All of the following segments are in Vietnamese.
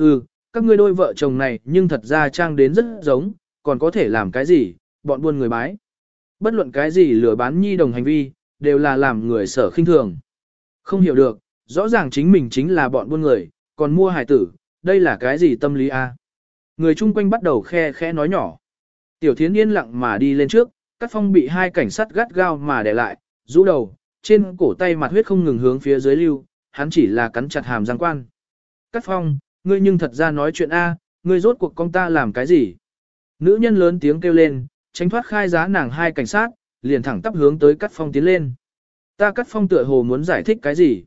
Hừ, các ngươi đôi vợ chồng này nhưng thật ra trang đến rất giống, còn có thể làm cái gì, bọn buôn người bái. Bất luận cái gì lừa bán nhi đồng hành vi, đều là làm người sở khinh thường. Không hiểu được, rõ ràng chính mình chính là bọn buôn người, còn mua hải tử, đây là cái gì tâm lý a? Người chung quanh bắt đầu khe khẽ nói nhỏ. Tiểu thiến yên lặng mà đi lên trước, Cát phong bị hai cảnh sát gắt gao mà để lại, rũ đầu, trên cổ tay mặt huyết không ngừng hướng phía dưới lưu, hắn chỉ là cắn chặt hàm răng quan. Cát phong, ngươi nhưng thật ra nói chuyện A, ngươi rốt cuộc con ta làm cái gì? Nữ nhân lớn tiếng kêu lên, tránh thoát khai giá nàng hai cảnh sát, liền thẳng tắp hướng tới Cát phong tiến lên. Ta Cát phong tựa hồ muốn giải thích cái gì?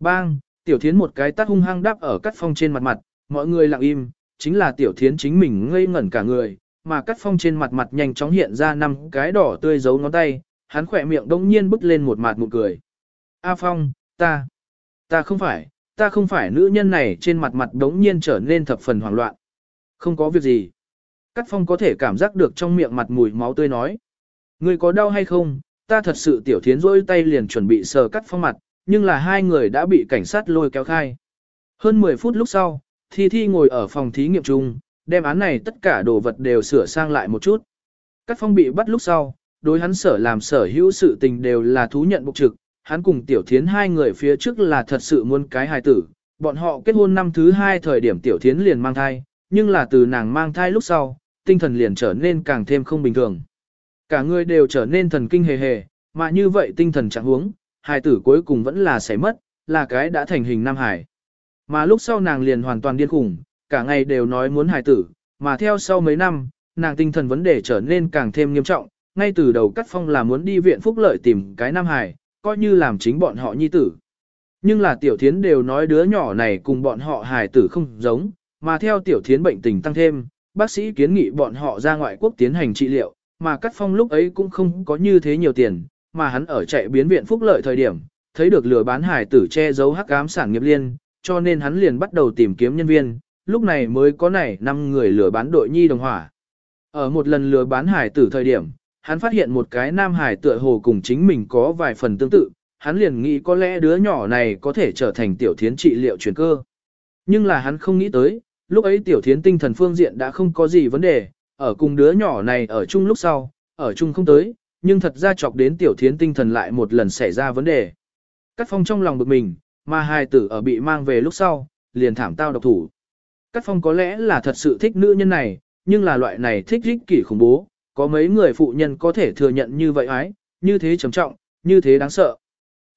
Bang, tiểu thiến một cái tát hung hăng đáp ở Cát phong trên mặt mặt, mọi người lặng im, chính là tiểu thiến chính mình ngây ngẩn cả người, mà Cát phong trên mặt mặt nhanh chóng hiện ra năm cái đỏ tươi giấu ngón tay, hắn khỏe miệng đông nhiên bứt lên một mặt một cười. A phong, ta, ta không phải, ta không phải nữ nhân này trên mặt mặt đống nhiên trở nên thập phần hoảng loạn. Không có việc gì. cắt phong có thể cảm giác được trong miệng mặt mùi máu tươi nói. Ngươi có đau hay không? Ta thật sự tiểu thiến rỗi tay liền chuẩn bị sờ cắt phong mặt, nhưng là hai người đã bị cảnh sát lôi kéo khai. Hơn 10 phút lúc sau, Thi Thi ngồi ở phòng thí nghiệm chung, đem án này tất cả đồ vật đều sửa sang lại một chút. cắt phong bị bắt lúc sau, đối hắn sở làm sở hữu sự tình đều là thú nhận bục trực, hắn cùng tiểu thiến hai người phía trước là thật sự muốn cái hài tử, bọn họ kết hôn năm thứ hai thời điểm tiểu thiến liền mang thai, nhưng là từ nàng mang thai lúc sau, tinh thần liền trở nên càng thêm không bình thường. Cả người đều trở nên thần kinh hề hề, mà như vậy tinh thần chẳng huống, hài tử cuối cùng vẫn là sẽ mất, là cái đã thành hình nam hải. Mà lúc sau nàng liền hoàn toàn điên khủng, cả ngày đều nói muốn hài tử, mà theo sau mấy năm, nàng tinh thần vấn đề trở nên càng thêm nghiêm trọng, ngay từ đầu cắt phong là muốn đi viện phúc lợi tìm cái nam hải, coi như làm chính bọn họ nhi tử. Nhưng là tiểu thiến đều nói đứa nhỏ này cùng bọn họ hài tử không giống, mà theo tiểu thiến bệnh tình tăng thêm, bác sĩ kiến nghị bọn họ ra ngoại quốc tiến hành trị liệu, mà cắt phong lúc ấy cũng không có như thế nhiều tiền, mà hắn ở chạy biến viện phúc lợi thời điểm, thấy được lừa bán hài tử che giấu hắc ám sản nghiệp liên, cho nên hắn liền bắt đầu tìm kiếm nhân viên, lúc này mới có này năm người lừa bán đội nhi đồng hỏa. Ở một lần lừa bán hải tử thời điểm, hắn phát hiện một cái nam hải tựa hồ cùng chính mình có vài phần tương tự, hắn liền nghĩ có lẽ đứa nhỏ này có thể trở thành tiểu thiến trị liệu chuyển cơ. Nhưng là hắn không nghĩ tới, lúc ấy tiểu thiến tinh thần phương diện đã không có gì vấn đề, ở cùng đứa nhỏ này ở chung lúc sau, ở chung không tới, nhưng thật ra chọc đến tiểu thiến tinh thần lại một lần xảy ra vấn đề. Cắt phong trong lòng bực mình, mà hai tử ở bị mang về lúc sau, liền thảm tao độc thủ. Cắt phong có lẽ là thật sự thích nữ nhân này, nhưng là loại này thích rích kỷ khủng bố, có mấy người phụ nhân có thể thừa nhận như vậy ái, như thế trầm trọng, như thế đáng sợ.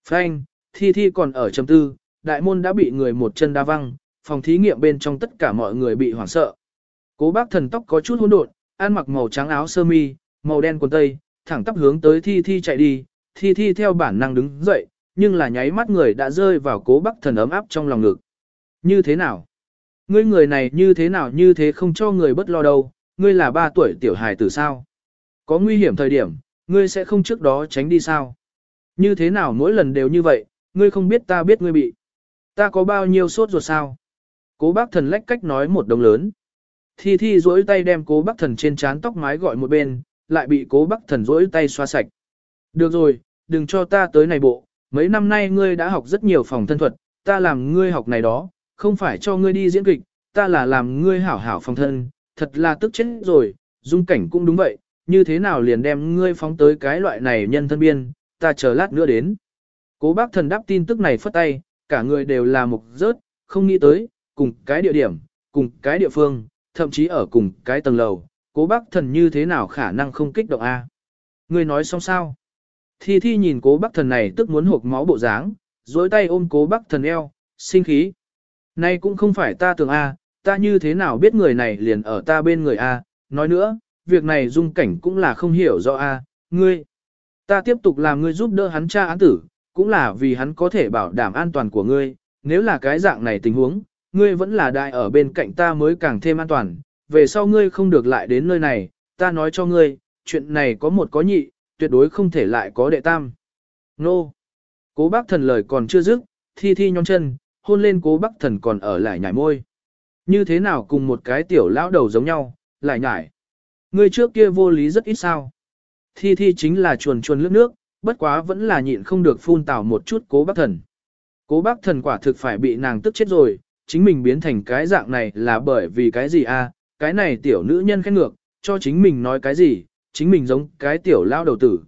Frank, thi thi còn ở trầm tư, đại môn đã bị người một chân đa văng, phòng thí nghiệm bên trong tất cả mọi người bị hoảng sợ. Cố bác thần tóc có chút hỗn độn, ăn mặc màu trắng áo sơ mi, màu đen quần tây, thẳng tắp hướng tới thi thi chạy đi, thi thi theo bản năng đứng dậy, nhưng là nháy mắt người đã rơi vào cố bác thần ấm áp trong lòng ngực. Như thế nào? Ngươi người này như thế nào như thế không cho người bất lo đâu, ngươi là ba tuổi tiểu hài tử sao? Có nguy hiểm thời điểm, ngươi sẽ không trước đó tránh đi sao? Như thế nào mỗi lần đều như vậy, ngươi không biết ta biết ngươi bị. Ta có bao nhiêu sốt ruột sao? Cố bác thần lách cách nói một đồng lớn. Thi thi rỗi tay đem cố bác thần trên trán tóc mái gọi một bên, lại bị cố bác thần rỗi tay xoa sạch. Được rồi, đừng cho ta tới này bộ, mấy năm nay ngươi đã học rất nhiều phòng thân thuật, ta làm ngươi học này đó, không phải cho ngươi đi diễn kịch, ta là làm ngươi hảo hảo phòng thân, thật là tức chết rồi, dung cảnh cũng đúng vậy, như thế nào liền đem ngươi phóng tới cái loại này nhân thân biên, ta chờ lát nữa đến. Cố bác thần đáp tin tức này phất tay, cả người đều là một rớt, không nghĩ tới, cùng cái địa điểm, cùng cái địa phương, thậm chí ở cùng cái tầng lầu, cố bác thần như thế nào khả năng không kích động A. Ngươi nói xong sao? Thi thi nhìn cố bác thần này tức muốn hộp máu bộ dáng, dối tay ôm cố bác thần eo, sinh khí. Nay cũng không phải ta tưởng A, ta như thế nào biết người này liền ở ta bên người A, nói nữa, việc này dung cảnh cũng là không hiểu rõ A, ngươi. Ta tiếp tục làm ngươi giúp đỡ hắn tra án tử, cũng là vì hắn có thể bảo đảm an toàn của ngươi, nếu là cái dạng này tình huống, ngươi vẫn là đại ở bên cạnh ta mới càng thêm an toàn, về sau ngươi không được lại đến nơi này, ta nói cho ngươi, chuyện này có một có nhị, tuyệt đối không thể lại có đệ tam. Nô! Cố bác thần lời còn chưa dứt, thi thi nhón chân, hôn lên cố bác thần còn ở lại nhảy môi. Như thế nào cùng một cái tiểu lão đầu giống nhau, lại nhải. Người trước kia vô lý rất ít sao. Thi thi chính là chuồn chuồn lướt nước, bất quá vẫn là nhịn không được phun tào một chút cố bác thần. Cố bác thần quả thực phải bị nàng tức chết rồi, chính mình biến thành cái dạng này là bởi vì cái gì a? cái này tiểu nữ nhân khen ngược, cho chính mình nói cái gì, chính mình giống cái tiểu lao đầu tử.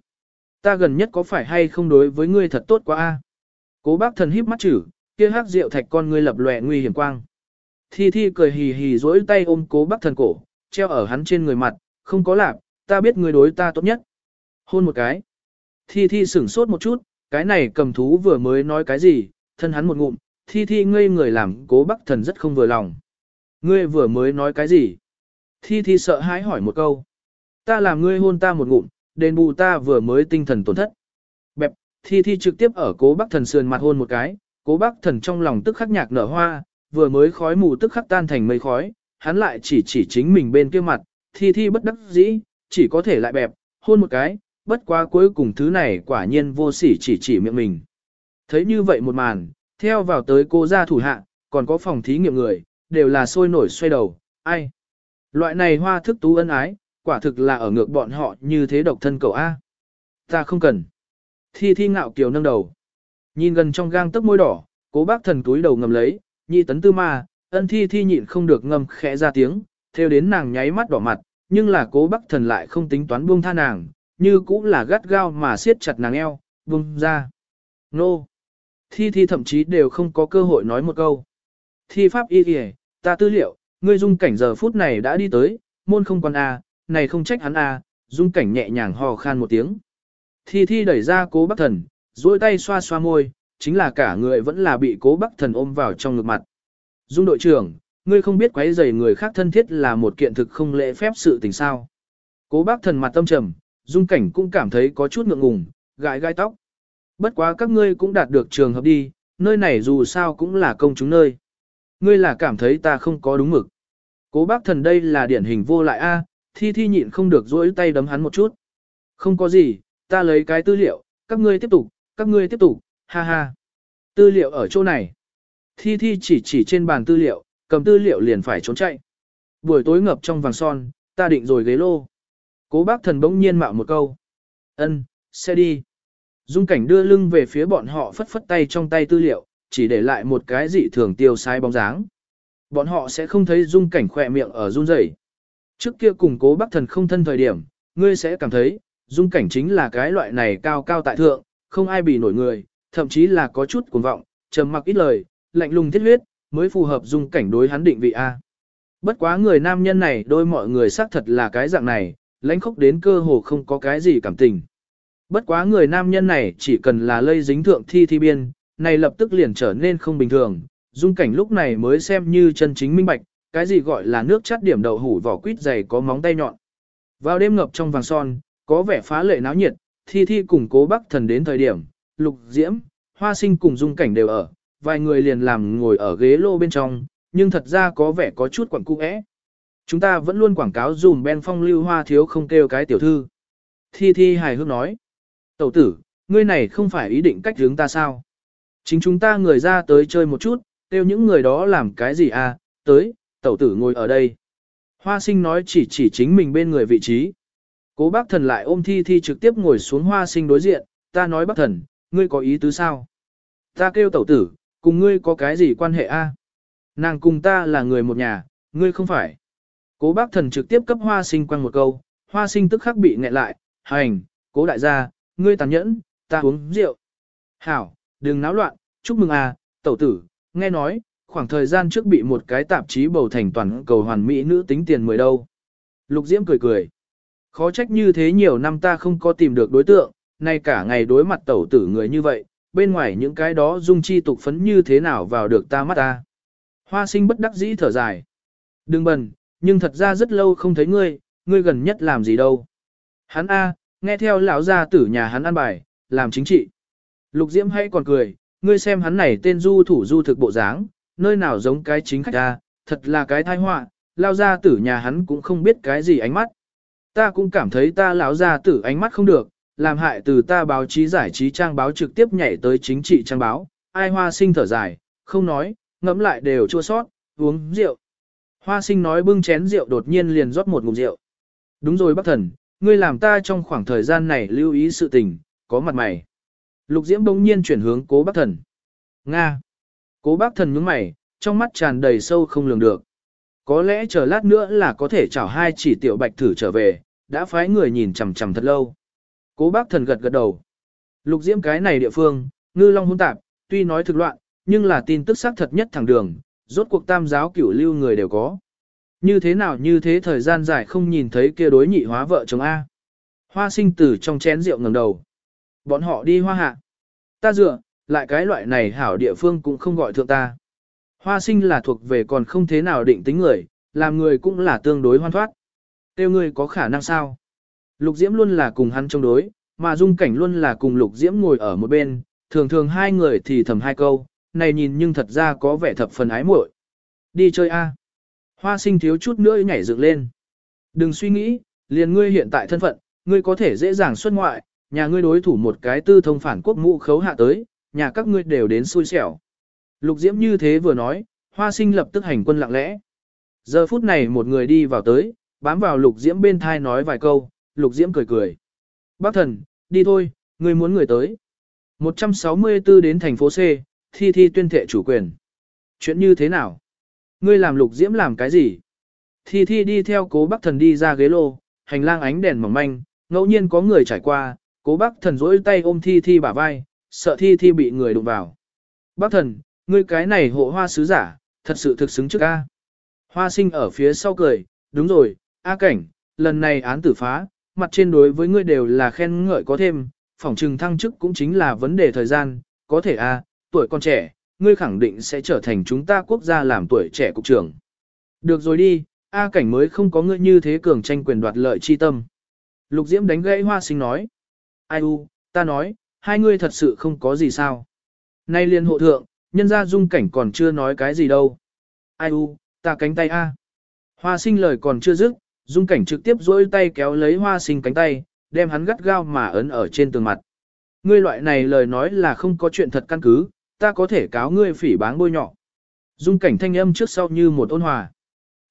Ta gần nhất có phải hay không đối với ngươi thật tốt quá a? Cố bác thần híp mắt chử, kia hắc rượu thạch con ngươi lập lòe nguy hiểm quang. Thi Thi cười hì hì dỗi tay ôm cố bác thần cổ, treo ở hắn trên người mặt, không có lạp, ta biết ngươi đối ta tốt nhất. Hôn một cái. Thi Thi sửng sốt một chút, cái này cầm thú vừa mới nói cái gì, thân hắn một ngụm, Thi Thi ngây người làm cố bác thần rất không vừa lòng. Ngươi vừa mới nói cái gì? Thi Thi sợ hãi hỏi một câu. Ta làm ngươi hôn ta một ngụm, đền bù ta vừa mới tinh thần tổn thất. Bẹp, Thi Thi trực tiếp ở cố bác thần sườn mặt hôn một cái, cố bác thần trong lòng tức khắc nhạc nở hoa, vừa mới khói mù tức khắc tan thành mây khói, hắn lại chỉ chỉ chính mình bên kia mặt, Thi Thi bất đắc dĩ, chỉ có thể lại bẹp, hôn một cái, bất quá cuối cùng thứ này quả nhiên vô sỉ chỉ chỉ miệng mình. Thấy như vậy một màn, theo vào tới cô gia thủ hạ, còn có phòng thí nghiệm người, đều là sôi nổi xoay đầu, ai. Loại này hoa thức tú ân ái, quả thực là ở ngược bọn họ như thế độc thân cậu A. Ta không cần. Thi thi ngạo kiều nâng đầu. Nhìn gần trong gang tấc môi đỏ, cố bác thần túi đầu ngầm lấy, nhị tấn tư ma, ân thi thi nhịn không được ngầm khẽ ra tiếng, theo đến nàng nháy mắt đỏ mặt, nhưng là cố bắc thần lại không tính toán buông tha nàng, như cũng là gắt gao mà siết chặt nàng eo, buông ra. Nô! Thi thi thậm chí đều không có cơ hội nói một câu. Thi pháp y kìa, ta tư liệu, ngươi dung cảnh giờ phút này đã đi tới, môn không còn A, à, này không trách hắn A, dung cảnh nhẹ nhàng hò khan một tiếng. Thi thi đẩy ra cố bắc thần, duỗi tay xoa xoa môi, chính là cả người vẫn là bị cố bác thần ôm vào trong ngực mặt. Dung đội trưởng, ngươi không biết quấy rầy người khác thân thiết là một kiện thực không lễ phép sự tình sao. Cố bác thần mặt tâm trầm, dung cảnh cũng cảm thấy có chút ngượng ngùng, gãi gai tóc. Bất quá các ngươi cũng đạt được trường hợp đi, nơi này dù sao cũng là công chúng nơi. Ngươi là cảm thấy ta không có đúng mực. Cố bác thần đây là điển hình vô lại A, thi thi nhịn không được dỗi tay đấm hắn một chút. Không có gì, ta lấy cái tư liệu, các ngươi tiếp tục, các ngươi tiếp tục, ha ha. Tư liệu ở chỗ này. Thi thi chỉ chỉ trên bàn tư liệu, cầm tư liệu liền phải trốn chạy. Buổi tối ngập trong vàng son, ta định rồi ghế lô. Cố bác thần bỗng nhiên mạo một câu. ân xe đi. Dung cảnh đưa lưng về phía bọn họ phất phất tay trong tay tư liệu, chỉ để lại một cái dị thường tiêu sai bóng dáng. Bọn họ sẽ không thấy dung cảnh khỏe miệng ở run rẩy. Trước kia cùng cố bác thần không thân thời điểm, ngươi sẽ cảm thấy, dung cảnh chính là cái loại này cao cao tại thượng, không ai bị nổi người, thậm chí là có chút cuồng vọng, trầm mặc ít lời, lạnh lùng thiết huyết, mới phù hợp dung cảnh đối hắn định vị A. Bất quá người nam nhân này đôi mọi người xác thật là cái dạng này, lãnh khốc đến cơ hồ không có cái gì cảm tình. Bất quá người nam nhân này chỉ cần là lây dính thượng thi thi biên, này lập tức liền trở nên không bình thường, dung cảnh lúc này mới xem như chân chính minh bạch, cái gì gọi là nước chát điểm đậu hủ vỏ quýt dày có móng tay nhọn. Vào đêm ngập trong vàng son, có vẻ phá lệ náo nhiệt, thi thi cùng cố bắc thần đến thời điểm, lục diễm, hoa sinh cùng dung cảnh đều ở, vài người liền làm ngồi ở ghế lô bên trong, nhưng thật ra có vẻ có chút quẩn cung ẽ. Chúng ta vẫn luôn quảng cáo dùm Ben Phong lưu hoa thiếu không kêu cái tiểu thư. Thi Thi hài hước nói. Tẩu tử, ngươi này không phải ý định cách hướng ta sao? Chính chúng ta người ra tới chơi một chút, kêu những người đó làm cái gì à, tới, tẩu tử ngồi ở đây. Hoa sinh nói chỉ chỉ chính mình bên người vị trí. Cố bác thần lại ôm Thi Thi trực tiếp ngồi xuống hoa sinh đối diện, ta nói bác thần, ngươi có ý tứ sao? Ta kêu tẩu tử, cùng ngươi có cái gì quan hệ a? Nàng cùng ta là người một nhà, ngươi không phải. Cố bác thần trực tiếp cấp hoa sinh quăng một câu, hoa sinh tức khắc bị nghẹn lại, hành, cố đại gia, ngươi tàn nhẫn, ta uống rượu. Hảo, đừng náo loạn, chúc mừng à, tẩu tử, nghe nói, khoảng thời gian trước bị một cái tạp chí bầu thành toàn cầu hoàn mỹ nữ tính tiền mười đâu. Lục Diễm cười cười. Khó trách như thế nhiều năm ta không có tìm được đối tượng, nay cả ngày đối mặt tẩu tử người như vậy, bên ngoài những cái đó dung chi tục phấn như thế nào vào được ta mắt ta. Hoa sinh bất đắc dĩ thở dài. Đừng bần, nhưng thật ra rất lâu không thấy ngươi, ngươi gần nhất làm gì đâu. Hắn A, nghe theo lão gia tử nhà hắn ăn bài, làm chính trị. Lục Diễm hay còn cười, ngươi xem hắn này tên du thủ du thực bộ dáng, nơi nào giống cái chính khách ta, thật là cái tai họa, lão gia tử nhà hắn cũng không biết cái gì ánh mắt. Ta cũng cảm thấy ta lão gia tử ánh mắt không được, làm hại từ ta báo chí giải trí trang báo trực tiếp nhảy tới chính trị trang báo, ai hoa sinh thở dài, không nói, ngẫm lại đều chua sót, uống rượu. Hoa sinh nói bưng chén rượu đột nhiên liền rót một ngụm rượu. Đúng rồi bác thần, ngươi làm ta trong khoảng thời gian này lưu ý sự tình, có mặt mày. Lục diễm bỗng nhiên chuyển hướng cố bác thần. Nga. Cố bác thần nhướng mày, trong mắt tràn đầy sâu không lường được. Có lẽ chờ lát nữa là có thể chào hai chỉ tiểu bạch thử trở về, đã phái người nhìn chằm chằm thật lâu. Cố bác thần gật gật đầu. Lục diễm cái này địa phương, ngư long hôn tạp, tuy nói thực loạn, nhưng là tin tức xác thật nhất thẳng đường, rốt cuộc tam giáo cửu lưu người đều có. Như thế nào như thế thời gian dài không nhìn thấy kia đối nhị hóa vợ chồng A. Hoa sinh tử trong chén rượu ngầm đầu. Bọn họ đi hoa hạ. Ta dựa, lại cái loại này hảo địa phương cũng không gọi thượng ta. Hoa sinh là thuộc về còn không thế nào định tính người, làm người cũng là tương đối hoan thoát. Tiêu người có khả năng sao? Lục Diễm luôn là cùng hắn chống đối, mà dung cảnh luôn là cùng Lục Diễm ngồi ở một bên, thường thường hai người thì thầm hai câu, này nhìn nhưng thật ra có vẻ thập phần ái muội. Đi chơi a. Hoa sinh thiếu chút nữa nhảy dựng lên. Đừng suy nghĩ, liền ngươi hiện tại thân phận, ngươi có thể dễ dàng xuất ngoại, nhà ngươi đối thủ một cái tư thông phản quốc mũ khấu hạ tới, nhà các ngươi đều đến xui xẻo. Lục Diễm như thế vừa nói, Hoa sinh lập tức hành quân lặng lẽ. Giờ phút này một người đi vào tới, bám vào Lục Diễm bên thai nói vài câu, Lục Diễm cười cười. Bác thần, đi thôi, ngươi muốn người tới. 164 đến thành phố C, thi thi tuyên thệ chủ quyền. Chuyện như thế nào? Ngươi làm Lục Diễm làm cái gì? Thi thi đi theo cố bác thần đi ra ghế lô, hành lang ánh đèn mỏng manh, ngẫu nhiên có người trải qua, cố bác thần rỗi tay ôm thi thi bả vai, sợ thi thi bị người đụng vào. Bác thần, ngươi cái này hộ hoa sứ giả, thật sự thực xứng trước A. Hoa sinh ở phía sau cười, đúng rồi, A cảnh, lần này án tử phá, mặt trên đối với ngươi đều là khen ngợi có thêm, phỏng trừng thăng chức cũng chính là vấn đề thời gian, có thể A, tuổi con trẻ, ngươi khẳng định sẽ trở thành chúng ta quốc gia làm tuổi trẻ cục trưởng. Được rồi đi, A cảnh mới không có ngươi như thế cường tranh quyền đoạt lợi chi tâm. Lục Diễm đánh gãy hoa sinh nói. Ai u, ta nói, hai ngươi thật sự không có gì sao. Nay liên hộ thượng, nhân gia dung cảnh còn chưa nói cái gì đâu. Ai u, ta cánh tay a. Hoa sinh lời còn chưa dứt, dung cảnh trực tiếp dỗi tay kéo lấy hoa sinh cánh tay, đem hắn gắt gao mà ấn ở trên tường mặt. Ngươi loại này lời nói là không có chuyện thật căn cứ, ta có thể cáo ngươi phỉ báng bôi nhọ. Dung cảnh thanh âm trước sau như một ôn hòa.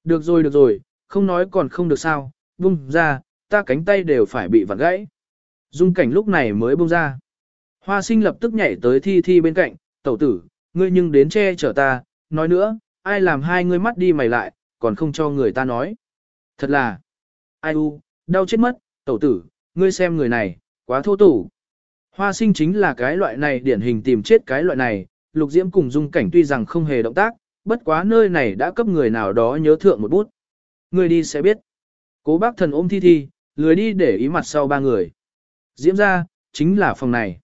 Được rồi được rồi, không nói còn không được sao, Bung ra, ta cánh tay đều phải bị vặn gãy. Dung cảnh lúc này mới buông ra. Hoa sinh lập tức nhảy tới thi thi bên cạnh, tẩu tử, ngươi nhưng đến che chở ta, nói nữa, ai làm hai ngươi mắt đi mày lại, còn không cho người ta nói. Thật là, ai u, đau chết mất, tẩu tử, ngươi xem người này, quá thô tủ. Hoa sinh chính là cái loại này điển hình tìm chết cái loại này, lục diễm cùng dung cảnh tuy rằng không hề động tác, bất quá nơi này đã cấp người nào đó nhớ thượng một bút. Người đi sẽ biết. Cố bác thần ôm thi thi, lười đi để ý mặt sau ba người. Diễm ra, chính là phòng này.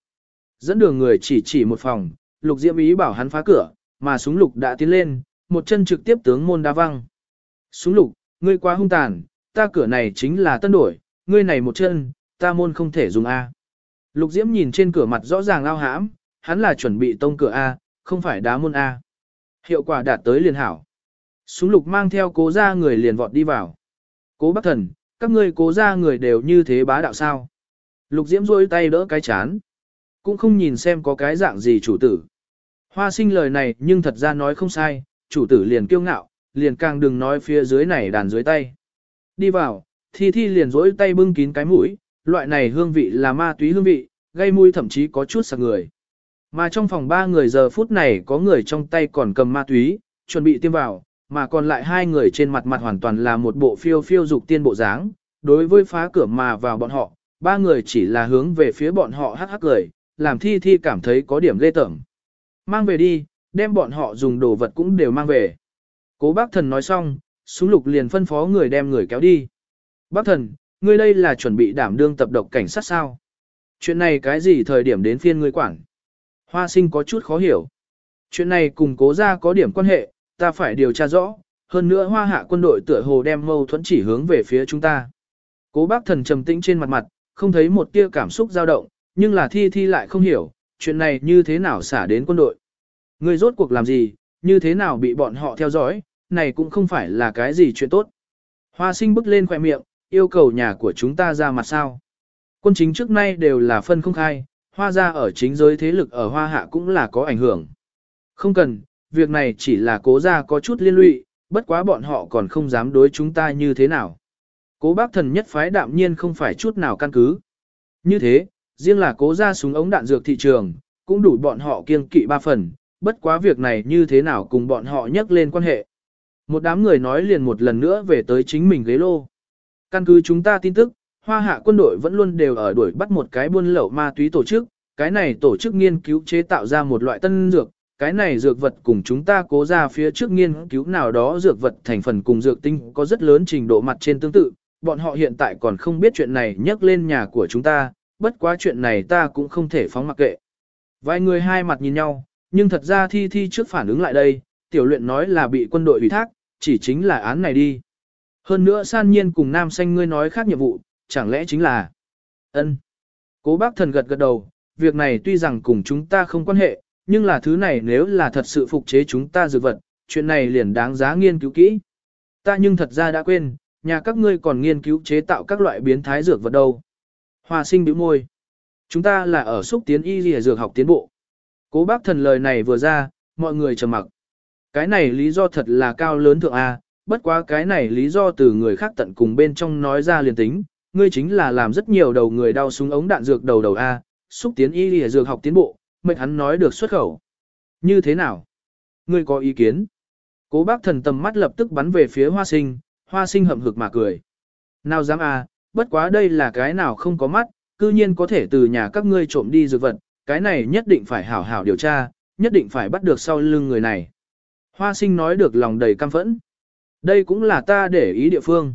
Dẫn đường người chỉ chỉ một phòng, lục diễm ý bảo hắn phá cửa, mà súng lục đã tiến lên, một chân trực tiếp tướng môn đa văng. Súng lục, ngươi quá hung tàn, ta cửa này chính là tân đổi, ngươi này một chân, ta môn không thể dùng A. Lục diễm nhìn trên cửa mặt rõ ràng ao hãm, hắn là chuẩn bị tông cửa A, không phải đá môn A. Hiệu quả đạt tới liền hảo. Súng lục mang theo cố ra người liền vọt đi vào. Cố bác thần, các ngươi cố ra người đều như thế bá đạo sao. Lục diễm rôi tay đỡ cái chán. Cũng không nhìn xem có cái dạng gì chủ tử. Hoa sinh lời này nhưng thật ra nói không sai, chủ tử liền kiêu ngạo, liền càng đừng nói phía dưới này đàn dưới tay. Đi vào, thi thi liền rỗi tay bưng kín cái mũi, loại này hương vị là ma túy hương vị, gây mũi thậm chí có chút sạc người. Mà trong phòng ba người giờ phút này có người trong tay còn cầm ma túy, chuẩn bị tiêm vào, mà còn lại hai người trên mặt mặt hoàn toàn là một bộ phiêu phiêu dục tiên bộ dáng. Đối với phá cửa mà vào bọn họ, ba người chỉ là hướng về phía bọn họ hắc hắc cười, làm thi thi cảm thấy có điểm ghê tởm. Mang về đi, đem bọn họ dùng đồ vật cũng đều mang về. Cố bác thần nói xong, súng lục liền phân phó người đem người kéo đi. Bác thần, ngươi đây là chuẩn bị đảm đương tập độc cảnh sát sao? Chuyện này cái gì thời điểm đến phiên ngươi quản? Hoa sinh có chút khó hiểu. Chuyện này cùng cố ra có điểm quan hệ, ta phải điều tra rõ, hơn nữa hoa hạ quân đội tựa hồ đem mâu thuẫn chỉ hướng về phía chúng ta. Cố bác thần trầm tĩnh trên mặt mặt, không thấy một tia cảm xúc dao động, nhưng là thi thi lại không hiểu, chuyện này như thế nào xả đến quân đội. Người rốt cuộc làm gì, như thế nào bị bọn họ theo dõi, này cũng không phải là cái gì chuyện tốt. Hoa sinh bước lên khỏe miệng, yêu cầu nhà của chúng ta ra mặt sao. Quân chính trước nay đều là phân không khai, hoa ra ở chính giới thế lực ở hoa hạ cũng là có ảnh hưởng. Không cần, việc này chỉ là cố ra có chút liên lụy, bất quá bọn họ còn không dám đối chúng ta như thế nào. Cố bác thần nhất phái đạm nhiên không phải chút nào căn cứ. Như thế, riêng là cố ra súng ống đạn dược thị trường, cũng đủ bọn họ kiêng kỵ ba phần, bất quá việc này như thế nào cùng bọn họ nhắc lên quan hệ. Một đám người nói liền một lần nữa về tới chính mình ghế lô. Căn cứ chúng ta tin tức, hoa hạ quân đội vẫn luôn đều ở đuổi bắt một cái buôn lậu ma túy tổ chức, cái này tổ chức nghiên cứu chế tạo ra một loại tân dược, cái này dược vật cùng chúng ta cố ra phía trước nghiên cứu nào đó dược vật thành phần cùng dược tinh có rất lớn trình độ mặt trên tương tự, bọn họ hiện tại còn không biết chuyện này nhắc lên nhà của chúng ta, bất quá chuyện này ta cũng không thể phóng mặc kệ. Vài người hai mặt nhìn nhau, nhưng thật ra thi thi trước phản ứng lại đây, tiểu luyện nói là bị quân đội ủy thác, chỉ chính là án này đi. Hơn nữa san nhiên cùng nam xanh ngươi nói khác nhiệm vụ, chẳng lẽ chính là ân Cố bác thần gật gật đầu, việc này tuy rằng cùng chúng ta không quan hệ, nhưng là thứ này nếu là thật sự phục chế chúng ta dược vật, chuyện này liền đáng giá nghiên cứu kỹ. Ta nhưng thật ra đã quên, nhà các ngươi còn nghiên cứu chế tạo các loại biến thái dược vật đâu. hòa sinh bĩu môi. Chúng ta là ở xúc tiến y lìa dược học tiến bộ. Cố bác thần lời này vừa ra, mọi người trầm mặc. Cái này lý do thật là cao lớn thượng A, bất quá cái này lý do từ người khác tận cùng bên trong nói ra liền tính, ngươi chính là làm rất nhiều đầu người đau súng ống đạn dược đầu đầu A, xúc tiến y lìa dược học tiến bộ, mệnh hắn nói được xuất khẩu. Như thế nào? Ngươi có ý kiến? Cố bác thần tầm mắt lập tức bắn về phía hoa sinh, hoa sinh hậm hực mà cười. Nào dám A, bất quá đây là cái nào không có mắt, cư nhiên có thể từ nhà các ngươi trộm đi dược vật, cái này nhất định phải hảo hảo điều tra, nhất định phải bắt được sau lưng người này. Hoa sinh nói được lòng đầy căm phẫn. Đây cũng là ta để ý địa phương.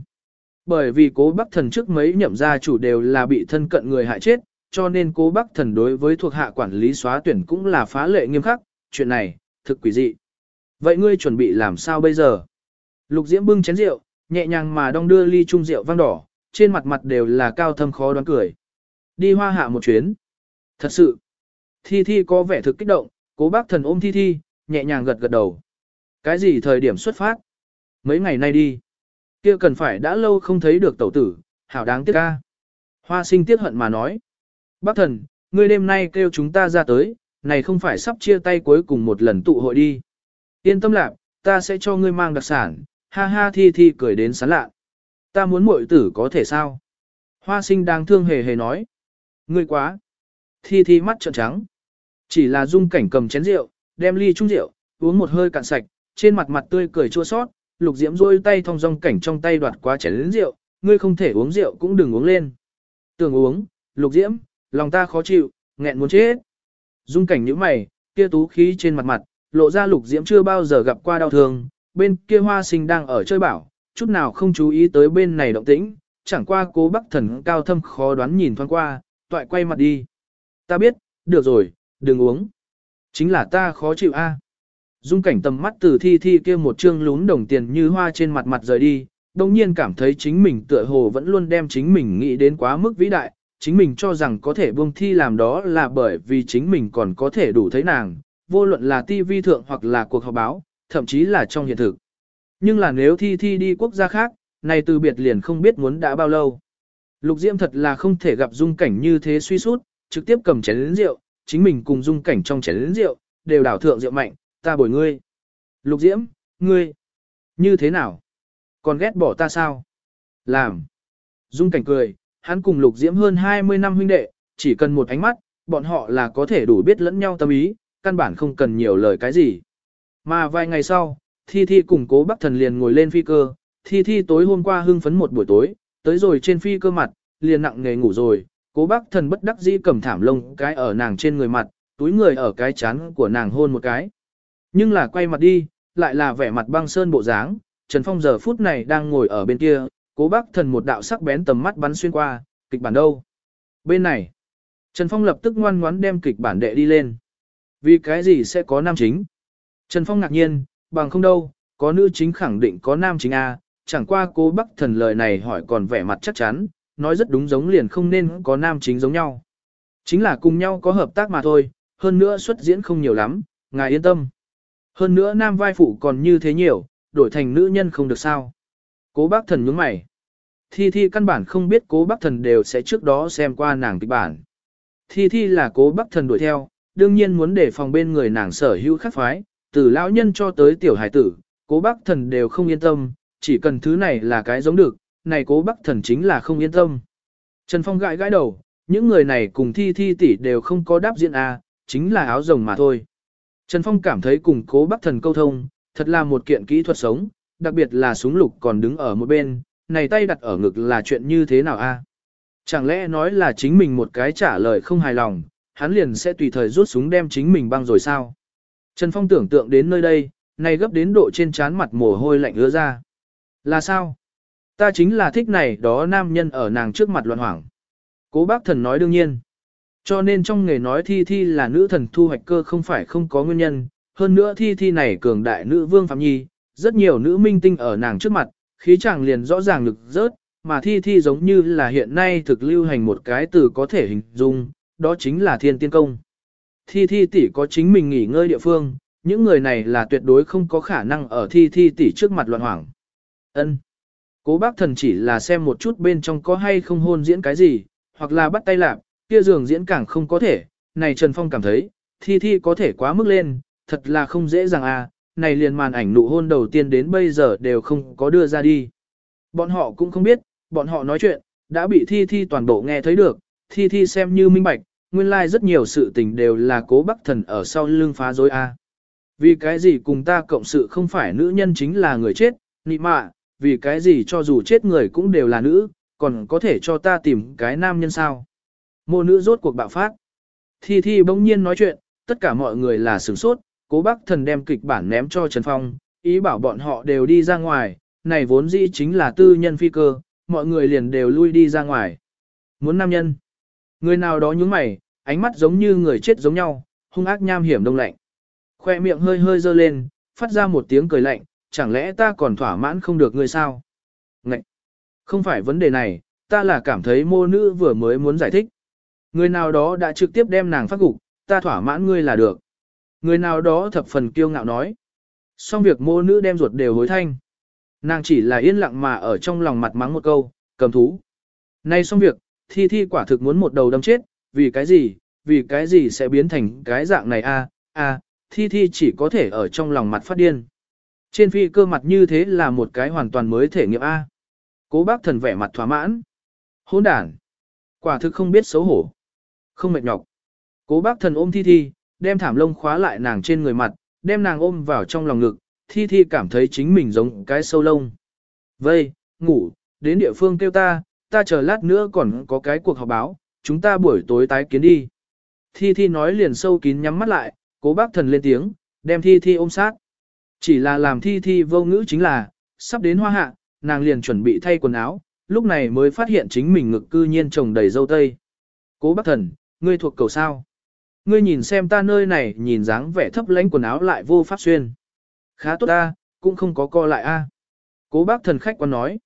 Bởi vì cố bắc thần trước mấy nhậm gia chủ đều là bị thân cận người hại chết, cho nên cố bắc thần đối với thuộc hạ quản lý xóa tuyển cũng là phá lệ nghiêm khắc, chuyện này, thực quỷ dị. Vậy ngươi chuẩn bị làm sao bây giờ? Lục Diễm bưng chén rượu, nhẹ nhàng mà đong đưa ly chung rượu vang đỏ, trên mặt mặt đều là cao thâm khó đoán cười. Đi hoa hạ một chuyến. Thật sự. Thi Thi có vẻ thực kích động, cố bác thần ôm Thi Thi, nhẹ nhàng gật gật đầu. Cái gì thời điểm xuất phát? Mấy ngày nay đi. kia cần phải đã lâu không thấy được tẩu tử, hảo đáng tiếc ca. Hoa sinh tiếc hận mà nói. Bác thần, ngươi đêm nay kêu chúng ta ra tới, này không phải sắp chia tay cuối cùng một lần tụ hội đi. Yên tâm lạc, ta sẽ cho ngươi mang đặc sản, ha ha thi thi cười đến sán lạ. Ta muốn muội tử có thể sao? Hoa sinh đang thương hề hề nói. Ngươi quá. Thi thi mắt trợn trắng. Chỉ là dung cảnh cầm chén rượu, đem ly chung rượu, uống một hơi cạn sạch, trên mặt mặt tươi cười chua sót, lục diễm rôi tay thong dong cảnh trong tay đoạt quá chén lớn rượu, ngươi không thể uống rượu cũng đừng uống lên. Tưởng uống, lục diễm, lòng ta khó chịu, nghẹn muốn chết. Dung cảnh như mày, kia tú khí trên mặt mặt, lộ ra lục diễm chưa bao giờ gặp qua đau thương, bên kia hoa sinh đang ở chơi bảo, chút nào không chú ý tới bên này động tĩnh, chẳng qua cố bắc thần cao thâm khó đoán nhìn thoáng qua, toại quay mặt đi. Ta biết, được rồi, đừng uống. Chính là ta khó chịu a. Dung cảnh tầm mắt từ thi thi kia một trương lún đồng tiền như hoa trên mặt mặt rời đi, đồng nhiên cảm thấy chính mình tựa hồ vẫn luôn đem chính mình nghĩ đến quá mức vĩ đại, chính mình cho rằng có thể buông thi làm đó là bởi vì chính mình còn có thể đủ thấy nàng, vô luận là TV thượng hoặc là cuộc họp báo, thậm chí là trong hiện thực. Nhưng là nếu thi thi đi quốc gia khác, này từ biệt liền không biết muốn đã bao lâu. Lục Diễm thật là không thể gặp dung cảnh như thế suy sút, trực tiếp cầm chén lĩnh rượu, chính mình cùng dung cảnh trong chén lĩnh rượu, đều đảo thượng rượu mạnh, ta bồi ngươi. Lục Diễm, ngươi, như thế nào? Còn ghét bỏ ta sao? Làm. Dung cảnh cười, hắn cùng Lục Diễm hơn 20 năm huynh đệ, chỉ cần một ánh mắt, bọn họ là có thể đủ biết lẫn nhau tâm ý, căn bản không cần nhiều lời cái gì. Mà vài ngày sau, Thi Thi cùng cố Bắc Thần liền ngồi lên phi cơ, Thi Thi tối hôm qua hưng phấn một buổi tối, tới rồi trên phi cơ mặt, liền nặng nghề ngủ rồi, cố Bắc Thần bất đắc dĩ cầm thảm lông cái ở nàng trên người mặt, túi người ở cái chán của nàng hôn một cái. Nhưng là quay mặt đi, lại là vẻ mặt băng sơn bộ dáng, Trần Phong giờ phút này đang ngồi ở bên kia, cố Bắc Thần một đạo sắc bén tầm mắt bắn xuyên qua, kịch bản đâu? Bên này, Trần Phong lập tức ngoan ngoãn đem kịch bản đệ đi lên. Vì cái gì sẽ có nam chính? Trần Phong ngạc nhiên, bằng không đâu, có nữ chính khẳng định có nam chính A, chẳng qua cố bắc thần lời này hỏi còn vẻ mặt chắc chắn, nói rất đúng giống liền không nên có nam chính giống nhau. Chính là cùng nhau có hợp tác mà thôi, hơn nữa xuất diễn không nhiều lắm, ngài yên tâm. Hơn nữa nam vai phụ còn như thế nhiều, đổi thành nữ nhân không được sao. Cố bác thần nhướng mày. Thi Thi căn bản không biết cố bác thần đều sẽ trước đó xem qua nàng kịch bản. Thi Thi là cố bác thần đuổi theo, đương nhiên muốn để phòng bên người nàng sở hữu khắc phái, từ lão nhân cho tới tiểu hải tử, cố bác thần đều không yên tâm, chỉ cần thứ này là cái giống được, này cố bác thần chính là không yên tâm. Trần Phong gãi gãi đầu, những người này cùng thi thi tỷ đều không có đáp diện A, chính là áo rồng mà thôi. Trần Phong cảm thấy cùng cố bác thần câu thông, thật là một kiện kỹ thuật sống, đặc biệt là súng lục còn đứng ở một bên, này tay đặt ở ngực là chuyện như thế nào a? Chẳng lẽ nói là chính mình một cái trả lời không hài lòng, hắn liền sẽ tùy thời rút súng đem chính mình băng rồi sao? Trần Phong tưởng tượng đến nơi đây, này gấp đến độ trên trán mặt mồ hôi lạnh ứa ra. Là sao? Ta chính là thích này đó nam nhân ở nàng trước mặt loạn hoảng. Cố bác thần nói đương nhiên. Cho nên trong nghề nói thi thi là nữ thần thu hoạch cơ không phải không có nguyên nhân, hơn nữa thi thi này cường đại nữ vương Phạm Nhi, rất nhiều nữ minh tinh ở nàng trước mặt, khí chàng liền rõ ràng lực rớt, mà thi thi giống như là hiện nay thực lưu hành một cái từ có thể hình dung, đó chính là thiên tiên công. Thi thi tỷ có chính mình nghỉ ngơi địa phương, những người này là tuyệt đối không có khả năng ở thi thi tỷ trước mặt loạn hoảng. Ân. Cố bác thần chỉ là xem một chút bên trong có hay không hôn diễn cái gì, hoặc là bắt tay lạp, kia giường diễn càng không có thể, này Trần Phong cảm thấy, thi thi có thể quá mức lên, thật là không dễ dàng à, này liền màn ảnh nụ hôn đầu tiên đến bây giờ đều không có đưa ra đi. Bọn họ cũng không biết, bọn họ nói chuyện, đã bị thi thi toàn bộ nghe thấy được, thi thi xem như minh bạch, nguyên lai like rất nhiều sự tình đều là cố bắc thần ở sau lưng phá dối a. À. Vì cái gì cùng ta cộng sự không phải nữ nhân chính là người chết, nị mạ, vì cái gì cho dù chết người cũng đều là nữ, còn có thể cho ta tìm cái nam nhân sao. Mô nữ rốt cuộc bạo phát. Thi Thi bỗng nhiên nói chuyện, tất cả mọi người là sửng sốt, cố bác thần đem kịch bản ném cho Trần Phong, ý bảo bọn họ đều đi ra ngoài, này vốn dĩ chính là tư nhân phi cơ, mọi người liền đều lui đi ra ngoài. Muốn nam nhân. Người nào đó nhướng mày, ánh mắt giống như người chết giống nhau, hung ác nham hiểm đông lạnh. Khoe miệng hơi hơi dơ lên, phát ra một tiếng cười lạnh, chẳng lẽ ta còn thỏa mãn không được ngươi sao? Ngậy! Không phải vấn đề này, ta là cảm thấy mô nữ vừa mới muốn giải thích. Người nào đó đã trực tiếp đem nàng phát gục, ta thỏa mãn ngươi là được. Người nào đó thập phần kiêu ngạo nói. Xong việc mô nữ đem ruột đều hối thanh. Nàng chỉ là yên lặng mà ở trong lòng mặt mắng một câu, cầm thú. Nay xong việc, thi thi quả thực muốn một đầu đâm chết, vì cái gì, vì cái gì sẽ biến thành cái dạng này a a thi thi chỉ có thể ở trong lòng mặt phát điên. Trên phi cơ mặt như thế là một cái hoàn toàn mới thể nghiệm A. Cố bác thần vẻ mặt thỏa mãn. Hôn đản. Quả thực không biết xấu hổ. Không mệt nhọc. Cố bác thần ôm thi thi, đem thảm lông khóa lại nàng trên người mặt, đem nàng ôm vào trong lòng ngực, thi thi cảm thấy chính mình giống cái sâu lông. Vây, ngủ, đến địa phương kêu ta, ta chờ lát nữa còn có cái cuộc họp báo, chúng ta buổi tối tái kiến đi. Thi thi nói liền sâu kín nhắm mắt lại, cố bác thần lên tiếng, đem thi thi ôm sát. Chỉ là làm thi thi vô ngữ chính là, sắp đến hoa hạ, nàng liền chuẩn bị thay quần áo, lúc này mới phát hiện chính mình ngực cư nhiên trồng đầy dâu tây. Cố bác thần, ngươi thuộc cầu sao? Ngươi nhìn xem ta nơi này nhìn dáng vẻ thấp lãnh quần áo lại vô pháp xuyên. Khá tốt ta, cũng không có co lại a. Cố bác thần khách quan nói.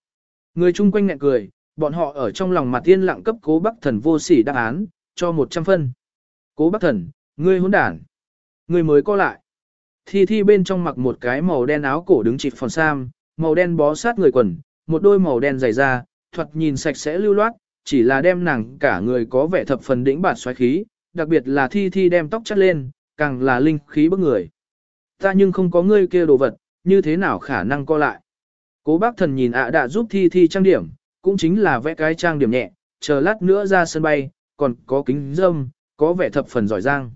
Người chung quanh ngẹn cười, bọn họ ở trong lòng mặt tiên lặng cấp cố bác thần vô sỉ đáp án, cho 100 phân. Cố bác thần, ngươi hỗn đản. Ngươi mới co lại. Thi thi bên trong mặc một cái màu đen áo cổ đứng chịt phòn sam, màu đen bó sát người quần, một đôi màu đen dày da, thuật nhìn sạch sẽ lưu loát, chỉ là đem nàng cả người có vẻ thập phần đĩnh bản xoáy khí, đặc biệt là thi thi đem tóc chắt lên, càng là linh khí bức người. Ta nhưng không có ngươi kia đồ vật, như thế nào khả năng co lại. Cố bác thần nhìn ạ đã giúp thi thi trang điểm, cũng chính là vẽ cái trang điểm nhẹ, chờ lát nữa ra sân bay, còn có kính dâm, có vẻ thập phần giỏi giang.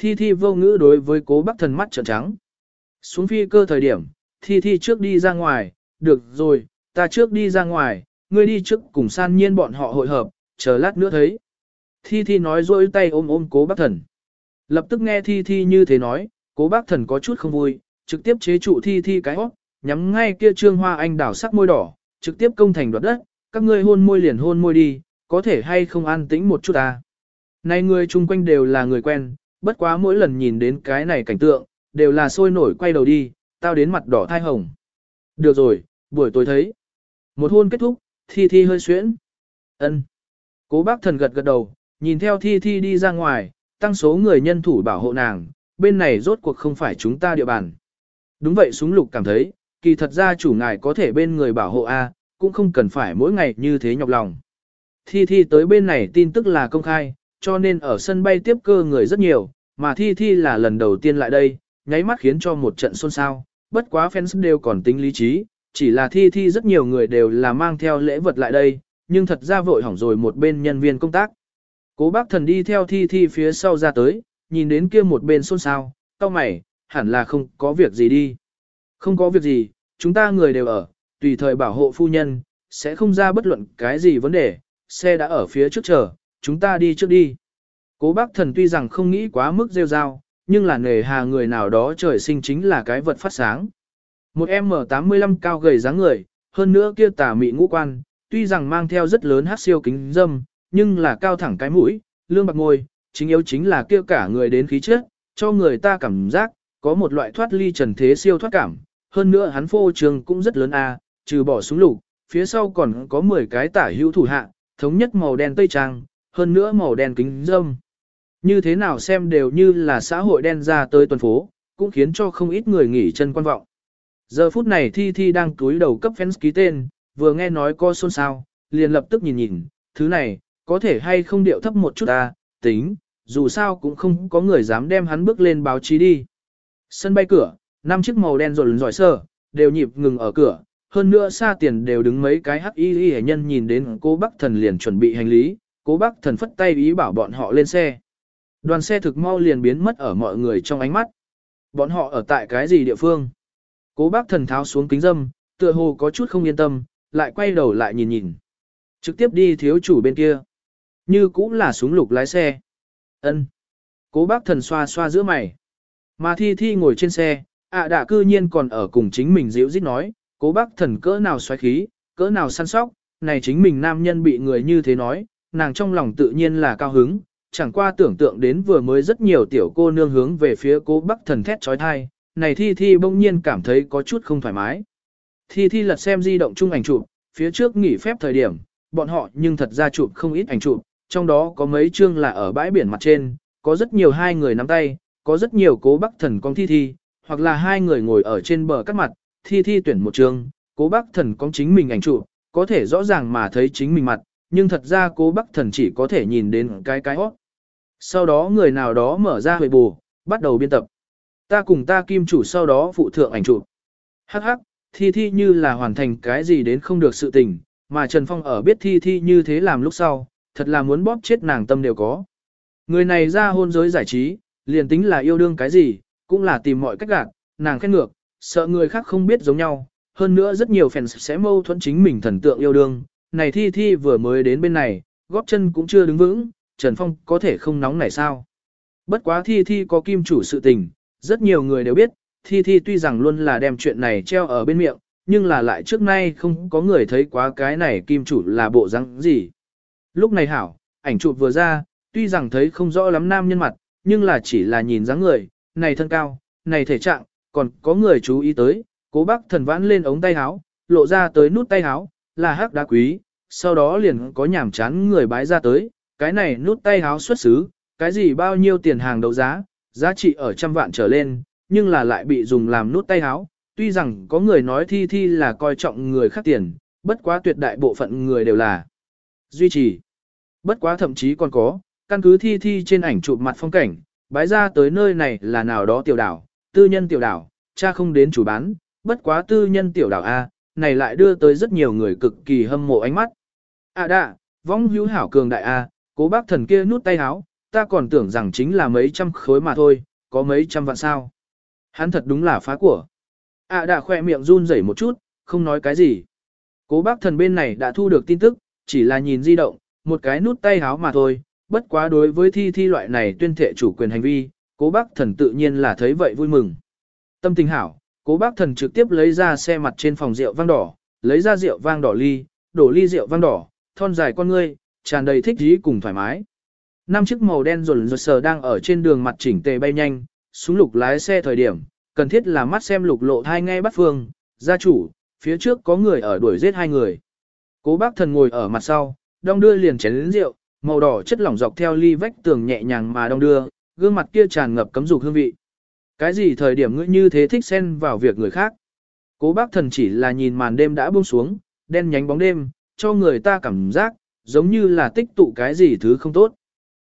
Thi Thi vô ngữ đối với cố bác thần mắt trợn trắng. Xuống phi cơ thời điểm, Thi Thi trước đi ra ngoài, được rồi, ta trước đi ra ngoài, ngươi đi trước cùng san nhiên bọn họ hội hợp, chờ lát nữa thấy. Thi Thi nói rôi tay ôm ôm cố bác thần. Lập tức nghe Thi Thi như thế nói, cố bác thần có chút không vui, trực tiếp chế trụ Thi Thi cái hót, nhắm ngay kia trương hoa anh đảo sắc môi đỏ, trực tiếp công thành đoạt đất, các ngươi hôn môi liền hôn môi đi, có thể hay không an tĩnh một chút ta. Này người chung quanh đều là người quen, bất quá mỗi lần nhìn đến cái này cảnh tượng, đều là sôi nổi quay đầu đi, tao đến mặt đỏ thai hồng. Được rồi, buổi tối thấy. Một hôn kết thúc, Thi Thi hơi xuyễn. ân Cố bác thần gật gật đầu, nhìn theo Thi Thi đi ra ngoài, tăng số người nhân thủ bảo hộ nàng, bên này rốt cuộc không phải chúng ta địa bàn. Đúng vậy súng lục cảm thấy, kỳ thật ra chủ ngài có thể bên người bảo hộ A, cũng không cần phải mỗi ngày như thế nhọc lòng. Thi Thi tới bên này tin tức là công khai, cho nên ở sân bay tiếp cơ người rất nhiều, mà Thi Thi là lần đầu tiên lại đây, nháy mắt khiến cho một trận xôn xao, bất quá fans đều còn tính lý trí, chỉ là Thi Thi rất nhiều người đều là mang theo lễ vật lại đây, nhưng thật ra vội hỏng rồi một bên nhân viên công tác. Cố bác thần đi theo Thi Thi phía sau ra tới, nhìn đến kia một bên xôn xao, cao mày, hẳn là không có việc gì đi. Không có việc gì, chúng ta người đều ở, tùy thời bảo hộ phu nhân, sẽ không ra bất luận cái gì vấn đề, xe đã ở phía trước chờ, chúng ta đi trước đi. Cố bác thần tuy rằng không nghĩ quá mức rêu rao, nhưng là nề hà người nào đó trời sinh chính là cái vật phát sáng. Một M85 cao gầy dáng người, hơn nữa kia tà mị ngũ quan, tuy rằng mang theo rất lớn hát siêu kính dâm, nhưng là cao thẳng cái mũi, lương bạc ngôi, chính yếu chính là kia cả người đến khí chất, cho người ta cảm giác, có một loại thoát ly trần thế siêu thoát cảm. Hơn nữa hắn phô trường cũng rất lớn a, trừ bỏ súng lục, phía sau còn có 10 cái tả hữu thủ hạ, thống nhất màu đen tây trang, hơn nữa màu đen kính dâm. Như thế nào xem đều như là xã hội đen ra tới tuần phố, cũng khiến cho không ít người nghỉ chân quan vọng. Giờ phút này Thi Thi đang túi đầu cấp fans ký tên, vừa nghe nói co xôn xao, liền lập tức nhìn nhìn, thứ này, có thể hay không điệu thấp một chút ta, tính, dù sao cũng không có người dám đem hắn bước lên báo chí đi. Sân bay cửa, năm chiếc màu đen rộn giỏi sờ đều nhịp ngừng ở cửa, hơn nữa xa tiền đều đứng mấy cái hắc y y nhân nhìn đến cô bác thần liền chuẩn bị hành lý, cố bác thần phất tay ý bảo bọn họ lên xe. Đoàn xe thực mau liền biến mất ở mọi người trong ánh mắt. Bọn họ ở tại cái gì địa phương? Cố bác thần tháo xuống kính dâm, tựa hồ có chút không yên tâm, lại quay đầu lại nhìn nhìn. Trực tiếp đi thiếu chủ bên kia. Như cũng là súng lục lái xe. ân Cố bác thần xoa xoa giữa mày. Mà thi thi ngồi trên xe, ạ à đã cư nhiên còn ở cùng chính mình dịu dít nói, cố bác thần cỡ nào xoáy khí, cỡ nào săn sóc, này chính mình nam nhân bị người như thế nói, nàng trong lòng tự nhiên là cao hứng, chẳng qua tưởng tượng đến vừa mới rất nhiều tiểu cô nương hướng về phía cố bắc thần thét trói thai, này thi thi bỗng nhiên cảm thấy có chút không thoải mái. Thi thi lật xem di động chung ảnh chụp, phía trước nghỉ phép thời điểm, bọn họ nhưng thật ra chụp không ít ảnh chụp, trong đó có mấy chương là ở bãi biển mặt trên, có rất nhiều hai người nắm tay, có rất nhiều cố bắc thần con thi thi, hoặc là hai người ngồi ở trên bờ cắt mặt, thi thi tuyển một chương, cố bắc thần con chính mình ảnh chụp, có thể rõ ràng mà thấy chính mình mặt, nhưng thật ra cố bắc thần chỉ có thể nhìn đến cái cái hót. Sau đó người nào đó mở ra huệ bù, bắt đầu biên tập. Ta cùng ta kim chủ sau đó phụ thượng ảnh chụp. Hắc hắc, thi thi như là hoàn thành cái gì đến không được sự tình, mà Trần Phong ở biết thi thi như thế làm lúc sau, thật là muốn bóp chết nàng tâm đều có. Người này ra hôn giới giải trí, liền tính là yêu đương cái gì, cũng là tìm mọi cách gạt, nàng khét ngược, sợ người khác không biết giống nhau. Hơn nữa rất nhiều fans sẽ mâu thuẫn chính mình thần tượng yêu đương, này thi thi vừa mới đến bên này, góp chân cũng chưa đứng vững, Trần Phong có thể không nóng này sao. Bất quá thi thi có kim chủ sự tình, rất nhiều người đều biết, thi thi tuy rằng luôn là đem chuyện này treo ở bên miệng, nhưng là lại trước nay không có người thấy quá cái này kim chủ là bộ răng gì. Lúc này hảo, ảnh chụp vừa ra, tuy rằng thấy không rõ lắm nam nhân mặt, nhưng là chỉ là nhìn dáng người, này thân cao, này thể trạng, còn có người chú ý tới, cố bác thần vãn lên ống tay áo, lộ ra tới nút tay áo, là hắc đá quý, sau đó liền có nhảm chán người bái ra tới, cái này nút tay háo xuất xứ, cái gì bao nhiêu tiền hàng đấu giá, giá trị ở trăm vạn trở lên, nhưng là lại bị dùng làm nút tay háo. tuy rằng có người nói thi thi là coi trọng người khác tiền, bất quá tuyệt đại bộ phận người đều là duy trì. Bất quá thậm chí còn có, căn cứ thi thi trên ảnh chụp mặt phong cảnh, bái ra tới nơi này là nào đó tiểu đảo, tư nhân tiểu đảo, cha không đến chủ bán, bất quá tư nhân tiểu đảo A, này lại đưa tới rất nhiều người cực kỳ hâm mộ ánh mắt. À đạ, vong hữu hảo cường đại A, cố bác thần kia nút tay háo, ta còn tưởng rằng chính là mấy trăm khối mà thôi, có mấy trăm vạn sao. Hắn thật đúng là phá của. À đã khoe miệng run rẩy một chút, không nói cái gì. Cố bác thần bên này đã thu được tin tức, chỉ là nhìn di động, một cái nút tay háo mà thôi, bất quá đối với thi thi loại này tuyên thệ chủ quyền hành vi, cố bác thần tự nhiên là thấy vậy vui mừng. Tâm tình hảo, cố bác thần trực tiếp lấy ra xe mặt trên phòng rượu vang đỏ, lấy ra rượu vang đỏ ly, đổ ly rượu vang đỏ, thon dài con ngươi, tràn đầy thích ý cùng thoải mái. Năm chiếc màu đen rồn rột sờ đang ở trên đường mặt chỉnh tề bay nhanh, súng lục lái xe thời điểm, cần thiết là mắt xem lục lộ thai ngay bắt phương, gia chủ, phía trước có người ở đuổi giết hai người. Cố bác thần ngồi ở mặt sau, đong đưa liền chén lĩnh rượu, màu đỏ chất lỏng dọc theo ly vách tường nhẹ nhàng mà đong đưa, gương mặt kia tràn ngập cấm dục hương vị. Cái gì thời điểm ngươi như thế thích xen vào việc người khác? Cố bác thần chỉ là nhìn màn đêm đã buông xuống, đen nhánh bóng đêm, cho người ta cảm giác, giống như là tích tụ cái gì thứ không tốt.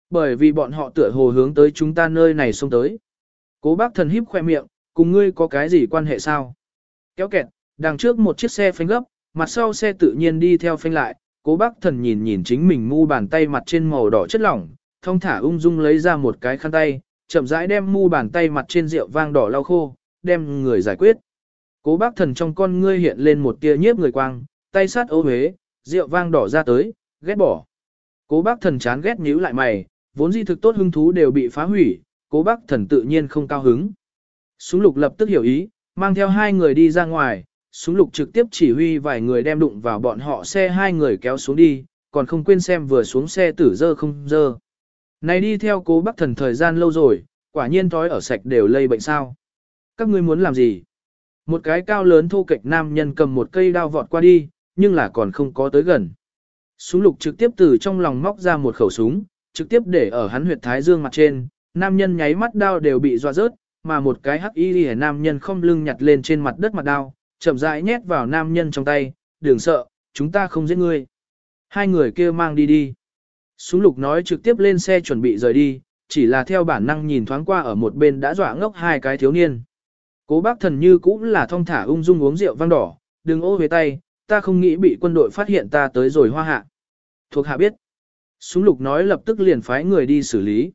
Bởi vì bọn họ tựa hồ hướng tới chúng ta nơi này xông tới. Cố bác thần híp khoe miệng, cùng ngươi có cái gì quan hệ sao? Kéo kẹt, đằng trước một chiếc xe phanh gấp, mặt sau xe tự nhiên đi theo phanh lại, cố bác thần nhìn nhìn chính mình mu bàn tay mặt trên màu đỏ chất lỏng, thông thả ung dung lấy ra một cái khăn tay, chậm rãi đem mu bàn tay mặt trên rượu vang đỏ lau khô, đem người giải quyết. Cố bác thần trong con ngươi hiện lên một tia nhiếp người quang, tay sát ô huế, rượu vang đỏ ra tới, ghét bỏ. Cố bác thần chán ghét nhíu lại mày, vốn di thực tốt hứng thú đều bị phá hủy, cố bác thần tự nhiên không cao hứng. Súng lục lập tức hiểu ý, mang theo hai người đi ra ngoài, súng lục trực tiếp chỉ huy vài người đem đụng vào bọn họ xe hai người kéo xuống đi, còn không quên xem vừa xuống xe tử dơ không dơ. Này đi theo cố bác thần thời gian lâu rồi, quả nhiên thói ở sạch đều lây bệnh sao. Các ngươi muốn làm gì? Một cái cao lớn thô kệch nam nhân cầm một cây đao vọt qua đi, nhưng là còn không có tới gần. Súng lục trực tiếp từ trong lòng móc ra một khẩu súng, trực tiếp để ở hắn huyệt thái dương mặt trên, nam nhân nháy mắt đao đều bị dọa rớt, mà một cái hắc y lìa nam nhân không lưng nhặt lên trên mặt đất mặt đao, chậm rãi nhét vào nam nhân trong tay, đừng sợ, chúng ta không giết ngươi. Hai người kia mang đi đi. Súng lục nói trực tiếp lên xe chuẩn bị rời đi, chỉ là theo bản năng nhìn thoáng qua ở một bên đã dọa ngốc hai cái thiếu niên. Cố bác thần như cũng là thong thả ung dung uống rượu vang đỏ, đừng ô về tay, ta không nghĩ bị quân đội phát hiện ta tới rồi hoa hạ. Thuộc hạ biết. Súng lục nói lập tức liền phái người đi xử lý.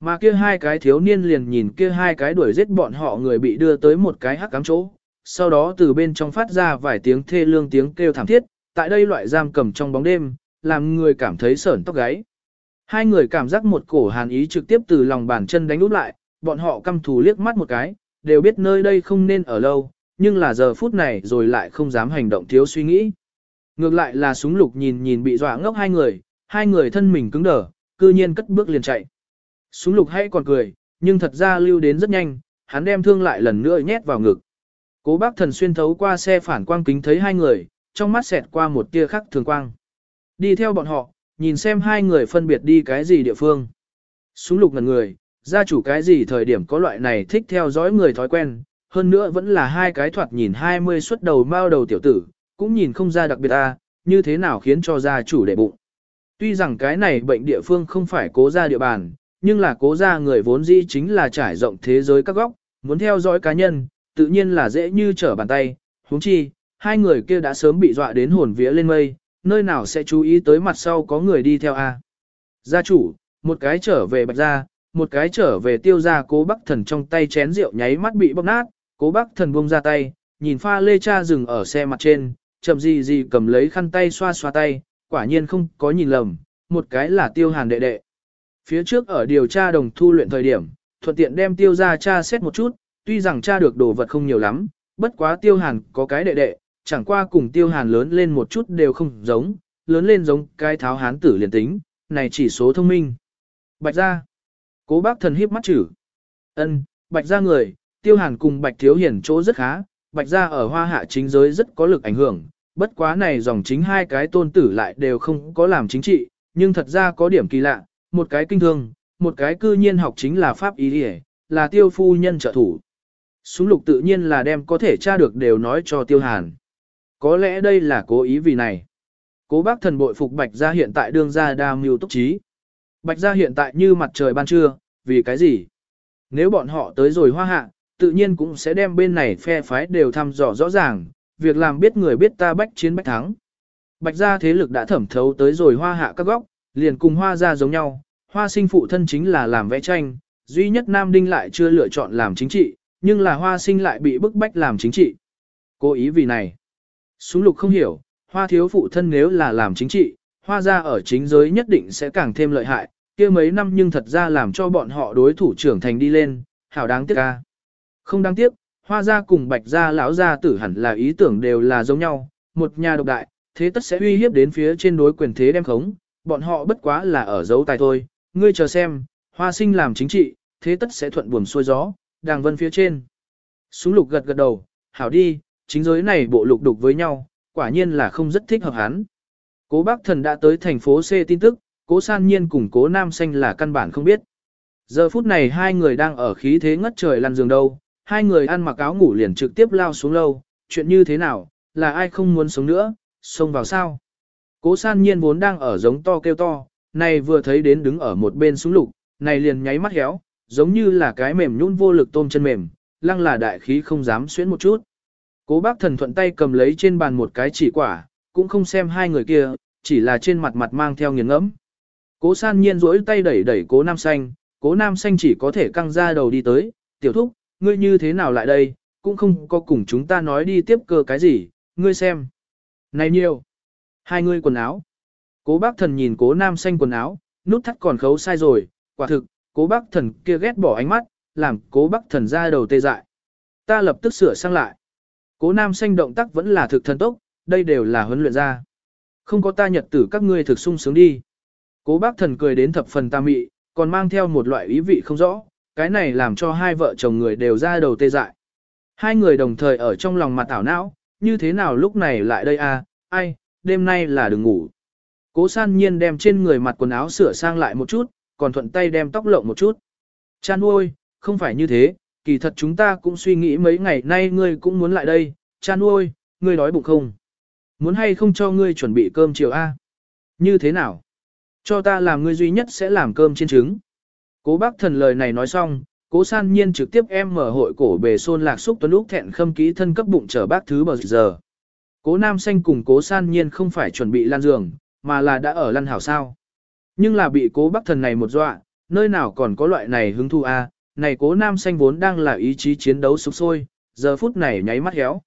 Mà kia hai cái thiếu niên liền nhìn kia hai cái đuổi giết bọn họ người bị đưa tới một cái hắc cám chỗ. Sau đó từ bên trong phát ra vài tiếng thê lương tiếng kêu thảm thiết, tại đây loại giam cầm trong bóng đêm, làm người cảm thấy sởn tóc gáy. Hai người cảm giác một cổ hàn ý trực tiếp từ lòng bàn chân đánh úp lại, bọn họ căm thù liếc mắt một cái, đều biết nơi đây không nên ở lâu, nhưng là giờ phút này rồi lại không dám hành động thiếu suy nghĩ. Ngược lại là súng lục nhìn nhìn bị dọa ngốc hai người, hai người thân mình cứng đờ, cư nhiên cất bước liền chạy. Súng lục hay còn cười, nhưng thật ra lưu đến rất nhanh, hắn đem thương lại lần nữa nhét vào ngực. Cố bác thần xuyên thấu qua xe phản quang kính thấy hai người, trong mắt xẹt qua một tia khắc thường quang. Đi theo bọn họ, nhìn xem hai người phân biệt đi cái gì địa phương. Súng lục ngần người, gia chủ cái gì thời điểm có loại này thích theo dõi người thói quen, hơn nữa vẫn là hai cái thoạt nhìn 20 xuất đầu mao đầu tiểu tử, cũng nhìn không ra đặc biệt a, như thế nào khiến cho gia chủ đệ bụng. Tuy rằng cái này bệnh địa phương không phải cố gia địa bàn, nhưng là cố gia người vốn dĩ chính là trải rộng thế giới các góc, muốn theo dõi cá nhân, tự nhiên là dễ như trở bàn tay, huống chi, hai người kia đã sớm bị dọa đến hồn vía lên mây, nơi nào sẽ chú ý tới mặt sau có người đi theo a. Gia chủ, một cái trở về bạch gia, một cái trở về tiêu gia cố bác thần trong tay chén rượu nháy mắt bị bóc nát, cố bác thần buông ra tay, nhìn pha lê cha dừng ở xe mặt trên, chậm gì gì cầm lấy khăn tay xoa xoa tay, quả nhiên không có nhìn lầm, một cái là tiêu hàn đệ đệ. Phía trước ở điều tra đồng thu luyện thời điểm, thuận tiện đem tiêu ra cha xét một chút, tuy rằng cha được đồ vật không nhiều lắm, bất quá tiêu hàn có cái đệ đệ, chẳng qua cùng tiêu hàn lớn lên một chút đều không giống, lớn lên giống cái tháo hán tử liền tính, này chỉ số thông minh. Bạch ra. Cố bác thần hiếp mắt chữ. ân bạch ra người, tiêu hàn cùng bạch thiếu hiển chỗ rất khá, bạch ra ở hoa hạ chính giới rất có lực ảnh hưởng, bất quá này dòng chính hai cái tôn tử lại đều không có làm chính trị, nhưng thật ra có điểm kỳ lạ, một cái kinh thương, một cái cư nhiên học chính là pháp ý địa, là tiêu phu nhân trợ thủ. Súng lục tự nhiên là đem có thể tra được đều nói cho tiêu hàn. Có lẽ đây là cố ý vì này. Cố bác thần bội phục bạch gia hiện tại đương gia đa mưu túc trí. Bạch gia hiện tại như mặt trời ban trưa, vì cái gì? Nếu bọn họ tới rồi hoa hạ, tự nhiên cũng sẽ đem bên này phe phái đều thăm dò rõ ràng, việc làm biết người biết ta bách chiến bách thắng. Bạch gia thế lực đã thẩm thấu tới rồi hoa hạ các góc, liền cùng hoa gia giống nhau, hoa sinh phụ thân chính là làm vẽ tranh, duy nhất Nam Đinh lại chưa lựa chọn làm chính trị, nhưng là hoa sinh lại bị bức bách làm chính trị. Cố ý vì này. Súng lục không hiểu, hoa thiếu phụ thân nếu là làm chính trị, hoa gia ở chính giới nhất định sẽ càng thêm lợi hại, kia mấy năm nhưng thật ra làm cho bọn họ đối thủ trưởng thành đi lên, hảo đáng tiếc ca. Không đáng tiếc, hoa gia cùng bạch gia lão gia tử hẳn là ý tưởng đều là giống nhau, một nhà độc đại, thế tất sẽ uy hiếp đến phía trên đối quyền thế đem khống, bọn họ bất quá là ở dấu tài thôi, ngươi chờ xem, hoa sinh làm chính trị, thế tất sẽ thuận buồm xuôi gió, đàng vân phía trên. Súng lục gật gật đầu, hảo đi, chính giới này bộ lục đục với nhau, quả nhiên là không rất thích hợp hắn. Cố bác thần đã tới thành phố C tin tức, cố san nhiên cùng cố nam xanh là căn bản không biết. Giờ phút này hai người đang ở khí thế ngất trời lăn giường đâu, hai người ăn mặc áo ngủ liền trực tiếp lao xuống lâu, chuyện như thế nào, là ai không muốn sống nữa, xông vào sao. Cố san nhiên vốn đang ở giống to kêu to, này vừa thấy đến đứng ở một bên súng lục, này liền nháy mắt héo, giống như là cái mềm nhũn vô lực tôm chân mềm, lăng là đại khí không dám xuyến một chút. Cố bác thần thuận tay cầm lấy trên bàn một cái chỉ quả, cũng không xem hai người kia, chỉ là trên mặt mặt mang theo nghiền ngẫm. Cố san nhiên rỗi tay đẩy đẩy cố nam xanh, cố nam xanh chỉ có thể căng ra đầu đi tới, tiểu thúc, ngươi như thế nào lại đây, cũng không có cùng chúng ta nói đi tiếp cơ cái gì, ngươi xem. Này nhiều, hai ngươi quần áo. Cố bác thần nhìn cố nam xanh quần áo, nút thắt còn khấu sai rồi, quả thực, cố bác thần kia ghét bỏ ánh mắt, làm cố bác thần ra đầu tê dại. Ta lập tức sửa sang lại. Cố nam xanh động tác vẫn là thực thần tốc, đây đều là huấn luyện ra. Không có ta nhật tử các ngươi thực sung sướng đi. Cố bác thần cười đến thập phần ta mị, còn mang theo một loại ý vị không rõ, cái này làm cho hai vợ chồng người đều ra đầu tê dại. Hai người đồng thời ở trong lòng mặt ảo não, như thế nào lúc này lại đây à, ai, đêm nay là đừng ngủ. Cố san nhiên đem trên người mặt quần áo sửa sang lại một chút, còn thuận tay đem tóc lộng một chút. Cha nuôi, không phải như thế, kỳ thật chúng ta cũng suy nghĩ mấy ngày nay ngươi cũng muốn lại đây, cha nuôi, ngươi đói bụng không? Muốn hay không cho ngươi chuẩn bị cơm chiều A? Như thế nào? Cho ta làm ngươi duy nhất sẽ làm cơm chiên trứng. Cố bác thần lời này nói xong, cố san nhiên trực tiếp em mở hội cổ bề xôn lạc xúc tuấn úc thẹn khâm ký thân cấp bụng trở bác thứ bờ giờ. Cố nam xanh cùng cố san nhiên không phải chuẩn bị lan giường, mà là đã ở lăn hảo sao. Nhưng là bị cố bác thần này một dọa, nơi nào còn có loại này hứng thu a này cố nam xanh vốn đang là ý chí chiến đấu sục sôi, giờ phút này nháy mắt héo.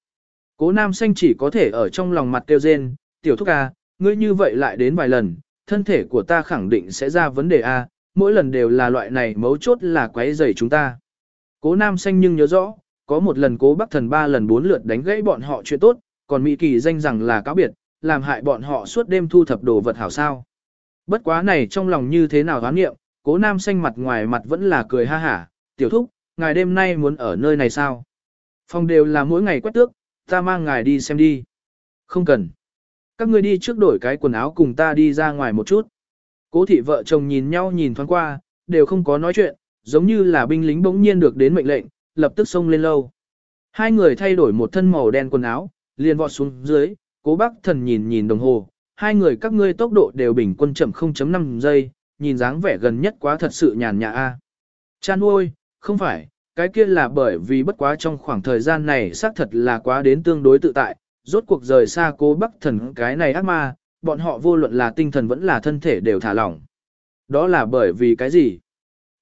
Cố nam xanh chỉ có thể ở trong lòng mặt tiêu rên, tiểu thúc a, ngươi như vậy lại đến vài lần, thân thể của ta khẳng định sẽ ra vấn đề a, mỗi lần đều là loại này mấu chốt là quấy rầy chúng ta. Cố nam xanh nhưng nhớ rõ, có một lần cố bắc thần ba lần bốn lượt đánh gãy bọn họ chuyện tốt, còn Mỹ kỳ danh rằng là cáo biệt, làm hại bọn họ suốt đêm thu thập đồ vật hảo sao. Bất quá này trong lòng như thế nào hoán nghiệm, cố nam xanh mặt ngoài mặt vẫn là cười ha hả, tiểu thúc, ngài đêm nay muốn ở nơi này sao? Phòng đều là mỗi ngày quét tước, ta mang ngài đi xem đi. Không cần. Các ngươi đi trước đổi cái quần áo cùng ta đi ra ngoài một chút. Cố thị vợ chồng nhìn nhau nhìn thoáng qua, đều không có nói chuyện, giống như là binh lính bỗng nhiên được đến mệnh lệnh, lập tức xông lên lâu. Hai người thay đổi một thân màu đen quần áo, liền vọt xuống dưới, cố bác thần nhìn nhìn đồng hồ, hai người các ngươi tốc độ đều bình quân chậm 0.5 giây, nhìn dáng vẻ gần nhất quá thật sự nhàn nhã a. Chan ôi, không phải, cái kia là bởi vì bất quá trong khoảng thời gian này xác thật là quá đến tương đối tự tại, rốt cuộc rời xa cố bắc thần cái này ác ma, bọn họ vô luận là tinh thần vẫn là thân thể đều thả lỏng. Đó là bởi vì cái gì?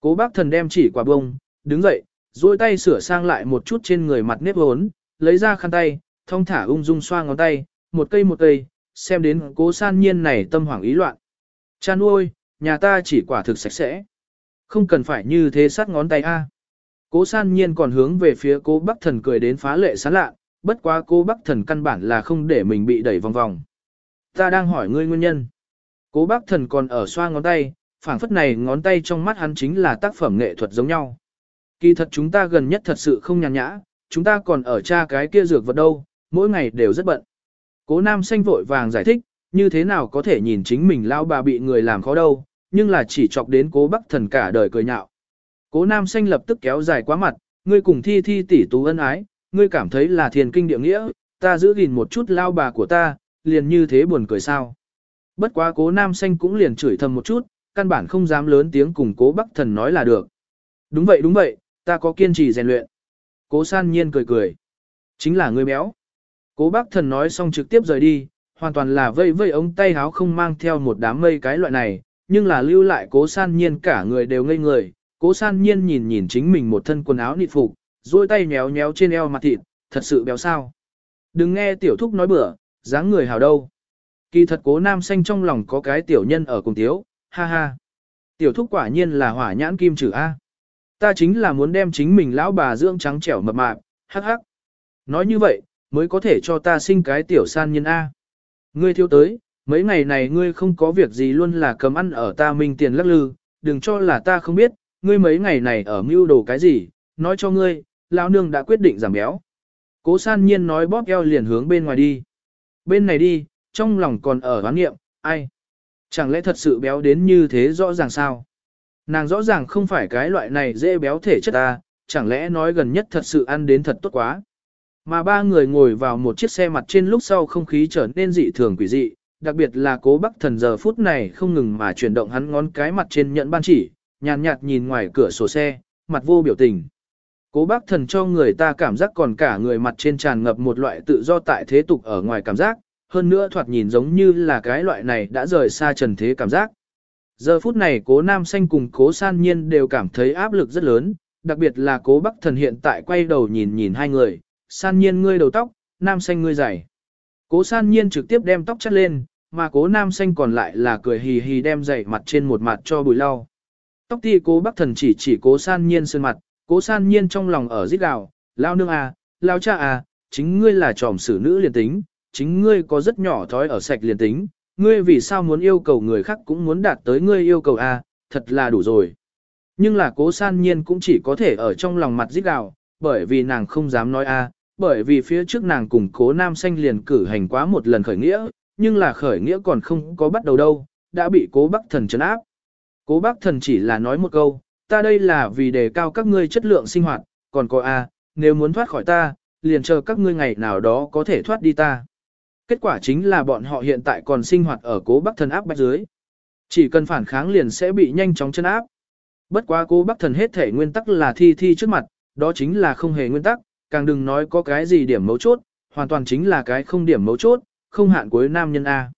Cố bác thần đem chỉ quả bông, đứng dậy, duỗi tay sửa sang lại một chút trên người mặt nếp hốn, lấy ra khăn tay, thông thả ung dung xoa ngón tay, một cây một cây, xem đến cố san nhiên này tâm hoảng ý loạn. Cha nuôi, nhà ta chỉ quả thực sạch sẽ. Không cần phải như thế sát ngón tay a. Cố san nhiên còn hướng về phía cố bắc thần cười đến phá lệ sán lạ, bất quá cố bắc thần căn bản là không để mình bị đẩy vòng vòng. Ta đang hỏi ngươi nguyên nhân. Cố bắc thần còn ở xoa ngón tay, phảng phất này ngón tay trong mắt hắn chính là tác phẩm nghệ thuật giống nhau. Kỳ thật chúng ta gần nhất thật sự không nhàn nhã, chúng ta còn ở cha cái kia dược vật đâu, mỗi ngày đều rất bận. Cố nam xanh vội vàng giải thích, như thế nào có thể nhìn chính mình lao bà bị người làm khó đâu, nhưng là chỉ chọc đến cố bắc thần cả đời cười nhạo. Cố nam xanh lập tức kéo dài quá mặt, ngươi cùng thi thi tỷ tú ân ái, ngươi cảm thấy là thiền kinh địa nghĩa, ta giữ gìn một chút lao bà của ta, liền như thế buồn cười sao. Bất quá cố nam xanh cũng liền chửi thầm một chút, căn bản không dám lớn tiếng cùng cố bắc thần nói là được. Đúng vậy đúng vậy, ta có kiên trì rèn luyện. Cố san nhiên cười cười. Chính là ngươi béo. Cố bác thần nói xong trực tiếp rời đi, hoàn toàn là vây vây ống tay háo không mang theo một đám mây cái loại này, nhưng là lưu lại cố san nhiên cả người đều ngây người, cố san nhiên nhìn nhìn chính mình một thân quần áo nịt phục, duỗi tay nhéo nhéo trên eo mặt thịt, thật sự béo sao. Đừng nghe tiểu thúc nói bừa, dáng người hào đâu. Kỳ thật cố nam xanh trong lòng có cái tiểu nhân ở cùng tiếu, ha ha. Tiểu thúc quả nhiên là hỏa nhãn kim trừ A. Ta chính là muốn đem chính mình lão bà dưỡng trắng trẻo mập mạp, hắc hắc. Nói như vậy, mới có thể cho ta sinh cái tiểu san nhân A. Ngươi thiếu tới, mấy ngày này ngươi không có việc gì luôn là cầm ăn ở ta minh tiền lắc lư, đừng cho là ta không biết, ngươi mấy ngày này ở mưu đồ cái gì, nói cho ngươi, lão nương đã quyết định giảm béo. Cố san nhiên nói bóp eo liền hướng bên ngoài đi. Bên này đi, trong lòng còn ở hoán nghiệm, ai? Chẳng lẽ thật sự béo đến như thế rõ ràng sao? Nàng rõ ràng không phải cái loại này dễ béo thể chất ta, chẳng lẽ nói gần nhất thật sự ăn đến thật tốt quá. Mà ba người ngồi vào một chiếc xe mặt trên lúc sau không khí trở nên dị thường quỷ dị, đặc biệt là cố bắc thần giờ phút này không ngừng mà chuyển động hắn ngón cái mặt trên nhận ban chỉ, nhàn nhạt, nhìn ngoài cửa sổ xe, mặt vô biểu tình. Cố bác thần cho người ta cảm giác còn cả người mặt trên tràn ngập một loại tự do tại thế tục ở ngoài cảm giác, hơn nữa thoạt nhìn giống như là cái loại này đã rời xa trần thế cảm giác. Giờ phút này cố nam xanh cùng cố san nhiên đều cảm thấy áp lực rất lớn, đặc biệt là cố bắc thần hiện tại quay đầu nhìn nhìn hai người, san nhiên ngươi đầu tóc, nam xanh ngươi dày. Cố san nhiên trực tiếp đem tóc chắt lên, mà cố nam xanh còn lại là cười hì hì đem dậy mặt trên một mặt cho bùi lau. Tóc ti cố bắc thần chỉ chỉ cố san nhiên sơn mặt, cố san nhiên trong lòng ở rít gào, lao nương à, lao cha à, chính ngươi là tròm xử nữ liền tính, chính ngươi có rất nhỏ thói ở sạch liền tính, ngươi vì sao muốn yêu cầu người khác cũng muốn đạt tới ngươi yêu cầu à, thật là đủ rồi. Nhưng là cố san nhiên cũng chỉ có thể ở trong lòng mặt rít gào, bởi vì nàng không dám nói a, à, bởi vì phía trước nàng cùng cố nam xanh liền cử hành quá một lần khởi nghĩa, nhưng là khởi nghĩa còn không có bắt đầu đâu, đã bị cố bắc thần trấn áp. Cố bắc thần chỉ là nói một câu, ta đây là vì đề cao các ngươi chất lượng sinh hoạt, còn có a, nếu muốn thoát khỏi ta, liền chờ các ngươi ngày nào đó có thể thoát đi ta. Kết quả chính là bọn họ hiện tại còn sinh hoạt ở cố bắc thần áp bách dưới. Chỉ cần phản kháng liền sẽ bị nhanh chóng chân áp. Bất quá cố bắc thần hết thể nguyên tắc là thi thi trước mặt, đó chính là không hề nguyên tắc, càng đừng nói có cái gì điểm mấu chốt, hoàn toàn chính là cái không điểm mấu chốt, không hạn cuối nam nhân A.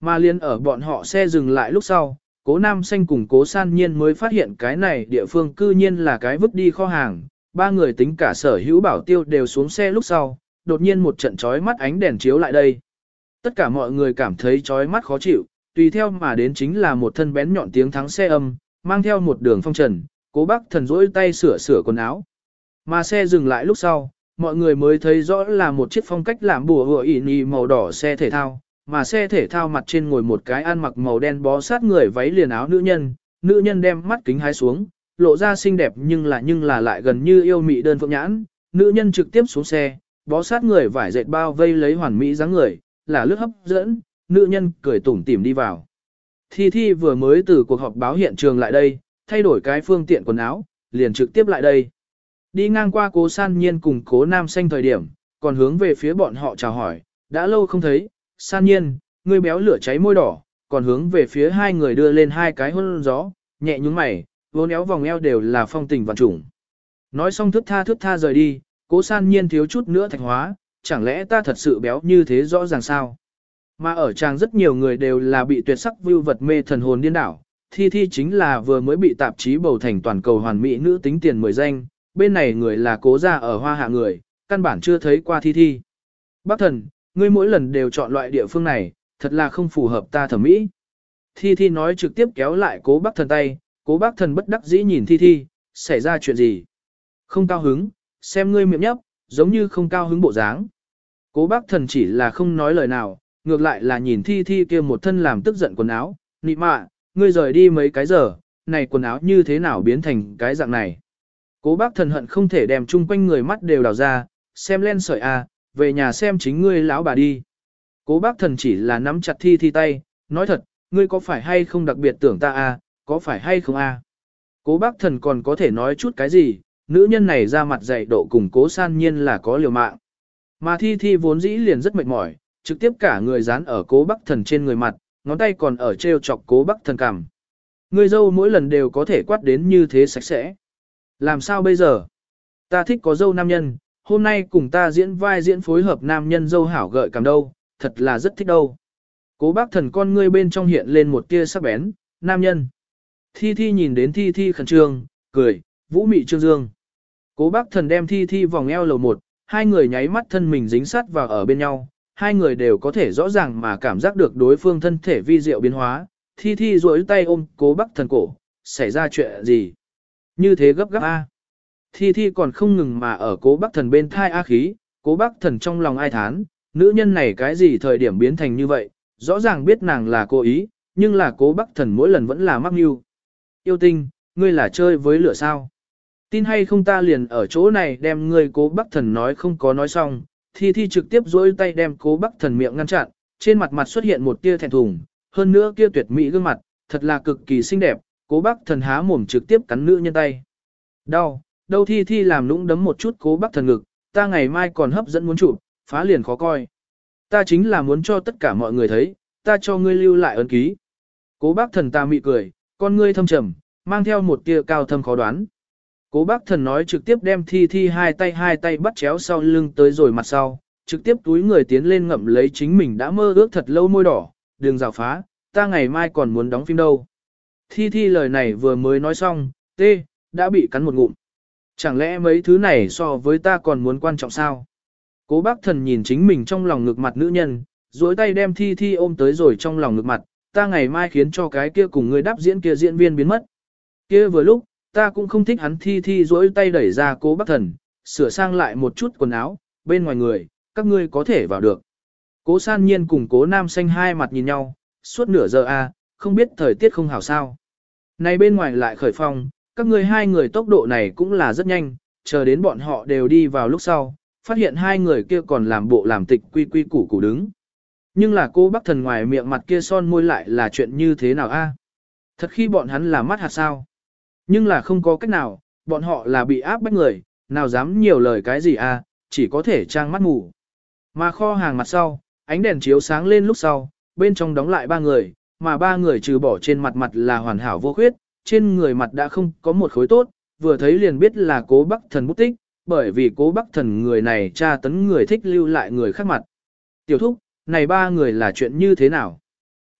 Mà liên ở bọn họ xe dừng lại lúc sau, cố nam xanh cùng cố san nhiên mới phát hiện cái này địa phương cư nhiên là cái vứt đi kho hàng, ba người tính cả sở hữu bảo tiêu đều xuống xe lúc sau, đột nhiên một trận chói mắt ánh đèn chiếu lại đây. Tất cả mọi người cảm thấy chói mắt khó chịu, tùy theo mà đến chính là một thân bén nhọn tiếng thắng xe âm, mang theo một đường phong trần, cố bác thần rỗi tay sửa sửa quần áo. Mà xe dừng lại lúc sau, mọi người mới thấy rõ là một chiếc phong cách làm bùa hựa ỉ nhì màu đỏ xe thể thao, mà xe thể thao mặt trên ngồi một cái ăn mặc màu đen bó sát người váy liền áo nữ nhân, nữ nhân đem mắt kính hái xuống, lộ ra xinh đẹp nhưng là nhưng là lại gần như yêu mị đơn phượng nhãn, nữ nhân trực tiếp xuống xe, bó sát người vải dệt bao vây lấy hoàn mỹ dáng người, là lướt hấp dẫn, nữ nhân cười tủm tỉm đi vào. Thi Thi vừa mới từ cuộc họp báo hiện trường lại đây, thay đổi cái phương tiện quần áo, liền trực tiếp lại đây. Đi ngang qua cố san nhiên cùng cố nam xanh thời điểm, còn hướng về phía bọn họ chào hỏi, đã lâu không thấy, san nhiên, ngươi béo lửa cháy môi đỏ, còn hướng về phía hai người đưa lên hai cái hôn gió, nhẹ nhúng mày, vốn éo vòng eo đều là phong tình vạn trùng. Nói xong thức tha thức tha rời đi, cố san nhiên thiếu chút nữa thạch hóa, chẳng lẽ ta thật sự béo như thế rõ ràng sao? Mà ở trang rất nhiều người đều là bị tuyệt sắc vưu vật mê thần hồn điên đảo, thi thi chính là vừa mới bị tạp chí bầu thành toàn cầu hoàn mỹ nữ tính tiền mười danh, bên này người là cố ra ở hoa hạ người, căn bản chưa thấy qua thi thi. Bác thần, ngươi mỗi lần đều chọn loại địa phương này, thật là không phù hợp ta thẩm mỹ. Thi thi nói trực tiếp kéo lại cố bác thần tay, cố bác thần bất đắc dĩ nhìn thi thi, xảy ra chuyện gì? Không cao hứng, xem ngươi miệng nhấp, giống như không cao hứng bộ dáng. Cố bác thần chỉ là không nói lời nào, ngược lại là nhìn thi thi kia một thân làm tức giận quần áo, nị mạ, ngươi rời đi mấy cái giờ, này quần áo như thế nào biến thành cái dạng này. Cố bác thần hận không thể đem chung quanh người mắt đều đào ra, xem len sợi a, à, về nhà xem chính ngươi lão bà đi. Cố bác thần chỉ là nắm chặt thi thi tay, nói thật, ngươi có phải hay không đặc biệt tưởng ta a, à, có phải hay không a? À? Cố bác thần còn có thể nói chút cái gì, nữ nhân này ra mặt dạy độ cùng cố san nhiên là có liều mạng. Mà thi thi vốn dĩ liền rất mệt mỏi, trực tiếp cả người dán ở cố bác thần trên người mặt, ngón tay còn ở treo chọc cố bác thần cằm. Người dâu mỗi lần đều có thể quát đến như thế sạch sẽ. Làm sao bây giờ? Ta thích có dâu nam nhân, hôm nay cùng ta diễn vai diễn phối hợp nam nhân dâu hảo gợi cảm đâu, thật là rất thích đâu. Cố bác thần con ngươi bên trong hiện lên một tia sắc bén, nam nhân. Thi thi nhìn đến thi thi khẩn trương, cười, vũ mị trương dương. Cố bác thần đem thi thi vòng eo lầu một, hai người nháy mắt thân mình dính sát vào ở bên nhau, hai người đều có thể rõ ràng mà cảm giác được đối phương thân thể vi diệu biến hóa, thi thi duỗi tay ôm cố bác thần cổ, xảy ra chuyện gì? Như thế gấp gáp A. Thi thi còn không ngừng mà ở cố bác thần bên thai A khí, cố bác thần trong lòng ai thán, nữ nhân này cái gì thời điểm biến thành như vậy, rõ ràng biết nàng là cố ý, nhưng là cố bác thần mỗi lần vẫn là mắc mưu. Yêu tinh, ngươi là chơi với lửa sao? Tin hay không ta liền ở chỗ này đem ngươi cố bác thần nói không có nói xong, thi thi trực tiếp dối tay đem cố bác thần miệng ngăn chặn, trên mặt mặt xuất hiện một tia thẹn thùng, hơn nữa kia tuyệt mỹ gương mặt, thật là cực kỳ xinh đẹp, cố bác thần há mồm trực tiếp cắn nữ nhân tay. Đau, đâu thi thi làm nũng đấm một chút cố bác thần ngực, ta ngày mai còn hấp dẫn muốn chụp, phá liền khó coi. Ta chính là muốn cho tất cả mọi người thấy, ta cho ngươi lưu lại ấn ký. Cố bác thần ta mị cười, con ngươi thâm trầm, mang theo một tia cao thâm khó đoán. Cố bác thần nói trực tiếp đem thi thi hai tay hai tay bắt chéo sau lưng tới rồi mặt sau, trực tiếp túi người tiến lên ngậm lấy chính mình đã mơ ước thật lâu môi đỏ, đường rào phá, ta ngày mai còn muốn đóng phim đâu. Thi thi lời này vừa mới nói xong, tê, đã bị cắn một ngụm. Chẳng lẽ mấy thứ này so với ta còn muốn quan trọng sao? Cố bác thần nhìn chính mình trong lòng ngực mặt nữ nhân, duỗi tay đem thi thi ôm tới rồi trong lòng ngực mặt, ta ngày mai khiến cho cái kia cùng người đáp diễn kia diễn viên biến mất. Kia vừa lúc, ta cũng không thích hắn thi thi duỗi tay đẩy ra cố bác thần, sửa sang lại một chút quần áo, bên ngoài người, các ngươi có thể vào được. Cố san nhiên cùng cố nam xanh hai mặt nhìn nhau, suốt nửa giờ a, không biết thời tiết không hảo sao. Này bên ngoài lại khởi phong, các ngươi hai người tốc độ này cũng là rất nhanh, chờ đến bọn họ đều đi vào lúc sau, phát hiện hai người kia còn làm bộ làm tịch quy quy củ củ đứng. Nhưng là cô bác thần ngoài miệng mặt kia son môi lại là chuyện như thế nào a? Thật khi bọn hắn là mắt hạt sao? Nhưng là không có cách nào, bọn họ là bị áp bách người, nào dám nhiều lời cái gì a, chỉ có thể trang mắt ngủ. Mà kho hàng mặt sau, ánh đèn chiếu sáng lên lúc sau, bên trong đóng lại ba người, mà ba người trừ bỏ trên mặt mặt là hoàn hảo vô khuyết, trên người mặt đã không có một khối tốt, vừa thấy liền biết là cố bắc thần bút tích, bởi vì cố bắc thần người này tra tấn người thích lưu lại người khác mặt. Tiểu thúc, này ba người là chuyện như thế nào?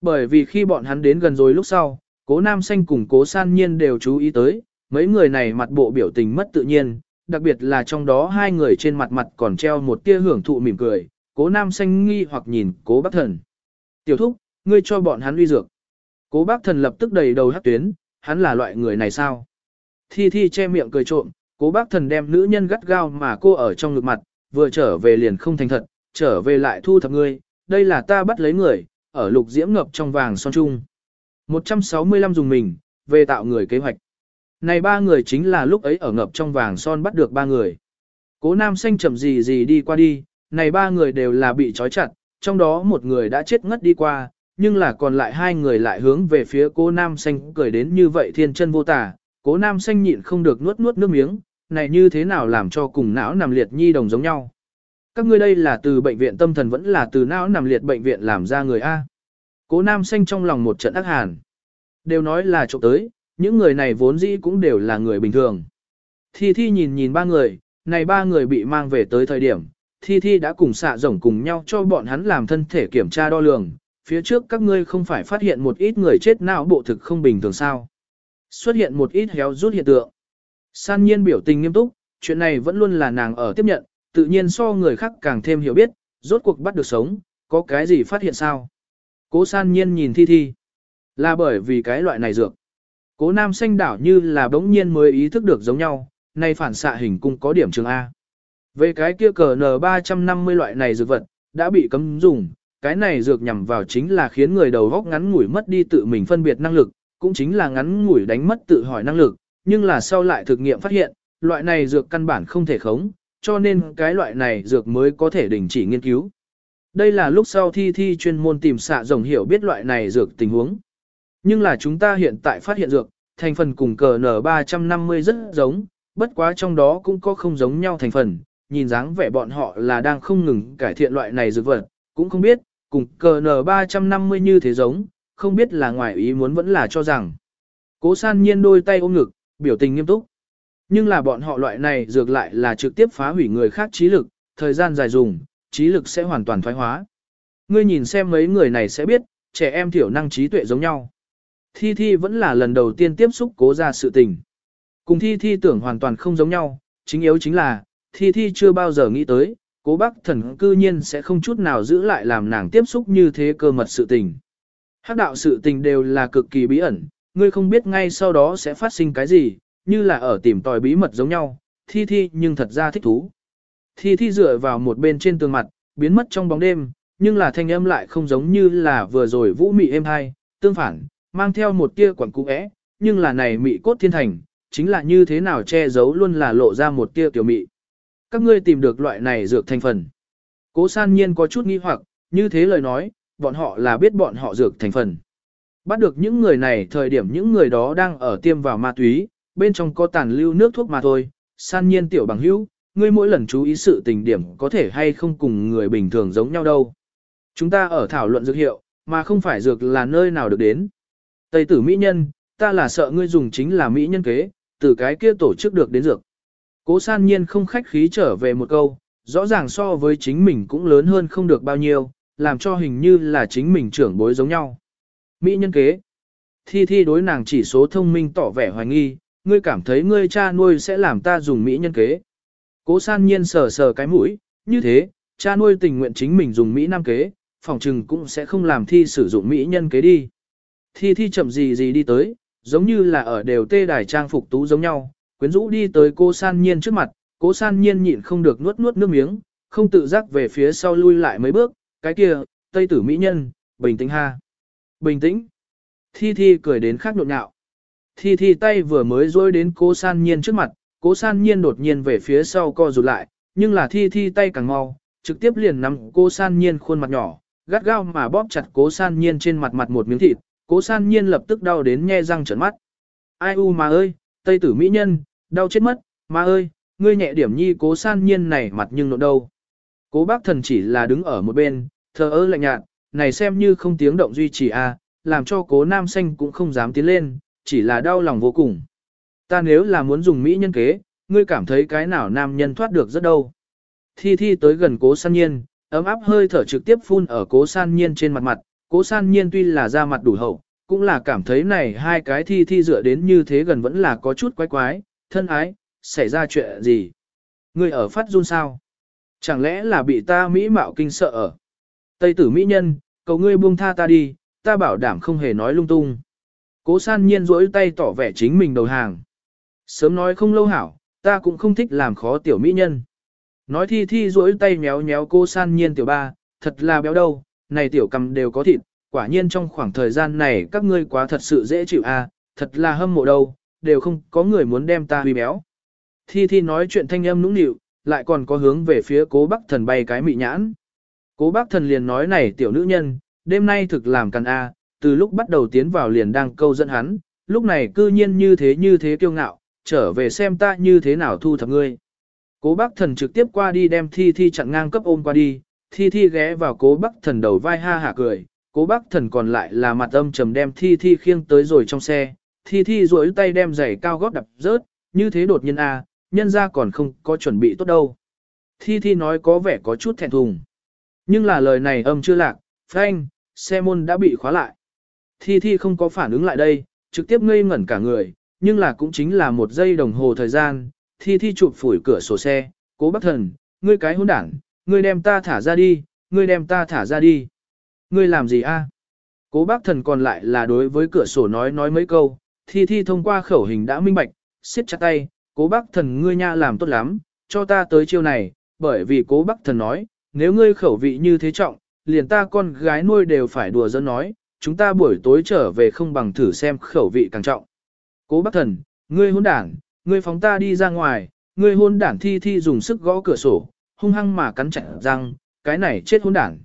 Bởi vì khi bọn hắn đến gần rồi lúc sau, cố nam xanh cùng cố san nhiên đều chú ý tới, mấy người này mặt bộ biểu tình mất tự nhiên, đặc biệt là trong đó hai người trên mặt mặt còn treo một tia hưởng thụ mỉm cười, cố nam xanh nghi hoặc nhìn cố bắc thần. Tiểu thúc, ngươi cho bọn hắn uy dược. Cố bác thần lập tức đầy đầu hát tuyến, hắn là loại người này sao? Thi thi che miệng cười trộm, cố bác thần đem nữ nhân gắt gao mà cô ở trong ngực mặt, vừa trở về liền không thành thật, trở về lại thu thập ngươi, đây là ta bắt lấy người, ở lục diễm ngập trong vàng son trung. 165 dùng mình, về tạo người kế hoạch. Này ba người chính là lúc ấy ở ngập trong vàng son bắt được ba người. Cố nam xanh chậm gì gì đi qua đi, này ba người đều là bị trói chặt, trong đó một người đã chết ngất đi qua, nhưng là còn lại hai người lại hướng về phía cố nam xanh cười đến như vậy thiên chân vô tả. Cố nam xanh nhịn không được nuốt nuốt nước miếng, này như thế nào làm cho cùng não nằm liệt nhi đồng giống nhau. Các ngươi đây là từ bệnh viện tâm thần vẫn là từ não nằm liệt bệnh viện làm ra người A. Cố nam xanh trong lòng một trận ác hàn. Đều nói là trộm tới, những người này vốn dĩ cũng đều là người bình thường. Thi Thi nhìn nhìn ba người, này ba người bị mang về tới thời điểm, Thi Thi đã cùng xạ rồng cùng nhau cho bọn hắn làm thân thể kiểm tra đo lường, phía trước các ngươi không phải phát hiện một ít người chết não bộ thực không bình thường sao. Xuất hiện một ít héo rút hiện tượng. San nhiên biểu tình nghiêm túc, chuyện này vẫn luôn là nàng ở tiếp nhận, tự nhiên so người khác càng thêm hiểu biết, rốt cuộc bắt được sống, có cái gì phát hiện sao. Cố san nhiên nhìn Thi Thi. Là bởi vì cái loại này dược. Cố nam xanh đảo như là bỗng nhiên mới ý thức được giống nhau, nay phản xạ hình cung có điểm trường A. Về cái kia cờ N350 loại này dược vật, đã bị cấm dùng, cái này dược nhằm vào chính là khiến người đầu góc ngắn ngủi mất đi tự mình phân biệt năng lực, cũng chính là ngắn ngủi đánh mất tự hỏi năng lực, nhưng là sau lại thực nghiệm phát hiện, loại này dược căn bản không thể khống, cho nên cái loại này dược mới có thể đình chỉ nghiên cứu. Đây là lúc sau thi thi chuyên môn tìm xạ rồng hiểu biết loại này dược tình huống. Nhưng là chúng ta hiện tại phát hiện dược, thành phần cùng cờ N350 rất giống, bất quá trong đó cũng có không giống nhau thành phần, nhìn dáng vẻ bọn họ là đang không ngừng cải thiện loại này dược vật, cũng không biết, cùng cờ N350 như thế giống, không biết là ngoài ý muốn vẫn là cho rằng. Cố san nhiên đôi tay ôm ngực, biểu tình nghiêm túc. Nhưng là bọn họ loại này dược lại là trực tiếp phá hủy người khác trí lực, thời gian dài dùng, trí lực sẽ hoàn toàn thoái hóa. Ngươi nhìn xem mấy người này sẽ biết, trẻ em thiểu năng trí tuệ giống nhau. Thi Thi vẫn là lần đầu tiên tiếp xúc cố ra sự tình. Cùng Thi Thi tưởng hoàn toàn không giống nhau, chính yếu chính là, Thi Thi chưa bao giờ nghĩ tới, cố bác thần cư nhiên sẽ không chút nào giữ lại làm nàng tiếp xúc như thế cơ mật sự tình. Hắc đạo sự tình đều là cực kỳ bí ẩn, ngươi không biết ngay sau đó sẽ phát sinh cái gì, như là ở tìm tòi bí mật giống nhau, Thi Thi nhưng thật ra thích thú. Thi Thi dựa vào một bên trên tường mặt, biến mất trong bóng đêm, nhưng là thanh âm lại không giống như là vừa rồi vũ mị êm hai, tương phản, mang theo một tia quẩn cũ nhưng là này mị cốt thiên thành, chính là như thế nào che giấu luôn là lộ ra một tia tiểu mị. Các ngươi tìm được loại này dược thành phần. Cố san nhiên có chút nghi hoặc, như thế lời nói, bọn họ là biết bọn họ dược thành phần. Bắt được những người này thời điểm những người đó đang ở tiêm vào ma túy, bên trong có tàn lưu nước thuốc mà thôi. San nhiên tiểu bằng hữu, ngươi mỗi lần chú ý sự tình điểm có thể hay không cùng người bình thường giống nhau đâu. Chúng ta ở thảo luận dược hiệu, mà không phải dược là nơi nào được đến. Tây tử mỹ nhân, ta là sợ ngươi dùng chính là mỹ nhân kế, từ cái kia tổ chức được đến dược. Cố san nhiên không khách khí trở về một câu, rõ ràng so với chính mình cũng lớn hơn không được bao nhiêu, làm cho hình như là chính mình trưởng bối giống nhau. Mỹ nhân kế. Thi Thi đối nàng chỉ số thông minh tỏ vẻ hoài nghi, ngươi cảm thấy ngươi cha nuôi sẽ làm ta dùng Mỹ nhân kế. Cố san nhiên sờ sờ cái mũi, như thế, cha nuôi tình nguyện chính mình dùng Mỹ Nam kế, phòng trừng cũng sẽ không làm thi sử dụng Mỹ nhân kế đi. Thi thi chậm gì gì đi tới, giống như là ở đều tê đài trang phục tú giống nhau, quyến rũ đi tới cô san nhiên trước mặt, cố san nhiên nhịn không được nuốt nuốt nước miếng, không tự giác về phía sau lui lại mấy bước, cái kia, tây tử mỹ nhân, bình tĩnh ha. Bình tĩnh. Thi thi cười đến khác nhộn nhạo. Thi thi tay vừa mới rôi đến cố san nhiên trước mặt, cố san nhiên đột nhiên về phía sau co rụt lại, nhưng là thi thi tay càng mau, trực tiếp liền nắm cố san nhiên khuôn mặt nhỏ, gắt gao mà bóp chặt cố san nhiên trên mặt mặt một miếng thịt, cố san nhiên lập tức đau đến nhe răng trợn mắt. Ai u mà ơi, tây tử mỹ nhân, đau chết mất, ma ơi, ngươi nhẹ điểm nhi cố san nhiên này mặt nhưng nộn đâu. Cố bác thần chỉ là đứng ở một bên, thờ ơ lạnh nhạt, này xem như không tiếng động duy trì a, làm cho cố nam xanh cũng không dám tiến lên, chỉ là đau lòng vô cùng. Ta nếu là muốn dùng mỹ nhân kế, ngươi cảm thấy cái nào nam nhân thoát được rất đâu. Thi thi tới gần cố san nhiên, ấm áp hơi thở trực tiếp phun ở cố san nhiên trên mặt mặt, cố san nhiên tuy là da mặt đủ hậu, cũng là cảm thấy này hai cái thi thi dựa đến như thế gần vẫn là có chút quái quái, thân ái, xảy ra chuyện gì? Ngươi ở phát run sao? Chẳng lẽ là bị ta mỹ mạo kinh sợ ở? Tây tử mỹ nhân, cầu ngươi buông tha ta đi, ta bảo đảm không hề nói lung tung. Cố san nhiên rỗi tay tỏ vẻ chính mình đầu hàng. Sớm nói không lâu hảo, ta cũng không thích làm khó tiểu mỹ nhân. Nói thi thi rỗi tay méo méo cô san nhiên tiểu ba, thật là béo đâu, này tiểu cầm đều có thịt, quả nhiên trong khoảng thời gian này các ngươi quá thật sự dễ chịu a, à, thật là hâm mộ đâu, đều không có người muốn đem ta huy béo. Thi thi nói chuyện thanh âm nũng nịu, lại còn có hướng về phía cố bác thần bay cái mị nhãn. Cố bác thần liền nói này tiểu nữ nhân, đêm nay thực làm cần a, từ lúc bắt đầu tiến vào liền đang câu dẫn hắn, lúc này cư nhiên như thế như thế kiêu ngạo, trở về xem ta như thế nào thu thập ngươi. Cố bác thần trực tiếp qua đi đem thi thi chặn ngang cấp ôm qua đi, thi thi ghé vào cố bác thần đầu vai ha hả cười, cố bác thần còn lại là mặt âm trầm đem thi thi khiêng tới rồi trong xe, thi thi duỗi tay đem giày cao gót đập rớt, như thế đột nhiên a à, nhân ra còn không có chuẩn bị tốt đâu. Thi thi nói có vẻ có chút thẹn thùng. Nhưng là lời này âm chưa lạc, phanh, xe môn đã bị khóa lại. Thi thi không có phản ứng lại đây, trực tiếp ngây ngẩn cả người, nhưng là cũng chính là một giây đồng hồ thời gian, thi thi chụp phủi cửa sổ xe, cố bác thần, ngươi cái hôn đảng, ngươi đem ta thả ra đi, ngươi đem ta thả ra đi. Ngươi làm gì a? Cố bác thần còn lại là đối với cửa sổ nói nói mấy câu, thi thi thông qua khẩu hình đã minh bạch, siết chặt tay, cố bác thần ngươi nha làm tốt lắm, cho ta tới chiêu này, bởi vì cố bác thần nói, nếu ngươi khẩu vị như thế trọng, liền ta con gái nuôi đều phải đùa dẫn nói, chúng ta buổi tối trở về không bằng thử xem khẩu vị càng trọng. Cố bác thần, ngươi hôn đảng, ngươi phóng ta đi ra ngoài, ngươi hôn đảng thi thi dùng sức gõ cửa sổ, hung hăng mà cắn chặt răng, cái này chết hôn đảng.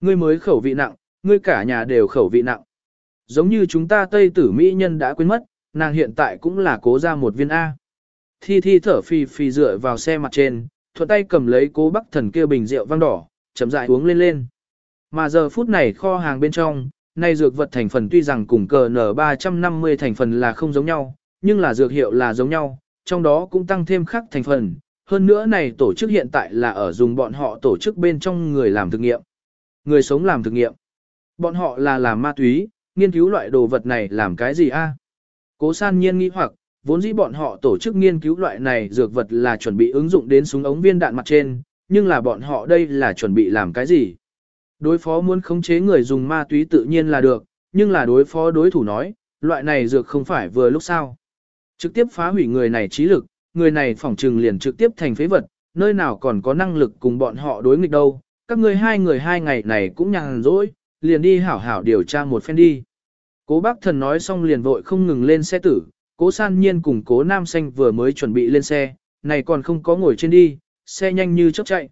Ngươi mới khẩu vị nặng, ngươi cả nhà đều khẩu vị nặng. Giống như chúng ta Tây tử Mỹ nhân đã quên mất, nàng hiện tại cũng là cố ra một viên A. Thi thi thở phì phì dựa vào xe mặt trên, thuận tay cầm lấy cố bắc thần kia bình rượu vang đỏ, chậm rãi uống lên lên. Mà giờ phút này kho hàng bên trong, nay dược vật thành phần tuy rằng cùng cờ N350 thành phần là không giống nhau, nhưng là dược hiệu là giống nhau, trong đó cũng tăng thêm khác thành phần. Hơn nữa này tổ chức hiện tại là ở dùng bọn họ tổ chức bên trong người làm thực nghiệm. Người sống làm thực nghiệm. Bọn họ là làm ma túy, nghiên cứu loại đồ vật này làm cái gì a? Cố san nhiên nghĩ hoặc, vốn dĩ bọn họ tổ chức nghiên cứu loại này dược vật là chuẩn bị ứng dụng đến súng ống viên đạn mặt trên, nhưng là bọn họ đây là chuẩn bị làm cái gì? Đối phó muốn khống chế người dùng ma túy tự nhiên là được, nhưng là đối phó đối thủ nói, loại này dược không phải vừa lúc sao. Trực tiếp phá hủy người này trí lực, người này phỏng trừng liền trực tiếp thành phế vật, nơi nào còn có năng lực cùng bọn họ đối nghịch đâu. Các ngươi hai người hai ngày này cũng nhàn rỗi, liền đi hảo hảo điều tra một phen đi. Cố bác thần nói xong liền vội không ngừng lên xe tử, cố san nhiên cùng cố nam xanh vừa mới chuẩn bị lên xe, này còn không có ngồi trên đi, xe nhanh như chớp chạy.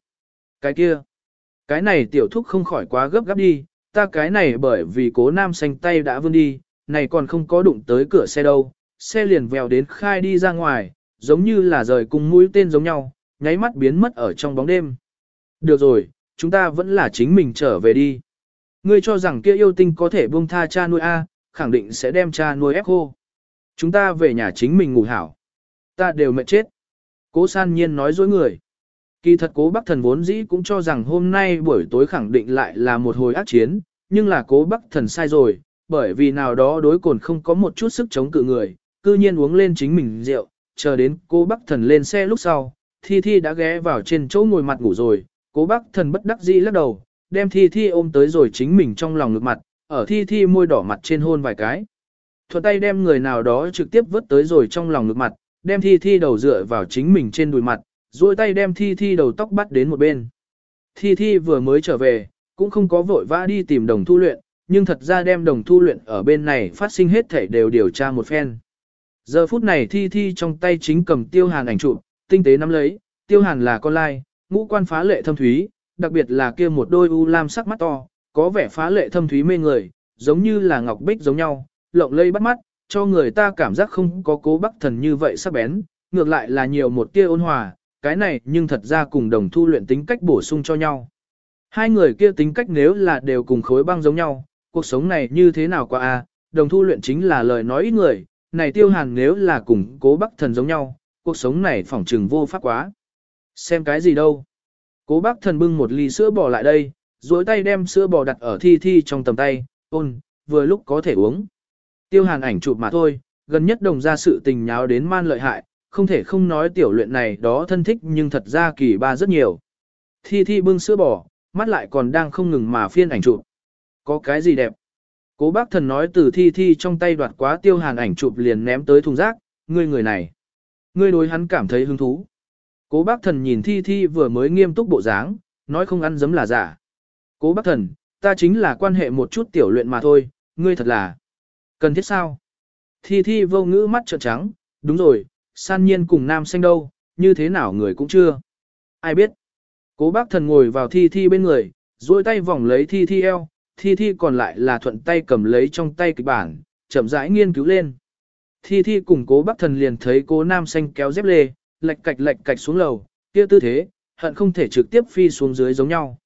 Cái kia, cái này tiểu thúc không khỏi quá gấp gáp đi, ta cái này bởi vì cố nam xanh tay đã vươn đi, này còn không có đụng tới cửa xe đâu, xe liền vèo đến khai đi ra ngoài, giống như là rời cùng mũi tên giống nhau, nháy mắt biến mất ở trong bóng đêm. Được rồi, chúng ta vẫn là chính mình trở về đi. Ngươi cho rằng kia yêu tinh có thể buông tha cha nuôi A, khẳng định sẽ đem cha nuôi ép khô. Chúng ta về nhà chính mình ngủ hảo. Ta đều mệt chết. Cố san nhiên nói dối người. Kỳ thật cố bác thần vốn dĩ cũng cho rằng hôm nay buổi tối khẳng định lại là một hồi ác chiến, nhưng là cố bác thần sai rồi, bởi vì nào đó đối cồn không có một chút sức chống cự người, cư nhiên uống lên chính mình rượu, chờ đến cố bác thần lên xe lúc sau, Thi Thi đã ghé vào trên chỗ ngồi mặt ngủ rồi, cố bác thần bất đắc dĩ lắc đầu, đem Thi Thi ôm tới rồi chính mình trong lòng ngực mặt, ở Thi Thi môi đỏ mặt trên hôn vài cái. Thuận tay đem người nào đó trực tiếp vứt tới rồi trong lòng ngực mặt, đem Thi Thi đầu dựa vào chính mình trên đùi mặt, duỗi tay đem Thi Thi đầu tóc bắt đến một bên. Thi Thi vừa mới trở về, cũng không có vội vã đi tìm đồng thu luyện, nhưng thật ra đem đồng thu luyện ở bên này phát sinh hết thảy đều điều tra một phen. Giờ phút này Thi Thi trong tay chính cầm tiêu hàn ảnh chụp, tinh tế nắm lấy, tiêu hàn là con lai, ngũ quan phá lệ thâm thúy, đặc biệt là kia một đôi u lam sắc mắt to, có vẻ phá lệ thâm thúy mê người, giống như là ngọc bích giống nhau, lộng lây bắt mắt, cho người ta cảm giác không có cố bắc thần như vậy sắc bén, ngược lại là nhiều một tia ôn hòa, cái này nhưng thật ra cùng đồng thu luyện tính cách bổ sung cho nhau. Hai người kia tính cách nếu là đều cùng khối băng giống nhau, cuộc sống này như thế nào qua a? À, đồng thu luyện chính là lời nói ít người, này tiêu hàn nếu là cùng cố bắc thần giống nhau, cuộc sống này phỏng trừng vô pháp quá. Xem cái gì đâu. Cố bác thần bưng một ly sữa bỏ lại đây, duỗi tay đem sữa bò đặt ở thi thi trong tầm tay, ôn, vừa lúc có thể uống. Tiêu hàn ảnh chụp mà thôi, gần nhất đồng ra sự tình nháo đến man lợi hại, không thể không nói tiểu luyện này đó thân thích nhưng thật ra kỳ ba rất nhiều. Thi thi bưng sữa bò, mắt lại còn đang không ngừng mà phiên ảnh chụp. Có cái gì đẹp? Cố bác thần nói từ thi thi trong tay đoạt quá tiêu hàn ảnh chụp liền ném tới thùng rác, ngươi người này. Ngươi đối hắn cảm thấy hứng thú. Cố bác thần nhìn thi thi vừa mới nghiêm túc bộ dáng, nói không ăn giấm là giả. Cố bác thần, ta chính là quan hệ một chút tiểu luyện mà thôi, ngươi thật là. Cần thiết sao? Thi thi vô ngữ mắt trợn trắng, đúng rồi, san nhiên cùng nam xanh đâu, như thế nào người cũng chưa. Ai biết? Cố bác thần ngồi vào thi thi bên người, duỗi tay vòng lấy thi thi eo, thi thi còn lại là thuận tay cầm lấy trong tay kịch bản, chậm rãi nghiên cứu lên. Thi thi cùng cố bác thần liền thấy cố nam xanh kéo dép lê, lệch cạch lệch cạch xuống lầu, kia tư thế, hận không thể trực tiếp phi xuống dưới giống nhau.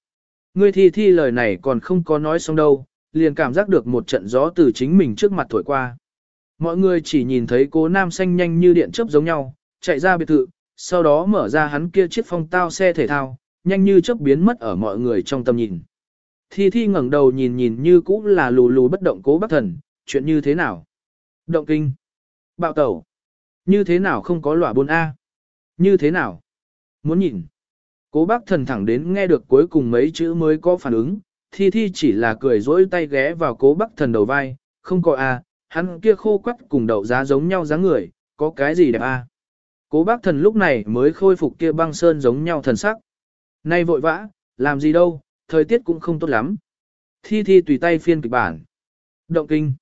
Ngươi thi thi lời này còn không có nói xong đâu, liền cảm giác được một trận gió từ chính mình trước mặt thổi qua. Mọi người chỉ nhìn thấy cố nam xanh nhanh như điện chớp giống nhau, chạy ra biệt thự, sau đó mở ra hắn kia chiếc phong tao xe thể thao, nhanh như chớp biến mất ở mọi người trong tầm nhìn. Thi thi ngẩng đầu nhìn nhìn như cũ là lù lù bất động cố bác thần, chuyện như thế nào? Động kinh. Bạo tẩu. Như thế nào không có lỏa buôn A? Như thế nào? Muốn nhìn. Cố bác thần thẳng đến nghe được cuối cùng mấy chữ mới có phản ứng, thi thi chỉ là cười dỗi tay ghé vào cố bác thần đầu vai, không có à? hắn kia khô quắt cùng đậu giá giống nhau dáng người, có cái gì đẹp à? Cố bác thần lúc này mới khôi phục kia băng sơn giống nhau thần sắc. Nay vội vã, làm gì đâu, thời tiết cũng không tốt lắm. Thi thi tùy tay phiên kịch bản. Động kinh.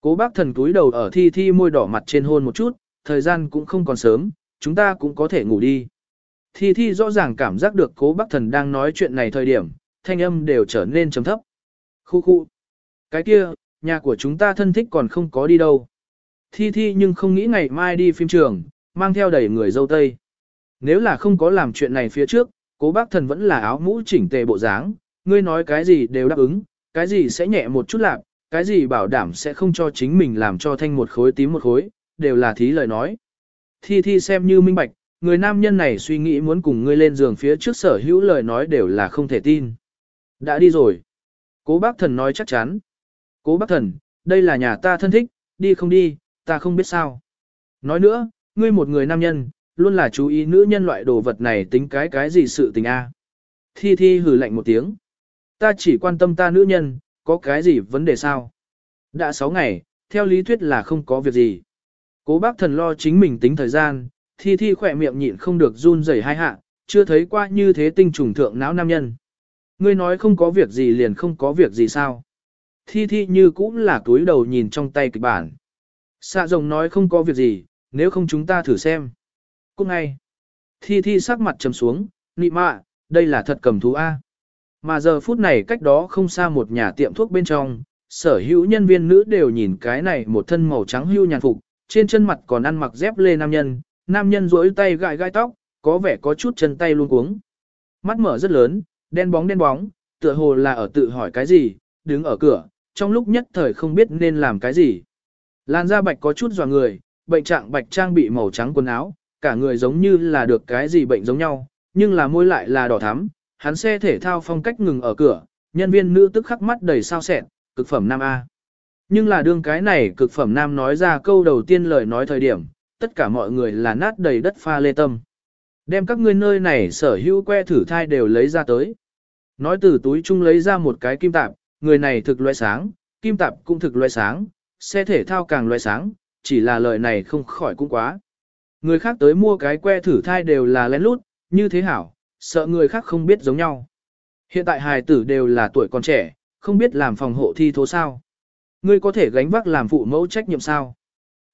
Cố bác thần túi đầu ở thi thi môi đỏ mặt trên hôn một chút, thời gian cũng không còn sớm, chúng ta cũng có thể ngủ đi. Thi Thi rõ ràng cảm giác được cố bác thần đang nói chuyện này thời điểm, thanh âm đều trở nên trầm thấp. Khu khu. Cái kia, nhà của chúng ta thân thích còn không có đi đâu. Thi Thi nhưng không nghĩ ngày mai đi phim trường, mang theo đầy người dâu tây. Nếu là không có làm chuyện này phía trước, cố bác thần vẫn là áo mũ chỉnh tề bộ dáng, ngươi nói cái gì đều đáp ứng, cái gì sẽ nhẹ một chút lạc, cái gì bảo đảm sẽ không cho chính mình làm cho thanh một khối tím một khối, đều là thí lời nói. Thi Thi xem như minh bạch, người nam nhân này suy nghĩ muốn cùng ngươi lên giường phía trước sở hữu lời nói đều là không thể tin. Đã đi rồi. Cố bác thần nói chắc chắn. Cố bác thần, đây là nhà ta thân thích, đi không đi, ta không biết sao. Nói nữa, ngươi một người nam nhân, luôn là chú ý nữ nhân loại đồ vật này tính cái cái gì sự tình a Thi Thi hử lạnh một tiếng. Ta chỉ quan tâm ta nữ nhân, có cái gì vấn đề sao? Đã 6 ngày, theo lý thuyết là không có việc gì. Cố bác thần lo chính mình tính thời gian, thi thi khỏe miệng nhịn không được run rẩy hai hạ, chưa thấy qua như thế tinh trùng thượng não nam nhân. Ngươi nói không có việc gì liền không có việc gì sao. Thi thi như cũng là túi đầu nhìn trong tay kịch bản. Xạ rồng nói không có việc gì, nếu không chúng ta thử xem. Cũng ngay. Thi thi sắc mặt trầm xuống, nị mạ, đây là thật cầm thú A. Mà giờ phút này cách đó không xa một nhà tiệm thuốc bên trong, sở hữu nhân viên nữ đều nhìn cái này một thân màu trắng hưu nhàn phục, trên chân mặt còn ăn mặc dép lê nam nhân, nam nhân duỗi tay gãi gai tóc, có vẻ có chút chân tay luôn cuống. Mắt mở rất lớn, đen bóng đen bóng, tựa hồ là ở tự hỏi cái gì, đứng ở cửa, trong lúc nhất thời không biết nên làm cái gì. Làn da bạch có chút dò người, bệnh trạng bạch trang bị màu trắng quần áo, cả người giống như là được cái gì bệnh giống nhau, nhưng là môi lại là đỏ thắm, hắn xe thể thao phong cách ngừng ở cửa, nhân viên nữ tức khắc mắt đầy sao sẹn, cực phẩm nam A. Nhưng là đương cái này cực phẩm nam nói ra câu đầu tiên lời nói thời điểm, tất cả mọi người là nát đầy đất pha lê tâm. Đem các ngươi nơi này sở hữu que thử thai đều lấy ra tới. Nói từ túi chung lấy ra một cái kim tạp, người này thực loại sáng, kim tạp cũng thực loại sáng, xe thể thao càng loại sáng, chỉ là lời này không khỏi cũng quá. Người khác tới mua cái que thử thai đều là lén lút, như thế hảo, sợ người khác không biết giống nhau. Hiện tại hài tử đều là tuổi còn trẻ, không biết làm phòng hộ thi thố sao. Ngươi có thể gánh vác làm phụ mẫu trách nhiệm sao?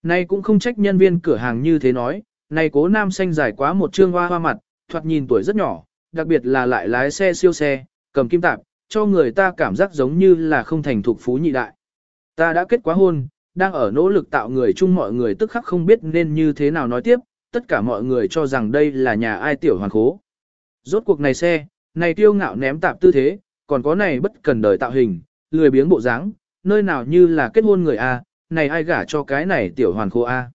Nay cũng không trách nhân viên cửa hàng như thế nói, nay cố nam xanh dài quá một trương hoa hoa mặt, thoạt nhìn tuổi rất nhỏ, đặc biệt là lại lái xe siêu xe, cầm kim tạp, cho người ta cảm giác giống như là không thành thục phú nhị đại. Ta đã kết quá hôn, đang ở nỗ lực tạo người chung mọi người tức khắc không biết nên như thế nào nói tiếp, tất cả mọi người cho rằng đây là nhà ai tiểu hoàn khố. Rốt cuộc này xe, này tiêu ngạo ném tạp tư thế, còn có này bất cần đời tạo hình, lười biếng bộ dáng, nơi nào như là kết hôn người A, này ai gả cho cái này tiểu hoàn khô A.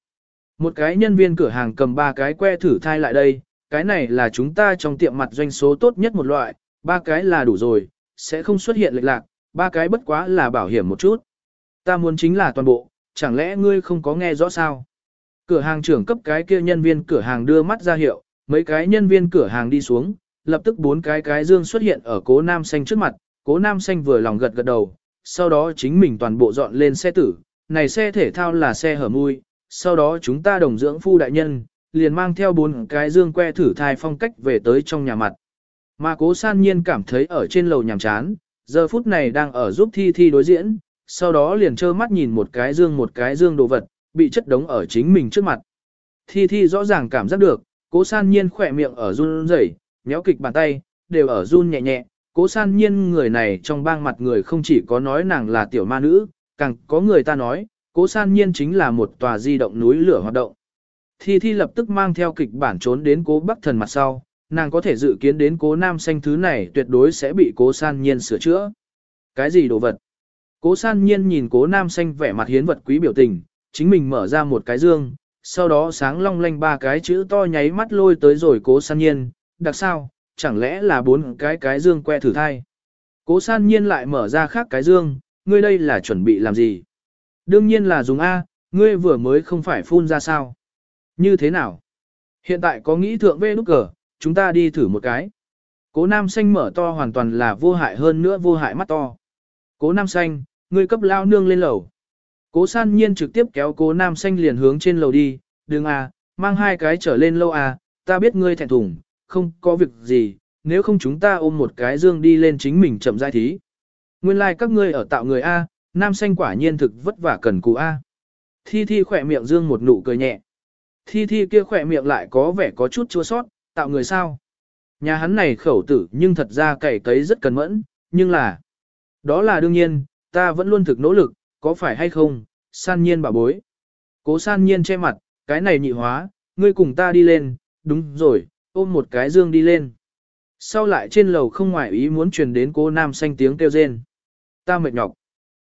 Một cái nhân viên cửa hàng cầm ba cái que thử thai lại đây, cái này là chúng ta trong tiệm mặt doanh số tốt nhất một loại, ba cái là đủ rồi, sẽ không xuất hiện lệch lạc, ba cái bất quá là bảo hiểm một chút. Ta muốn chính là toàn bộ, chẳng lẽ ngươi không có nghe rõ sao? Cửa hàng trưởng cấp cái kia nhân viên cửa hàng đưa mắt ra hiệu, mấy cái nhân viên cửa hàng đi xuống, lập tức bốn cái cái dương xuất hiện ở cố nam xanh trước mặt, cố nam xanh vừa lòng gật gật đầu, sau đó chính mình toàn bộ dọn lên xe tử, này xe thể thao là xe hở mui, sau đó chúng ta đồng dưỡng phu đại nhân, liền mang theo bốn cái dương que thử thai phong cách về tới trong nhà mặt. Mà cố san nhiên cảm thấy ở trên lầu nhàm chán, giờ phút này đang ở giúp thi thi đối diễn, sau đó liền trơ mắt nhìn một cái dương một cái dương đồ vật, bị chất đống ở chính mình trước mặt. Thi thi rõ ràng cảm giác được, cố san nhiên khỏe miệng ở run rẩy, méo kịch bàn tay, đều ở run nhẹ nhẹ. Cố san nhiên người này trong bang mặt người không chỉ có nói nàng là tiểu ma nữ, càng có người ta nói, cố san nhiên chính là một tòa di động núi lửa hoạt động. Thi Thi lập tức mang theo kịch bản trốn đến cố bắc thần mặt sau, nàng có thể dự kiến đến cố nam xanh thứ này tuyệt đối sẽ bị cố san nhiên sửa chữa. Cái gì đồ vật? Cố san nhiên nhìn cố nam xanh vẻ mặt hiến vật quý biểu tình, chính mình mở ra một cái dương, sau đó sáng long lanh ba cái chữ to nháy mắt lôi tới rồi cố san nhiên, đặc sao, chẳng lẽ là bốn cái cái dương que thử thai. Cố san nhiên lại mở ra khác cái dương, ngươi đây là chuẩn bị làm gì? Đương nhiên là dùng A, ngươi vừa mới không phải phun ra sao? Như thế nào? Hiện tại có nghĩ thượng về nút cờ, chúng ta đi thử một cái. Cố nam xanh mở to hoàn toàn là vô hại hơn nữa vô hại mắt to. Cố nam xanh, ngươi cấp lao nương lên lầu. Cố san nhiên trực tiếp kéo cố nam xanh liền hướng trên lầu đi, đừng à, mang hai cái trở lên lâu à, ta biết ngươi thẹn thùng, không có việc gì, nếu không chúng ta ôm một cái dương đi lên chính mình chậm rãi thí. Nguyên lai like các ngươi ở tạo người A, nam xanh quả nhiên thực vất vả cần cù A. Thi Thi khỏe miệng dương một nụ cười nhẹ. Thi Thi kia khỏe miệng lại có vẻ có chút chua sót, tạo người sao. Nhà hắn này khẩu tử nhưng thật ra cày cấy rất cần mẫn, nhưng là... Đó là đương nhiên, ta vẫn luôn thực nỗ lực, có phải hay không, san nhiên bảo bối. Cố san nhiên che mặt, cái này nhị hóa, ngươi cùng ta đi lên, đúng rồi, ôm một cái dương đi lên. Sau lại trên lầu không ngoại ý muốn truyền đến cô nam xanh tiếng kêu rên. Ta mệt nhọc.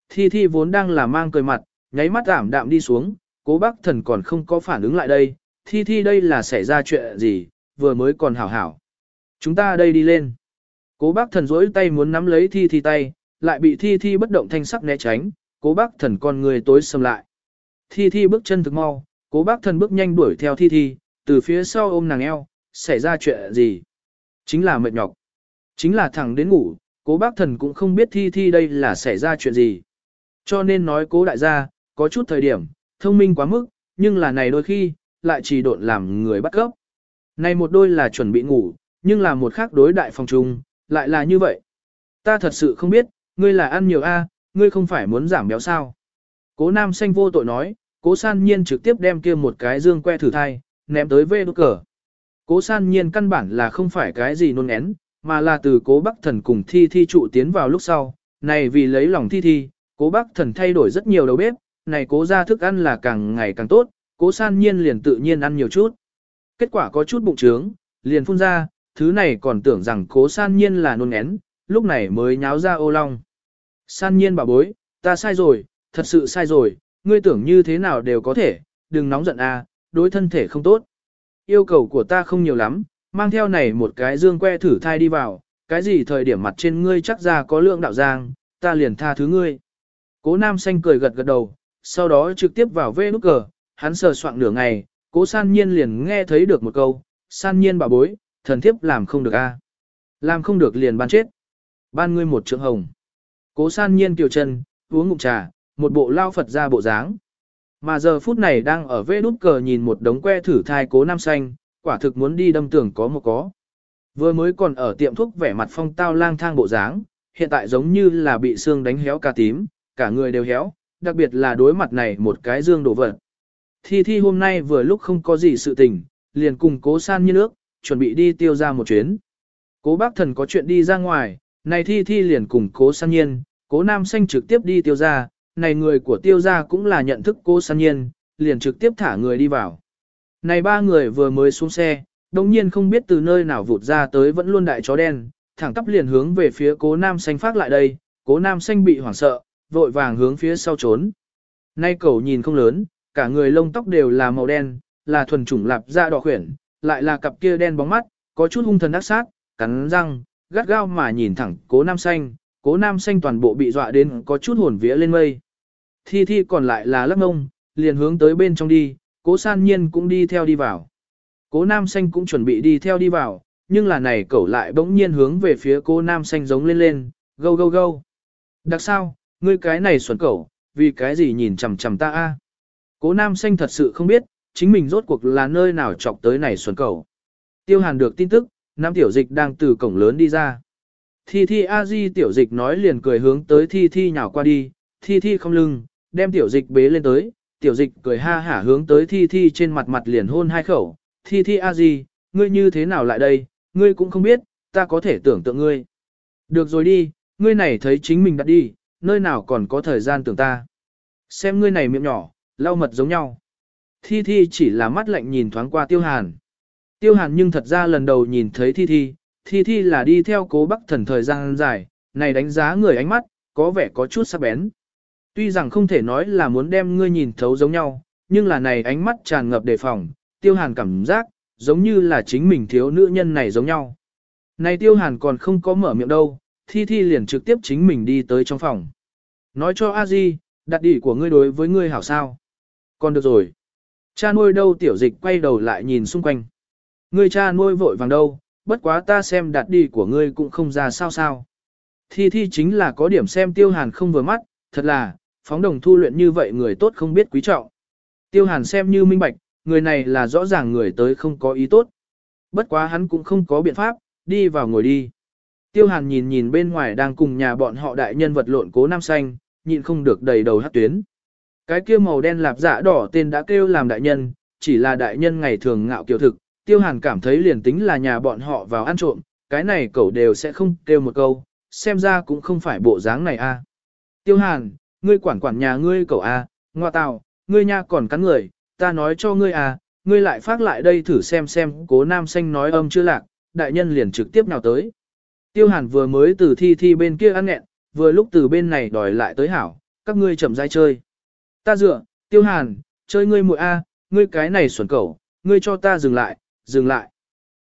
Thi thi vốn đang là mang cười mặt, nháy mắt ảm đạm đi xuống, cố bác thần còn không có phản ứng lại đây. Thi thi đây là xảy ra chuyện gì, vừa mới còn hảo hảo. Chúng ta đây đi lên. Cố bác thần rỗi tay muốn nắm lấy thi thi tay, lại bị thi thi bất động thanh sắc né tránh, cố bác thần con người tối xâm lại. Thi thi bước chân thực mau, cố bác thần bước nhanh đuổi theo thi thi, từ phía sau ôm nàng eo, xảy ra chuyện gì? Chính là mệt nhọc. Chính là thẳng đến ngủ, cố bác thần cũng không biết thi thi đây là xảy ra chuyện gì. Cho nên nói cố đại gia, có chút thời điểm, thông minh quá mức, nhưng là này đôi khi, lại chỉ độn làm người bắt gốc. Này một đôi là chuẩn bị ngủ, nhưng là một khác đối đại phòng trung, lại là như vậy. Ta thật sự không biết, ngươi là ăn nhiều a, ngươi không phải muốn giảm béo sao. Cố nam xanh vô tội nói, cố san nhiên trực tiếp đem kia một cái dương que thử thai, ném tới vê đốt cờ. Cố san nhiên căn bản là không phải cái gì nôn én, mà là từ cố bắc thần cùng thi thi trụ tiến vào lúc sau. Này vì lấy lòng thi thi, cố bắc thần thay đổi rất nhiều đầu bếp, này cố ra thức ăn là càng ngày càng tốt, cố san nhiên liền tự nhiên ăn nhiều chút. Kết quả có chút bụng trướng, liền phun ra, thứ này còn tưởng rằng cố san nhiên là nôn én, lúc này mới nháo ra ô long. San nhiên bảo bối, ta sai rồi, thật sự sai rồi, ngươi tưởng như thế nào đều có thể, đừng nóng giận a, đối thân thể không tốt. Yêu cầu của ta không nhiều lắm, mang theo này một cái dương que thử thai đi vào, cái gì thời điểm mặt trên ngươi chắc ra có lượng đạo giang, ta liền tha thứ ngươi. Cố nam xanh cười gật gật đầu, sau đó trực tiếp vào vê nút cờ, hắn sờ soạn nửa ngày, cố san nhiên liền nghe thấy được một câu, san nhiên bà bối, thần thiếp làm không được a Làm không được liền ban chết. Ban ngươi một trượng hồng. Cố san nhiên kiều chân, uống ngụm trà, một bộ lao Phật ra bộ dáng. Mà giờ phút này đang ở vê nút cờ nhìn một đống que thử thai cố nam xanh, quả thực muốn đi đâm tường có một có. Vừa mới còn ở tiệm thuốc vẻ mặt phong tao lang thang bộ dáng, hiện tại giống như là bị xương đánh héo cả tím, cả người đều héo, đặc biệt là đối mặt này một cái dương đổ vật. Thi Thi hôm nay vừa lúc không có gì sự tình, liền cùng cố san như nước, chuẩn bị đi tiêu ra một chuyến. Cố bác thần có chuyện đi ra ngoài, này Thi Thi liền cùng cố san nhiên, cố nam xanh trực tiếp đi tiêu ra, này người của tiêu ra cũng là nhận thức cố san nhiên, liền trực tiếp thả người đi vào. Này ba người vừa mới xuống xe, đồng nhiên không biết từ nơi nào vụt ra tới vẫn luôn đại chó đen, thẳng tắp liền hướng về phía cố nam xanh phát lại đây, cố nam xanh bị hoảng sợ, vội vàng hướng phía sau trốn. Nay cậu nhìn không lớn, cả người lông tóc đều là màu đen, là thuần chủng lạp da đỏ khuyển, lại là cặp kia đen bóng mắt, có chút hung thần ác sát, cắn răng, gắt gao mà nhìn thẳng cố nam xanh, cố nam xanh toàn bộ bị dọa đến có chút hồn vía lên mây. Thi thi còn lại là lắc ngông, liền hướng tới bên trong đi, cố san nhiên cũng đi theo đi vào. Cố nam xanh cũng chuẩn bị đi theo đi vào, nhưng là này cẩu lại bỗng nhiên hướng về phía cố nam xanh giống lên lên, gâu gâu gâu. Đặc sao, ngươi cái này xuẩn cẩu, vì cái gì nhìn chằm chằm ta a? Cố nam xanh thật sự không biết, chính mình rốt cuộc là nơi nào chọc tới này xuẩn cẩu. Tiêu hàn được tin tức, nam tiểu dịch đang từ cổng lớn đi ra. Thi thi a di tiểu dịch nói liền cười hướng tới thi thi nhào qua đi, thi thi không lưng, đem tiểu dịch bế lên tới, tiểu dịch cười ha hả hướng tới thi thi trên mặt mặt liền hôn hai khẩu, thi thi a di, ngươi như thế nào lại đây, ngươi cũng không biết, ta có thể tưởng tượng ngươi. Được rồi đi, ngươi này thấy chính mình đã đi, nơi nào còn có thời gian tưởng ta. Xem ngươi này miệng nhỏ, lau mật giống nhau. Thi Thi chỉ là mắt lạnh nhìn thoáng qua Tiêu Hàn. Tiêu Hàn nhưng thật ra lần đầu nhìn thấy Thi Thi, Thi Thi là đi theo cố bắc thần thời gian dài, này đánh giá người ánh mắt, có vẻ có chút sắc bén. Tuy rằng không thể nói là muốn đem ngươi nhìn thấu giống nhau, nhưng là này ánh mắt tràn ngập đề phòng, Tiêu Hàn cảm giác, giống như là chính mình thiếu nữ nhân này giống nhau. Này Tiêu Hàn còn không có mở miệng đâu, Thi Thi liền trực tiếp chính mình đi tới trong phòng. Nói cho A Di, đặt đỉ của ngươi đối với ngươi hảo sao. Còn được rồi. Cha nuôi đâu tiểu dịch quay đầu lại nhìn xung quanh. Ngươi cha nuôi vội vàng đâu, bất quá ta xem đặt đi của ngươi cũng không ra sao sao. Thi thi chính là có điểm xem tiêu hàn không vừa mắt, thật là, phóng đồng thu luyện như vậy người tốt không biết quý trọng. Tiêu hàn xem như minh bạch, người này là rõ ràng người tới không có ý tốt. Bất quá hắn cũng không có biện pháp, đi vào ngồi đi. Tiêu hàn nhìn nhìn bên ngoài đang cùng nhà bọn họ đại nhân vật lộn cố nam xanh, nhịn không được đầy đầu hát tuyến. Cái kia màu đen lạp dạ đỏ tên đã kêu làm đại nhân, chỉ là đại nhân ngày thường ngạo kiều thực, tiêu hàn cảm thấy liền tính là nhà bọn họ vào ăn trộm, cái này cậu đều sẽ không kêu một câu, xem ra cũng không phải bộ dáng này a. Tiêu hàn, ngươi quản quản nhà ngươi cậu a, ngoa tào, ngươi nha còn cắn người, ta nói cho ngươi a, ngươi lại phát lại đây thử xem xem cố nam xanh nói âm chưa lạc, đại nhân liền trực tiếp nào tới. Tiêu hàn vừa mới từ thi thi bên kia ăn nghẹn, vừa lúc từ bên này đòi lại tới hảo, các ngươi chậm rãi chơi. Ta dựa, tiêu hàn, chơi ngươi muội a, ngươi cái này xuẩn cẩu, ngươi cho ta dừng lại, dừng lại.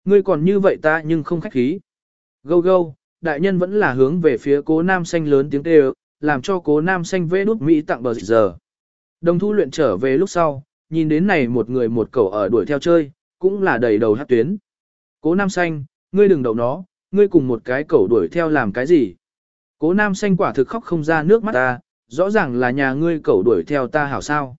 Ngươi còn như vậy ta nhưng không khách khí. Gâu gâu, đại nhân vẫn là hướng về phía cố nam xanh lớn tiếng kêu, làm cho cố nam xanh vê đút Mỹ tặng bờ giờ. Đồng thu luyện trở về lúc sau, nhìn đến này một người một cẩu ở đuổi theo chơi, cũng là đầy đầu hát tuyến. Cố nam xanh, ngươi đừng đậu nó, ngươi cùng một cái cẩu đuổi theo làm cái gì. Cố nam xanh quả thực khóc không ra nước mắt ta, rõ ràng là nhà ngươi cẩu đuổi theo ta hảo sao.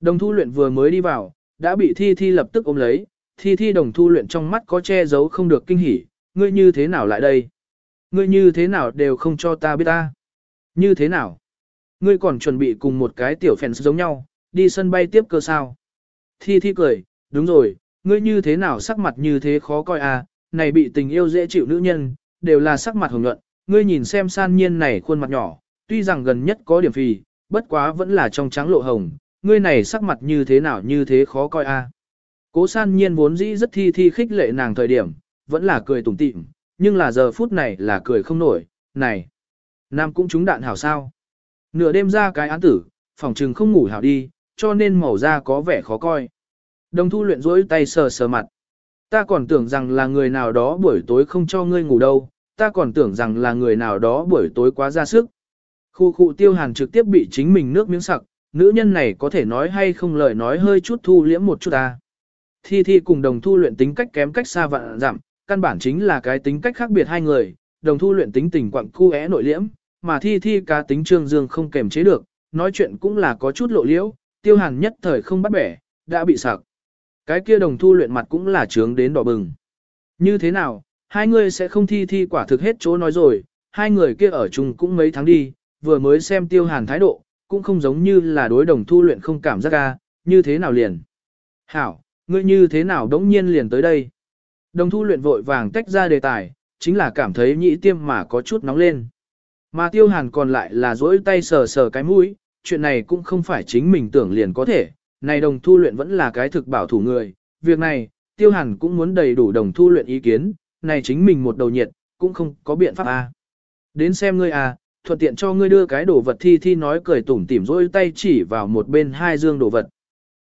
Đồng thu luyện vừa mới đi vào, đã bị thi thi lập tức ôm lấy, thi thi đồng thu luyện trong mắt có che giấu không được kinh hỉ, ngươi như thế nào lại đây? Ngươi như thế nào đều không cho ta biết ta? Như thế nào? Ngươi còn chuẩn bị cùng một cái tiểu phèn giống nhau, đi sân bay tiếp cơ sao? Thi thi cười, đúng rồi, ngươi như thế nào sắc mặt như thế khó coi à, này bị tình yêu dễ chịu nữ nhân, đều là sắc mặt hồng nhuận, ngươi nhìn xem san nhiên này khuôn mặt nhỏ, tuy rằng gần nhất có điểm phì, bất quá vẫn là trong trắng lộ hồng, ngươi này sắc mặt như thế nào như thế khó coi a. Cố san nhiên vốn dĩ rất thi thi khích lệ nàng thời điểm, vẫn là cười tủm tỉm, nhưng là giờ phút này là cười không nổi, này. Nam cũng trúng đạn hảo sao. Nửa đêm ra cái án tử, phòng trừng không ngủ hảo đi, cho nên màu da có vẻ khó coi. Đồng thu luyện rỗi tay sờ sờ mặt. Ta còn tưởng rằng là người nào đó buổi tối không cho ngươi ngủ đâu, ta còn tưởng rằng là người nào đó buổi tối quá ra sức. Khu khu tiêu hàn trực tiếp bị chính mình nước miếng sặc, nữ nhân này có thể nói hay không lời nói hơi chút thu liễm một chút ta. Thi Thi cùng đồng thu luyện tính cách kém cách xa vạn dặm, căn bản chính là cái tính cách khác biệt hai người, đồng thu luyện tính tình quặng cu é nội liễm, mà Thi Thi cá tính trương dương không kềm chế được, nói chuyện cũng là có chút lộ liễu, tiêu hàn nhất thời không bắt bẻ, đã bị sặc. Cái kia đồng thu luyện mặt cũng là trướng đến đỏ bừng. Như thế nào, hai người sẽ không thi thi quả thực hết chỗ nói rồi, hai người kia ở chung cũng mấy tháng đi, vừa mới xem tiêu hàn thái độ, cũng không giống như là đối đồng thu luyện không cảm giác ca, như thế nào liền. Hảo, ngươi như thế nào đống nhiên liền tới đây. Đồng thu luyện vội vàng tách ra đề tài, chính là cảm thấy nhĩ tiêm mà có chút nóng lên. Mà tiêu hàn còn lại là dỗi tay sờ sờ cái mũi, chuyện này cũng không phải chính mình tưởng liền có thể, này đồng thu luyện vẫn là cái thực bảo thủ người, việc này, tiêu hàn cũng muốn đầy đủ đồng thu luyện ý kiến, này chính mình một đầu nhiệt, cũng không có biện pháp a. Đến xem ngươi à, thuận tiện cho ngươi đưa cái đồ vật thi thi nói cười tủm tỉm rôi tay chỉ vào một bên hai dương đồ vật.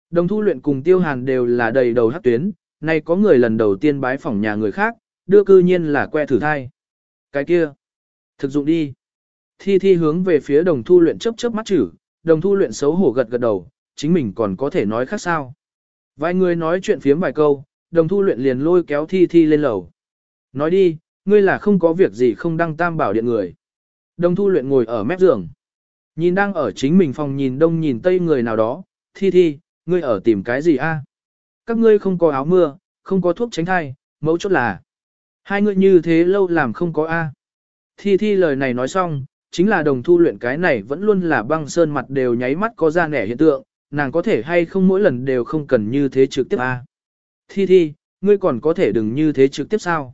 Đồng thu luyện cùng tiêu hàn đều là đầy đầu hắc tuyến, nay có người lần đầu tiên bái phỏng nhà người khác, đưa cư nhiên là que thử thai. Cái kia, thực dụng đi. Thi thi hướng về phía đồng thu luyện chớp chớp mắt chử, đồng thu luyện xấu hổ gật gật đầu, chính mình còn có thể nói khác sao. Vài người nói chuyện phiếm vài câu, đồng thu luyện liền lôi kéo thi thi lên lầu. Nói đi, ngươi là không có việc gì không đăng tam bảo điện người. Đồng thu luyện ngồi ở mép giường. Nhìn đang ở chính mình phòng nhìn đông nhìn tây người nào đó, thi thi, ngươi ở tìm cái gì a? Các ngươi không có áo mưa, không có thuốc tránh thai, mẫu chốt là. Hai ngươi như thế lâu làm không có a. Thi thi lời này nói xong, chính là đồng thu luyện cái này vẫn luôn là băng sơn mặt đều nháy mắt có ra nẻ hiện tượng, nàng có thể hay không mỗi lần đều không cần như thế trực tiếp a. Thi thi, ngươi còn có thể đừng như thế trực tiếp sao?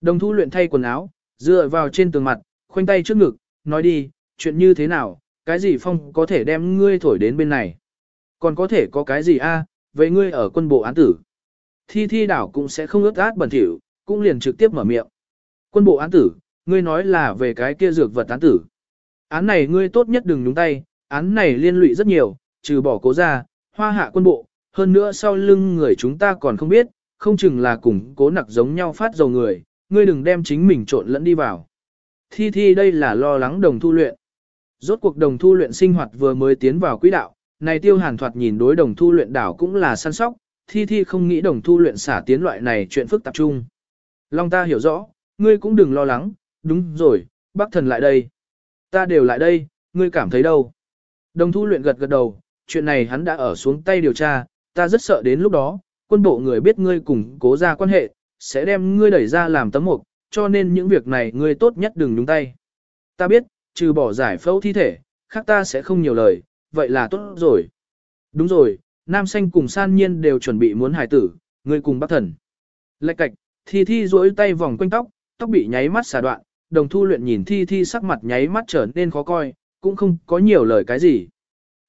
Đồng thu luyện thay quần áo, dựa vào trên tường mặt, khoanh tay trước ngực, nói đi, chuyện như thế nào, cái gì phong có thể đem ngươi thổi đến bên này. Còn có thể có cái gì a? À, vậy ngươi ở quân bộ án tử. Thi thi đảo cũng sẽ không ướt át bẩn thỉu, cũng liền trực tiếp mở miệng. Quân bộ án tử, ngươi nói là về cái kia dược vật án tử. Án này ngươi tốt nhất đừng nhúng tay, án này liên lụy rất nhiều, trừ bỏ cố ra, hoa hạ quân bộ, hơn nữa sau lưng người chúng ta còn không biết, không chừng là cùng cố nặc giống nhau phát dầu người, ngươi đừng đem chính mình trộn lẫn đi vào. Thi thi đây là lo lắng đồng thu luyện. Rốt cuộc đồng thu luyện sinh hoạt vừa mới tiến vào quỹ đạo, này tiêu hàn thoạt nhìn đối đồng thu luyện đảo cũng là săn sóc, thi thi không nghĩ đồng thu luyện xả tiến loại này chuyện phức tạp chung. Long ta hiểu rõ, ngươi cũng đừng lo lắng, đúng rồi, bác thần lại đây. Ta đều lại đây, ngươi cảm thấy đâu? Đồng thu luyện gật gật đầu, chuyện này hắn đã ở xuống tay điều tra, ta rất sợ đến lúc đó, quân bộ người biết ngươi cùng cố ra quan hệ, sẽ đem ngươi đẩy ra làm tấm mục, cho nên những việc này ngươi tốt nhất đừng nhúng tay. Ta biết, trừ bỏ giải phẫu thi thể, khác ta sẽ không nhiều lời, vậy là tốt rồi. Đúng rồi, nam xanh cùng san nhiên đều chuẩn bị muốn hài tử, ngươi cùng bác thần. Lạch cạch, thi thi duỗi tay vòng quanh tóc, tóc bị nháy mắt xả đoạn, đồng thu luyện nhìn thi thi sắc mặt nháy mắt trở nên khó coi, cũng không có nhiều lời cái gì.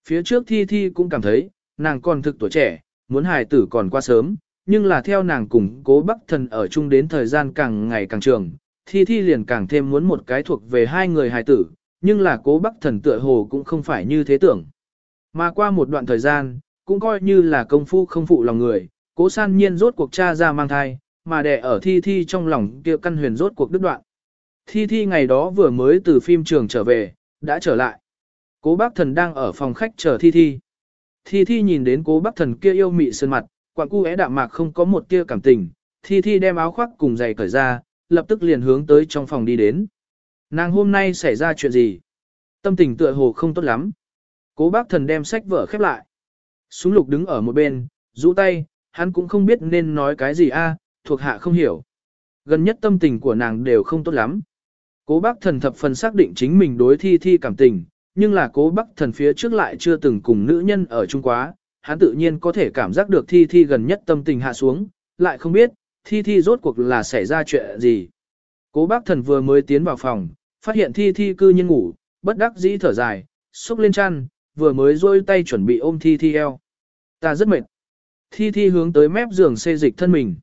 Phía trước thi thi cũng cảm thấy, nàng còn thực tuổi trẻ, muốn hài tử còn qua sớm, nhưng là theo nàng cùng cố bắc thần ở chung đến thời gian càng ngày càng trường, thi thi liền càng thêm muốn một cái thuộc về hai người hài tử, nhưng là cố bắc thần tựa hồ cũng không phải như thế tưởng. Mà qua một đoạn thời gian, cũng coi như là công phu không phụ lòng người, cố san nhiên rốt cuộc cha ra mang thai, mà đẻ ở thi thi trong lòng kia căn huyền rốt cuộc đứt đoạn. Thi thi ngày đó vừa mới từ phim trường trở về, đã trở lại. Cố bác thần đang ở phòng khách chờ thi thi. Thi thi nhìn đến cố bác thần kia yêu mị sơn mặt, quặng cu é đạm mạc không có một tia cảm tình, thi thi đem áo khoác cùng giày cởi ra, lập tức liền hướng tới trong phòng đi đến. Nàng hôm nay xảy ra chuyện gì? Tâm tình tựa hồ không tốt lắm. Cố bác thần đem sách vở khép lại. Súng lục đứng ở một bên, rũ tay, hắn cũng không biết nên nói cái gì a, thuộc hạ không hiểu. Gần nhất tâm tình của nàng đều không tốt lắm. Cố bác thần thập phần xác định chính mình đối thi thi cảm tình, nhưng là cố bác thần phía trước lại chưa từng cùng nữ nhân ở chung quá, hắn tự nhiên có thể cảm giác được thi thi gần nhất tâm tình hạ xuống, lại không biết, thi thi rốt cuộc là xảy ra chuyện gì. Cố bác thần vừa mới tiến vào phòng, phát hiện thi thi cư nhiên ngủ, bất đắc dĩ thở dài, xúc lên chăn, vừa mới rôi tay chuẩn bị ôm thi thi eo. Ta rất mệt. Thi thi hướng tới mép giường xê dịch thân mình.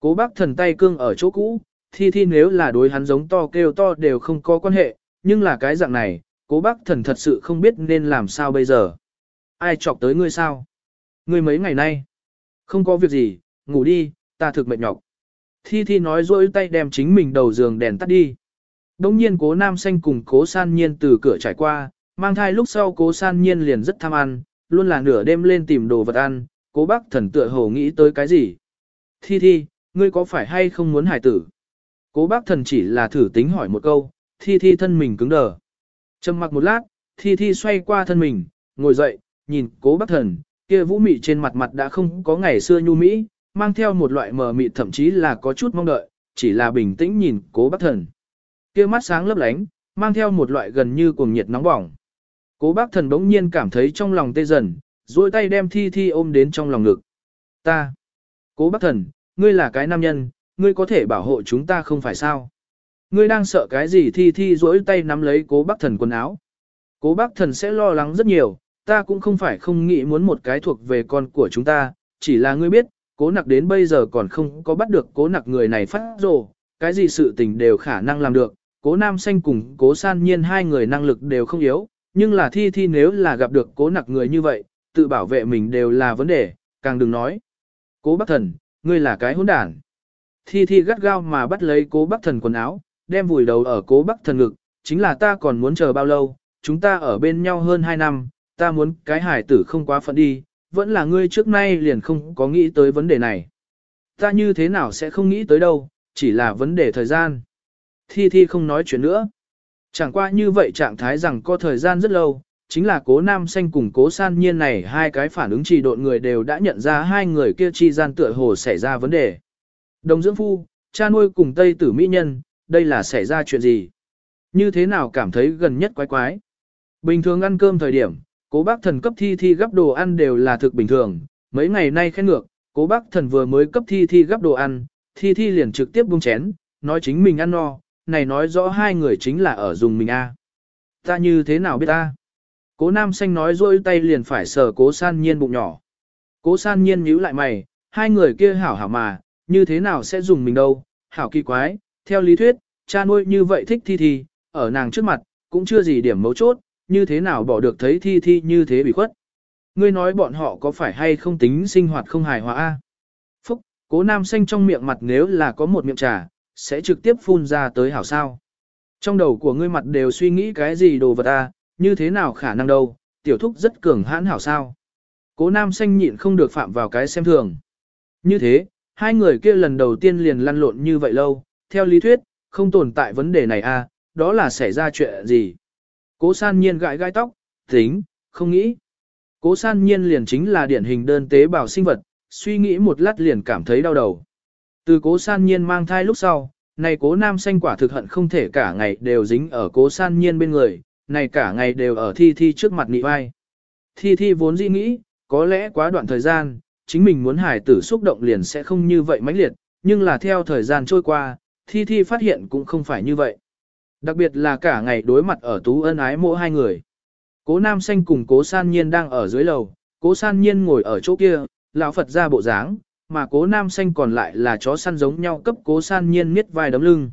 Cố bác thần tay cương ở chỗ cũ, thi thi nếu là đối hắn giống to kêu to đều không có quan hệ, nhưng là cái dạng này, cố bác thần thật sự không biết nên làm sao bây giờ. Ai chọc tới ngươi sao? Ngươi mấy ngày nay? Không có việc gì, ngủ đi, ta thực mệt nhọc. Thi thi nói dỗi tay đem chính mình đầu giường đèn tắt đi. Đông nhiên cố nam xanh cùng cố san nhiên từ cửa trải qua, mang thai lúc sau cố san nhiên liền rất tham ăn, luôn là nửa đêm lên tìm đồ vật ăn, cố bác thần tựa hồ nghĩ tới cái gì. Thi thi, ngươi có phải hay không muốn hải tử? Cố bác thần chỉ là thử tính hỏi một câu, thi thi thân mình cứng đờ. Trầm mặc một lát, thi thi xoay qua thân mình, ngồi dậy, nhìn cố bác thần, kia vũ mị trên mặt mặt đã không có ngày xưa nhu mỹ, mang theo một loại mờ mị thậm chí là có chút mong đợi, chỉ là bình tĩnh nhìn cố bác thần. Kia mắt sáng lấp lánh, mang theo một loại gần như cuồng nhiệt nóng bỏng. Cố bác thần bỗng nhiên cảm thấy trong lòng tê dần, duỗi tay đem thi thi ôm đến trong lòng ngực. Ta. Cố bác thần, ngươi là cái nam nhân, ngươi có thể bảo hộ chúng ta không phải sao? Ngươi đang sợ cái gì thi thi duỗi tay nắm lấy cố bác thần quần áo. Cố bác thần sẽ lo lắng rất nhiều, ta cũng không phải không nghĩ muốn một cái thuộc về con của chúng ta, chỉ là ngươi biết, cố nặc đến bây giờ còn không có bắt được cố nặc người này phát rồ, cái gì sự tình đều khả năng làm được, cố nam xanh cùng cố san nhiên hai người năng lực đều không yếu, nhưng là thi thi nếu là gặp được cố nặc người như vậy, tự bảo vệ mình đều là vấn đề, càng đừng nói. Cố bác thần, ngươi là cái hỗn đản. Thi thi gắt gao mà bắt lấy cố bác thần quần áo, đem vùi đầu ở cố bác thần ngực, chính là ta còn muốn chờ bao lâu, chúng ta ở bên nhau hơn 2 năm, ta muốn cái hải tử không quá phận đi, vẫn là ngươi trước nay liền không có nghĩ tới vấn đề này. Ta như thế nào sẽ không nghĩ tới đâu, chỉ là vấn đề thời gian. Thi Thi không nói chuyện nữa. Chẳng qua như vậy trạng thái rằng có thời gian rất lâu, chính là cố nam xanh cùng cố san nhiên này hai cái phản ứng trì độn người đều đã nhận ra hai người kia chi gian tựa hồ xảy ra vấn đề. Đồng dưỡng phu, cha nuôi cùng tây tử mỹ nhân, đây là xảy ra chuyện gì? Như thế nào cảm thấy gần nhất quái quái? Bình thường ăn cơm thời điểm, cố bác thần cấp thi thi gấp đồ ăn đều là thực bình thường, mấy ngày nay khen ngược, cố bác thần vừa mới cấp thi thi gấp đồ ăn, thi thi liền trực tiếp buông chén, nói chính mình ăn no, này nói rõ hai người chính là ở dùng mình a. Ta như thế nào biết ta? Cố nam xanh nói rôi tay liền phải sờ cố san nhiên bụng nhỏ. Cố san nhiên nhíu lại mày, hai người kia hảo hảo mà, như thế nào sẽ dùng mình đâu, hảo kỳ quái, theo lý thuyết, cha nuôi như vậy thích thi thi, ở nàng trước mặt, cũng chưa gì điểm mấu chốt, như thế nào bỏ được thấy thi thi như thế bị khuất. Ngươi nói bọn họ có phải hay không tính sinh hoạt không hài hòa a? Phúc, cố nam xanh trong miệng mặt nếu là có một miệng trà, sẽ trực tiếp phun ra tới hảo sao. Trong đầu của ngươi mặt đều suy nghĩ cái gì đồ vật a, như thế nào khả năng đâu, tiểu thúc rất cường hãn hảo sao. Cố nam xanh nhịn không được phạm vào cái xem thường. Như thế, hai người kia lần đầu tiên liền lăn lộn như vậy lâu, theo lý thuyết, không tồn tại vấn đề này a, đó là xảy ra chuyện gì. Cố san nhiên gãi gai tóc, tính, không nghĩ. Cố san nhiên liền chính là điển hình đơn tế bào sinh vật, suy nghĩ một lát liền cảm thấy đau đầu. Từ cố san nhiên mang thai lúc sau, này cố nam xanh quả thực hận không thể cả ngày đều dính ở cố san nhiên bên người, này cả ngày đều ở thi thi trước mặt nị vai. Thi thi vốn dĩ nghĩ, có lẽ quá đoạn thời gian, chính mình muốn hải tử xúc động liền sẽ không như vậy mãnh liệt, nhưng là theo thời gian trôi qua, thi thi phát hiện cũng không phải như vậy. Đặc biệt là cả ngày đối mặt ở tú ân ái mỗi hai người. Cố Nam Xanh cùng Cố San Nhiên đang ở dưới lầu, Cố San Nhiên ngồi ở chỗ kia, lão Phật ra bộ dáng, mà Cố Nam Xanh còn lại là chó săn giống nhau cấp Cố San Nhiên miết vai đấm lưng.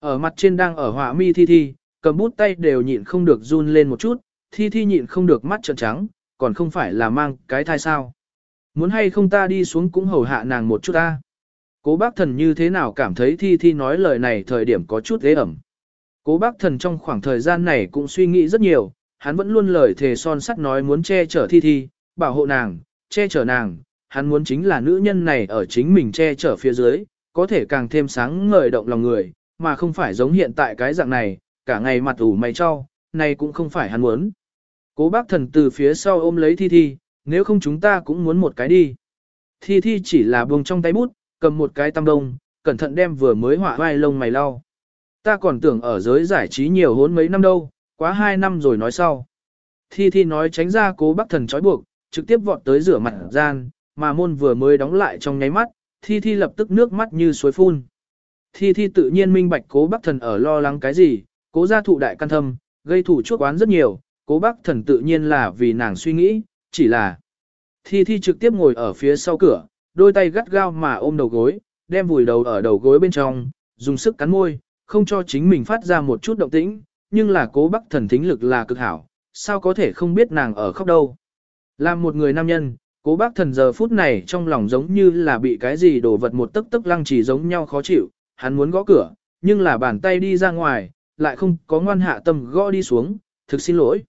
Ở mặt trên đang ở họa mi thi thi, cầm bút tay đều nhịn không được run lên một chút, thi thi nhịn không được mắt trợn trắng, còn không phải là mang cái thai sao. Muốn hay không ta đi xuống cũng hầu hạ nàng một chút ta. Cố bác thần như thế nào cảm thấy thi thi nói lời này thời điểm có chút ghế ẩm. Cố bác thần trong khoảng thời gian này cũng suy nghĩ rất nhiều, hắn vẫn luôn lời thề son sắt nói muốn che chở thi thi, bảo hộ nàng, che chở nàng, hắn muốn chính là nữ nhân này ở chính mình che chở phía dưới, có thể càng thêm sáng ngời động lòng người, mà không phải giống hiện tại cái dạng này, cả ngày mặt ủ mày cho, này cũng không phải hắn muốn. Cố bác thần từ phía sau ôm lấy thi thi, nếu không chúng ta cũng muốn một cái đi. Thi thi chỉ là buông trong tay bút, cầm một cái tăm đông, cẩn thận đem vừa mới họa vai lông mày lau. Ta còn tưởng ở giới giải trí nhiều hốn mấy năm đâu, quá hai năm rồi nói sau. Thi Thi nói tránh ra cố bác thần trói buộc, trực tiếp vọt tới rửa mặt gian, mà môn vừa mới đóng lại trong nháy mắt, Thi Thi lập tức nước mắt như suối phun. Thi Thi tự nhiên minh bạch cố bác thần ở lo lắng cái gì, cố gia thụ đại căn thâm, gây thủ chuốc oán rất nhiều, cố bác thần tự nhiên là vì nàng suy nghĩ, chỉ là Thi Thi trực tiếp ngồi ở phía sau cửa, đôi tay gắt gao mà ôm đầu gối, đem vùi đầu ở đầu gối bên trong, dùng sức cắn môi, không cho chính mình phát ra một chút động tĩnh, nhưng là cố bắc thần thính lực là cực hảo, sao có thể không biết nàng ở khóc đâu. Là một người nam nhân, cố bác thần giờ phút này trong lòng giống như là bị cái gì đổ vật một tức tức lăng chỉ giống nhau khó chịu, hắn muốn gõ cửa, nhưng là bàn tay đi ra ngoài, lại không có ngoan hạ tâm gõ đi xuống, thực xin lỗi.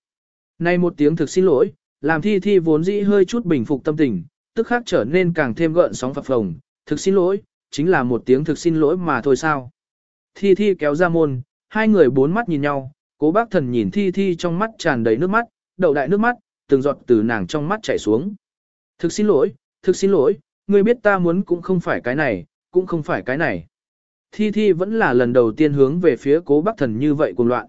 Này một tiếng thực xin lỗi, làm thi thi vốn dĩ hơi chút bình phục tâm tình, tức khác trở nên càng thêm gợn sóng phập phồng, thực xin lỗi, chính là một tiếng thực xin lỗi mà thôi sao. Thi thi kéo ra môn, hai người bốn mắt nhìn nhau, cố bác thần nhìn thi thi trong mắt tràn đầy nước mắt, đậu đại nước mắt, từng giọt từ nàng trong mắt chảy xuống. Thực xin lỗi, thực xin lỗi, ngươi biết ta muốn cũng không phải cái này, cũng không phải cái này. Thi Thi vẫn là lần đầu tiên hướng về phía cố bác thần như vậy cuồng loạn.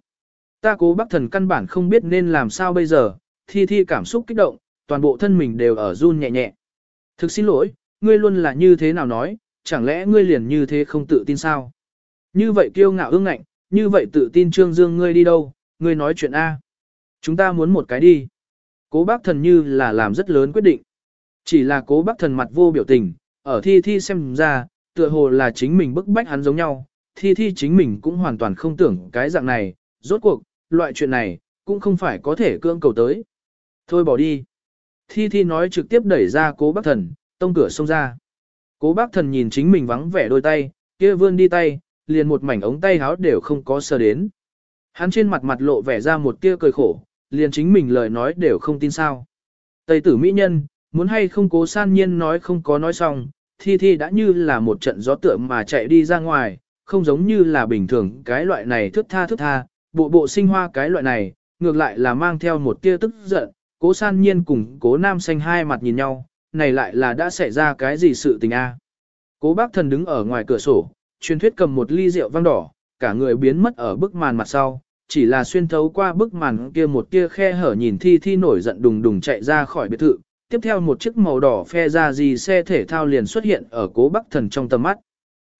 Ta cố bác thần căn bản không biết nên làm sao bây giờ, Thi Thi cảm xúc kích động, toàn bộ thân mình đều ở run nhẹ nhẹ. Thực xin lỗi, ngươi luôn là như thế nào nói, chẳng lẽ ngươi liền như thế không tự tin sao? Như vậy kiêu ngạo ương ngạnh, như vậy tự tin trương dương ngươi đi đâu, ngươi nói chuyện A. Chúng ta muốn một cái đi. Cố bác thần như là làm rất lớn quyết định. Chỉ là cố bác thần mặt vô biểu tình, ở thi thi xem ra, tựa hồ là chính mình bức bách hắn giống nhau, thi thi chính mình cũng hoàn toàn không tưởng cái dạng này, rốt cuộc, loại chuyện này, cũng không phải có thể cưỡng cầu tới. Thôi bỏ đi. Thi thi nói trực tiếp đẩy ra cố bác thần, tông cửa xông ra. Cố bác thần nhìn chính mình vắng vẻ đôi tay, kia vươn đi tay, liền một mảnh ống tay háo đều không có sờ đến. Hắn trên mặt mặt lộ vẻ ra một tia cười khổ, liền chính mình lời nói đều không tin sao. Tây tử mỹ nhân, muốn hay không cố san nhiên nói không có nói xong, thi thi đã như là một trận gió tượng mà chạy đi ra ngoài, không giống như là bình thường cái loại này thức tha thức tha, bộ bộ sinh hoa cái loại này, ngược lại là mang theo một tia tức giận, cố san nhiên cùng cố nam xanh hai mặt nhìn nhau, này lại là đã xảy ra cái gì sự tình a? Cố bác thần đứng ở ngoài cửa sổ, truyền thuyết cầm một ly rượu vang đỏ, cả người biến mất ở bức màn mặt sau, chỉ là xuyên thấu qua bức màn kia một tia khe hở nhìn thi thi nổi giận đùng đùng chạy ra khỏi biệt thự, tiếp theo một chiếc màu đỏ phe ra gì xe thể thao liền xuất hiện ở cố bắc thần trong tầm mắt.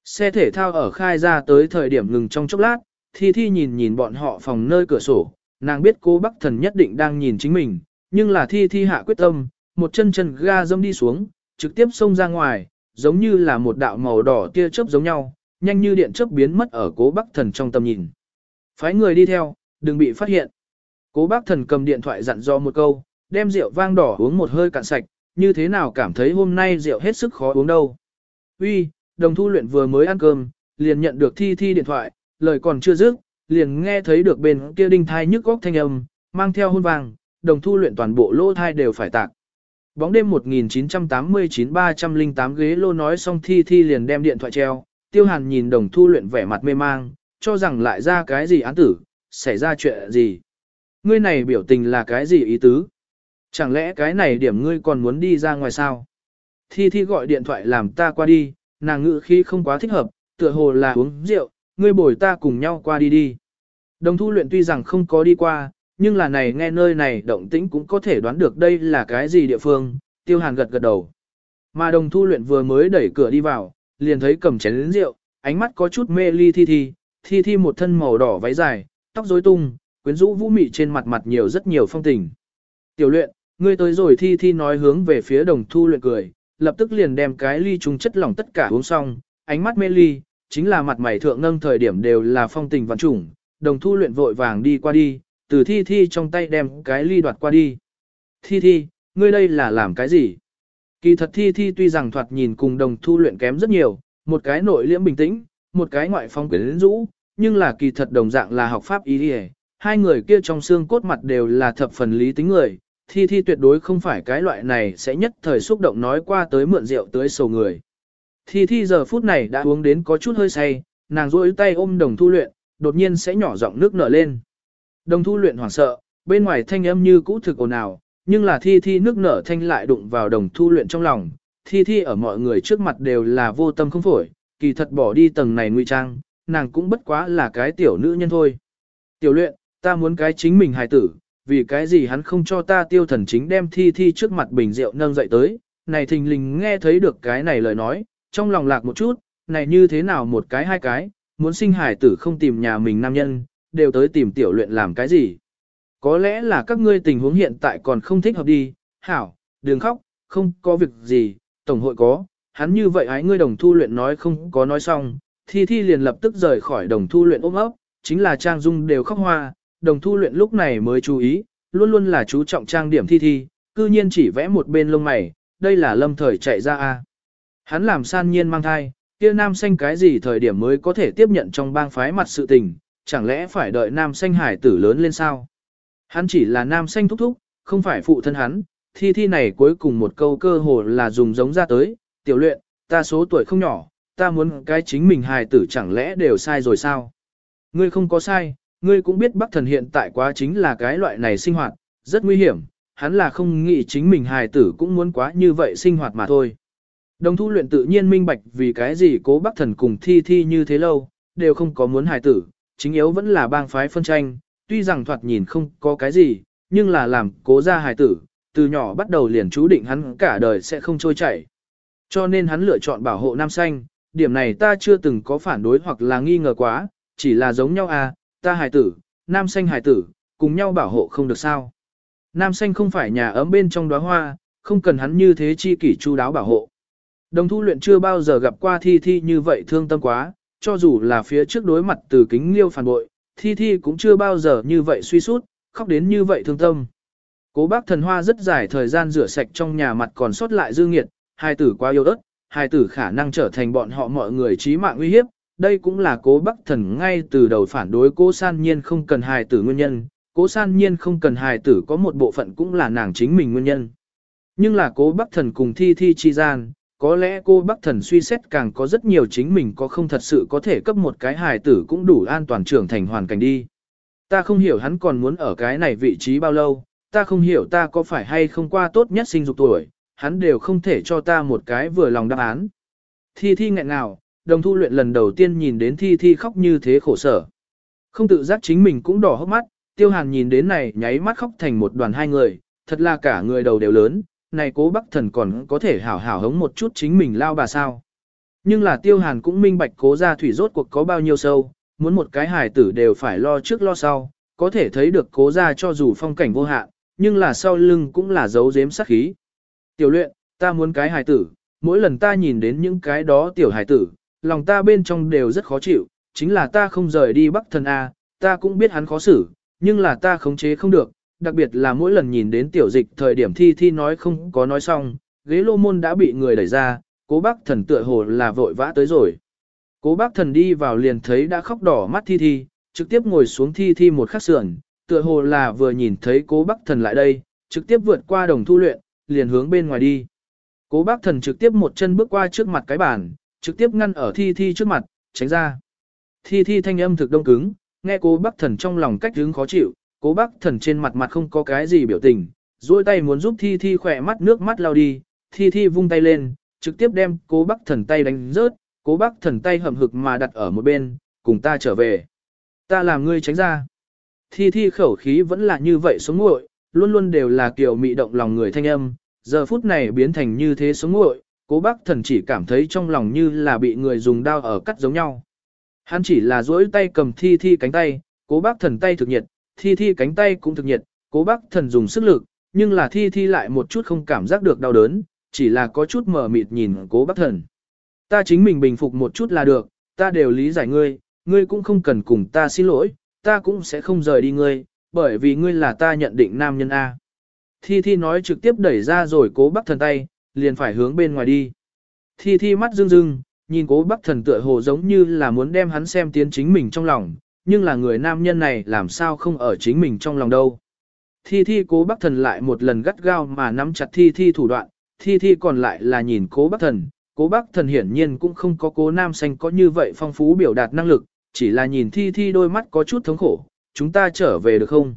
Xe thể thao ở khai ra tới thời điểm ngừng trong chốc lát, thi thi nhìn nhìn bọn họ phòng nơi cửa sổ, nàng biết cố bắc thần nhất định đang nhìn chính mình, nhưng là thi thi hạ quyết tâm, một chân chân ga dâm đi xuống, trực tiếp xông ra ngoài, giống như là một đạo màu đỏ tia chớp giống nhau, nhanh như điện chớp biến mất ở cố bác thần trong tầm nhìn. Phái người đi theo, đừng bị phát hiện. Cố bác thần cầm điện thoại dặn dò một câu, đem rượu vang đỏ uống một hơi cạn sạch, như thế nào cảm thấy hôm nay rượu hết sức khó uống đâu. Uy, đồng thu luyện vừa mới ăn cơm, liền nhận được thi thi điện thoại, lời còn chưa dứt, liền nghe thấy được bên kia đinh thai nhức góc thanh âm, mang theo hôn vàng, đồng thu luyện toàn bộ lô thai đều phải tạc. Bóng đêm 1989-308 ghế lô nói xong thi thi liền đem điện thoại treo, tiêu hàn nhìn đồng thu luyện vẻ mặt mê mang, cho rằng lại ra cái gì án tử, xảy ra chuyện gì. Ngươi này biểu tình là cái gì ý tứ? Chẳng lẽ cái này điểm ngươi còn muốn đi ra ngoài sao? Thi Thi gọi điện thoại làm ta qua đi, nàng ngự khi không quá thích hợp, tựa hồ là uống rượu, ngươi bồi ta cùng nhau qua đi đi. Đồng thu luyện tuy rằng không có đi qua, nhưng là này nghe nơi này động tĩnh cũng có thể đoán được đây là cái gì địa phương, tiêu hàn gật gật đầu. Mà đồng thu luyện vừa mới đẩy cửa đi vào, liền thấy cầm chén lĩnh rượu, ánh mắt có chút mê ly thi thi, thi thi một thân màu đỏ váy dài, tóc rối tung, quyến rũ vũ mị trên mặt mặt nhiều rất nhiều phong tình. Tiểu luyện, ngươi tới rồi thi thi nói hướng về phía đồng thu luyện cười, lập tức liền đem cái ly trùng chất lỏng tất cả uống xong, ánh mắt mê ly, chính là mặt mày thượng nâng thời điểm đều là phong tình vạn trùng, đồng thu luyện vội vàng đi qua đi, từ thi thi trong tay đem cái ly đoạt qua đi. Thi thi, ngươi đây là làm cái gì? Kỳ thật thi thi tuy rằng thoạt nhìn cùng đồng thu luyện kém rất nhiều, một cái nội liễm bình tĩnh, một cái ngoại phong quyến rũ, nhưng là kỳ thật đồng dạng là học pháp ý đi hai người kia trong xương cốt mặt đều là thập phần lý tính người, thi thi tuyệt đối không phải cái loại này sẽ nhất thời xúc động nói qua tới mượn rượu tới sầu người. Thi thi giờ phút này đã uống đến có chút hơi say, nàng rôi tay ôm đồng thu luyện, đột nhiên sẽ nhỏ giọng nước nở lên. Đồng thu luyện hoảng sợ, bên ngoài thanh âm như cũ thực ồn ào, nhưng là thi thi nước nở thanh lại đụng vào đồng thu luyện trong lòng. Thi thi ở mọi người trước mặt đều là vô tâm không phổi, kỳ thật bỏ đi tầng này nguy trang, nàng cũng bất quá là cái tiểu nữ nhân thôi. Tiểu luyện, ta muốn cái chính mình hài tử, vì cái gì hắn không cho ta tiêu thần chính đem thi thi trước mặt bình rượu nâng dậy tới, này thình lình nghe thấy được cái này lời nói, trong lòng lạc một chút, này như thế nào một cái hai cái, muốn sinh hài tử không tìm nhà mình nam nhân, đều tới tìm tiểu luyện làm cái gì. Có lẽ là các ngươi tình huống hiện tại còn không thích hợp đi, hảo, đừng khóc, không có việc gì, tổng hội có, hắn như vậy ái ngươi đồng thu luyện nói không có nói xong, thi thi liền lập tức rời khỏi đồng thu luyện ôm ấp, chính là Trang Dung đều khóc hoa, đồng thu luyện lúc này mới chú ý, luôn luôn là chú trọng trang điểm thi thi, cư nhiên chỉ vẽ một bên lông mày, đây là lâm thời chạy ra a. Hắn làm san nhiên mang thai, kia nam xanh cái gì thời điểm mới có thể tiếp nhận trong bang phái mặt sự tình, chẳng lẽ phải đợi nam xanh hải tử lớn lên sao? Hắn chỉ là nam xanh thúc thúc, không phải phụ thân hắn, thi thi này cuối cùng một câu cơ hồ là dùng giống ra tới, tiểu luyện, ta số tuổi không nhỏ, ta muốn cái chính mình hài tử chẳng lẽ đều sai rồi sao? Ngươi không có sai, ngươi cũng biết Bắc Thần hiện tại quá chính là cái loại này sinh hoạt, rất nguy hiểm, hắn là không nghĩ chính mình hài tử cũng muốn quá như vậy sinh hoạt mà thôi. Đồng thu luyện tự nhiên minh bạch vì cái gì cố Bắc Thần cùng thi thi như thế lâu, đều không có muốn hài tử, chính yếu vẫn là bang phái phân tranh, tuy rằng thoạt nhìn không có cái gì, nhưng là làm cố ra hài tử, từ nhỏ bắt đầu liền chú định hắn cả đời sẽ không trôi chảy. Cho nên hắn lựa chọn bảo hộ nam xanh, điểm này ta chưa từng có phản đối hoặc là nghi ngờ quá, chỉ là giống nhau à, ta hài tử, nam xanh hài tử, cùng nhau bảo hộ không được sao. Nam xanh không phải nhà ấm bên trong đóa hoa, không cần hắn như thế chi kỷ chu đáo bảo hộ. Đồng thu luyện chưa bao giờ gặp qua thi thi như vậy thương tâm quá, cho dù là phía trước đối mặt từ kính liêu phản bội, thi thi cũng chưa bao giờ như vậy suy sút, khóc đến như vậy thương tâm. Cố bác thần hoa rất dài thời gian rửa sạch trong nhà mặt còn sót lại dư nghiệt, hai tử quá yêu đất, hai tử khả năng trở thành bọn họ mọi người trí mạng uy hiếp. Đây cũng là cố bác thần ngay từ đầu phản đối cố san nhiên không cần hài tử nguyên nhân, cố san nhiên không cần hài tử có một bộ phận cũng là nàng chính mình nguyên nhân. Nhưng là cố bác thần cùng thi thi chi gian, có lẽ cô bác thần suy xét càng có rất nhiều chính mình có không thật sự có thể cấp một cái hài tử cũng đủ an toàn trưởng thành hoàn cảnh đi. Ta không hiểu hắn còn muốn ở cái này vị trí bao lâu, ta không hiểu ta có phải hay không qua tốt nhất sinh dục tuổi, hắn đều không thể cho ta một cái vừa lòng đáp án. Thi thi nghẹn ngào, đồng thu luyện lần đầu tiên nhìn đến thi thi khóc như thế khổ sở. Không tự giác chính mình cũng đỏ hốc mắt, tiêu hàn nhìn đến này nháy mắt khóc thành một đoàn hai người, thật là cả người đầu đều lớn, này cố bắc thần còn có thể hảo hảo hống một chút chính mình lao bà sao. Nhưng là tiêu hàn cũng minh bạch cố ra thủy rốt cuộc có bao nhiêu sâu, muốn một cái hài tử đều phải lo trước lo sau, có thể thấy được cố ra cho dù phong cảnh vô hạn, nhưng là sau lưng cũng là dấu giếm sát khí. Tiểu luyện, ta muốn cái hài tử, mỗi lần ta nhìn đến những cái đó tiểu hài tử, lòng ta bên trong đều rất khó chịu, chính là ta không rời đi bắc thần A, ta cũng biết hắn khó xử, nhưng là ta khống chế không được, đặc biệt là mỗi lần nhìn đến tiểu dịch thời điểm thi thi nói không có nói xong, ghế lô môn đã bị người đẩy ra, cố bác thần tựa hồ là vội vã tới rồi. Cố bác thần đi vào liền thấy đã khóc đỏ mắt thi thi, trực tiếp ngồi xuống thi thi một khắc sườn, tựa hồ là vừa nhìn thấy cố bác thần lại đây, trực tiếp vượt qua đồng thu luyện, liền hướng bên ngoài đi. Cố bác thần trực tiếp một chân bước qua trước mặt cái bàn, trực tiếp ngăn ở thi thi trước mặt, tránh ra. Thi thi thanh âm thực đông cứng, nghe cố bác thần trong lòng cách hướng khó chịu, cố bác thần trên mặt mặt không có cái gì biểu tình, duỗi tay muốn giúp thi thi khỏe mắt nước mắt lao đi, thi thi vung tay lên, trực tiếp đem cố bác thần tay đánh rớt, cố bác thần tay hầm hực mà đặt ở một bên, cùng ta trở về. Ta làm ngươi tránh ra. Thi thi khẩu khí vẫn là như vậy sống ngội, luôn luôn đều là kiểu mị động lòng người thanh âm, giờ phút này biến thành như thế sống ngội, cố bác thần chỉ cảm thấy trong lòng như là bị người dùng đao ở cắt giống nhau. Hắn chỉ là duỗi tay cầm thi thi cánh tay, cố bác thần tay thực nhiệt, thi thi cánh tay cũng thực nhiệt, cố bác thần dùng sức lực, nhưng là thi thi lại một chút không cảm giác được đau đớn, chỉ là có chút mờ mịt nhìn cố bác thần. Ta chính mình bình phục một chút là được, ta đều lý giải ngươi, ngươi cũng không cần cùng ta xin lỗi, ta cũng sẽ không rời đi ngươi, bởi vì ngươi là ta nhận định nam nhân A. Thi Thi nói trực tiếp đẩy ra rồi cố bác thần tay, liền phải hướng bên ngoài đi. Thi Thi mắt rưng rưng, nhìn cố bác thần tựa hồ giống như là muốn đem hắn xem tiến chính mình trong lòng, nhưng là người nam nhân này làm sao không ở chính mình trong lòng đâu. Thi Thi cố bác thần lại một lần gắt gao mà nắm chặt Thi Thi thủ đoạn, Thi Thi còn lại là nhìn cố bác thần, cố bác thần hiển nhiên cũng không có cố nam xanh có như vậy phong phú biểu đạt năng lực, chỉ là nhìn thi thi đôi mắt có chút thống khổ, chúng ta trở về được không?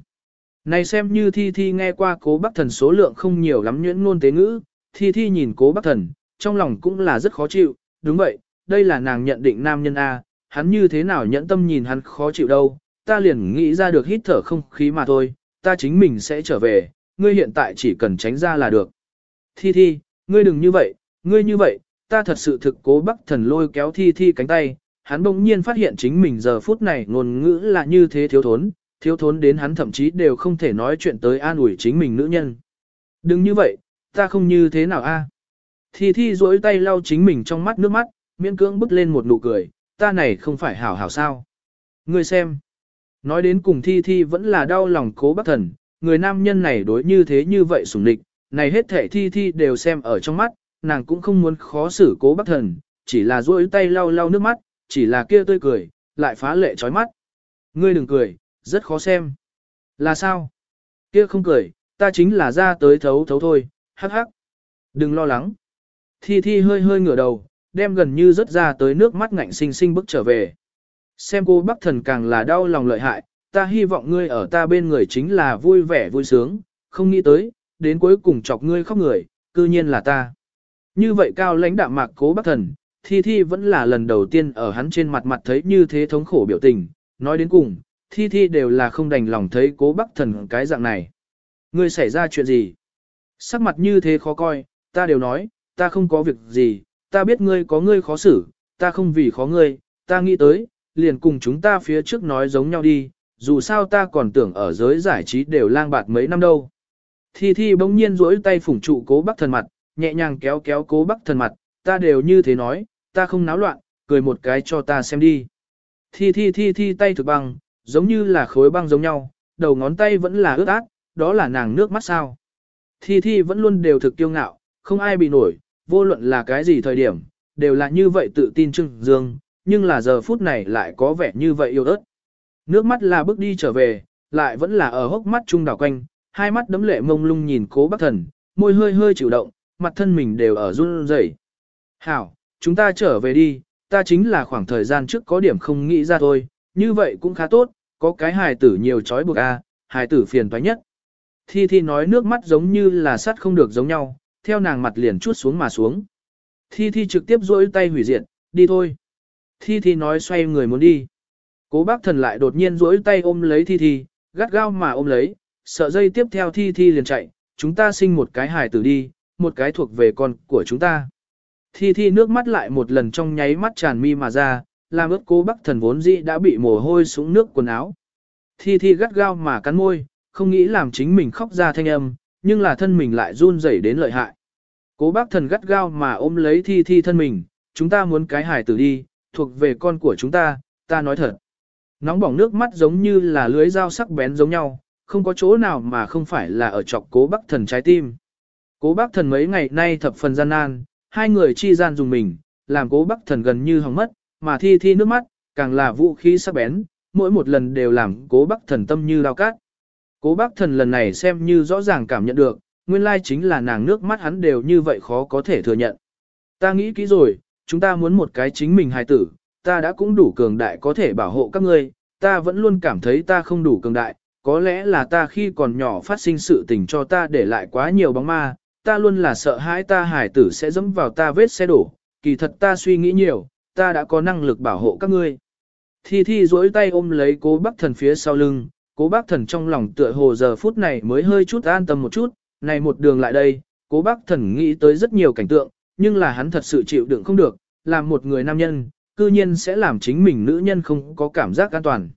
Này xem như thi thi nghe qua cố bác thần số lượng không nhiều lắm nhuyễn ngôn tế ngữ, thi thi nhìn cố bác thần, trong lòng cũng là rất khó chịu, đúng vậy, đây là nàng nhận định nam nhân A, hắn như thế nào nhẫn tâm nhìn hắn khó chịu đâu, ta liền nghĩ ra được hít thở không khí mà thôi, ta chính mình sẽ trở về, ngươi hiện tại chỉ cần tránh ra là được. Thi thi, ngươi đừng như vậy, ngươi như vậy, ta thật sự thực cố Bắc thần lôi kéo thi thi cánh tay, hắn bỗng nhiên phát hiện chính mình giờ phút này ngôn ngữ là như thế thiếu thốn, thiếu thốn đến hắn thậm chí đều không thể nói chuyện tới an ủi chính mình nữ nhân. Đừng như vậy, ta không như thế nào a. Thi Thi duỗi tay lau chính mình trong mắt nước mắt, miễn cưỡng bứt lên một nụ cười, ta này không phải hảo hảo sao. Ngươi xem. Nói đến cùng Thi Thi vẫn là đau lòng cố bác thần, người nam nhân này đối như thế như vậy sủng địch, này hết thể Thi Thi đều xem ở trong mắt, nàng cũng không muốn khó xử cố bác thần, chỉ là duỗi tay lau lau nước mắt, chỉ là kia tươi cười, lại phá lệ chói mắt. Ngươi đừng cười, rất khó xem. Là sao? Kia không cười, ta chính là ra tới thấu thấu thôi, hắc hắc. Đừng lo lắng. Thi Thi hơi hơi ngửa đầu, đem gần như rớt ra tới nước mắt ngạnh sinh sinh bước trở về. Xem cô bác thần càng là đau lòng lợi hại, ta hy vọng ngươi ở ta bên người chính là vui vẻ vui sướng, không nghĩ tới, đến cuối cùng chọc ngươi khóc người, cư nhiên là ta. Như vậy cao lãnh đạm mạc cố bác thần, Thi Thi vẫn là lần đầu tiên ở hắn trên mặt mặt thấy như thế thống khổ biểu tình, nói đến cùng, Thi Thi đều là không đành lòng thấy cố bác thần cái dạng này. Ngươi xảy ra chuyện gì? Sắc mặt như thế khó coi, ta đều nói, ta không có việc gì, ta biết ngươi có ngươi khó xử, ta không vì khó ngươi, ta nghĩ tới, liền cùng chúng ta phía trước nói giống nhau đi, dù sao ta còn tưởng ở giới giải trí đều lang bạt mấy năm đâu. Thi Thi bỗng nhiên duỗi tay phủng trụ cố bác thần mặt, nhẹ nhàng kéo kéo cố bác thần mặt, ta đều như thế nói, ta không náo loạn, cười một cái cho ta xem đi. Thi Thi Thi Thi tay thực băng, giống như là khối băng giống nhau, đầu ngón tay vẫn là ướt át, đó là nàng nước mắt sao. Thi Thi vẫn luôn đều thực kiêu ngạo, không ai bị nổi, vô luận là cái gì thời điểm, đều là như vậy tự tin trưng dương, nhưng là giờ phút này lại có vẻ như vậy yêu ớt. Nước mắt là bước đi trở về, lại vẫn là ở hốc mắt trung đảo quanh, hai mắt đấm lệ mông lung nhìn cố bác thần, môi hơi hơi chịu động, mặt thân mình đều ở run rẩy. Hảo, chúng ta trở về đi, ta chính là khoảng thời gian trước có điểm không nghĩ ra thôi, như vậy cũng khá tốt, có cái hài tử nhiều chói buộc a, hài tử phiền toái nhất. Thi Thi nói nước mắt giống như là sắt không được giống nhau, theo nàng mặt liền chuốt xuống mà xuống. Thi Thi trực tiếp duỗi tay hủy diệt, đi thôi. Thi Thi nói xoay người muốn đi. Cố bác thần lại đột nhiên duỗi tay ôm lấy Thi Thi, gắt gao mà ôm lấy, sợ dây tiếp theo Thi Thi liền chạy, chúng ta sinh một cái hài tử đi, một cái thuộc về con của chúng ta. Thi Thi nước mắt lại một lần trong nháy mắt tràn mi mà ra, làm ướt cố bác thần vốn dĩ đã bị mồ hôi sũng nước quần áo. Thi Thi gắt gao mà cắn môi, không nghĩ làm chính mình khóc ra thanh âm, nhưng là thân mình lại run rẩy đến lợi hại. Cố bác thần gắt gao mà ôm lấy thi thi thân mình, chúng ta muốn cái hài tử đi, thuộc về con của chúng ta, ta nói thật. Nóng bỏng nước mắt giống như là lưới dao sắc bén giống nhau, không có chỗ nào mà không phải là ở chọc cố bác thần trái tim. Cố bác thần mấy ngày nay thập phần gian nan, hai người chi gian dùng mình, làm cố bác thần gần như hỏng mất, mà thi thi nước mắt, càng là vũ khí sắc bén, mỗi một lần đều làm cố bác thần tâm như lao cát. Cố bác thần lần này xem như rõ ràng cảm nhận được, nguyên lai chính là nàng nước mắt hắn đều như vậy khó có thể thừa nhận. Ta nghĩ kỹ rồi, chúng ta muốn một cái chính mình hài tử, ta đã cũng đủ cường đại có thể bảo hộ các ngươi, ta vẫn luôn cảm thấy ta không đủ cường đại, có lẽ là ta khi còn nhỏ phát sinh sự tình cho ta để lại quá nhiều bóng ma, ta luôn là sợ hãi ta hài tử sẽ dẫm vào ta vết xe đổ, kỳ thật ta suy nghĩ nhiều, ta đã có năng lực bảo hộ các ngươi. Thi Thi duỗi tay ôm lấy cố bác thần phía sau lưng, cố bác thần trong lòng tựa hồ giờ phút này mới hơi chút an tâm một chút, này một đường lại đây, cố bác thần nghĩ tới rất nhiều cảnh tượng, nhưng là hắn thật sự chịu đựng không được, làm một người nam nhân, cư nhiên sẽ làm chính mình nữ nhân không có cảm giác an toàn.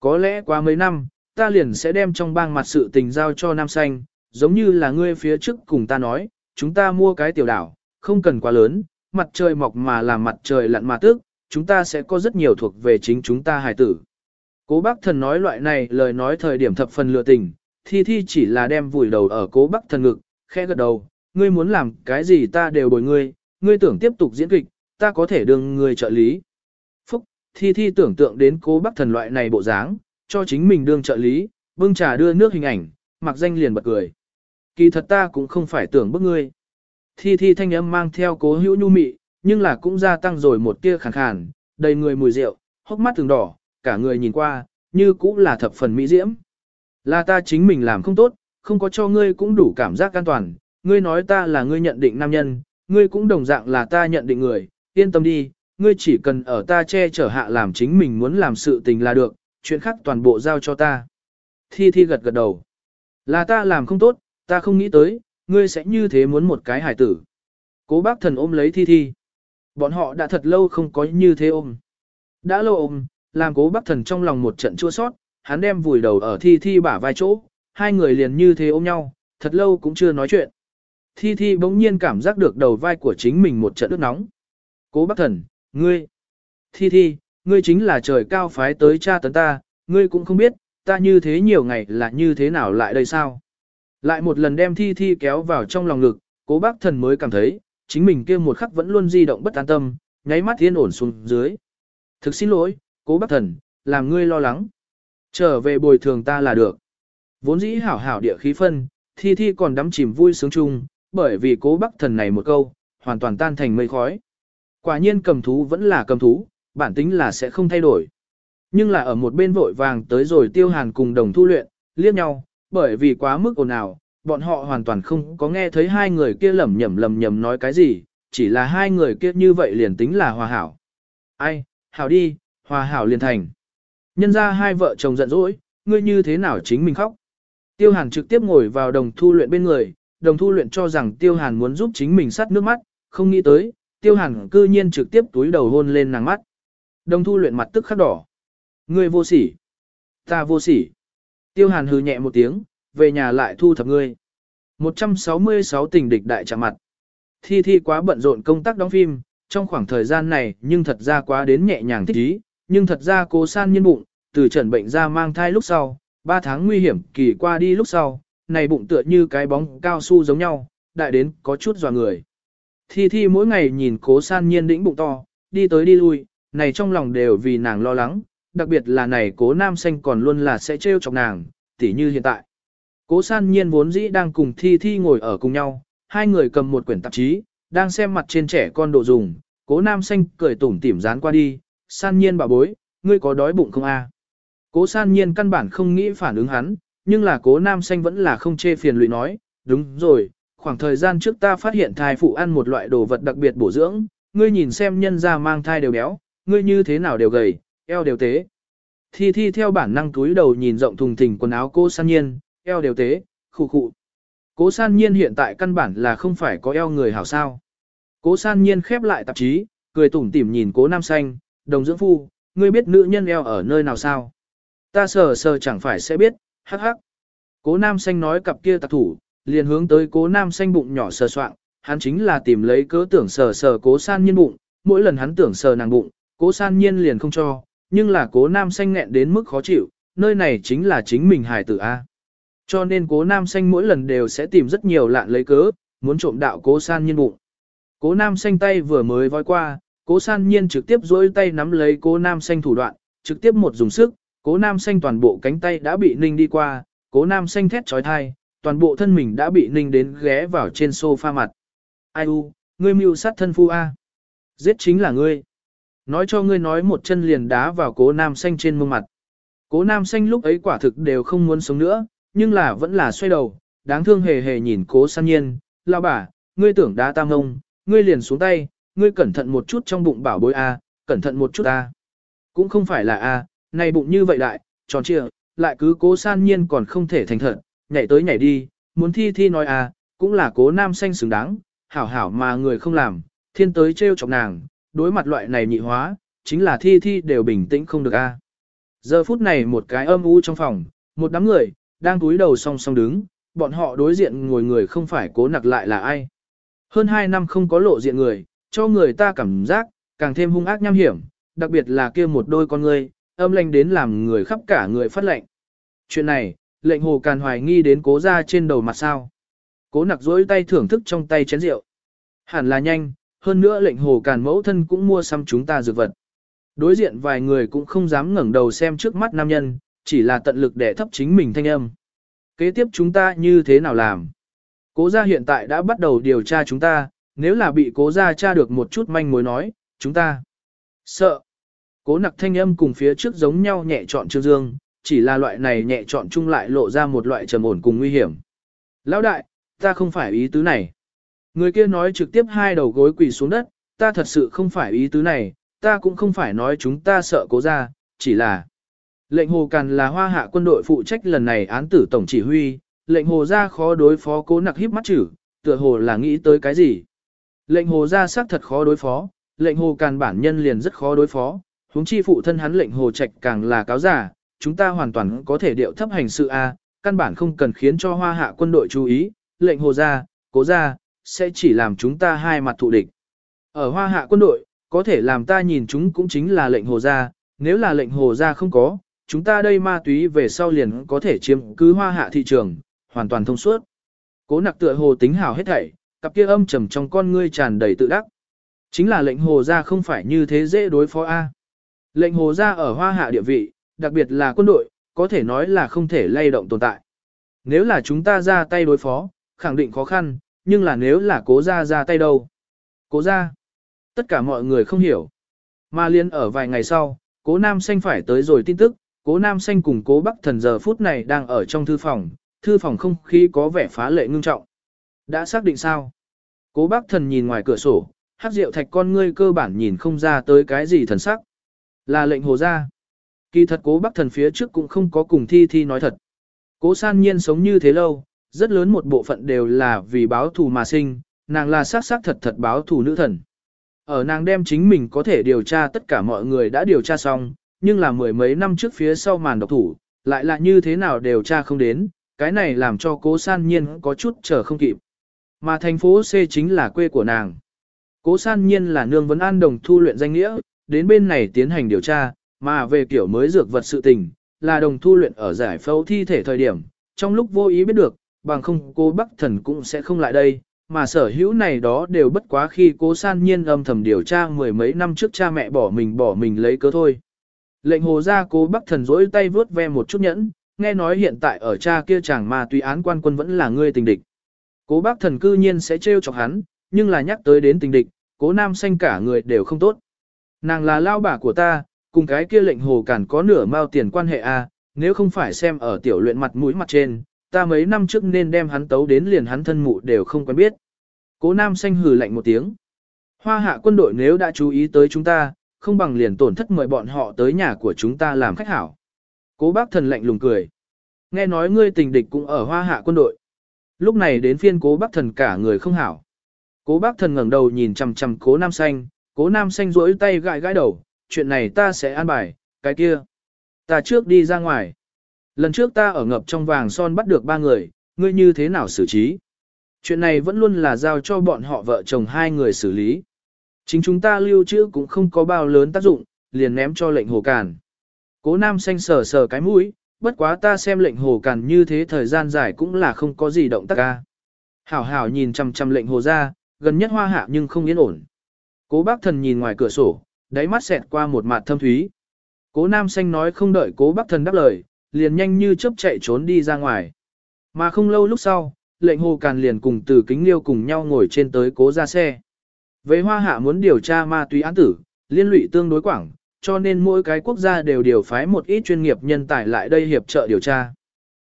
Có lẽ qua mấy năm, ta liền sẽ đem trong bang mặt sự tình giao cho nam xanh, giống như là ngươi phía trước cùng ta nói, chúng ta mua cái tiểu đảo, không cần quá lớn, mặt trời mọc mà làm mặt trời lặn mà tức, chúng ta sẽ có rất nhiều thuộc về chính chúng ta hài tử. Cố bác thần nói loại này lời nói thời điểm thập phần lừa tình, thi thi chỉ là đem vùi đầu ở cố bác thần ngực, khẽ gật đầu, ngươi muốn làm cái gì ta đều bồi ngươi, ngươi tưởng tiếp tục diễn kịch, ta có thể đương ngươi trợ lý. Phúc, thi thi tưởng tượng đến cố bác thần loại này bộ dáng, cho chính mình đương trợ lý, bưng trà đưa nước hình ảnh, mặc danh liền bật cười. Kỳ thật ta cũng không phải tưởng bức ngươi. Thi thi thanh âm mang theo cố hữu nhu mị, nhưng là cũng gia tăng rồi một tia khàn khàn, đầy người mùi rượu, hốc mắt thường đỏ, cả người nhìn qua, như cũng là thập phần mỹ diễm. Là ta chính mình làm không tốt, không có cho ngươi cũng đủ cảm giác an toàn, ngươi nói ta là ngươi nhận định nam nhân, ngươi cũng đồng dạng là ta nhận định người, yên tâm đi, ngươi chỉ cần ở ta che chở hạ làm chính mình muốn làm sự tình là được, chuyện khác toàn bộ giao cho ta. Thi Thi gật gật đầu. Là ta làm không tốt, ta không nghĩ tới, ngươi sẽ như thế muốn một cái hải tử. Cố bác thần ôm lấy Thi Thi. Bọn họ đã thật lâu không có như thế ôm. Đã lâu ôm, làm cố bác thần trong lòng một trận chua sót, hắn đem vùi đầu ở thi thi bả vai chỗ, hai người liền như thế ôm nhau, thật lâu cũng chưa nói chuyện. Thi thi bỗng nhiên cảm giác được đầu vai của chính mình một trận ướt nóng. Cố bác thần, ngươi, thi thi, ngươi chính là trời cao phái tới cha tấn ta, ngươi cũng không biết, ta như thế nhiều ngày là như thế nào lại đây sao. Lại một lần đem thi thi kéo vào trong lòng ngực, cố bác thần mới cảm thấy, chính mình kia một khắc vẫn luôn di động bất an tâm, nháy mắt thiên ổn xuống dưới. Thực xin lỗi, cố bác thần, làm ngươi lo lắng. Trở về bồi thường ta là được. Vốn dĩ hảo hảo địa khí phân, thi thi còn đắm chìm vui sướng chung, bởi vì cố bắc thần này một câu, hoàn toàn tan thành mây khói. Quả nhiên cầm thú vẫn là cầm thú, bản tính là sẽ không thay đổi. Nhưng là ở một bên vội vàng tới rồi tiêu hàn cùng đồng thu luyện, liếc nhau, bởi vì quá mức ồn ào, bọn họ hoàn toàn không có nghe thấy hai người kia lẩm nhẩm lẩm nhẩm nói cái gì, chỉ là hai người kia như vậy liền tính là hòa hảo. Ai, hảo đi, hòa hảo liền thành. Nhân ra hai vợ chồng giận dỗi, ngươi như thế nào chính mình khóc. Tiêu hàn trực tiếp ngồi vào đồng thu luyện bên người, đồng thu luyện cho rằng tiêu hàn muốn giúp chính mình sắt nước mắt, không nghĩ tới, tiêu hàn cư nhiên trực tiếp túi đầu hôn lên nàng mắt. Đồng thu luyện mặt tức khắc đỏ. Ngươi vô sỉ. Ta vô sỉ. Tiêu hàn hừ nhẹ một tiếng, về nhà lại thu thập ngươi. 166 tình địch đại chạm mặt. Thi Thi quá bận rộn công tác đóng phim, trong khoảng thời gian này nhưng thật ra quá đến nhẹ nhàng thích ý, nhưng thật ra cô san nhiên bụng, từ trần bệnh ra mang thai lúc sau, 3 tháng nguy hiểm kỳ qua đi lúc sau, này bụng tựa như cái bóng cao su giống nhau, đại đến có chút dò người. Thi Thi mỗi ngày nhìn cố san nhiên đĩnh bụng to, đi tới đi lui, này trong lòng đều vì nàng lo lắng, đặc biệt là này cố nam xanh còn luôn là sẽ trêu chọc nàng, tỉ như hiện tại. Cố san nhiên vốn dĩ đang cùng Thi Thi ngồi ở cùng nhau, hai người cầm một quyển tạp chí, đang xem mặt trên trẻ con đồ dùng, cố nam xanh cười tủm tỉm dán qua đi, san nhiên bà bối, ngươi có đói bụng không a? Cố san nhiên căn bản không nghĩ phản ứng hắn, nhưng là cố nam xanh vẫn là không chê phiền lụy nói, đúng rồi, khoảng thời gian trước ta phát hiện thai phụ ăn một loại đồ vật đặc biệt bổ dưỡng, ngươi nhìn xem nhân ra mang thai đều béo, ngươi như thế nào đều gầy, eo đều tế. Thi thi theo bản năng túi đầu nhìn rộng thùng thình quần áo cô san nhiên, eo đều tế, khụ khụ. Cố san nhiên hiện tại căn bản là không phải có eo người hảo sao. Cố san nhiên khép lại tạp chí, cười tủm tỉm nhìn cố nam xanh, đồng dưỡng phu, ngươi biết nữ nhân eo ở nơi nào sao? Ta sờ sờ chẳng phải sẽ biết, hắc hắc. Cố nam xanh nói cặp kia tạc thủ, liền hướng tới cố nam xanh bụng nhỏ sờ soạng, hắn chính là tìm lấy cớ tưởng sờ sờ cố san nhiên bụng, mỗi lần hắn tưởng sờ nàng bụng, cố san nhiên liền không cho, nhưng là cố nam xanh nghẹn đến mức khó chịu, nơi này chính là chính mình hài tử A. Cho nên cố nam xanh mỗi lần đều sẽ tìm rất nhiều lạn lấy cớ, muốn trộm đạo cố san nhiên bụng. Cố nam xanh tay vừa mới voi qua, cố san nhiên trực tiếp dỗi tay nắm lấy cố nam xanh thủ đoạn, trực tiếp một dùng sức, cố nam xanh toàn bộ cánh tay đã bị ninh đi qua, cố nam xanh thét trói thai, toàn bộ thân mình đã bị ninh đến ghé vào trên sofa mặt. Ai u, ngươi mưu sát thân phu A. Giết chính là ngươi. Nói cho ngươi nói một chân liền đá vào cố nam xanh trên mông mặt. Cố nam xanh lúc ấy quả thực đều không muốn sống nữa, nhưng là vẫn là xoay đầu, đáng thương hề hề nhìn cố san nhiên, lao bà, ngươi tưởng đá tam ông, ngươi liền xuống tay, ngươi cẩn thận một chút trong bụng bảo bối A, cẩn thận một chút A. Cũng không phải là A, này bụng như vậy đại, tròn trịa, lại cứ cố san nhiên còn không thể thành thật, nhảy tới nhảy đi, muốn thi thi nói A, cũng là cố nam xanh xứng đáng, hảo hảo mà người không làm, thiên tới trêu chọc nàng, đối mặt loại này nhị hóa, chính là thi thi đều bình tĩnh không được A. Giờ phút này một cái âm u trong phòng, một đám người, đang túi đầu song song đứng, bọn họ đối diện ngồi người không phải cố nặc lại là ai. Hơn 2 năm không có lộ diện người, cho người ta cảm giác, càng thêm hung ác nham hiểm, đặc biệt là kia một đôi con người, âm lanh đến làm người khắp cả người phát lệnh. Chuyện này, lệnh hồ càn hoài nghi đến cố ra trên đầu mặt sao. Cố nặc dối tay thưởng thức trong tay chén rượu. Hẳn là nhanh, hơn nữa lệnh hồ càn mẫu thân cũng mua xăm chúng ta dược vật. Đối diện vài người cũng không dám ngẩng đầu xem trước mắt nam nhân, chỉ là tận lực để thấp chính mình thanh âm. Kế tiếp chúng ta như thế nào làm? Cố gia hiện tại đã bắt đầu điều tra chúng ta, nếu là bị cố gia tra được một chút manh mối nói, chúng ta sợ. Cố nặc thanh âm cùng phía trước giống nhau nhẹ chọn trương dương, chỉ là loại này nhẹ chọn chung lại lộ ra một loại trầm ổn cùng nguy hiểm. Lão đại, ta không phải ý tứ này. Người kia nói trực tiếp hai đầu gối quỳ xuống đất, ta thật sự không phải ý tứ này, ta cũng không phải nói chúng ta sợ cố gia, chỉ là Lệnh Hồ Càn là hoa hạ quân đội phụ trách lần này án tử tổng chỉ huy, lệnh Hồ ra khó đối phó cố nặc híp mắt chử, tựa hồ là nghĩ tới cái gì. Lệnh Hồ ra xác thật khó đối phó, lệnh Hồ Càn bản nhân liền rất khó đối phó, huống chi phụ thân hắn lệnh Hồ Trạch càng là cáo giả, chúng ta hoàn toàn có thể điệu thấp hành sự A, căn bản không cần khiến cho hoa hạ quân đội chú ý, lệnh Hồ ra, cố ra, sẽ chỉ làm chúng ta hai mặt thụ địch. Ở hoa hạ quân đội, có thể làm ta nhìn chúng cũng chính là lệnh Hồ ra, nếu là lệnh Hồ ra không có, chúng ta đây ma túy về sau liền có thể chiếm cứ hoa hạ thị trường, hoàn toàn thông suốt. Cố nặc tựa hồ tính hào hết thảy, cặp kia âm trầm trong con ngươi tràn đầy tự đắc. Chính là lệnh hồ ra không phải như thế dễ đối phó A. Lệnh hồ ra ở hoa hạ địa vị, đặc biệt là quân đội, có thể nói là không thể lay động tồn tại. Nếu là chúng ta ra tay đối phó, khẳng định khó khăn, nhưng là nếu là cố ra ra tay đâu. Cố ra. Tất cả mọi người không hiểu. Mà liên ở vài ngày sau, cố nam xanh phải tới rồi tin tức, cố nam xanh cùng cố bắc thần giờ phút này đang ở trong thư phòng, thư phòng không khí có vẻ phá lệ ngưng trọng. Đã xác định sao? Cố bác thần nhìn ngoài cửa sổ, hát rượu thạch con ngươi cơ bản nhìn không ra tới cái gì thần sắc. Là lệnh hồ ra. Kỳ thật cố bác thần phía trước cũng không có cùng thi thi nói thật. Cố san nhiên sống như thế lâu, rất lớn một bộ phận đều là vì báo thù mà sinh, nàng là xác xác thật thật báo thù nữ thần. Ở nàng đem chính mình có thể điều tra tất cả mọi người đã điều tra xong, nhưng là mười mấy năm trước phía sau màn độc thủ, lại là như thế nào điều tra không đến, cái này làm cho cố san nhiên có chút chờ không kịp. Mà thành phố C chính là quê của nàng. Cố san nhiên là nương vấn an đồng thu luyện danh nghĩa, đến bên này tiến hành điều tra, mà về kiểu mới dược vật sự tình, là đồng thu luyện ở giải phẫu thi thể thời điểm, trong lúc vô ý biết được, bằng không cô Bắc Thần cũng sẽ không lại đây, mà sở hữu này đó đều bất quá khi cố san nhiên âm thầm điều tra mười mấy năm trước cha mẹ bỏ mình bỏ mình lấy cớ thôi. Lệnh hồ ra cố Bắc Thần rỗi tay vướt ve một chút nhẫn, nghe nói hiện tại ở cha kia chàng mà tùy án quan quân vẫn là ngươi tình địch. Cố bác thần cư nhiên sẽ trêu chọc hắn, nhưng là nhắc tới đến tình địch, cố nam xanh cả người đều không tốt. Nàng là lao bà của ta, cùng cái kia lệnh hồ cản có nửa mao tiền quan hệ a à, nếu không phải xem ở tiểu luyện mặt mũi mặt trên, ta mấy năm trước nên đem hắn tấu đến liền hắn thân mụ đều không quen biết. Cố nam xanh hừ lạnh một tiếng. Hoa hạ quân đội nếu đã chú ý tới chúng ta, không bằng liền tổn thất mời bọn họ tới nhà của chúng ta làm khách hảo. Cố bác thần lạnh lùng cười. Nghe nói ngươi tình địch cũng ở hoa hạ quân đội. Lúc này đến phiên cố bác thần cả người không hảo. Cố bác thần ngẩng đầu nhìn chằm chằm cố nam xanh, cố nam xanh rỗi tay gãi gãi đầu, chuyện này ta sẽ an bài, cái kia. Ta trước đi ra ngoài. Lần trước ta ở ngập trong vàng son bắt được ba người, ngươi như thế nào xử trí? Chuyện này vẫn luôn là giao cho bọn họ vợ chồng hai người xử lý. Chính chúng ta lưu trữ cũng không có bao lớn tác dụng, liền ném cho lệnh hồ càn. Cố nam xanh sờ sờ cái mũi, bất quá ta xem lệnh hồ càn như thế thời gian dài cũng là không có gì động tác ca. Hảo hảo nhìn chăm chăm lệnh hồ ra, gần nhất hoa hạ nhưng không yên ổn. Cố bác thần nhìn ngoài cửa sổ, đáy mắt xẹt qua một mặt thâm thúy. Cố nam xanh nói không đợi cố bác thần đáp lời, liền nhanh như chớp chạy trốn đi ra ngoài. Mà không lâu lúc sau, lệnh hồ càn liền cùng từ kính liêu cùng nhau ngồi trên tới cố ra xe. Về hoa hạ muốn điều tra ma túy án tử, liên lụy tương đối quảng, cho nên mỗi cái quốc gia đều điều phái một ít chuyên nghiệp nhân tài lại đây hiệp trợ điều tra.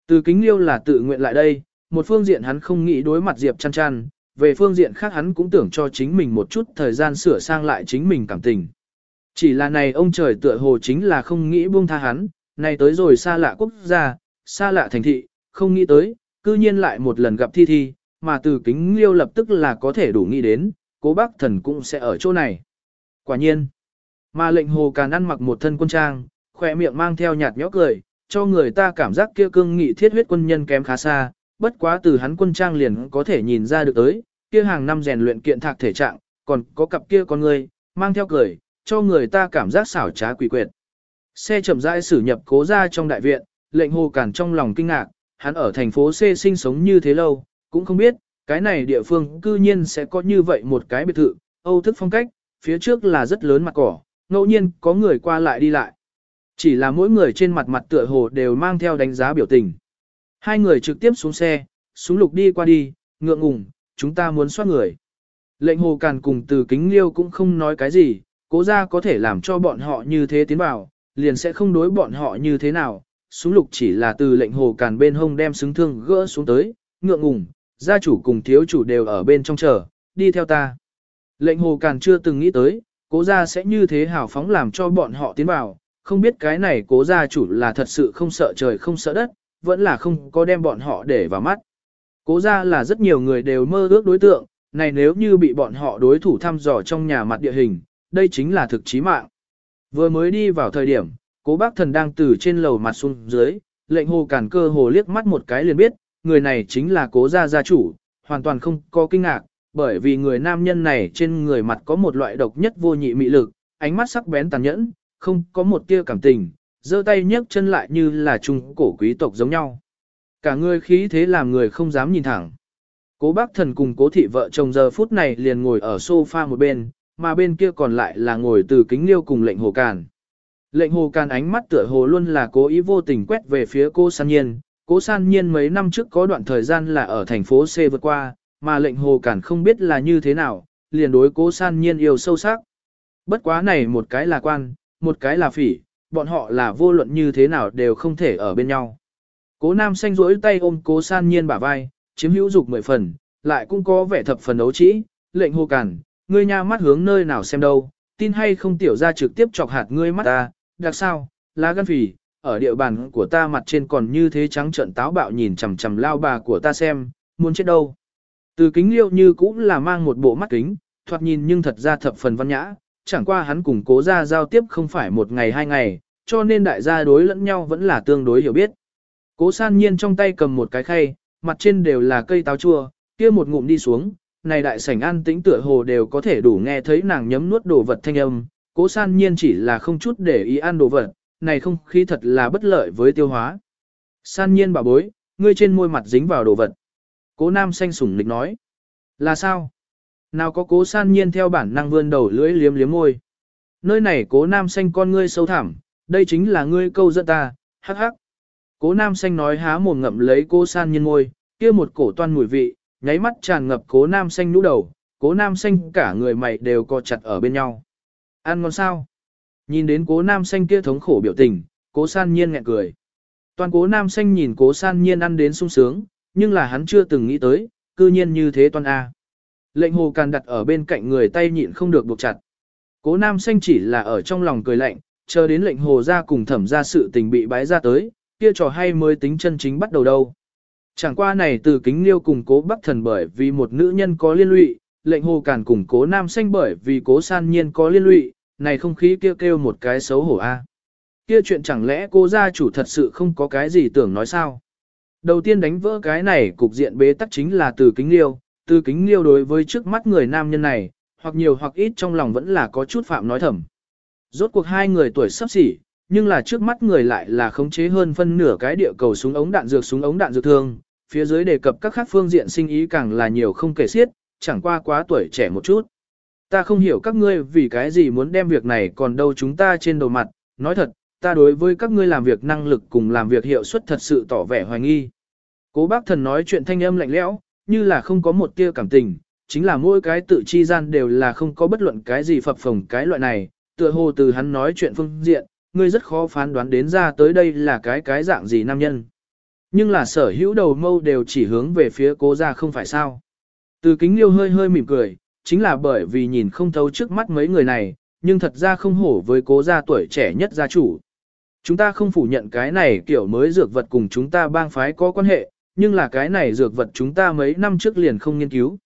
Từ kính liêu là tự nguyện lại đây, một phương diện hắn không nghĩ đối mặt Diệp chăn chăn, về phương diện khác hắn cũng tưởng cho chính mình một chút thời gian sửa sang lại chính mình cảm tình. Chỉ là này ông trời tựa hồ chính là không nghĩ buông tha hắn, này tới rồi xa lạ quốc gia, xa lạ thành thị, không nghĩ tới, cư nhiên lại một lần gặp thi thi, mà từ kính liêu lập tức là có thể đủ nghĩ đến, cố bác thần cũng sẽ ở chỗ này. Quả nhiên, mà lệnh hồ càn ăn mặc một thân quân trang, khỏe miệng mang theo nhạt nhẽo cười, cho người ta cảm giác kia cương nghị thiết huyết quân nhân kém khá xa, bất quá từ hắn quân trang liền có thể nhìn ra được tới, kia hàng năm rèn luyện kiện thạc thể trạng, còn có cặp kia con người, mang theo cười, cho người ta cảm giác xảo trá quỷ quyệt. Xe chậm rãi xử nhập cố ra trong đại viện, lệnh hồ càn trong lòng kinh ngạc, hắn ở thành phố C sinh sống như thế lâu, cũng không biết, cái này địa phương cư nhiên sẽ có như vậy một cái biệt thự, âu thức phong cách, phía trước là rất lớn mặt cỏ, ngẫu nhiên có người qua lại đi lại. Chỉ là mỗi người trên mặt mặt tựa hồ đều mang theo đánh giá biểu tình. Hai người trực tiếp xuống xe, xuống lục đi qua đi, ngượng ngùng, chúng ta muốn soát người. Lệnh hồ càn cùng từ kính liêu cũng không nói cái gì, cố ra có thể làm cho bọn họ như thế tiến vào, liền sẽ không đối bọn họ như thế nào. Súng lục chỉ là từ lệnh hồ càn bên hông đem xứng thương gỡ xuống tới, ngượng ngùng, gia chủ cùng thiếu chủ đều ở bên trong chờ, đi theo ta. Lệnh hồ càn chưa từng nghĩ tới, cố gia sẽ như thế hào phóng làm cho bọn họ tiến vào, không biết cái này cố gia chủ là thật sự không sợ trời không sợ đất, vẫn là không có đem bọn họ để vào mắt. Cố gia là rất nhiều người đều mơ ước đối tượng, này nếu như bị bọn họ đối thủ thăm dò trong nhà mặt địa hình, đây chính là thực chí mạng. Vừa mới đi vào thời điểm, cố bác thần đang từ trên lầu mặt xuống dưới, lệnh hồ cản cơ hồ liếc mắt một cái liền biết, người này chính là cố gia gia chủ, hoàn toàn không có kinh ngạc, bởi vì người nam nhân này trên người mặt có một loại độc nhất vô nhị mị lực, ánh mắt sắc bén tàn nhẫn, không có một tia cảm tình, giơ tay nhấc chân lại như là trung cổ quý tộc giống nhau. Cả người khí thế làm người không dám nhìn thẳng. Cố bác thần cùng cố thị vợ chồng giờ phút này liền ngồi ở sofa một bên, mà bên kia còn lại là ngồi từ kính liêu cùng lệnh hồ càn. Lệnh hồ càn ánh mắt tựa hồ luôn là cố ý vô tình quét về phía cô san nhiên. Cố san nhiên mấy năm trước có đoạn thời gian là ở thành phố C vượt qua, mà lệnh hồ cản không biết là như thế nào, liền đối cố san nhiên yêu sâu sắc. Bất quá này một cái là quan, một cái là phỉ, bọn họ là vô luận như thế nào đều không thể ở bên nhau. Cố nam xanh rỗi tay ôm cố san nhiên bả vai, chiếm hữu dục mười phần, lại cũng có vẻ thập phần ấu trĩ, lệnh hồ cản, ngươi nha mắt hướng nơi nào xem đâu, tin hay không tiểu ra trực tiếp chọc hạt ngươi mắt ta, đặc sao, lá gan phỉ, ở địa bàn của ta mặt trên còn như thế trắng trợn táo bạo nhìn chằm chằm lao bà của ta xem, muốn chết đâu. Từ kính liêu như cũng là mang một bộ mắt kính, thoạt nhìn nhưng thật ra thập phần văn nhã, chẳng qua hắn cùng cố ra giao tiếp không phải một ngày hai ngày, cho nên đại gia đối lẫn nhau vẫn là tương đối hiểu biết. Cố san nhiên trong tay cầm một cái khay, mặt trên đều là cây táo chua, kia một ngụm đi xuống, này đại sảnh an tĩnh tựa hồ đều có thể đủ nghe thấy nàng nhấm nuốt đồ vật thanh âm, cố san nhiên chỉ là không chút để ý ăn đồ vật, này không khí thật là bất lợi với tiêu hóa. San nhiên bà bối, ngươi trên môi mặt dính vào đồ vật. Cố nam xanh sủng lịch nói. Là sao? Nào có cố san nhiên theo bản năng vươn đầu lưỡi liếm liếm môi. Nơi này cố nam xanh con ngươi sâu thẳm, đây chính là ngươi câu dẫn ta, hắc hắc. Cố nam xanh nói há mồm ngậm lấy cố san nhiên môi, kia một cổ toan mùi vị, nháy mắt tràn ngập cố nam xanh nhũ đầu, cố nam xanh cả người mày đều co chặt ở bên nhau. Ăn ngon sao? Nhìn đến cố nam xanh kia thống khổ biểu tình, cố san nhiên nghẹn cười. Toàn cố nam xanh nhìn cố san nhiên ăn đến sung sướng, nhưng là hắn chưa từng nghĩ tới, cư nhiên như thế toàn A. Lệnh hồ càn đặt ở bên cạnh người tay nhịn không được buộc chặt. Cố nam xanh chỉ là ở trong lòng cười lạnh, chờ đến lệnh hồ ra cùng thẩm ra sự tình bị bái ra tới, kia trò hay mới tính chân chính bắt đầu đâu. Chẳng qua này từ kính liêu cùng cố bắc thần bởi vì một nữ nhân có liên lụy, lệnh hồ càn cùng cố nam xanh bởi vì cố san nhiên có liên lụy, này không khí kêu kêu một cái xấu hổ a. Kia chuyện chẳng lẽ cô gia chủ thật sự không có cái gì tưởng nói sao? Đầu tiên đánh vỡ cái này cục diện bế tắc chính là từ kính liêu, từ kính liêu đối với trước mắt người nam nhân này, hoặc nhiều hoặc ít trong lòng vẫn là có chút phạm nói thầm. Rốt cuộc hai người tuổi sắp xỉ, nhưng là trước mắt người lại là khống chế hơn phân nửa cái địa cầu súng ống đạn dược súng ống đạn dược thương, phía dưới đề cập các khác phương diện sinh ý càng là nhiều không kể xiết, chẳng qua quá tuổi trẻ một chút. Ta không hiểu các ngươi vì cái gì muốn đem việc này còn đâu chúng ta trên đầu mặt, nói thật, ta đối với các ngươi làm việc năng lực cùng làm việc hiệu suất thật sự tỏ vẻ hoài nghi. Cố bác thần nói chuyện thanh âm lạnh lẽo, như là không có một tia cảm tình, chính là mỗi cái tự chi gian đều là không có bất luận cái gì phập phồng cái loại này, tựa hồ từ hắn nói chuyện phương diện, ngươi rất khó phán đoán đến ra tới đây là cái cái dạng gì nam nhân. Nhưng là sở hữu đầu mâu đều chỉ hướng về phía cố ra không phải sao. Từ kính liêu hơi hơi mỉm cười, chính là bởi vì nhìn không thấu trước mắt mấy người này, nhưng thật ra không hổ với cố gia tuổi trẻ nhất gia chủ. Chúng ta không phủ nhận cái này kiểu mới dược vật cùng chúng ta bang phái có quan hệ, nhưng là cái này dược vật chúng ta mấy năm trước liền không nghiên cứu.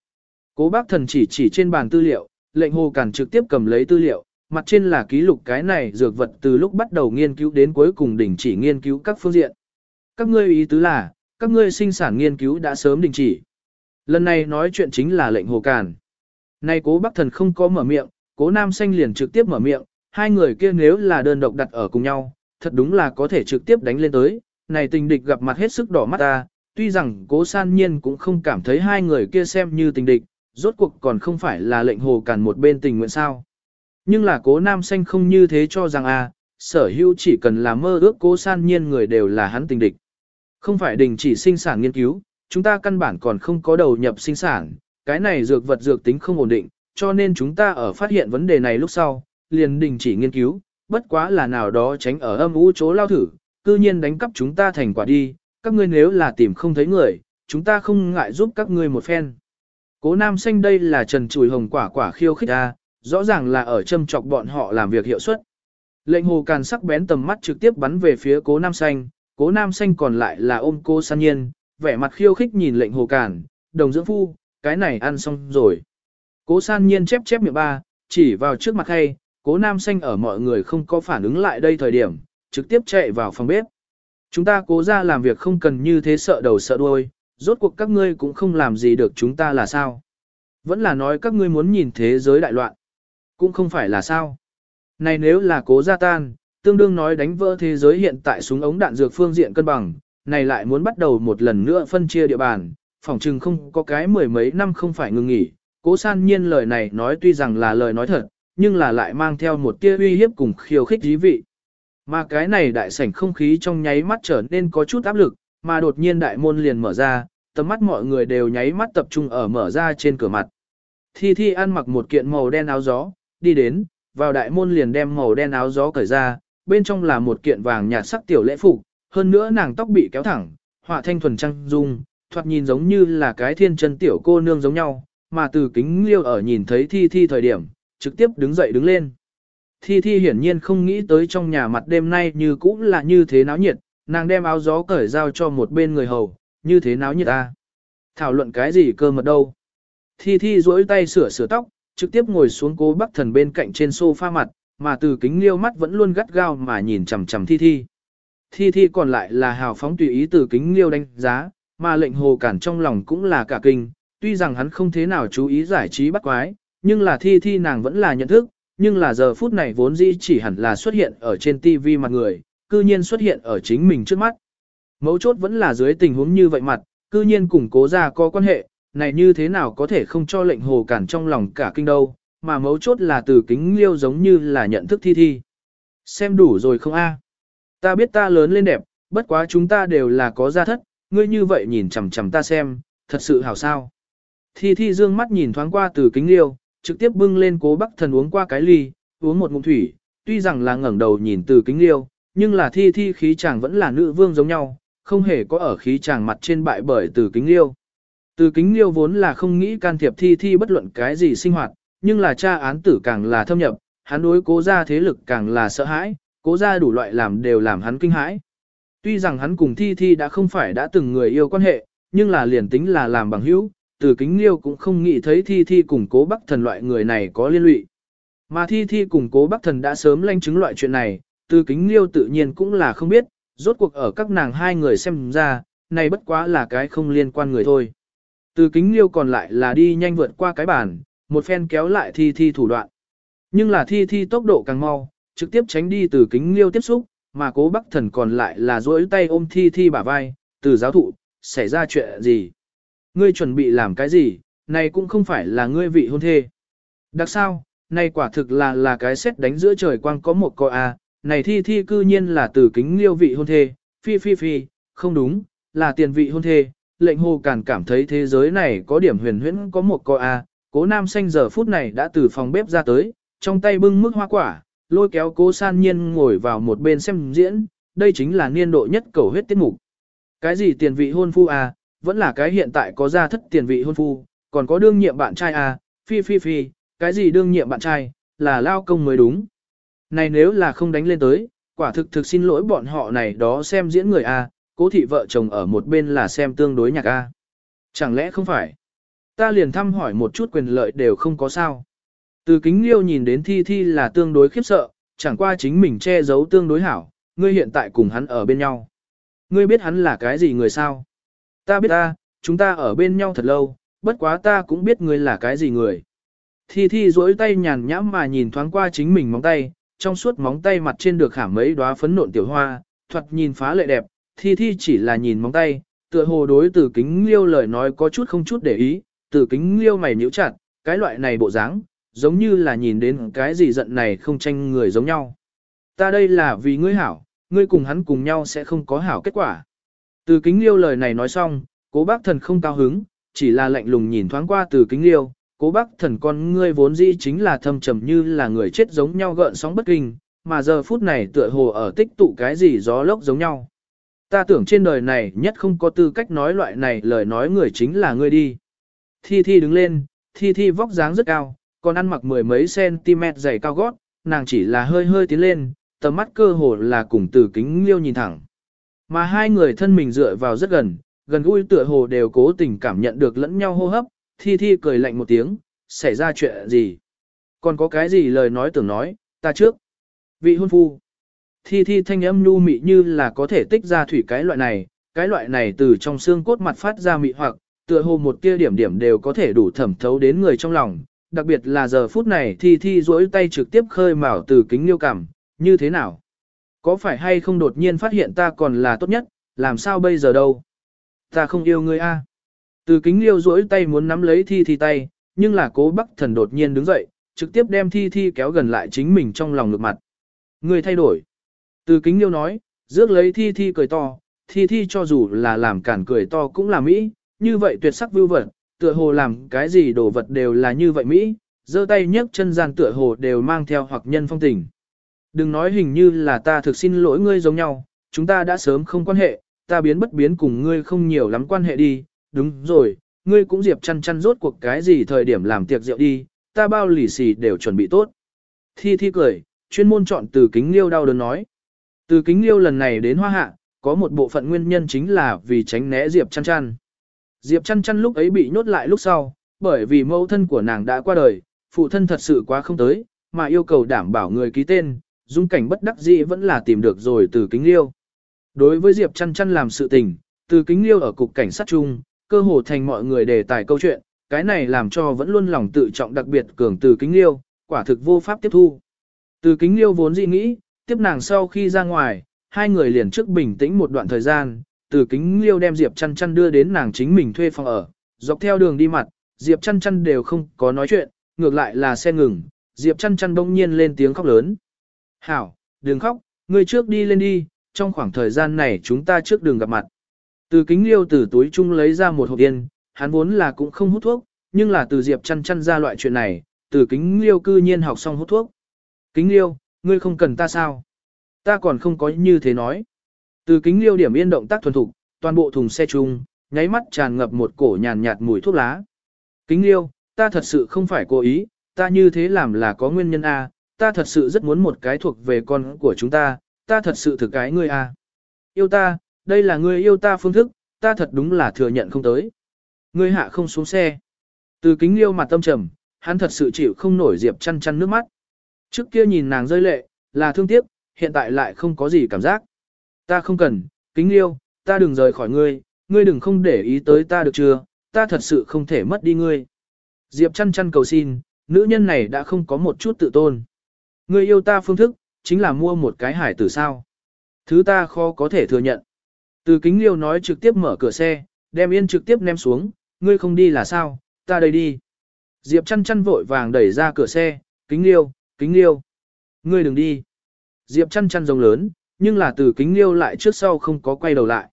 Cố bác thần chỉ chỉ trên bàn tư liệu, lệnh hồ cản trực tiếp cầm lấy tư liệu, mặt trên là ký lục cái này dược vật từ lúc bắt đầu nghiên cứu đến cuối cùng đình chỉ nghiên cứu các phương diện. Các ngươi ý tứ là, các ngươi sinh sản nghiên cứu đã sớm đình chỉ. Lần này nói chuyện chính là lệnh hồ cản. Nay cố bác thần không có mở miệng, cố nam xanh liền trực tiếp mở miệng, hai người kia nếu là đơn độc đặt ở cùng nhau, thật đúng là có thể trực tiếp đánh lên tới. Này tình địch gặp mặt hết sức đỏ mắt ta, tuy rằng cố san nhiên cũng không cảm thấy hai người kia xem như tình địch, rốt cuộc còn không phải là lệnh hồ cản một bên tình nguyện sao. Nhưng là cố nam xanh không như thế cho rằng a sở hữu chỉ cần là mơ ước cố san nhiên người đều là hắn tình địch. Không phải đình chỉ sinh sản nghiên cứu, chúng ta căn bản còn không có đầu nhập sinh sản, cái này dược vật dược tính không ổn định, cho nên chúng ta ở phát hiện vấn đề này lúc sau, liền đình chỉ nghiên cứu, bất quá là nào đó tránh ở âm u chỗ lao thử, cư nhiên đánh cắp chúng ta thành quả đi, các ngươi nếu là tìm không thấy người, chúng ta không ngại giúp các ngươi một phen. Cố nam xanh đây là trần chùi hồng quả quả khiêu khích ra, rõ ràng là ở châm chọc bọn họ làm việc hiệu suất. Lệnh hồ càn sắc bén tầm mắt trực tiếp bắn về phía cố nam xanh, cố nam xanh còn lại là ôm cô san nhiên, vẻ mặt khiêu khích nhìn lệnh hồ càn, đồng dưỡng phu, cái này ăn xong rồi. Cố san nhiên chép chép miệng ba, chỉ vào trước mặt hay, cố nam xanh ở mọi người không có phản ứng lại đây thời điểm, trực tiếp chạy vào phòng bếp. Chúng ta cố ra làm việc không cần như thế sợ đầu sợ đuôi, rốt cuộc các ngươi cũng không làm gì được chúng ta là sao. Vẫn là nói các ngươi muốn nhìn thế giới đại loạn. Cũng không phải là sao. Này nếu là cố gia tan, tương đương nói đánh vỡ thế giới hiện tại súng ống đạn dược phương diện cân bằng, này lại muốn bắt đầu một lần nữa phân chia địa bàn, phỏng chừng không có cái mười mấy năm không phải ngừng nghỉ. Cố san nhiên lời này nói tuy rằng là lời nói thật, nhưng là lại mang theo một tia uy hiếp cùng khiêu khích dí vị. Mà cái này đại sảnh không khí trong nháy mắt trở nên có chút áp lực, mà đột nhiên đại môn liền mở ra, tầm mắt mọi người đều nháy mắt tập trung ở mở ra trên cửa mặt. Thi Thi ăn mặc một kiện màu đen áo gió, đi đến, vào đại môn liền đem màu đen áo gió cởi ra, bên trong là một kiện vàng nhạt sắc tiểu lễ phục, hơn nữa nàng tóc bị kéo thẳng, họa thanh thuần trăng dung, thoạt nhìn giống như là cái thiên chân tiểu cô nương giống nhau, mà từ kính liêu ở nhìn thấy Thi Thi thời điểm, trực tiếp đứng dậy đứng lên. Thi Thi hiển nhiên không nghĩ tới trong nhà mặt đêm nay như cũng là như thế náo nhiệt, nàng đem áo gió cởi giao cho một bên người hầu, như thế náo nhiệt ta. Thảo luận cái gì cơ mật đâu. Thi Thi duỗi tay sửa sửa tóc, trực tiếp ngồi xuống cố bắc thần bên cạnh trên sofa mặt, mà từ kính liêu mắt vẫn luôn gắt gao mà nhìn chằm chằm Thi Thi. Thi Thi còn lại là hào phóng tùy ý từ kính liêu đánh giá, mà lệnh hồ cản trong lòng cũng là cả kinh, tuy rằng hắn không thế nào chú ý giải trí bắt quái, nhưng là Thi Thi nàng vẫn là nhận thức, nhưng là giờ phút này vốn dĩ chỉ hẳn là xuất hiện ở trên TV mặt người, cư nhiên xuất hiện ở chính mình trước mắt. Mấu chốt vẫn là dưới tình huống như vậy mặt, cư nhiên cùng cố ra có quan hệ, này như thế nào có thể không cho lệnh hồ cản trong lòng cả kinh đâu, mà mấu chốt là từ kính liêu giống như là nhận thức thi thi. Xem đủ rồi không a? Ta biết ta lớn lên đẹp, bất quá chúng ta đều là có gia thất, ngươi như vậy nhìn chằm chằm ta xem, thật sự hảo sao. Thi thi dương mắt nhìn thoáng qua từ kính liêu, trực tiếp bưng lên cố bắc thần uống qua cái ly, uống một ngụm thủy, tuy rằng là ngẩng đầu nhìn từ kính liêu, nhưng là thi thi khí chàng vẫn là nữ vương giống nhau, không hề có ở khí chàng mặt trên bại bởi từ kính liêu. Từ kính liêu vốn là không nghĩ can thiệp thi thi bất luận cái gì sinh hoạt, nhưng là cha án tử càng là thâm nhập, hắn đối cố ra thế lực càng là sợ hãi, cố ra đủ loại làm đều làm hắn kinh hãi. Tuy rằng hắn cùng thi thi đã không phải đã từng người yêu quan hệ, nhưng là liền tính là làm bằng hữu, từ kính liêu cũng không nghĩ thấy thi thi cùng cố bắc thần loại người này có liên lụy. Mà thi thi cùng cố bắc thần đã sớm lanh chứng loại chuyện này, từ kính liêu tự nhiên cũng là không biết, rốt cuộc ở các nàng hai người xem ra, này bất quá là cái không liên quan người thôi. Từ kính liêu còn lại là đi nhanh vượt qua cái bàn, một phen kéo lại thi thi thủ đoạn. Nhưng là thi thi tốc độ càng mau, trực tiếp tránh đi từ kính liêu tiếp xúc, mà cố bắc thần còn lại là duỗi tay ôm thi thi bả vai, từ giáo thụ, xảy ra chuyện gì? Ngươi chuẩn bị làm cái gì? Này cũng không phải là ngươi vị hôn thê. Đặc sao, này quả thực là là cái xét đánh giữa trời quang có một coi a này thi thi cư nhiên là từ kính liêu vị hôn thê, phi phi phi, không đúng, là tiền vị hôn thê, lệnh hồ càng cảm thấy thế giới này có điểm huyền huyễn có một coi a cố nam xanh giờ phút này đã từ phòng bếp ra tới, trong tay bưng mức hoa quả, lôi kéo cố san nhiên ngồi vào một bên xem diễn, đây chính là niên độ nhất cầu huyết tiết mục. Cái gì tiền vị hôn phu à, vẫn là cái hiện tại có gia thất tiền vị hôn phu, còn có đương nhiệm bạn trai à, phi phi phi, cái gì đương nhiệm bạn trai, là lao công mới đúng. Này nếu là không đánh lên tới, quả thực thực xin lỗi bọn họ này đó xem diễn người à, cố thị vợ chồng ở một bên là xem tương đối nhạc à. Chẳng lẽ không phải? Ta liền thăm hỏi một chút quyền lợi đều không có sao. Từ kính liêu nhìn đến thi thi là tương đối khiếp sợ, chẳng qua chính mình che giấu tương đối hảo, ngươi hiện tại cùng hắn ở bên nhau. Ngươi biết hắn là cái gì người sao? Ta biết ta, chúng ta ở bên nhau thật lâu, bất quá ta cũng biết ngươi là cái gì người. Thi thi duỗi tay nhàn nhãm mà nhìn thoáng qua chính mình móng tay, trong suốt móng tay mặt trên được khảm mấy đóa phấn nộn tiểu hoa, thoạt nhìn phá lệ đẹp, thi thi chỉ là nhìn móng tay, tựa hồ đối từ kính liêu lời nói có chút không chút để ý, từ kính liêu mày nhíu chặt, cái loại này bộ dáng, giống như là nhìn đến cái gì giận này không tranh người giống nhau. Ta đây là vì ngươi hảo, ngươi cùng hắn cùng nhau sẽ không có hảo kết quả. Từ kính liêu lời này nói xong, cố bác thần không cao hứng, chỉ là lạnh lùng nhìn thoáng qua từ kính liêu, cố bác thần con ngươi vốn dĩ chính là thâm trầm như là người chết giống nhau gợn sóng bất kinh, mà giờ phút này tựa hồ ở tích tụ cái gì gió lốc giống nhau. Ta tưởng trên đời này nhất không có tư cách nói loại này lời nói người chính là ngươi đi. Thi Thi đứng lên, Thi Thi vóc dáng rất cao, còn ăn mặc mười mấy cm dày cao gót, nàng chỉ là hơi hơi tiến lên, tầm mắt cơ hồ là cùng từ kính liêu nhìn thẳng. Mà hai người thân mình dựa vào rất gần, gần gũi tựa hồ đều cố tình cảm nhận được lẫn nhau hô hấp, thi thi cười lạnh một tiếng, xảy ra chuyện gì? Còn có cái gì lời nói tưởng nói, ta trước. Vị hôn phu. Thi thi thanh âm nhu mị như là có thể tích ra thủy cái loại này, cái loại này từ trong xương cốt mặt phát ra mị hoặc, tựa hồ một tia điểm điểm đều có thể đủ thẩm thấu đến người trong lòng, đặc biệt là giờ phút này thi thi duỗi tay trực tiếp khơi mào từ kính liêu cảm, như thế nào? Có phải hay không đột nhiên phát hiện ta còn là tốt nhất, làm sao bây giờ đâu? Ta không yêu ngươi a. Từ kính liêu duỗi tay muốn nắm lấy thi thi tay, nhưng là cố bắc thần đột nhiên đứng dậy, trực tiếp đem thi thi kéo gần lại chính mình trong lòng ngược mặt. Ngươi thay đổi. Từ kính liêu nói, rước lấy thi thi cười to, thi thi cho dù là làm cản cười to cũng là Mỹ, như vậy tuyệt sắc vưu vật, tựa hồ làm cái gì đồ vật đều là như vậy Mỹ, giơ tay nhấc chân gian tựa hồ đều mang theo hoặc nhân phong tình. Đừng nói hình như là ta thực xin lỗi ngươi giống nhau, chúng ta đã sớm không quan hệ, ta biến bất biến cùng ngươi không nhiều lắm quan hệ đi, đúng rồi, ngươi cũng diệp chăn chăn rốt cuộc cái gì thời điểm làm tiệc rượu đi, ta bao lì xì đều chuẩn bị tốt. Thi thi cười, chuyên môn chọn từ kính liêu đau đớn nói. Từ kính liêu lần này đến hoa hạ, có một bộ phận nguyên nhân chính là vì tránh né diệp chăn chăn. Diệp chăn chăn lúc ấy bị nhốt lại lúc sau, bởi vì mẫu thân của nàng đã qua đời, phụ thân thật sự quá không tới, mà yêu cầu đảm bảo người ký tên, dung cảnh bất đắc dĩ vẫn là tìm được rồi từ kính liêu. Đối với Diệp chăn chăn làm sự tình, từ kính liêu ở cục cảnh sát chung, cơ hồ thành mọi người đề tài câu chuyện, cái này làm cho vẫn luôn lòng tự trọng đặc biệt cường từ kính liêu, quả thực vô pháp tiếp thu. Từ kính liêu vốn dị nghĩ, tiếp nàng sau khi ra ngoài, hai người liền trước bình tĩnh một đoạn thời gian, từ kính liêu đem Diệp chăn chăn đưa đến nàng chính mình thuê phòng ở, dọc theo đường đi mặt, Diệp chăn chăn đều không có nói chuyện, ngược lại là xe ngừng, Diệp chăn chăn bỗng nhiên lên tiếng khóc lớn. Hảo, đừng khóc, ngươi trước đi lên đi, trong khoảng thời gian này chúng ta trước đường gặp mặt. Từ kính liêu từ túi chung lấy ra một hộp yên, hắn vốn là cũng không hút thuốc, nhưng là từ Diệp chăn chăn ra loại chuyện này, từ kính liêu cư nhiên học xong hút thuốc. Kính liêu, ngươi không cần ta sao? Ta còn không có như thế nói. Từ kính liêu điểm yên động tác thuần thục, toàn bộ thùng xe chung, nháy mắt tràn ngập một cổ nhàn nhạt mùi thuốc lá. Kính liêu, ta thật sự không phải cố ý, ta như thế làm là có nguyên nhân A, ta thật sự rất muốn một cái thuộc về con của chúng ta, ta thật sự thực cái ngươi à? Yêu ta, đây là ngươi yêu ta phương thức, ta thật đúng là thừa nhận không tới. Ngươi hạ không xuống xe. Từ kính liêu mặt tâm trầm, hắn thật sự chịu không nổi Diệp chăn chăn nước mắt. Trước kia nhìn nàng rơi lệ, là thương tiếc, hiện tại lại không có gì cảm giác. Ta không cần, kính liêu, ta đừng rời khỏi ngươi, ngươi đừng không để ý tới ta được chưa, ta thật sự không thể mất đi ngươi. Diệp chăn chăn cầu xin, nữ nhân này đã không có một chút tự tôn. Ngươi yêu ta phương thức, chính là mua một cái hải tử sao. Thứ ta khó có thể thừa nhận. Từ kính liêu nói trực tiếp mở cửa xe, đem yên trực tiếp ném xuống, ngươi không đi là sao, ta đây đi. Diệp chăn chăn vội vàng đẩy ra cửa xe, kính liêu, kính liêu. Ngươi đừng đi. Diệp chăn chăn rồng lớn, nhưng là từ kính liêu lại trước sau không có quay đầu lại.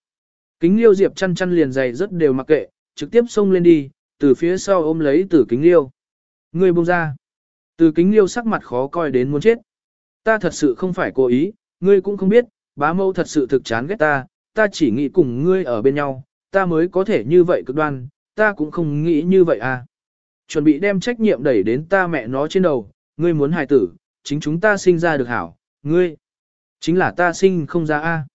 Kính liêu Diệp chăn chăn liền dày rất đều mặc kệ, trực tiếp xông lên đi, từ phía sau ôm lấy từ kính liêu. Ngươi buông ra. Từ kính liêu sắc mặt khó coi đến muốn chết. Ta thật sự không phải cố ý, ngươi cũng không biết, bá mâu thật sự thực chán ghét ta, ta chỉ nghĩ cùng ngươi ở bên nhau, ta mới có thể như vậy cực đoan, ta cũng không nghĩ như vậy à. Chuẩn bị đem trách nhiệm đẩy đến ta mẹ nó trên đầu, ngươi muốn hài tử, chính chúng ta sinh ra được hảo, ngươi, chính là ta sinh không ra a.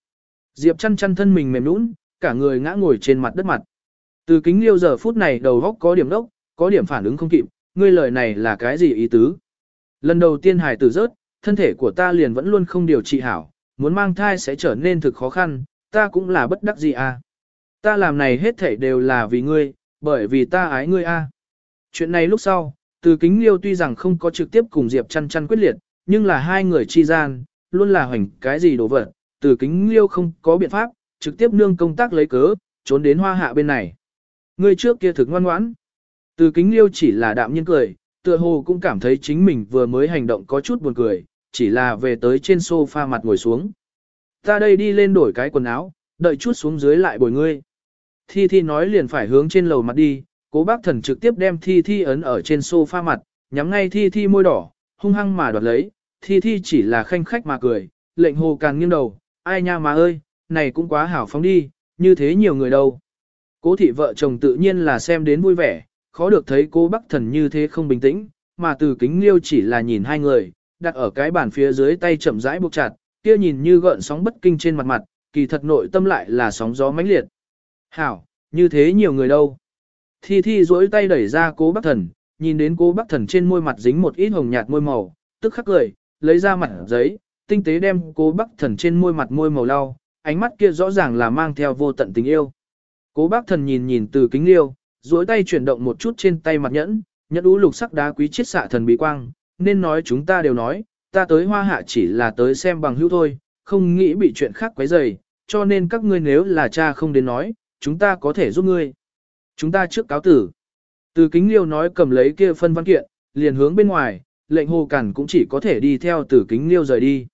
Diệp chăn chăn thân mình mềm nũng, cả người ngã ngồi trên mặt đất mặt. Từ kính liêu giờ phút này đầu góc có điểm đốc, có điểm phản ứng không kịp, ngươi lời này là cái gì ý tứ? Lần đầu tiên hài tử rớt, thân thể của ta liền vẫn luôn không điều trị hảo, muốn mang thai sẽ trở nên thực khó khăn, ta cũng là bất đắc gì à? Ta làm này hết thảy đều là vì ngươi, bởi vì ta ái ngươi a. Chuyện này lúc sau, từ kính liêu tuy rằng không có trực tiếp cùng Diệp chăn chăn quyết liệt, nhưng là hai người chi gian, luôn là hoành cái gì đổ vật, từ kính liêu không có biện pháp, trực tiếp nương công tác lấy cớ, trốn đến hoa hạ bên này. Ngươi trước kia thực ngoan ngoãn. Từ kính liêu chỉ là đạm nhiên cười, tựa hồ cũng cảm thấy chính mình vừa mới hành động có chút buồn cười, chỉ là về tới trên sofa mặt ngồi xuống. Ta đây đi lên đổi cái quần áo, đợi chút xuống dưới lại bồi ngươi. Thi Thi nói liền phải hướng trên lầu mặt đi, cố bác thần trực tiếp đem Thi Thi ấn ở trên sofa mặt, nhắm ngay Thi Thi môi đỏ, hung hăng mà đoạt lấy, Thi Thi chỉ là khanh khách mà cười, lệnh hồ càng nghiêng đầu, ai nha mà ơi, này cũng quá hảo phóng đi, như thế nhiều người đâu. Cố thị vợ chồng tự nhiên là xem đến vui vẻ, khó được thấy cô bác thần như thế không bình tĩnh, mà từ kính liêu chỉ là nhìn hai người, đặt ở cái bàn phía dưới tay chậm rãi buộc chặt, kia nhìn như gợn sóng bất kinh trên mặt mặt, kỳ thật nội tâm lại là sóng gió mãnh liệt. Hảo, như thế nhiều người đâu. Thi Thi duỗi tay đẩy ra cố bác thần, nhìn đến cố bác thần trên môi mặt dính một ít hồng nhạt môi màu, tức khắc cười, lấy ra mặt giấy, tinh tế đem cố bác thần trên môi mặt môi màu lau, ánh mắt kia rõ ràng là mang theo vô tận tình yêu. Cố bác thần nhìn nhìn từ kính liêu, duỗi tay chuyển động một chút trên tay mặt nhẫn, nhẫn ú lục sắc đá quý chiết xạ thần bí quang, nên nói chúng ta đều nói, ta tới hoa hạ chỉ là tới xem bằng hữu thôi, không nghĩ bị chuyện khác quấy rầy, cho nên các ngươi nếu là cha không đến nói, chúng ta có thể giúp ngươi. Chúng ta trước cáo tử. Từ kính liêu nói cầm lấy kia phân văn kiện, liền hướng bên ngoài, lệnh hồ cản cũng chỉ có thể đi theo từ kính liêu rời đi.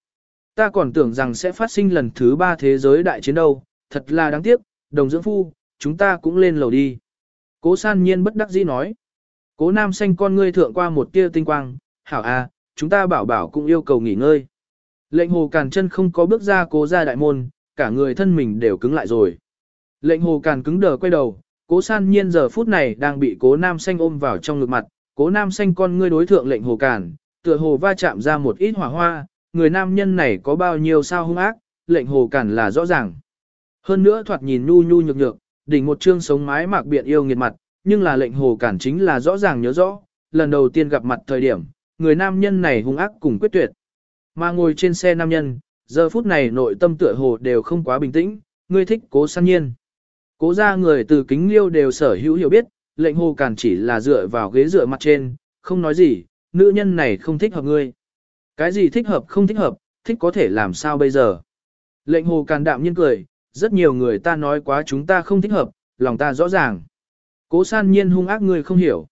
ta còn tưởng rằng sẽ phát sinh lần thứ ba thế giới đại chiến đâu, thật là đáng tiếc, đồng dưỡng phu, chúng ta cũng lên lầu đi. Cố san nhiên bất đắc dĩ nói. Cố nam xanh con ngươi thượng qua một tia tinh quang, hảo a, chúng ta bảo bảo cũng yêu cầu nghỉ ngơi. Lệnh hồ càn chân không có bước ra cố ra đại môn, cả người thân mình đều cứng lại rồi. Lệnh hồ càn cứng đờ quay đầu, cố san nhiên giờ phút này đang bị cố nam xanh ôm vào trong ngực mặt, cố nam xanh con ngươi đối thượng lệnh hồ càn, tựa hồ va chạm ra một ít hỏa hoa, người nam nhân này có bao nhiêu sao hung ác, lệnh hồ càn là rõ ràng. Hơn nữa thoạt nhìn nhu nhu nhược nhược, đỉnh một chương sống mái mạc biện yêu nghiệt mặt, nhưng là lệnh hồ cản chính là rõ ràng nhớ rõ, lần đầu tiên gặp mặt thời điểm, người nam nhân này hung ác cùng quyết tuyệt. Mà ngồi trên xe nam nhân, giờ phút này nội tâm tựa hồ đều không quá bình tĩnh, ngươi thích cố san nhiên. Cố ra người từ kính liêu đều sở hữu hiểu biết, lệnh hồ cản chỉ là dựa vào ghế dựa mặt trên, không nói gì, nữ nhân này không thích hợp ngươi. Cái gì thích hợp không thích hợp, thích có thể làm sao bây giờ. Lệnh hồ càn đạm nhiên cười, rất nhiều người ta nói quá chúng ta không thích hợp, lòng ta rõ ràng. Cố san nhiên hung ác ngươi không hiểu.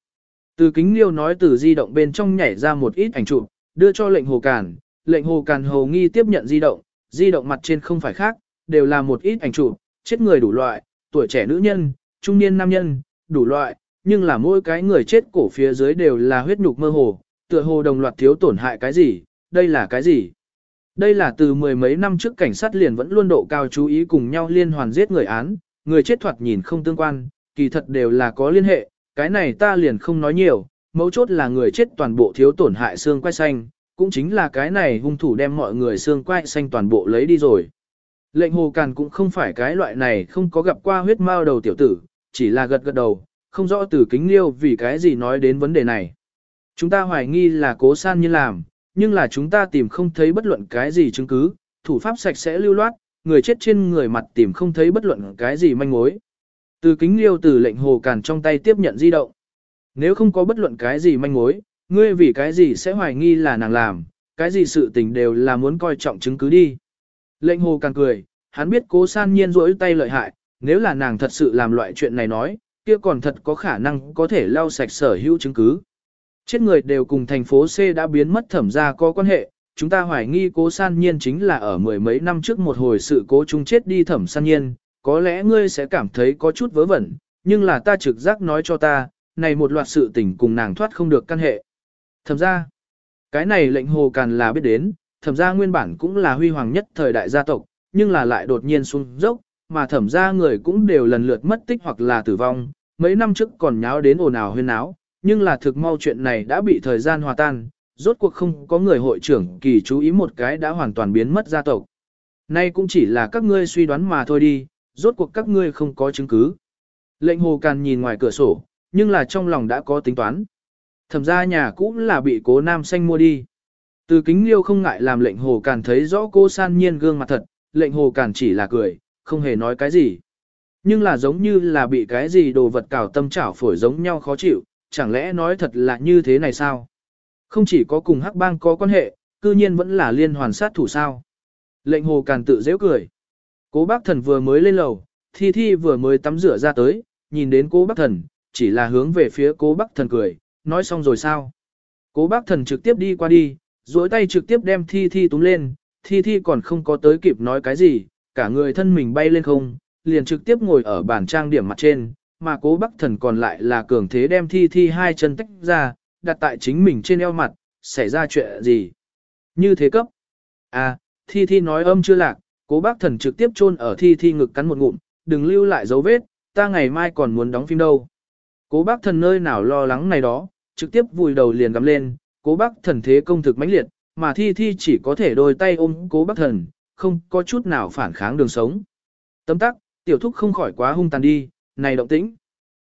Từ kính liêu nói từ di động bên trong nhảy ra một ít ảnh chụp, đưa cho lệnh hồ càn, lệnh hồ càn hồ nghi tiếp nhận di động, di động mặt trên không phải khác, đều là một ít ảnh chụp, chết người đủ loại, tuổi trẻ nữ nhân, trung niên nam nhân, đủ loại, nhưng là mỗi cái người chết cổ phía dưới đều là huyết nhục mơ hồ, tựa hồ đồng loạt thiếu tổn hại cái gì, đây là cái gì? Đây là từ mười mấy năm trước cảnh sát liền vẫn luôn độ cao chú ý cùng nhau liên hoàn giết người án, người chết thoạt nhìn không tương quan, kỳ thật đều là có liên hệ, cái này ta liền không nói nhiều, mấu chốt là người chết toàn bộ thiếu tổn hại xương quai xanh, cũng chính là cái này hung thủ đem mọi người xương quai xanh toàn bộ lấy đi rồi. Lệnh hồ càn cũng không phải cái loại này không có gặp qua huyết mao đầu tiểu tử, chỉ là gật gật đầu, không rõ từ kính liêu vì cái gì nói đến vấn đề này. Chúng ta hoài nghi là cố san như làm, nhưng là chúng ta tìm không thấy bất luận cái gì chứng cứ, thủ pháp sạch sẽ lưu loát, người chết trên người mặt tìm không thấy bất luận cái gì manh mối. Từ kính liêu từ lệnh hồ càn trong tay tiếp nhận di động. Nếu không có bất luận cái gì manh mối, ngươi vì cái gì sẽ hoài nghi là nàng làm, cái gì sự tình đều là muốn coi trọng chứng cứ đi. Lệnh hồ càn cười, hắn biết cố san nhiên rỗi tay lợi hại, nếu là nàng thật sự làm loại chuyện này nói, kia còn thật có khả năng có thể lau sạch sở hữu chứng cứ. Chết người đều cùng thành phố C đã biến mất thẩm ra có quan hệ, chúng ta hoài nghi cố san nhiên chính là ở mười mấy năm trước một hồi sự cố chúng chết đi thẩm san nhiên, có lẽ ngươi sẽ cảm thấy có chút vớ vẩn, nhưng là ta trực giác nói cho ta, này một loạt sự tình cùng nàng thoát không được căn hệ. Thẩm ra, cái này lệnh hồ càn là biết đến, thẩm ra nguyên bản cũng là huy hoàng nhất thời đại gia tộc, nhưng là lại đột nhiên xuống dốc, mà thẩm ra người cũng đều lần lượt mất tích hoặc là tử vong, mấy năm trước còn nháo đến ồn ào huyên náo, nhưng là thực mau chuyện này đã bị thời gian hòa tan, rốt cuộc không có người hội trưởng kỳ chú ý một cái đã hoàn toàn biến mất gia tộc. Nay cũng chỉ là các ngươi suy đoán mà thôi đi, rốt cuộc các ngươi không có chứng cứ. Lệnh hồ càn nhìn ngoài cửa sổ, nhưng là trong lòng đã có tính toán. Thẩm ra nhà cũ là bị cố nam xanh mua đi. Từ kính liêu không ngại làm lệnh hồ càn thấy rõ cô san nhiên gương mặt thật, lệnh hồ càn chỉ là cười, không hề nói cái gì. Nhưng là giống như là bị cái gì đồ vật cào tâm chảo phổi giống nhau khó chịu, chẳng lẽ nói thật là như thế này sao? Không chỉ có cùng hắc bang có quan hệ, cư nhiên vẫn là liên hoàn sát thủ sao. Lệnh hồ càn tự dễ cười. Cố bác thần vừa mới lên lầu, thi thi vừa mới tắm rửa ra tới, nhìn đến cố bác thần, chỉ là hướng về phía cố bác thần cười, nói xong rồi sao. Cố bác thần trực tiếp đi qua đi, duỗi tay trực tiếp đem thi thi túm lên, thi thi còn không có tới kịp nói cái gì, cả người thân mình bay lên không, liền trực tiếp ngồi ở bàn trang điểm mặt trên, mà cố bác thần còn lại là cường thế đem thi thi hai chân tách ra, đặt tại chính mình trên eo mặt, xảy ra chuyện gì. Như thế cấp. À, thi thi nói âm chưa lạc, cố bác thần trực tiếp chôn ở thi thi ngực cắn một ngụm, đừng lưu lại dấu vết, ta ngày mai còn muốn đóng phim đâu. Cố bác thần nơi nào lo lắng này đó, trực tiếp vùi đầu liền gắm lên, cố bác thần thế công thực mãnh liệt, mà thi thi chỉ có thể đôi tay ôm cố bác thần, không có chút nào phản kháng đường sống. Tấm tắc, tiểu thúc không khỏi quá hung tàn đi, này động tĩnh.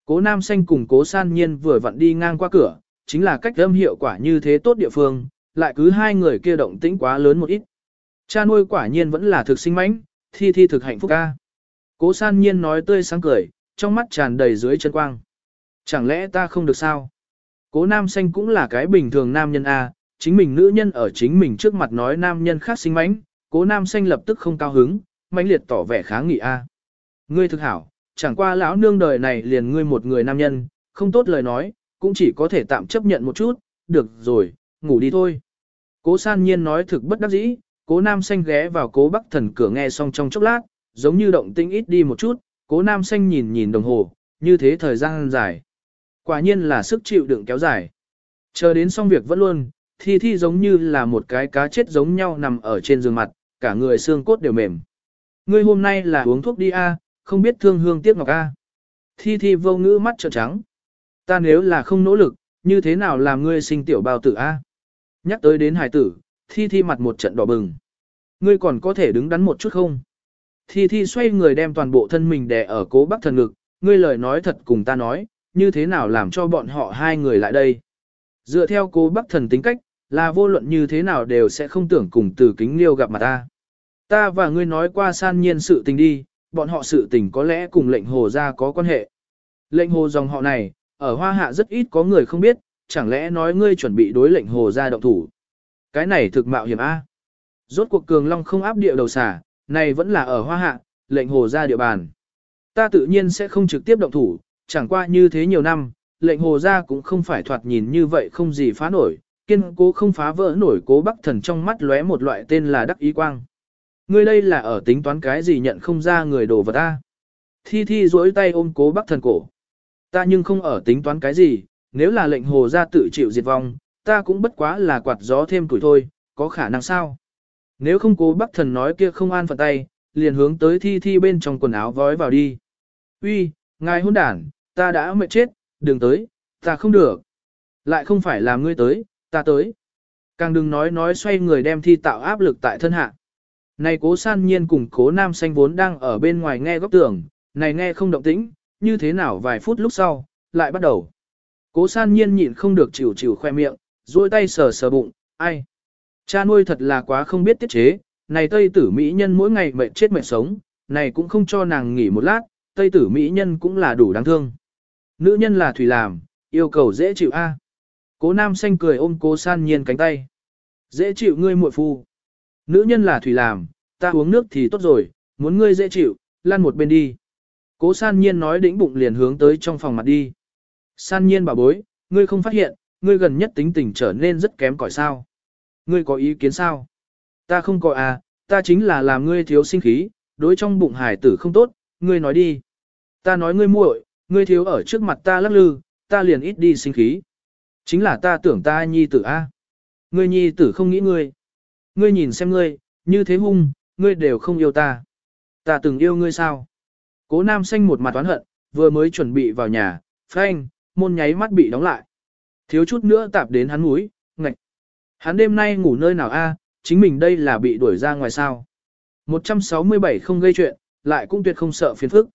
Cố nam xanh cùng cố san nhiên vừa vặn đi ngang qua cửa, chính là cách âm hiệu quả như thế tốt địa phương, lại cứ hai người kia động tĩnh quá lớn một ít. Cha nuôi quả nhiên vẫn là thực sinh mãnh, thi thi thực hạnh phúc ca. Cố san nhiên nói tươi sáng cười, trong mắt tràn đầy dưới chân quang. Chẳng lẽ ta không được sao? Cố nam xanh cũng là cái bình thường nam nhân A, chính mình nữ nhân ở chính mình trước mặt nói nam nhân khác sinh mãnh, cố nam xanh lập tức không cao hứng, mãnh liệt tỏ vẻ kháng nghị A. Ngươi thực hảo, chẳng qua lão nương đời này liền ngươi một người nam nhân, không tốt lời nói, cũng chỉ có thể tạm chấp nhận một chút, được rồi, ngủ đi thôi. Cố san nhiên nói thực bất đắc dĩ, cố nam xanh ghé vào cố bắc thần cửa nghe xong trong chốc lát, giống như động tĩnh ít đi một chút, cố nam xanh nhìn nhìn đồng hồ, như thế thời gian dài. Quả nhiên là sức chịu đựng kéo dài. Chờ đến xong việc vẫn luôn, thi thi giống như là một cái cá chết giống nhau nằm ở trên giường mặt, cả người xương cốt đều mềm. Ngươi hôm nay là uống thuốc đi a, không biết thương hương tiếc ngọc a. Thi thi vô ngữ mắt trợn trắng. Ta nếu là không nỗ lực, như thế nào làm ngươi sinh tiểu bao tử a? Nhắc tới đến hải tử, thi thi mặt một trận đỏ bừng. Ngươi còn có thể đứng đắn một chút không? Thi thi xoay người đem toàn bộ thân mình đè ở cố bác thần ngực, ngươi lời nói thật cùng ta nói, như thế nào làm cho bọn họ hai người lại đây? Dựa theo cố bác thần tính cách, là vô luận như thế nào đều sẽ không tưởng cùng từ kính liêu gặp mặt ta. Ta và ngươi nói qua san nhiên sự tình đi, bọn họ sự tình có lẽ cùng lệnh hồ ra có quan hệ. Lệnh hồ dòng họ này, ở hoa hạ rất ít có người không biết, chẳng lẽ nói ngươi chuẩn bị đối lệnh hồ ra động thủ. Cái này thực mạo hiểm A. Rốt cuộc cường long không áp địa đầu xả, này vẫn là ở hoa hạ, lệnh hồ ra địa bàn. Ta tự nhiên sẽ không trực tiếp động thủ, chẳng qua như thế nhiều năm, lệnh hồ ra cũng không phải thoạt nhìn như vậy không gì phá nổi, kiên cố không phá vỡ nổi cố bắc thần trong mắt lóe một loại tên là đắc ý quang. Ngươi đây là ở tính toán cái gì nhận không ra người đồ vật ta. Thi thi duỗi tay ôm cố bác thần cổ. Ta nhưng không ở tính toán cái gì, nếu là lệnh hồ ra tự chịu diệt vong, ta cũng bất quá là quạt gió thêm tuổi thôi, có khả năng sao? Nếu không cố bác thần nói kia không an phận tay, liền hướng tới thi thi bên trong quần áo vói vào đi. Uy, ngài hôn đản, ta đã mệt chết, đừng tới, ta không được. Lại không phải là ngươi tới, ta tới. Càng đừng nói nói xoay người đem thi tạo áp lực tại thân hạ. Này cố san nhiên cùng cố nam xanh vốn đang ở bên ngoài nghe góc tường, này nghe không động tĩnh, như thế nào vài phút lúc sau, lại bắt đầu. Cố san nhiên nhịn không được chịu chịu khoe miệng, duỗi tay sờ sờ bụng, ai. Cha nuôi thật là quá không biết tiết chế, này tây tử mỹ nhân mỗi ngày mệt chết mệt sống, này cũng không cho nàng nghỉ một lát, tây tử mỹ nhân cũng là đủ đáng thương. Nữ nhân là thủy làm, yêu cầu dễ chịu a. Cố nam xanh cười ôm cố san nhiên cánh tay. Dễ chịu ngươi muội phu. Nữ nhân là thủy làm, ta uống nước thì tốt rồi, muốn ngươi dễ chịu, lăn một bên đi. Cố san nhiên nói đĩnh bụng liền hướng tới trong phòng mặt đi. San nhiên bảo bối, ngươi không phát hiện, ngươi gần nhất tính tình trở nên rất kém cỏi sao. Ngươi có ý kiến sao? Ta không có à, ta chính là làm ngươi thiếu sinh khí, đối trong bụng hải tử không tốt, ngươi nói đi. Ta nói ngươi muội, ngươi thiếu ở trước mặt ta lắc lư, ta liền ít đi sinh khí. Chính là ta tưởng ta nhi tử a. Ngươi nhi tử không nghĩ ngươi. Ngươi nhìn xem ngươi, như thế hung, ngươi đều không yêu ta. Ta từng yêu ngươi sao? Cố nam xanh một mặt oán hận, vừa mới chuẩn bị vào nhà, phanh, môn nháy mắt bị đóng lại. Thiếu chút nữa tạp đến hắn mũi, ngạch. Hắn đêm nay ngủ nơi nào a? chính mình đây là bị đuổi ra ngoài sao. 167 không gây chuyện, lại cũng tuyệt không sợ phiền phức.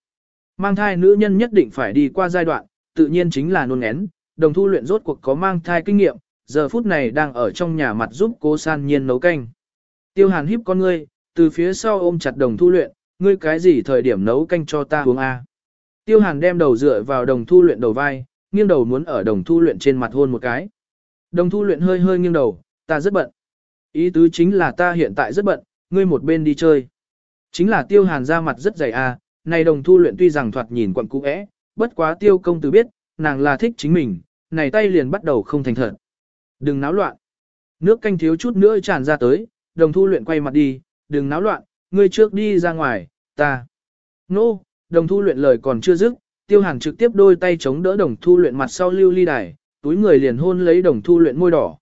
Mang thai nữ nhân nhất định phải đi qua giai đoạn, tự nhiên chính là nôn én, đồng thu luyện rốt cuộc có mang thai kinh nghiệm, giờ phút này đang ở trong nhà mặt giúp cô san nhiên nấu canh. Tiêu hàn híp con ngươi, từ phía sau ôm chặt đồng thu luyện, ngươi cái gì thời điểm nấu canh cho ta uống a? Tiêu hàn đem đầu dựa vào đồng thu luyện đầu vai, nghiêng đầu muốn ở đồng thu luyện trên mặt hôn một cái. Đồng thu luyện hơi hơi nghiêng đầu, ta rất bận. Ý tứ chính là ta hiện tại rất bận, ngươi một bên đi chơi. Chính là tiêu hàn ra mặt rất dày a, này đồng thu luyện tuy rằng thoạt nhìn quặn cũ é, bất quá tiêu công tử biết, nàng là thích chính mình, này tay liền bắt đầu không thành thật. Đừng náo loạn. Nước canh thiếu chút nữa tràn ra tới, đồng thu luyện quay mặt đi, đừng náo loạn, ngươi trước đi ra ngoài, ta. Nô, no, đồng thu luyện lời còn chưa dứt, tiêu hàn trực tiếp đôi tay chống đỡ đồng thu luyện mặt sau lưu ly đài, túi người liền hôn lấy đồng thu luyện môi đỏ.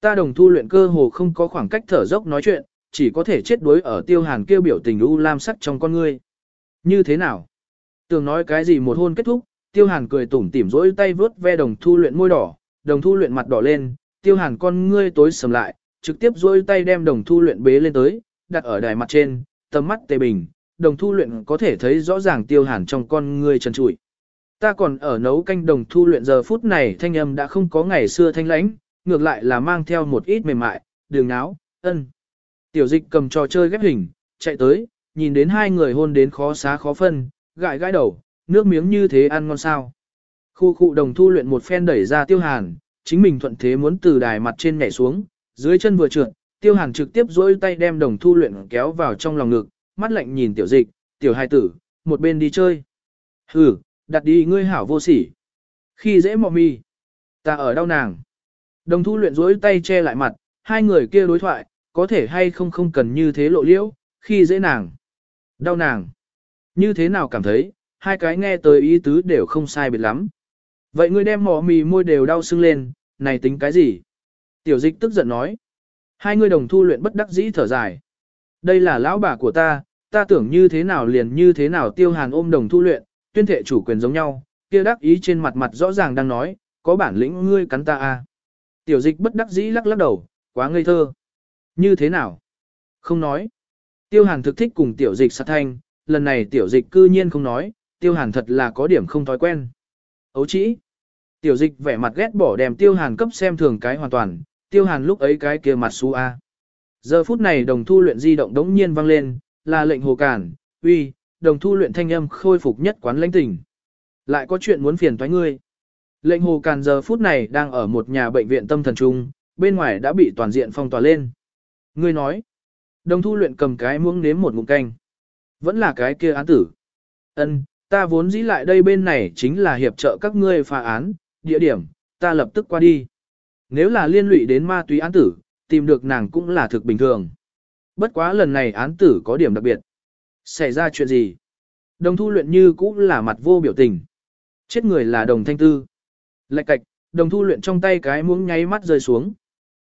Ta đồng thu luyện cơ hồ không có khoảng cách thở dốc nói chuyện, chỉ có thể chết đuối ở tiêu hàn kêu biểu tình u lam sắc trong con ngươi. Như thế nào? Tưởng nói cái gì một hôn kết thúc, tiêu hàn cười tủm tỉm rỗi tay vớt ve đồng thu luyện môi đỏ, đồng thu luyện mặt đỏ lên, tiêu hàn con ngươi tối sầm lại, trực tiếp duỗi tay đem đồng thu luyện bế lên tới, đặt ở đài mặt trên, tầm mắt tề bình, đồng thu luyện có thể thấy rõ ràng tiêu hàn trong con người trần trụi. Ta còn ở nấu canh đồng thu luyện giờ phút này thanh âm đã không có ngày xưa thanh lãnh, ngược lại là mang theo một ít mềm mại, đường náo, ân. Tiểu dịch cầm trò chơi ghép hình, chạy tới, nhìn đến hai người hôn đến khó xá khó phân, gãi gãi đầu, nước miếng như thế ăn ngon sao. Khu khu đồng thu luyện một phen đẩy ra tiêu hàn, chính mình thuận thế muốn từ đài mặt trên nhảy xuống, dưới chân vừa trượt, tiêu hàn trực tiếp dỗi tay đem đồng thu luyện kéo vào trong lòng ngực, mắt lạnh nhìn tiểu dịch, tiểu hai tử, một bên đi chơi. Hừ, đặt đi ngươi hảo vô sỉ. Khi dễ mọ mi, ta ở đau nàng. Đồng thu luyện dỗi tay che lại mặt, hai người kia đối thoại, có thể hay không không cần như thế lộ liễu, khi dễ nàng. Đau nàng. Như thế nào cảm thấy, hai cái nghe tới ý tứ đều không sai biệt lắm. Vậy ngươi đem mỏ mì môi đều đau sưng lên, này tính cái gì? Tiểu dịch tức giận nói. Hai người đồng thu luyện bất đắc dĩ thở dài. Đây là lão bà của ta, ta tưởng như thế nào liền như thế nào tiêu hàn ôm đồng thu luyện, tuyên thệ chủ quyền giống nhau, kia đắc ý trên mặt mặt rõ ràng đang nói, có bản lĩnh ngươi cắn ta à. Tiểu dịch bất đắc dĩ lắc lắc đầu, quá ngây thơ. Như thế nào? Không nói. Tiêu hàn thực thích cùng tiểu dịch sát thanh, lần này tiểu dịch cư nhiên không nói, tiêu hàn thật là có điểm không thói quen. Ấu chỉ. Tiểu dịch vẻ mặt ghét bỏ đem tiêu hàn cấp xem thường cái hoàn toàn, tiêu hàn lúc ấy cái kia mặt xú a. Giờ phút này đồng thu luyện di động đống nhiên vang lên, là lệnh hồ cản, uy, đồng thu luyện thanh âm khôi phục nhất quán lãnh tỉnh. Lại có chuyện muốn phiền toái ngươi. Lệnh hồ càn giờ phút này đang ở một nhà bệnh viện tâm thần trung, bên ngoài đã bị toàn diện phong tỏa lên. Ngươi nói, đồng thu luyện cầm cái muỗng nếm một ngụm canh. Vẫn là cái kia án tử. Ân, ta vốn dĩ lại đây bên này chính là hiệp trợ các ngươi phá án, địa điểm, ta lập tức qua đi. Nếu là liên lụy đến ma túy án tử, tìm được nàng cũng là thực bình thường. Bất quá lần này án tử có điểm đặc biệt. Xảy ra chuyện gì? Đồng thu luyện như cũng là mặt vô biểu tình. Chết người là đồng thanh tư. Lạch cạch, đồng thu luyện trong tay cái muỗng nháy mắt rơi xuống.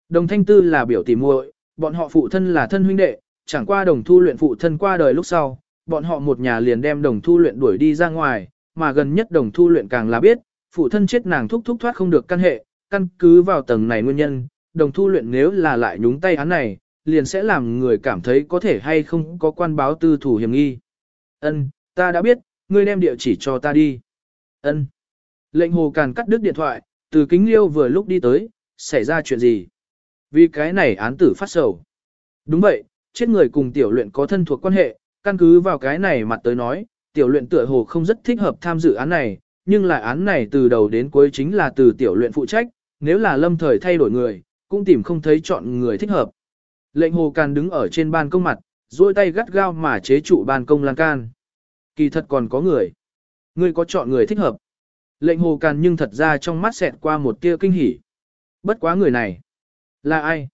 Đồng thanh tư là biểu tỷ muội, bọn họ phụ thân là thân huynh đệ, chẳng qua đồng thu luyện phụ thân qua đời lúc sau, bọn họ một nhà liền đem đồng thu luyện đuổi đi ra ngoài, mà gần nhất đồng thu luyện càng là biết, phụ thân chết nàng thúc thúc thoát không được căn hệ, căn cứ vào tầng này nguyên nhân, đồng thu luyện nếu là lại nhúng tay án này, liền sẽ làm người cảm thấy có thể hay không có quan báo tư thủ hiểm nghi. Ân, ta đã biết, ngươi đem địa chỉ cho ta đi. Ân. Lệnh hồ càn cắt đứt điện thoại, từ kính liêu vừa lúc đi tới, xảy ra chuyện gì? Vì cái này án tử phát sầu. Đúng vậy, chết người cùng tiểu luyện có thân thuộc quan hệ, căn cứ vào cái này mặt tới nói, tiểu luyện tựa hồ không rất thích hợp tham dự án này, nhưng lại án này từ đầu đến cuối chính là từ tiểu luyện phụ trách, nếu là lâm thời thay đổi người, cũng tìm không thấy chọn người thích hợp. Lệnh hồ càn đứng ở trên ban công mặt, duỗi tay gắt gao mà chế trụ ban công lan can. Kỳ thật còn có người. người có chọn người thích hợp. Lệnh hồ càn nhưng thật ra trong mắt xẹt qua một tia kinh hỉ. Bất quá người này. Là ai?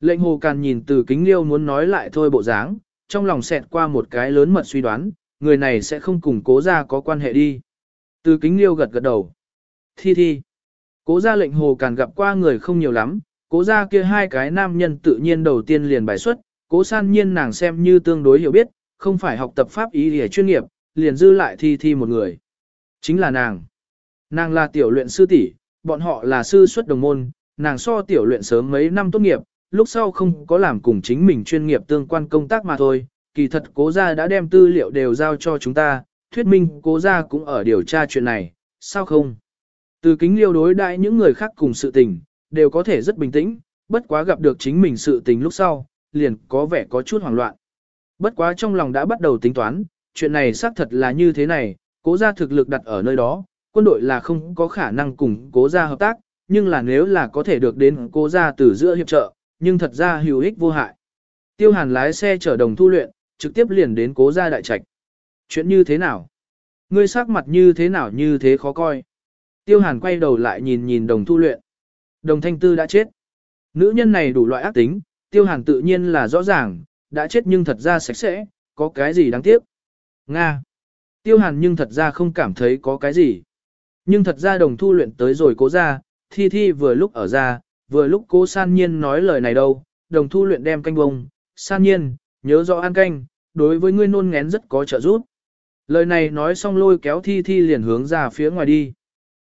Lệnh hồ càn nhìn từ kính liêu muốn nói lại thôi bộ dáng, trong lòng xẹt qua một cái lớn mật suy đoán, người này sẽ không cùng cố ra có quan hệ đi. Từ kính liêu gật gật đầu. Thi thi. Cố gia lệnh hồ càn gặp qua người không nhiều lắm, cố gia kia hai cái nam nhân tự nhiên đầu tiên liền bài xuất, cố san nhiên nàng xem như tương đối hiểu biết, không phải học tập pháp ý để chuyên nghiệp, liền dư lại thi thi một người. Chính là nàng. Nàng là tiểu luyện sư tỷ, bọn họ là sư xuất đồng môn, nàng so tiểu luyện sớm mấy năm tốt nghiệp, lúc sau không có làm cùng chính mình chuyên nghiệp tương quan công tác mà thôi. Kỳ thật cố gia đã đem tư liệu đều giao cho chúng ta, thuyết minh cố gia cũng ở điều tra chuyện này, sao không? Từ kính liêu đối đại những người khác cùng sự tình, đều có thể rất bình tĩnh, bất quá gặp được chính mình sự tình lúc sau, liền có vẻ có chút hoảng loạn. Bất quá trong lòng đã bắt đầu tính toán, chuyện này xác thật là như thế này, cố gia thực lực đặt ở nơi đó, quân đội là không có khả năng cùng cố gia hợp tác, nhưng là nếu là có thể được đến cố gia từ giữa hiệp trợ, nhưng thật ra hữu ích vô hại. Tiêu hàn lái xe chở đồng thu luyện, trực tiếp liền đến cố gia đại trạch. Chuyện như thế nào? Ngươi sắc mặt như thế nào như thế khó coi? Tiêu hàn quay đầu lại nhìn nhìn đồng thu luyện. Đồng thanh tư đã chết. Nữ nhân này đủ loại ác tính, tiêu hàn tự nhiên là rõ ràng, đã chết nhưng thật ra sạch sẽ, có cái gì đáng tiếc. Nga. Tiêu hàn nhưng thật ra không cảm thấy có cái gì. Nhưng thật ra đồng thu luyện tới rồi cố ra, thi thi vừa lúc ở ra, vừa lúc cố san nhiên nói lời này đâu, đồng thu luyện đem canh bông, san nhiên, nhớ rõ ăn canh, đối với ngươi nôn ngén rất có trợ giúp. Lời này nói xong lôi kéo thi thi liền hướng ra phía ngoài đi.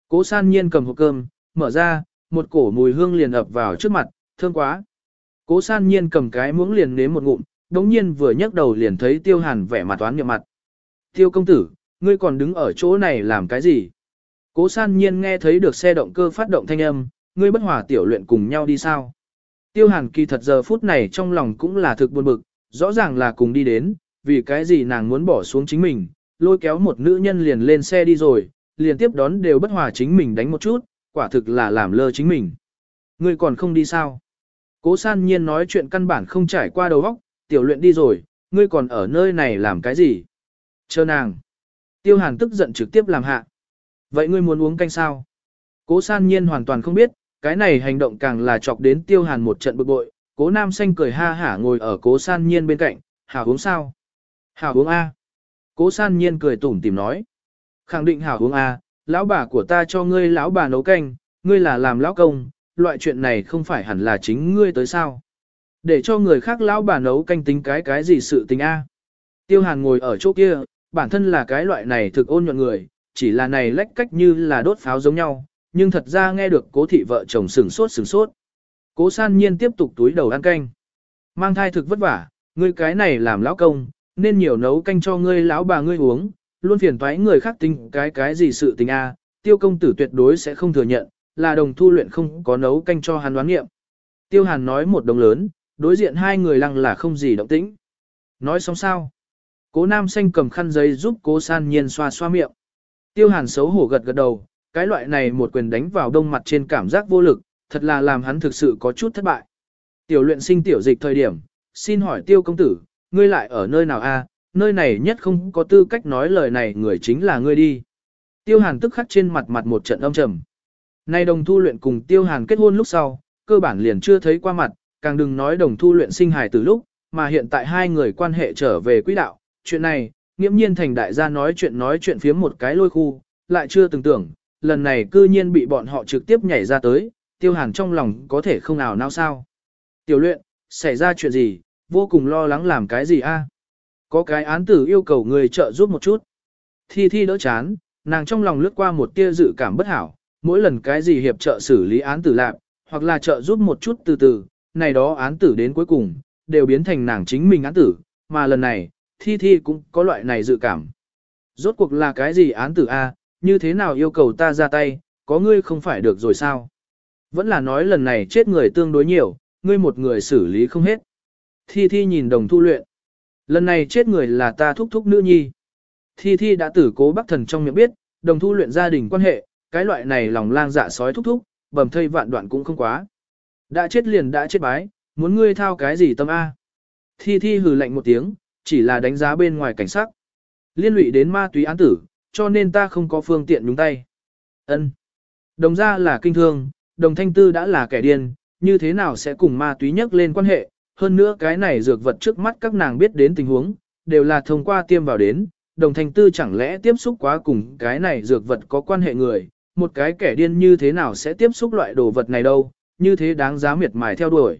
Cố san nhiên cầm hộp cơm, mở ra, một cổ mùi hương liền ập vào trước mặt, thơm quá. Cố san nhiên cầm cái muỗng liền nếm một ngụm, đống nhiên vừa nhấc đầu liền thấy tiêu hàn vẻ mặt toán nghiệm mặt. Tiêu công tử, ngươi còn đứng ở chỗ này làm cái gì? Cố san nhiên nghe thấy được xe động cơ phát động thanh âm, ngươi bất hòa tiểu luyện cùng nhau đi sao? Tiêu hàn kỳ thật giờ phút này trong lòng cũng là thực buồn bực, rõ ràng là cùng đi đến, vì cái gì nàng muốn bỏ xuống chính mình, lôi kéo một nữ nhân liền lên xe đi rồi, liền tiếp đón đều bất hòa chính mình đánh một chút, quả thực là làm lơ chính mình. Ngươi còn không đi sao? Cố san nhiên nói chuyện căn bản không trải qua đầu óc, tiểu luyện đi rồi, ngươi còn ở nơi này làm cái gì? Chờ nàng. Tiêu hàn tức giận trực tiếp làm hạ. Vậy ngươi muốn uống canh sao? Cố san nhiên hoàn toàn không biết, cái này hành động càng là chọc đến tiêu hàn một trận bực bội. Cố nam xanh cười ha hả ngồi ở cố san nhiên bên cạnh, hảo uống sao? Hảo uống A. Cố san nhiên cười tủm tìm nói. Khẳng định hảo uống A, lão bà của ta cho ngươi lão bà nấu canh, ngươi là làm lão công, loại chuyện này không phải hẳn là chính ngươi tới sao. Để cho người khác lão bà nấu canh tính cái cái gì sự tình A. Tiêu hàn ngồi ở chỗ kia, bản thân là cái loại này thực ôn nhuận người, chỉ là này lách cách như là đốt pháo giống nhau, nhưng thật ra nghe được cố thị vợ chồng sừng sốt sừng sốt. Cố san nhiên tiếp tục túi đầu ăn canh. Mang thai thực vất vả, ngươi cái này làm lão công, nên nhiều nấu canh cho ngươi lão bà ngươi uống, luôn phiền toái người khác tính cái cái gì sự tình a, à. tiêu công tử tuyệt đối sẽ không thừa nhận, là đồng thu luyện không có nấu canh cho hắn đoán nghiệm. Tiêu hàn nói một đồng lớn, đối diện hai người lăng là không gì động tĩnh. Nói xong sao? Cố nam xanh cầm khăn giấy giúp cố san nhiên xoa xoa miệng. Tiêu hàn xấu hổ gật gật đầu, cái loại này một quyền đánh vào đông mặt trên cảm giác vô lực, thật là làm hắn thực sự có chút thất bại. Tiểu luyện sinh tiểu dịch thời điểm, xin hỏi tiêu công tử, ngươi lại ở nơi nào a? nơi này nhất không có tư cách nói lời này người chính là ngươi đi. Tiêu hàn tức khắc trên mặt mặt một trận âm trầm. Nay đồng thu luyện cùng tiêu hàn kết hôn lúc sau, cơ bản liền chưa thấy qua mặt, càng đừng nói đồng thu luyện sinh hài từ lúc, mà hiện tại hai người quan hệ trở về quỹ đạo. Chuyện này, nghiễm nhiên thành đại gia nói chuyện nói chuyện phía một cái lôi khu, lại chưa từng tưởng, lần này cư nhiên bị bọn họ trực tiếp nhảy ra tới, tiêu hàn trong lòng có thể không nào nào sao. Tiểu luyện, xảy ra chuyện gì, vô cùng lo lắng làm cái gì a? Có cái án tử yêu cầu người trợ giúp một chút. Thi thi đỡ chán, nàng trong lòng lướt qua một tia dự cảm bất hảo, mỗi lần cái gì hiệp trợ xử lý án tử lạc, hoặc là trợ giúp một chút từ từ, này đó án tử đến cuối cùng, đều biến thành nàng chính mình án tử, mà lần này, thi thi cũng có loại này dự cảm. Rốt cuộc là cái gì án tử A, như thế nào yêu cầu ta ra tay, có ngươi không phải được rồi sao? Vẫn là nói lần này chết người tương đối nhiều, ngươi một người xử lý không hết. Thi Thi nhìn đồng thu luyện. Lần này chết người là ta thúc thúc nữ nhi. Thi Thi đã tử cố bác thần trong miệng biết, đồng thu luyện gia đình quan hệ, cái loại này lòng lang dạ sói thúc thúc, bầm thây vạn đoạn cũng không quá. Đã chết liền đã chết bái, muốn ngươi thao cái gì tâm A. Thi Thi hừ lạnh một tiếng, chỉ là đánh giá bên ngoài cảnh sắc. Liên lụy đến ma túy án tử, cho nên ta không có phương tiện nhúng tay. Ân. Đồng ra là kinh thương, đồng thanh tư đã là kẻ điên, như thế nào sẽ cùng ma túy nhắc lên quan hệ, hơn nữa cái này dược vật trước mắt các nàng biết đến tình huống, đều là thông qua tiêm vào đến, đồng thành tư chẳng lẽ tiếp xúc quá cùng cái này dược vật có quan hệ người, một cái kẻ điên như thế nào sẽ tiếp xúc loại đồ vật này đâu, như thế đáng giá miệt mài theo đuổi.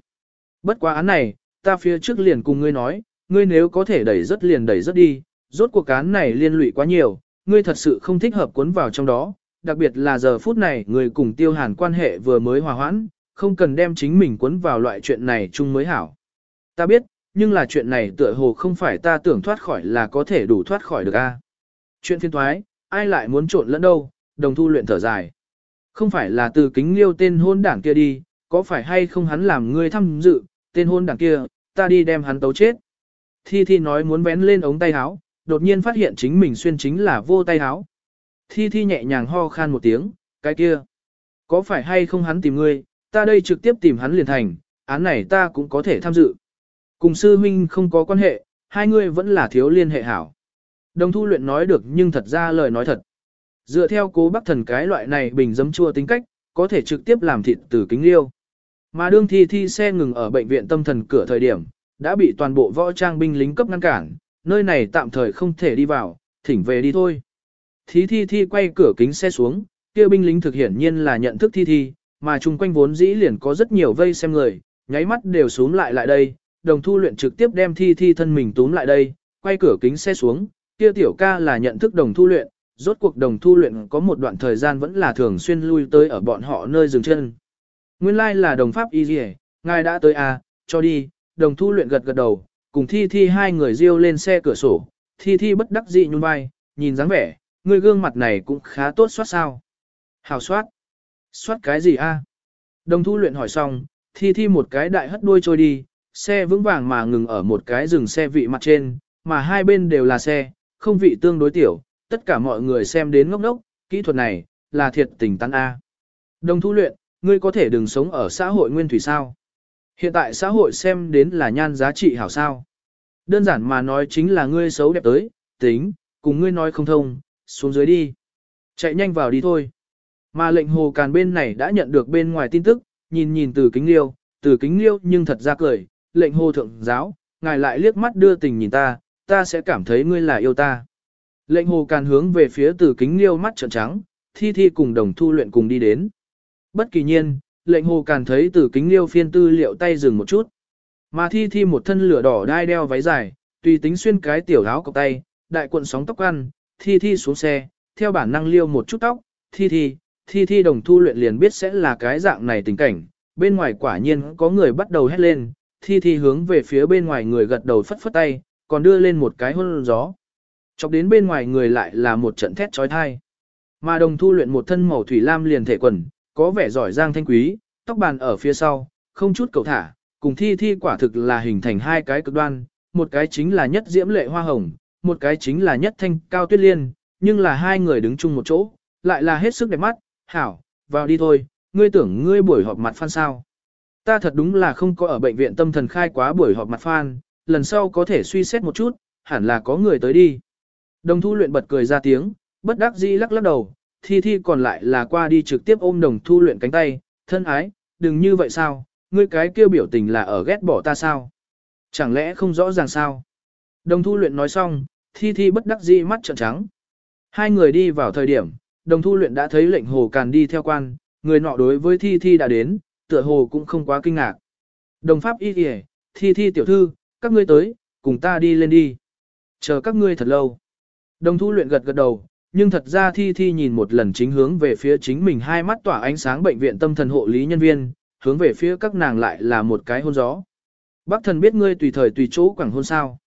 Bất quá án này, ta phía trước liền cùng ngươi nói, ngươi nếu có thể đẩy rất liền đẩy rất đi, rốt cuộc án này liên lụy quá nhiều, ngươi thật sự không thích hợp cuốn vào trong đó, đặc biệt là giờ phút này người cùng tiêu hàn quan hệ vừa mới hòa hoãn, không cần đem chính mình cuốn vào loại chuyện này chung mới hảo. Ta biết, nhưng là chuyện này tựa hồ không phải ta tưởng thoát khỏi là có thể đủ thoát khỏi được a. Chuyện phiên thoái, ai lại muốn trộn lẫn đâu, đồng thu luyện thở dài. Không phải là từ kính liêu tên hôn đảng kia đi, có phải hay không hắn làm ngươi tham dự, tên hôn đảng kia, ta đi đem hắn tấu chết. Thi Thi nói muốn vén lên ống tay áo, đột nhiên phát hiện chính mình xuyên chính là vô tay áo. Thi Thi nhẹ nhàng ho khan một tiếng, cái kia. Có phải hay không hắn tìm ngươi, ta đây trực tiếp tìm hắn liền thành, án này ta cũng có thể tham dự. Cùng sư huynh không có quan hệ, hai người vẫn là thiếu liên hệ hảo. Đồng thu luyện nói được nhưng thật ra lời nói thật. Dựa theo cố bác thần cái loại này bình dấm chua tính cách, có thể trực tiếp làm thịt từ kính liêu. Mà đương thi thi xe ngừng ở bệnh viện tâm thần cửa thời điểm, đã bị toàn bộ võ trang binh lính cấp ngăn cản, nơi này tạm thời không thể đi vào, thỉnh về đi thôi. Thí thi thi quay cửa kính xe xuống, kia binh lính thực hiển nhiên là nhận thức thi thi, mà chung quanh vốn dĩ liền có rất nhiều vây xem người, nháy mắt đều xuống lại lại đây, đồng thu luyện trực tiếp đem thi thi thân mình túm lại đây, quay cửa kính xe xuống, kia tiểu ca là nhận thức đồng thu luyện, rốt cuộc đồng thu luyện có một đoạn thời gian vẫn là thường xuyên lui tới ở bọn họ nơi dừng chân. Nguyên lai like là đồng pháp y dì ngài đã tới à, cho đi, đồng thu luyện gật gật đầu, cùng thi thi hai người riêu lên xe cửa sổ, thi thi bất đắc dị nhún vai, nhìn dáng vẻ, người gương mặt này cũng khá tốt soát sao. Hào soát. Soát cái gì a? Đồng thu luyện hỏi xong, thi thi một cái đại hất đuôi trôi đi, xe vững vàng mà ngừng ở một cái rừng xe vị mặt trên, mà hai bên đều là xe, không vị tương đối tiểu, tất cả mọi người xem đến ngốc ngốc, kỹ thuật này, là thiệt tình tăng A. Đồng thu luyện, ngươi có thể đừng sống ở xã hội nguyên thủy sao. Hiện tại xã hội xem đến là nhan giá trị hảo sao. Đơn giản mà nói chính là ngươi xấu đẹp tới, tính, cùng ngươi nói không thông, xuống dưới đi. Chạy nhanh vào đi thôi. Mà lệnh hồ càn bên này đã nhận được bên ngoài tin tức, nhìn nhìn từ kính liêu, từ kính liêu nhưng thật ra cười, lệnh hồ thượng giáo, ngài lại liếc mắt đưa tình nhìn ta, ta sẽ cảm thấy ngươi là yêu ta. Lệnh hồ càn hướng về phía từ kính liêu mắt trợn trắng, thi thi cùng đồng thu luyện cùng đi đến. Bất kỳ nhiên, lệnh hồ càn thấy từ kính liêu phiên tư liệu tay dừng một chút. Mà thi thi một thân lửa đỏ đai đeo váy dài, tùy tính xuyên cái tiểu áo cọc tay, đại cuộn sóng tóc ăn, thi thi xuống xe, theo bản năng liêu một chút tóc, thi thi, thi thi đồng thu luyện liền biết sẽ là cái dạng này tình cảnh, bên ngoài quả nhiên có người bắt đầu hét lên, thi thi hướng về phía bên ngoài người gật đầu phất phất tay, còn đưa lên một cái hôn gió. Chọc đến bên ngoài người lại là một trận thét trói thai. Mà đồng thu luyện một thân màu thủy lam liền thể quần, có vẻ giỏi giang thanh quý, tóc bàn ở phía sau, không chút cầu thả, cùng thi thi quả thực là hình thành hai cái cực đoan, một cái chính là nhất diễm lệ hoa hồng, một cái chính là nhất thanh cao tuyết liên, nhưng là hai người đứng chung một chỗ, lại là hết sức đẹp mắt, hảo, vào đi thôi, ngươi tưởng ngươi buổi họp mặt phan sao. Ta thật đúng là không có ở bệnh viện tâm thần khai quá buổi họp mặt phan, lần sau có thể suy xét một chút, hẳn là có người tới đi. Đồng thu luyện bật cười ra tiếng, bất đắc dĩ lắc lắc đầu, thi thi còn lại là qua đi trực tiếp ôm đồng thu luyện cánh tay, thân ái, đừng như vậy sao, ngươi cái kêu biểu tình là ở ghét bỏ ta sao? Chẳng lẽ không rõ ràng sao? Đồng thu luyện nói xong, thi thi bất đắc dĩ mắt trợn trắng. Hai người đi vào thời điểm, đồng thu luyện đã thấy lệnh hồ càn đi theo quan, người nọ đối với thi thi đã đến, tựa hồ cũng không quá kinh ngạc. Đồng pháp y kìa, thi thi tiểu thư, các ngươi tới, cùng ta đi lên đi. Chờ các ngươi thật lâu. Đồng thu luyện gật gật đầu, nhưng thật ra thi thi nhìn một lần chính hướng về phía chính mình hai mắt tỏa ánh sáng bệnh viện tâm thần hộ lý nhân viên, hướng về phía các nàng lại là một cái hôn gió. Bác thần biết ngươi tùy thời tùy chỗ quảng hôn sao.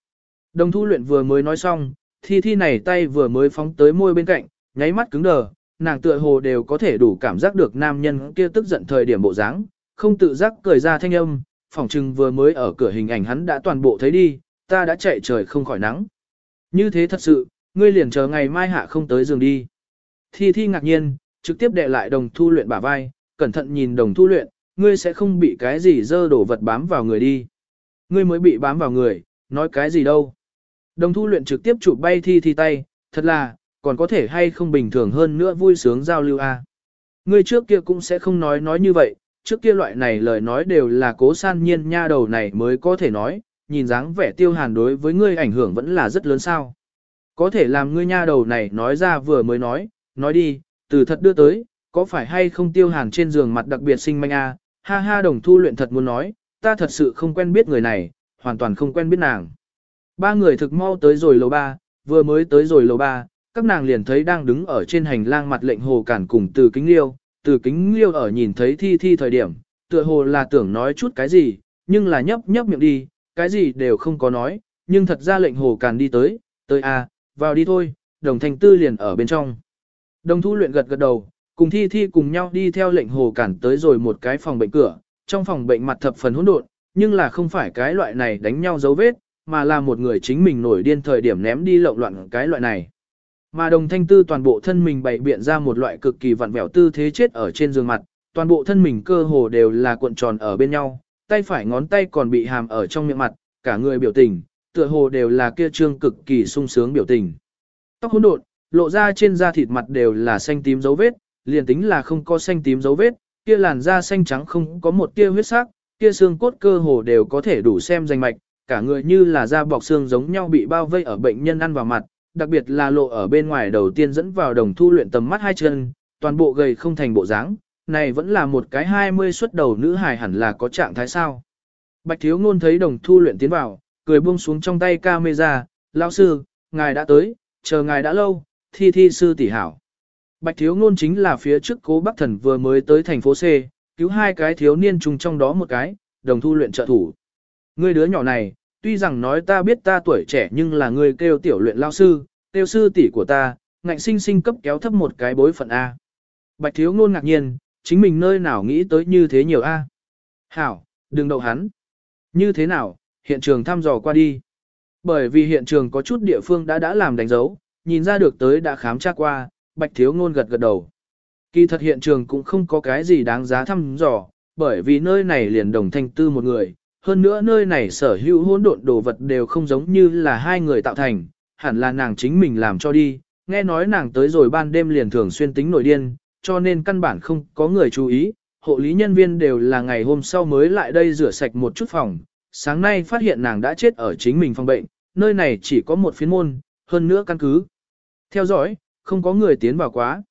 Đồng thu luyện vừa mới nói xong, thi thi này tay vừa mới phóng tới môi bên cạnh, nháy mắt cứng đờ, nàng tựa hồ đều có thể đủ cảm giác được nam nhân kia tức giận thời điểm bộ dáng, không tự giác cười ra thanh âm, phỏng chừng vừa mới ở cửa hình ảnh hắn đã toàn bộ thấy đi, ta đã chạy trời không khỏi nắng. Như thế thật sự, ngươi liền chờ ngày mai hạ không tới giường đi. Thi thi ngạc nhiên, trực tiếp đệ lại đồng thu luyện bả vai, cẩn thận nhìn đồng thu luyện, ngươi sẽ không bị cái gì dơ đổ vật bám vào người đi. Ngươi mới bị bám vào người, nói cái gì đâu. Đồng thu luyện trực tiếp chụp bay thi thi tay, thật là, còn có thể hay không bình thường hơn nữa vui sướng giao lưu a. À. Ngươi trước kia cũng sẽ không nói nói như vậy, trước kia loại này lời nói đều là cố san nhiên nha đầu này mới có thể nói, nhìn dáng vẻ tiêu hàn đối với ngươi ảnh hưởng vẫn là rất lớn sao. Có thể làm ngươi nha đầu này nói ra vừa mới nói, nói đi, từ thật đưa tới, có phải hay không tiêu hàn trên giường mặt đặc biệt sinh manh a ha ha đồng thu luyện thật muốn nói, ta thật sự không quen biết người này, hoàn toàn không quen biết nàng. Ba người thực mau tới rồi lầu ba, vừa mới tới rồi lầu ba, các nàng liền thấy đang đứng ở trên hành lang mặt lệnh hồ cản cùng từ kính liêu, từ kính liêu ở nhìn thấy thi thi thời điểm, tựa hồ là tưởng nói chút cái gì, nhưng là nhấp nhấp miệng đi, cái gì đều không có nói, nhưng thật ra lệnh hồ cản đi tới, tới a, vào đi thôi, đồng thanh tư liền ở bên trong. Đồng thu luyện gật gật đầu, cùng thi thi cùng nhau đi theo lệnh hồ cản tới rồi một cái phòng bệnh cửa, trong phòng bệnh mặt thập phần hỗn độn, nhưng là không phải cái loại này đánh nhau dấu vết, mà là một người chính mình nổi điên thời điểm ném đi lộn loạn cái loại này. Mà đồng thanh tư toàn bộ thân mình bày biện ra một loại cực kỳ vặn vẹo tư thế chết ở trên giường mặt, toàn bộ thân mình cơ hồ đều là cuộn tròn ở bên nhau, tay phải ngón tay còn bị hàm ở trong miệng mặt, cả người biểu tình, tựa hồ đều là kia trương cực kỳ sung sướng biểu tình. Tóc hỗn độn, lộ ra trên da thịt mặt đều là xanh tím dấu vết, liền tính là không có xanh tím dấu vết, kia làn da xanh trắng không có một tia huyết sắc, kia xương cốt cơ hồ đều có thể đủ xem danh mạch, cả người như là da bọc xương giống nhau bị bao vây ở bệnh nhân ăn vào mặt, đặc biệt là lộ ở bên ngoài đầu tiên dẫn vào đồng thu luyện tầm mắt hai chân, toàn bộ gầy không thành bộ dáng, này vẫn là một cái 20 xuất đầu nữ hài hẳn là có trạng thái sao. Bạch thiếu ngôn thấy đồng thu luyện tiến vào, cười buông xuống trong tay camera, lão sư, ngài đã tới, chờ ngài đã lâu, thi thi sư tỷ hảo. Bạch thiếu ngôn chính là phía trước cố bác thần vừa mới tới thành phố C, cứu hai cái thiếu niên chung trong đó một cái, đồng thu luyện trợ thủ. người đứa nhỏ này, tuy rằng nói ta biết ta tuổi trẻ nhưng là ngươi kêu tiểu luyện lao sư, kêu sư tỷ của ta, ngạnh sinh sinh cấp kéo thấp một cái bối phận A. Bạch thiếu ngôn ngạc nhiên, chính mình nơi nào nghĩ tới như thế nhiều A. Hảo, đừng đậu hắn. Như thế nào, hiện trường thăm dò qua đi. Bởi vì hiện trường có chút địa phương đã đã làm đánh dấu, nhìn ra được tới đã khám tra qua, bạch thiếu ngôn gật gật đầu. Kỳ thật hiện trường cũng không có cái gì đáng giá thăm dò, bởi vì nơi này liền đồng thanh tư một người, hơn nữa nơi này sở hữu hỗn độn đồ vật đều không giống như là hai người tạo thành, hẳn là nàng chính mình làm cho đi, nghe nói nàng tới rồi ban đêm liền thường xuyên tính nổi điên, cho nên căn bản không có người chú ý, hộ lý nhân viên đều là ngày hôm sau mới lại đây rửa sạch một chút phòng, sáng nay phát hiện nàng đã chết ở chính mình phòng bệnh, nơi này chỉ có một phiến môn, hơn nữa căn cứ. Theo dõi, không có người tiến vào quá.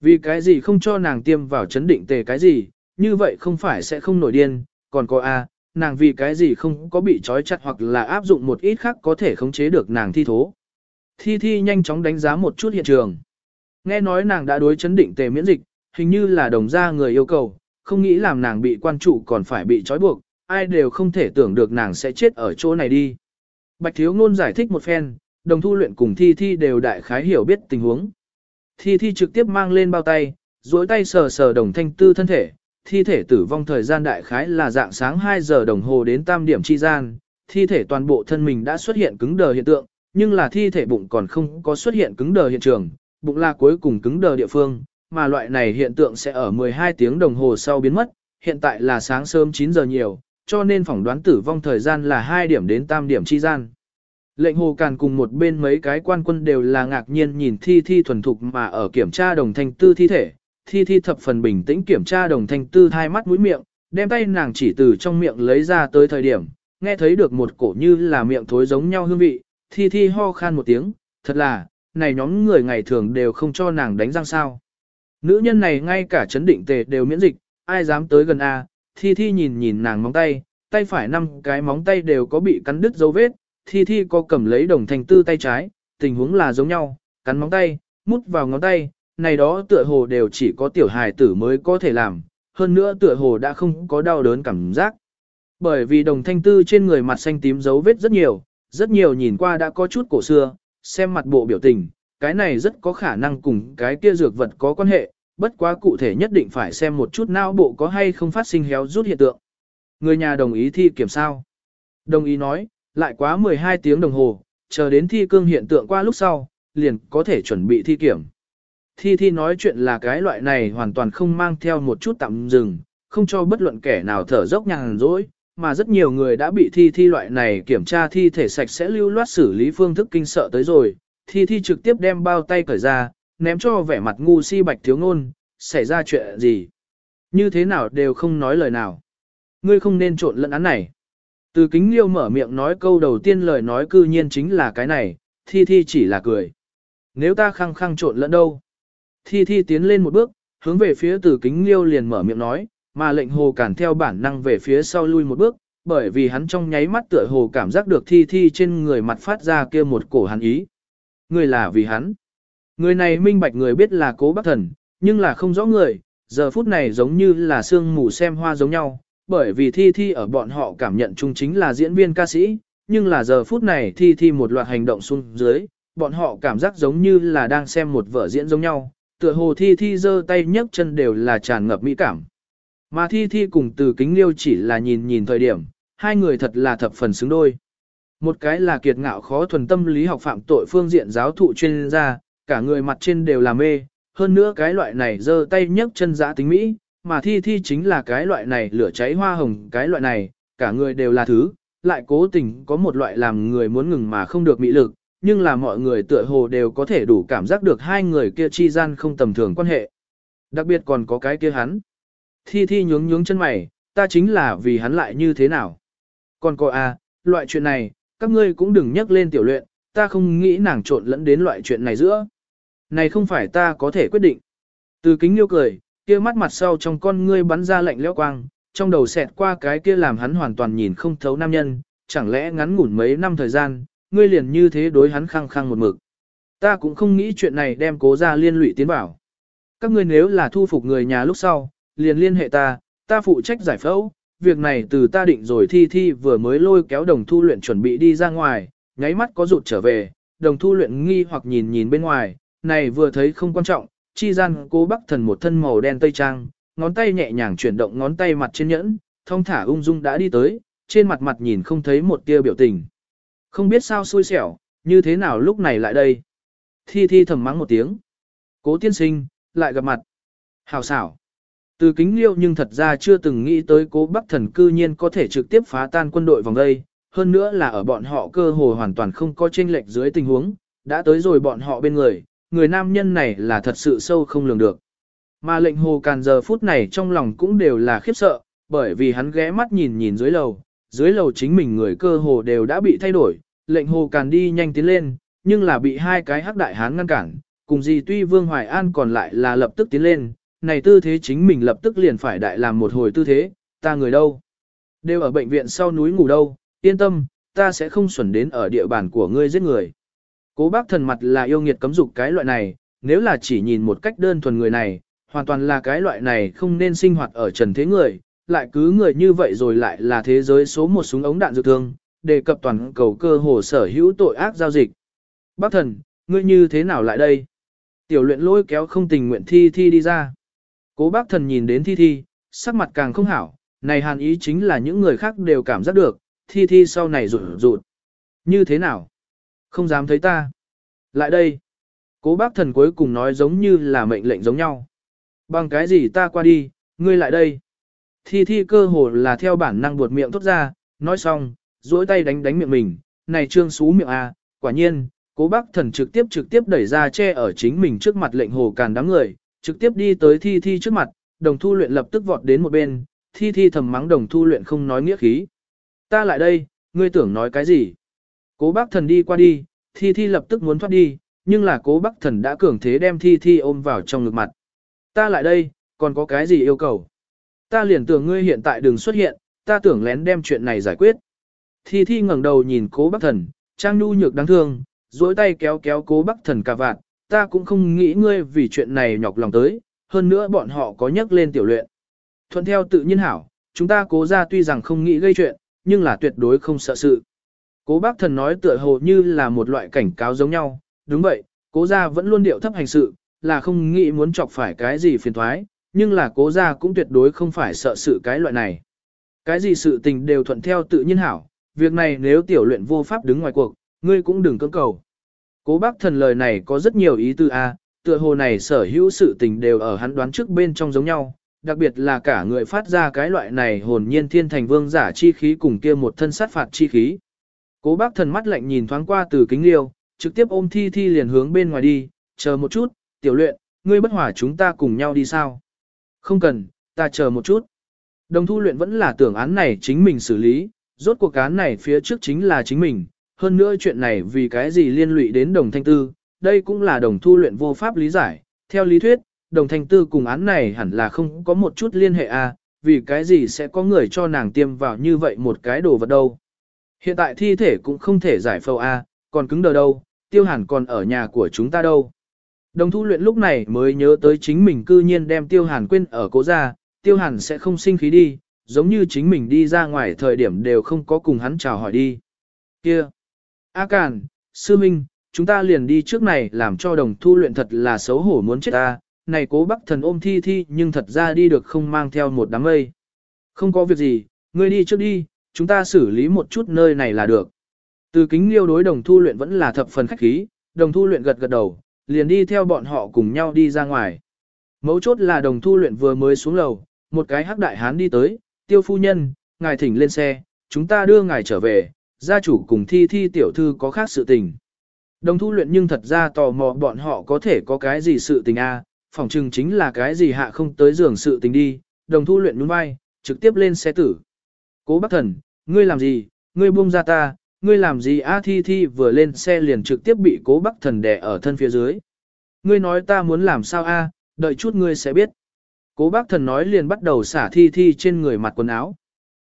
Vì cái gì không cho nàng tiêm vào chấn định tề cái gì, như vậy không phải sẽ không nổi điên, còn có A, nàng vì cái gì không có bị trói chặt hoặc là áp dụng một ít khác có thể khống chế được nàng thi thố. Thi Thi nhanh chóng đánh giá một chút hiện trường. Nghe nói nàng đã đối chấn định tề miễn dịch, hình như là đồng gia người yêu cầu, không nghĩ làm nàng bị quan trụ còn phải bị trói buộc, ai đều không thể tưởng được nàng sẽ chết ở chỗ này đi. Bạch Thiếu Ngôn giải thích một phen, đồng thu luyện cùng Thi Thi đều đại khái hiểu biết tình huống. Thi Thi trực tiếp mang lên bao tay, duỗi tay sờ sờ đồng thanh tư thân thể, thi thể tử vong thời gian đại khái là dạng sáng 2 giờ đồng hồ đến tam điểm chi gian, thi thể toàn bộ thân mình đã xuất hiện cứng đờ hiện tượng, nhưng là thi thể bụng còn không có xuất hiện cứng đờ hiện trường, bụng là cuối cùng cứng đờ địa phương, mà loại này hiện tượng sẽ ở 12 tiếng đồng hồ sau biến mất, hiện tại là sáng sớm 9 giờ nhiều, cho nên phỏng đoán tử vong thời gian là 2 điểm đến tam điểm chi gian. Lệnh hồ càn cùng một bên mấy cái quan quân đều là ngạc nhiên nhìn thi thi thuần thục mà ở kiểm tra đồng thanh tư thi thể, thi thi thập phần bình tĩnh kiểm tra đồng thanh tư hai mắt mũi miệng, đem tay nàng chỉ từ trong miệng lấy ra tới thời điểm, nghe thấy được một cổ như là miệng thối giống nhau hương vị, thi thi ho khan một tiếng, thật là, này nhóm người ngày thường đều không cho nàng đánh răng sao. Nữ nhân này ngay cả chấn định tề đều miễn dịch, ai dám tới gần A, thi thi nhìn nhìn nàng móng tay, tay phải năm cái móng tay đều có bị cắn đứt dấu vết, thi thi có cầm lấy đồng thanh tư tay trái, tình huống là giống nhau, cắn móng tay, mút vào ngón tay, này đó tựa hồ đều chỉ có tiểu hài tử mới có thể làm, hơn nữa tựa hồ đã không có đau đớn cảm giác. Bởi vì đồng thanh tư trên người mặt xanh tím dấu vết rất nhiều, rất nhiều nhìn qua đã có chút cổ xưa, xem mặt bộ biểu tình, cái này rất có khả năng cùng cái kia dược vật có quan hệ, bất quá cụ thể nhất định phải xem một chút não bộ có hay không phát sinh héo rút hiện tượng. Người nhà đồng ý thi kiểm sao. Đồng ý nói, lại quá 12 tiếng đồng hồ, chờ đến thi cương hiện tượng qua lúc sau, liền có thể chuẩn bị thi kiểm. Thi Thi nói chuyện là cái loại này hoàn toàn không mang theo một chút tạm dừng, không cho bất luận kẻ nào thở dốc nhàn rỗi, mà rất nhiều người đã bị Thi Thi loại này kiểm tra thi thể sạch sẽ lưu loát xử lý phương thức kinh sợ tới rồi. Thi Thi trực tiếp đem bao tay cởi ra, ném cho vẻ mặt ngu si bạch thiếu ngôn, xảy ra chuyện gì. Như thế nào đều không nói lời nào. Ngươi không nên trộn lẫn án này. Từ kính liêu mở miệng nói câu đầu tiên lời nói cư nhiên chính là cái này, Thi Thi chỉ là cười. Nếu ta khăng khăng trộn lẫn đâu? Thi Thi tiến lên một bước, hướng về phía từ kính liêu liền mở miệng nói, mà lệnh hồ cản theo bản năng về phía sau lui một bước, bởi vì hắn trong nháy mắt tựa hồ cảm giác được Thi Thi trên người mặt phát ra kia một cổ hắn ý. Người là vì hắn. Người này minh bạch người biết là cố bác thần, nhưng là không rõ người, giờ phút này giống như là sương mù xem hoa giống nhau, bởi vì Thi Thi ở bọn họ cảm nhận chung chính là diễn viên ca sĩ, nhưng là giờ phút này Thi Thi một loạt hành động xuống dưới, bọn họ cảm giác giống như là đang xem một vở diễn giống nhau, tựa hồ thi thi giơ tay nhấc chân đều là tràn ngập mỹ cảm. Mà thi thi cùng từ kính liêu chỉ là nhìn nhìn thời điểm, hai người thật là thập phần xứng đôi. Một cái là kiệt ngạo khó thuần tâm lý học phạm tội phương diện giáo thụ chuyên gia, cả người mặt trên đều là mê, hơn nữa cái loại này giơ tay nhấc chân giã tính Mỹ, mà thi thi chính là cái loại này lửa cháy hoa hồng cái loại này, cả người đều là thứ, lại cố tình có một loại làm người muốn ngừng mà không được mỹ lực, nhưng là mọi người tựa hồ đều có thể đủ cảm giác được hai người kia chi gian không tầm thường quan hệ. Đặc biệt còn có cái kia hắn. Thi thi nhướng nhướng chân mày, ta chính là vì hắn lại như thế nào. Còn có a, à, loại chuyện này, các ngươi cũng đừng nhắc lên tiểu luyện, ta không nghĩ nàng trộn lẫn đến loại chuyện này giữa. Này không phải ta có thể quyết định. Từ kính liêu cười, kia mắt mặt sau trong con ngươi bắn ra lạnh lẽo quang, trong đầu xẹt qua cái kia làm hắn hoàn toàn nhìn không thấu nam nhân, chẳng lẽ ngắn ngủn mấy năm thời gian, ngươi liền như thế đối hắn khăng khăng một mực. Ta cũng không nghĩ chuyện này đem cố ra liên lụy tiến bảo. Các ngươi nếu là thu phục người nhà lúc sau, liền liên hệ ta, ta phụ trách giải phẫu, việc này từ ta định rồi thi thi vừa mới lôi kéo đồng thu luyện chuẩn bị đi ra ngoài, nháy mắt có rụt trở về, đồng thu luyện nghi hoặc nhìn nhìn bên ngoài, này vừa thấy không quan trọng, chi gian cố bắc thần một thân màu đen tây trang, ngón tay nhẹ nhàng chuyển động ngón tay mặt trên nhẫn, thông thả ung dung đã đi tới, trên mặt mặt nhìn không thấy một tia biểu tình. Không biết sao xui xẻo, như thế nào lúc này lại đây. Thi thi thầm mắng một tiếng. Cố tiên sinh, lại gặp mặt. Hào xảo. Từ kính liêu nhưng thật ra chưa từng nghĩ tới cố bắc thần cư nhiên có thể trực tiếp phá tan quân đội vòng đây. Hơn nữa là ở bọn họ cơ hồ hoàn toàn không có chênh lệch dưới tình huống, đã tới rồi bọn họ bên người, người nam nhân này là thật sự sâu không lường được. Mà lệnh hồ càn giờ phút này trong lòng cũng đều là khiếp sợ, bởi vì hắn ghé mắt nhìn nhìn dưới lầu, dưới lầu chính mình người cơ hồ đều đã bị thay đổi, lệnh hồ càn đi nhanh tiến lên, nhưng là bị hai cái hắc đại hán ngăn cản, cùng gì tuy Vương Hoài An còn lại là lập tức tiến lên, này tư thế chính mình lập tức liền phải đại làm một hồi tư thế, ta người đâu? Đều ở bệnh viện sau núi ngủ đâu, yên tâm, ta sẽ không xuẩn đến ở địa bàn của ngươi giết người. Cố bác thần mặt là yêu nghiệt cấm dục cái loại này, nếu là chỉ nhìn một cách đơn thuần người này, hoàn toàn là cái loại này không nên sinh hoạt ở trần thế người, lại cứ người như vậy rồi lại là thế giới số một súng ống đạn dược thương, đề cập toàn cầu cơ hồ sở hữu tội ác giao dịch. Bác thần, ngươi như thế nào lại đây? Tiểu luyện lôi kéo không tình nguyện thi thi đi ra. Cố bác thần nhìn đến thi thi, sắc mặt càng không hảo, này hàn ý chính là những người khác đều cảm giác được, thi thi sau này rụt rụt. Như thế nào? Không dám thấy ta. Lại đây. Cố bác thần cuối cùng nói giống như là mệnh lệnh giống nhau. Bằng cái gì ta qua đi, ngươi lại đây. Thi thi cơ hồ là theo bản năng buột miệng thốt ra, nói xong, duỗi tay đánh đánh miệng mình, này trương xú miệng à, quả nhiên, cố bác thần trực tiếp trực tiếp đẩy ra che ở chính mình trước mặt lệnh hồ càn đám người, trực tiếp đi tới thi thi trước mặt, đồng thu luyện lập tức vọt đến một bên, thi thi thầm mắng đồng thu luyện không nói nghĩa khí. Ta lại đây, ngươi tưởng nói cái gì? Cố bác thần đi qua đi, thi thi lập tức muốn thoát đi, nhưng là cố bác thần đã cường thế đem thi thi ôm vào trong ngực mặt. Ta lại đây, còn có cái gì yêu cầu? Ta liền tưởng ngươi hiện tại đừng xuất hiện, ta tưởng lén đem chuyện này giải quyết. Thi thi ngẩng đầu nhìn cố bác thần, trang nu nhược đáng thương, duỗi tay kéo kéo cố bác thần cả vạt, ta cũng không nghĩ ngươi vì chuyện này nhọc lòng tới, hơn nữa bọn họ có nhắc lên tiểu luyện. Thuận theo tự nhiên hảo, chúng ta cố ra tuy rằng không nghĩ gây chuyện, nhưng là tuyệt đối không sợ sự. Cố bác thần nói tựa hồ như là một loại cảnh cáo giống nhau, đúng vậy, cố ra vẫn luôn điệu thấp hành sự, là không nghĩ muốn chọc phải cái gì phiền thoái, nhưng là cố ra cũng tuyệt đối không phải sợ sự cái loại này. Cái gì sự tình đều thuận theo tự nhiên hảo, việc này nếu tiểu luyện vô pháp đứng ngoài cuộc, ngươi cũng đừng cưỡng cầu. Cố bác thần lời này có rất nhiều ý tư A, tựa hồ này sở hữu sự tình đều ở hắn đoán trước bên trong giống nhau, đặc biệt là cả người phát ra cái loại này hồn nhiên thiên thành vương giả chi khí cùng kia một thân sát phạt chi khí. Cố bác thần mắt lạnh nhìn thoáng qua từ kính liêu, trực tiếp ôm thi thi liền hướng bên ngoài đi, chờ một chút, tiểu luyện, ngươi bất hỏa chúng ta cùng nhau đi sao? Không cần, ta chờ một chút. Đồng thu luyện vẫn là tưởng án này chính mình xử lý, rốt cuộc án này phía trước chính là chính mình, hơn nữa chuyện này vì cái gì liên lụy đến đồng thanh tư, đây cũng là đồng thu luyện vô pháp lý giải, theo lý thuyết, đồng thanh tư cùng án này hẳn là không có một chút liên hệ à, vì cái gì sẽ có người cho nàng tiêm vào như vậy một cái đồ vật đâu. Hiện tại thi thể cũng không thể giải phẫu a, à, còn cứng đờ đâu, tiêu hàn còn ở nhà của chúng ta đâu. Đồng thu luyện lúc này mới nhớ tới chính mình cư nhiên đem tiêu hàn quên ở cố gia, tiêu hàn sẽ không sinh khí đi, giống như chính mình đi ra ngoài thời điểm đều không có cùng hắn chào hỏi đi. Kia! A Càn, Sư Minh, chúng ta liền đi trước này làm cho đồng thu luyện thật là xấu hổ muốn chết ta, này cố bắc thần ôm thi thi nhưng thật ra đi được không mang theo một đám mây. Không có việc gì, ngươi đi trước đi, chúng ta xử lý một chút nơi này là được. Từ kính liêu đối đồng thu luyện vẫn là thập phần khách khí, đồng thu luyện gật gật đầu, liền đi theo bọn họ cùng nhau đi ra ngoài. Mấu chốt là đồng thu luyện vừa mới xuống lầu, một cái hắc đại hán đi tới, tiêu phu nhân, ngài thỉnh lên xe, chúng ta đưa ngài trở về, gia chủ cùng thi thi tiểu thư có khác sự tình. Đồng thu luyện nhưng thật ra tò mò bọn họ có thể có cái gì sự tình a, à, phỏng chừng chính là cái gì hạ không tới giường sự tình đi, đồng thu luyện nhún vai, trực tiếp lên xe tử. Cố bác thần, ngươi làm gì, ngươi buông ra ta, ngươi làm gì a thi thi vừa lên xe liền trực tiếp bị cố bác thần đè ở thân phía dưới. Ngươi nói ta muốn làm sao a, đợi chút ngươi sẽ biết. Cố bác thần nói liền bắt đầu xả thi thi trên người mặt quần áo.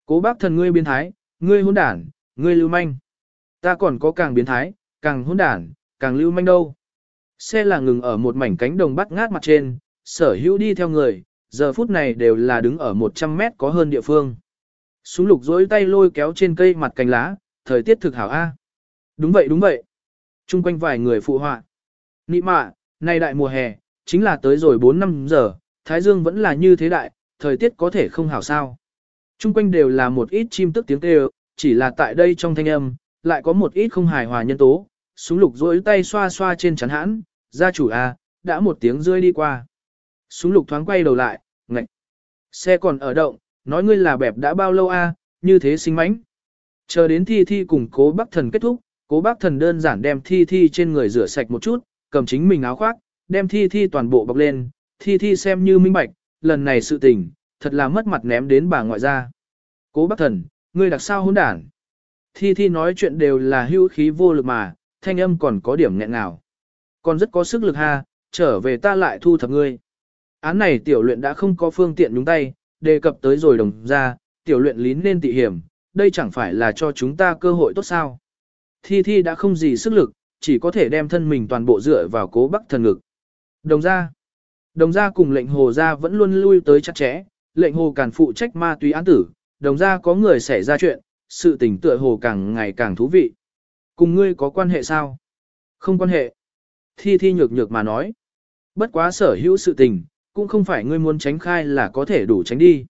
Cố bác thần ngươi biến thái, ngươi hỗn đản, ngươi lưu manh. Ta còn có càng biến thái, càng hỗn đản, càng lưu manh đâu. Xe là ngừng ở một mảnh cánh đồng bắt ngát mặt trên, sở hữu đi theo người, giờ phút này đều là đứng ở 100 mét có hơn địa phương. Súng lục dối tay lôi kéo trên cây mặt cành lá, thời tiết thực hảo A. Đúng vậy đúng vậy. Trung quanh vài người phụ họa. Nị mạ, nay đại mùa hè, chính là tới rồi 4 năm giờ, Thái Dương vẫn là như thế đại, thời tiết có thể không hảo sao. Trung quanh đều là một ít chim tức tiếng kêu, chỉ là tại đây trong thanh âm, lại có một ít không hài hòa nhân tố. Súng lục rỗi tay xoa xoa trên chắn hãn, gia chủ A, đã một tiếng rơi đi qua. Súng lục thoáng quay đầu lại, ngạch. Xe còn ở động, nói ngươi là bẹp đã bao lâu A, như thế sinh mánh. Chờ đến thi thi cùng cố bác thần kết thúc, cố bác thần đơn giản đem thi thi trên người rửa sạch một chút, cầm chính mình áo khoác, đem thi thi toàn bộ bọc lên, thi thi xem như minh bạch, lần này sự tình, thật là mất mặt ném đến bà ngoại gia. Cố bác thần, ngươi đặc sao hỗn đản. Thi thi nói chuyện đều là hữu khí vô lực mà, thanh âm còn có điểm nghẹn nào. Còn rất có sức lực ha, trở về ta lại thu thập ngươi. Án này tiểu luyện đã không có phương tiện nhúng tay, đề cập tới rồi đồng ra, tiểu luyện lín nên tị hiểm, đây chẳng phải là cho chúng ta cơ hội tốt sao. Thi Thi đã không gì sức lực, chỉ có thể đem thân mình toàn bộ dựa vào cố bắc thần ngực. Đồng ra, đồng gia cùng lệnh hồ gia vẫn luôn lui tới chặt chẽ, lệnh hồ càn phụ trách ma túy án tử, đồng gia có người xảy ra chuyện, sự tình tựa hồ càng ngày càng thú vị. Cùng ngươi có quan hệ sao? Không quan hệ. Thi Thi nhược nhược mà nói. Bất quá sở hữu sự tình, cũng không phải ngươi muốn tránh khai là có thể đủ tránh đi.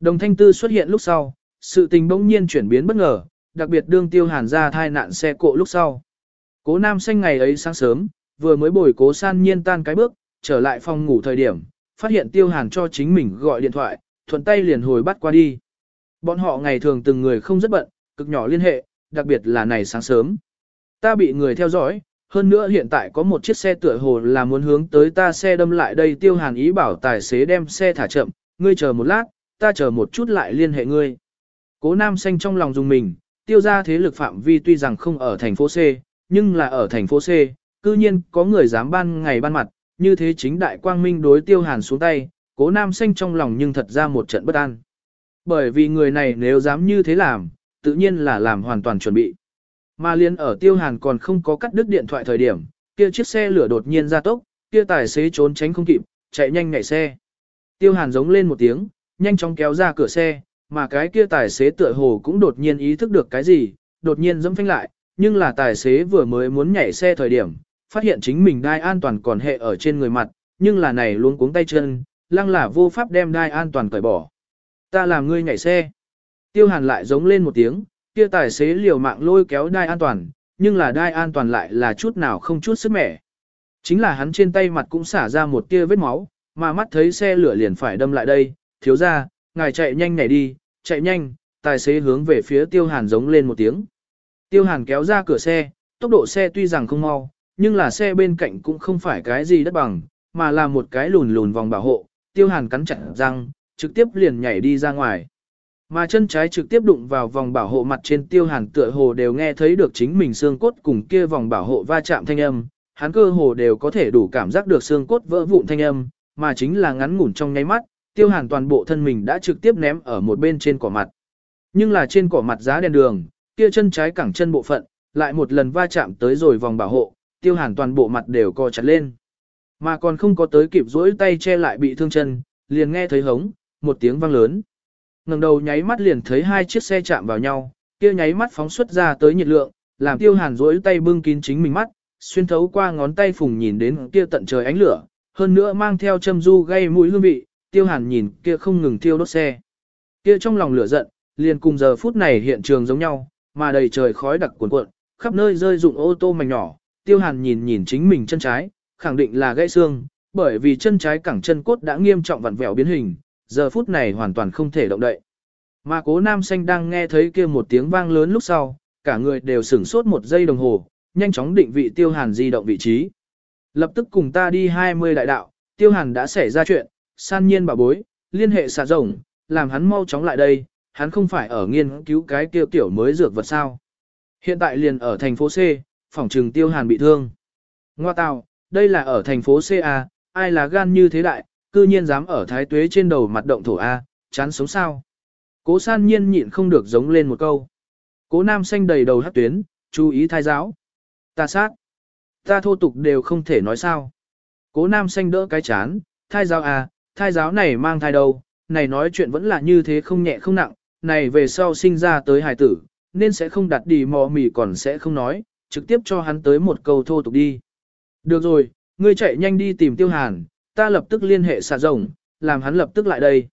Đồng thanh tư xuất hiện lúc sau, sự tình bỗng nhiên chuyển biến bất ngờ, đặc biệt đương tiêu hàn ra thai nạn xe cộ lúc sau. Cố nam xanh ngày ấy sáng sớm, vừa mới bồi cố san nhiên tan cái bước, trở lại phòng ngủ thời điểm, phát hiện tiêu hàn cho chính mình gọi điện thoại, thuận tay liền hồi bắt qua đi. Bọn họ ngày thường từng người không rất bận, cực nhỏ liên hệ, đặc biệt là này sáng sớm. Ta bị người theo dõi, hơn nữa hiện tại có một chiếc xe tựa hồ là muốn hướng tới ta xe đâm lại đây tiêu hàn ý bảo tài xế đem xe thả chậm, ngươi chờ một lát, ta chờ một chút lại liên hệ ngươi. Cố nam xanh trong lòng dùng mình, tiêu ra thế lực phạm vi tuy rằng không ở thành phố C, nhưng là ở thành phố C, cư nhiên có người dám ban ngày ban mặt, như thế chính đại quang minh đối tiêu hàn xuống tay, cố nam xanh trong lòng nhưng thật ra một trận bất an. Bởi vì người này nếu dám như thế làm, tự nhiên là làm hoàn toàn chuẩn bị. Mà liên ở tiêu hàn còn không có cắt đứt điện thoại thời điểm, kia chiếc xe lửa đột nhiên ra tốc, kia tài xế trốn tránh không kịp, chạy nhanh nhảy xe. Tiêu hàn giống lên một tiếng, nhanh chóng kéo ra cửa xe, mà cái kia tài xế tựa hồ cũng đột nhiên ý thức được cái gì, đột nhiên dẫm phanh lại, nhưng là tài xế vừa mới muốn nhảy xe thời điểm, phát hiện chính mình đai an toàn còn hệ ở trên người mặt, nhưng là này luôn cuống tay chân, lăng là vô pháp đem đai an toàn cởi bỏ. Ta làm ngươi nhảy xe. Tiêu hàn lại giống lên một tiếng, kia tài xế liều mạng lôi kéo đai an toàn, nhưng là đai an toàn lại là chút nào không chút sức mẻ. Chính là hắn trên tay mặt cũng xả ra một tia vết máu, mà mắt thấy xe lửa liền phải đâm lại đây, thiếu ra, ngài chạy nhanh này đi, chạy nhanh, tài xế hướng về phía tiêu hàn giống lên một tiếng. Tiêu hàn kéo ra cửa xe, tốc độ xe tuy rằng không mau, nhưng là xe bên cạnh cũng không phải cái gì đất bằng, mà là một cái lùn lùn vòng bảo hộ, tiêu hàn cắn chặt răng, trực tiếp liền nhảy đi ra ngoài. Mà chân trái trực tiếp đụng vào vòng bảo hộ mặt trên tiêu hàn tựa hồ đều nghe thấy được chính mình xương cốt cùng kia vòng bảo hộ va chạm thanh âm, hắn cơ hồ đều có thể đủ cảm giác được xương cốt vỡ vụn thanh âm, mà chính là ngắn ngủn trong nháy mắt, tiêu hàn toàn bộ thân mình đã trực tiếp ném ở một bên trên cỏ mặt. Nhưng là trên cỏ mặt giá đèn đường, kia chân trái cẳng chân bộ phận, lại một lần va chạm tới rồi vòng bảo hộ, tiêu hàn toàn bộ mặt đều co chặt lên. Mà còn không có tới kịp rỗi tay che lại bị thương chân, liền nghe thấy hống, một tiếng vang lớn. ngẩng đầu nháy mắt liền thấy hai chiếc xe chạm vào nhau, kia nháy mắt phóng xuất ra tới nhiệt lượng, làm tiêu hàn rỗi tay bưng kín chính mình mắt, xuyên thấu qua ngón tay phùng nhìn đến kia tận trời ánh lửa, hơn nữa mang theo châm du gây mũi hương vị, tiêu hàn nhìn kia không ngừng thiêu đốt xe. Kia trong lòng lửa giận, liền cùng giờ phút này hiện trường giống nhau, mà đầy trời khói đặc cuồn cuộn, khắp nơi rơi dụng ô tô mảnh nhỏ, tiêu hàn nhìn nhìn chính mình chân trái, khẳng định là gãy xương, bởi vì chân trái cẳng chân cốt đã nghiêm trọng vặn vẹo biến hình, giờ phút này hoàn toàn không thể động đậy. Mà cố nam xanh đang nghe thấy kia một tiếng vang lớn lúc sau, cả người đều sửng sốt một giây đồng hồ, nhanh chóng định vị tiêu hàn di động vị trí. Lập tức cùng ta đi 20 đại đạo, tiêu hàn đã xảy ra chuyện, san nhiên bảo bối, liên hệ xà rồng, làm hắn mau chóng lại đây, hắn không phải ở nghiên cứu cái tiêu tiểu mới dược vật sao. Hiện tại liền ở thành phố C, Phỏng trừng tiêu hàn bị thương. Ngoa tạo, đây là ở thành phố C A, ai là gan như thế đại, cư nhiên dám ở thái tuế trên đầu mặt động thổ A, chán sống sao. Cố san nhiên nhịn không được giống lên một câu. Cố nam xanh đầy đầu hát tuyến, chú ý thai giáo. Ta sát. Ta thô tục đều không thể nói sao. Cố nam xanh đỡ cái chán, thai giáo A, thai giáo này mang thai đâu, này nói chuyện vẫn là như thế không nhẹ không nặng, này về sau sinh ra tới hài tử, nên sẽ không đặt đi mò mì còn sẽ không nói, trực tiếp cho hắn tới một câu thô tục đi. Được rồi, ngươi chạy nhanh đi tìm tiêu hàn, ta lập tức liên hệ xạ rồng, làm hắn lập tức lại đây.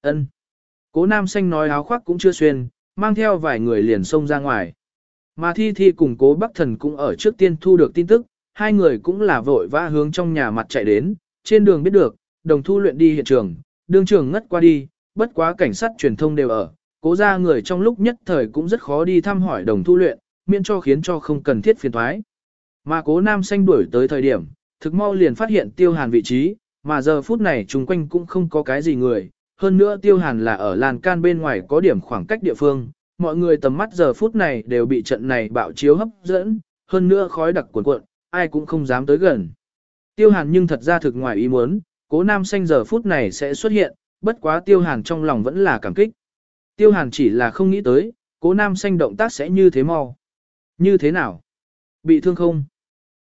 Ân. Cố nam xanh nói áo khoác cũng chưa xuyên, mang theo vài người liền xông ra ngoài. Mà thi thi cùng cố bắc thần cũng ở trước tiên thu được tin tức, hai người cũng là vội vã hướng trong nhà mặt chạy đến, trên đường biết được, đồng thu luyện đi hiện trường, Đường trường ngất qua đi, bất quá cảnh sát truyền thông đều ở, cố ra người trong lúc nhất thời cũng rất khó đi thăm hỏi đồng thu luyện, miễn cho khiến cho không cần thiết phiền thoái. Mà cố nam xanh đuổi tới thời điểm, thực mau liền phát hiện tiêu hàn vị trí, mà giờ phút này chung quanh cũng không có cái gì người, hơn nữa tiêu hàn là ở làn can bên ngoài có điểm khoảng cách địa phương, mọi người tầm mắt giờ phút này đều bị trận này bạo chiếu hấp dẫn, hơn nữa khói đặc cuộn cuộn, ai cũng không dám tới gần. Tiêu hàn nhưng thật ra thực ngoài ý muốn, cố nam xanh giờ phút này sẽ xuất hiện, bất quá tiêu hàn trong lòng vẫn là cảm kích. Tiêu hàn chỉ là không nghĩ tới, cố nam xanh động tác sẽ như thế mau. Như thế nào? Bị thương không?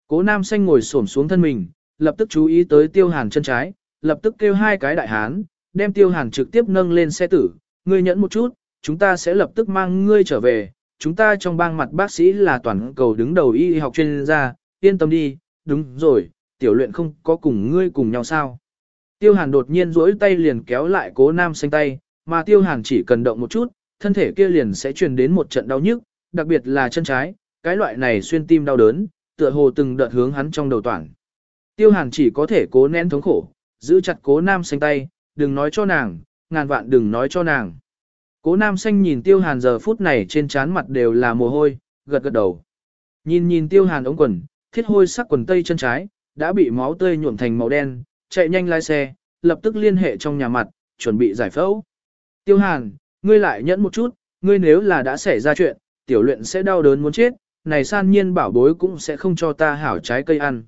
Cố nam xanh ngồi xổm xuống thân mình, lập tức chú ý tới tiêu hàn chân trái, lập tức kêu hai cái đại hán, đem tiêu hàn trực tiếp nâng lên xe tử, ngươi nhẫn một chút, chúng ta sẽ lập tức mang ngươi trở về, chúng ta trong bang mặt bác sĩ là toàn cầu đứng đầu y học chuyên gia, yên tâm đi, đúng rồi, tiểu luyện không có cùng ngươi cùng nhau sao. Tiêu hàn đột nhiên duỗi tay liền kéo lại cố nam xanh tay, mà tiêu hàn chỉ cần động một chút, thân thể kia liền sẽ truyền đến một trận đau nhức, đặc biệt là chân trái, cái loại này xuyên tim đau đớn, tựa hồ từng đợt hướng hắn trong đầu toàn. Tiêu hàn chỉ có thể cố nén thống khổ, giữ chặt cố nam xanh tay, đừng nói cho nàng, ngàn vạn đừng nói cho nàng. Cố nam xanh nhìn tiêu hàn giờ phút này trên trán mặt đều là mồ hôi, gật gật đầu. Nhìn nhìn tiêu hàn ống quần, thiết hôi sắc quần tây chân trái, đã bị máu tươi nhuộm thành màu đen, chạy nhanh lái xe, lập tức liên hệ trong nhà mặt, chuẩn bị giải phẫu. Tiêu hàn, ngươi lại nhẫn một chút, ngươi nếu là đã xảy ra chuyện, tiểu luyện sẽ đau đớn muốn chết, này san nhiên bảo bối cũng sẽ không cho ta hảo trái cây ăn.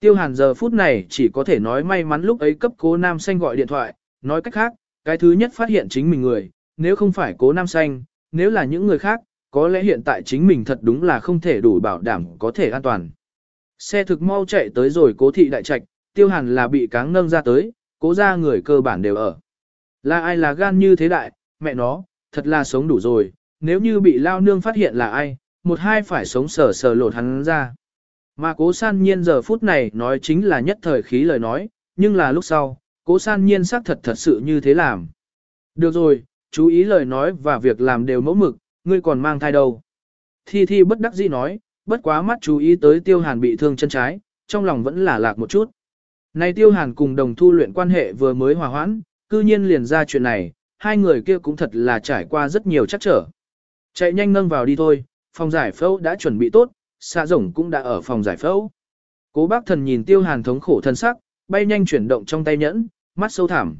Tiêu hàn giờ phút này chỉ có thể nói may mắn lúc ấy cấp cố nam xanh gọi điện thoại, nói cách khác, cái thứ nhất phát hiện chính mình người, nếu không phải cố nam xanh, nếu là những người khác, có lẽ hiện tại chính mình thật đúng là không thể đủ bảo đảm có thể an toàn. Xe thực mau chạy tới rồi cố thị đại trạch, tiêu hàn là bị cáng nâng ra tới, cố ra người cơ bản đều ở. Là ai là gan như thế đại, mẹ nó, thật là sống đủ rồi, nếu như bị lao nương phát hiện là ai, một hai phải sống sờ sờ lột hắn ra. Mà cố san nhiên giờ phút này nói chính là nhất thời khí lời nói, nhưng là lúc sau, cố san nhiên xác thật thật sự như thế làm. Được rồi, chú ý lời nói và việc làm đều mẫu mực, ngươi còn mang thai đâu. Thi Thi bất đắc dĩ nói, bất quá mắt chú ý tới tiêu hàn bị thương chân trái, trong lòng vẫn là lạc một chút. Này tiêu hàn cùng đồng thu luyện quan hệ vừa mới hòa hoãn, cư nhiên liền ra chuyện này, hai người kia cũng thật là trải qua rất nhiều chắc trở. Chạy nhanh nâng vào đi thôi, phòng giải phẫu đã chuẩn bị tốt, xạ rồng cũng đã ở phòng giải phẫu. Cố bác thần nhìn tiêu hàn thống khổ thân sắc, bay nhanh chuyển động trong tay nhẫn, mắt sâu thẳm.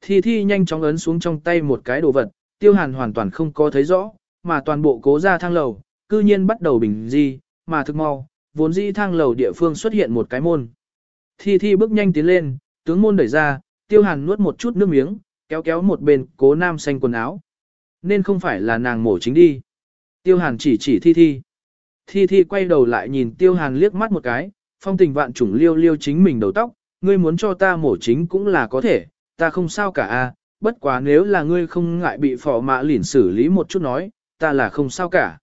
Thi thi nhanh chóng ấn xuống trong tay một cái đồ vật, tiêu hàn hoàn toàn không có thấy rõ, mà toàn bộ cố ra thang lầu, cư nhiên bắt đầu bình di, mà thực mau, vốn di thang lầu địa phương xuất hiện một cái môn. Thi thi bước nhanh tiến lên, tướng môn đẩy ra, tiêu hàn nuốt một chút nước miếng, kéo kéo một bên cố nam xanh quần áo. Nên không phải là nàng mổ chính đi. Tiêu hàn chỉ chỉ thi thi. Thi thi quay đầu lại nhìn tiêu hàn liếc mắt một cái, phong tình vạn trùng liêu liêu chính mình đầu tóc, ngươi muốn cho ta mổ chính cũng là có thể, ta không sao cả a. bất quá nếu là ngươi không ngại bị phò mạ lỉn xử lý một chút nói, ta là không sao cả.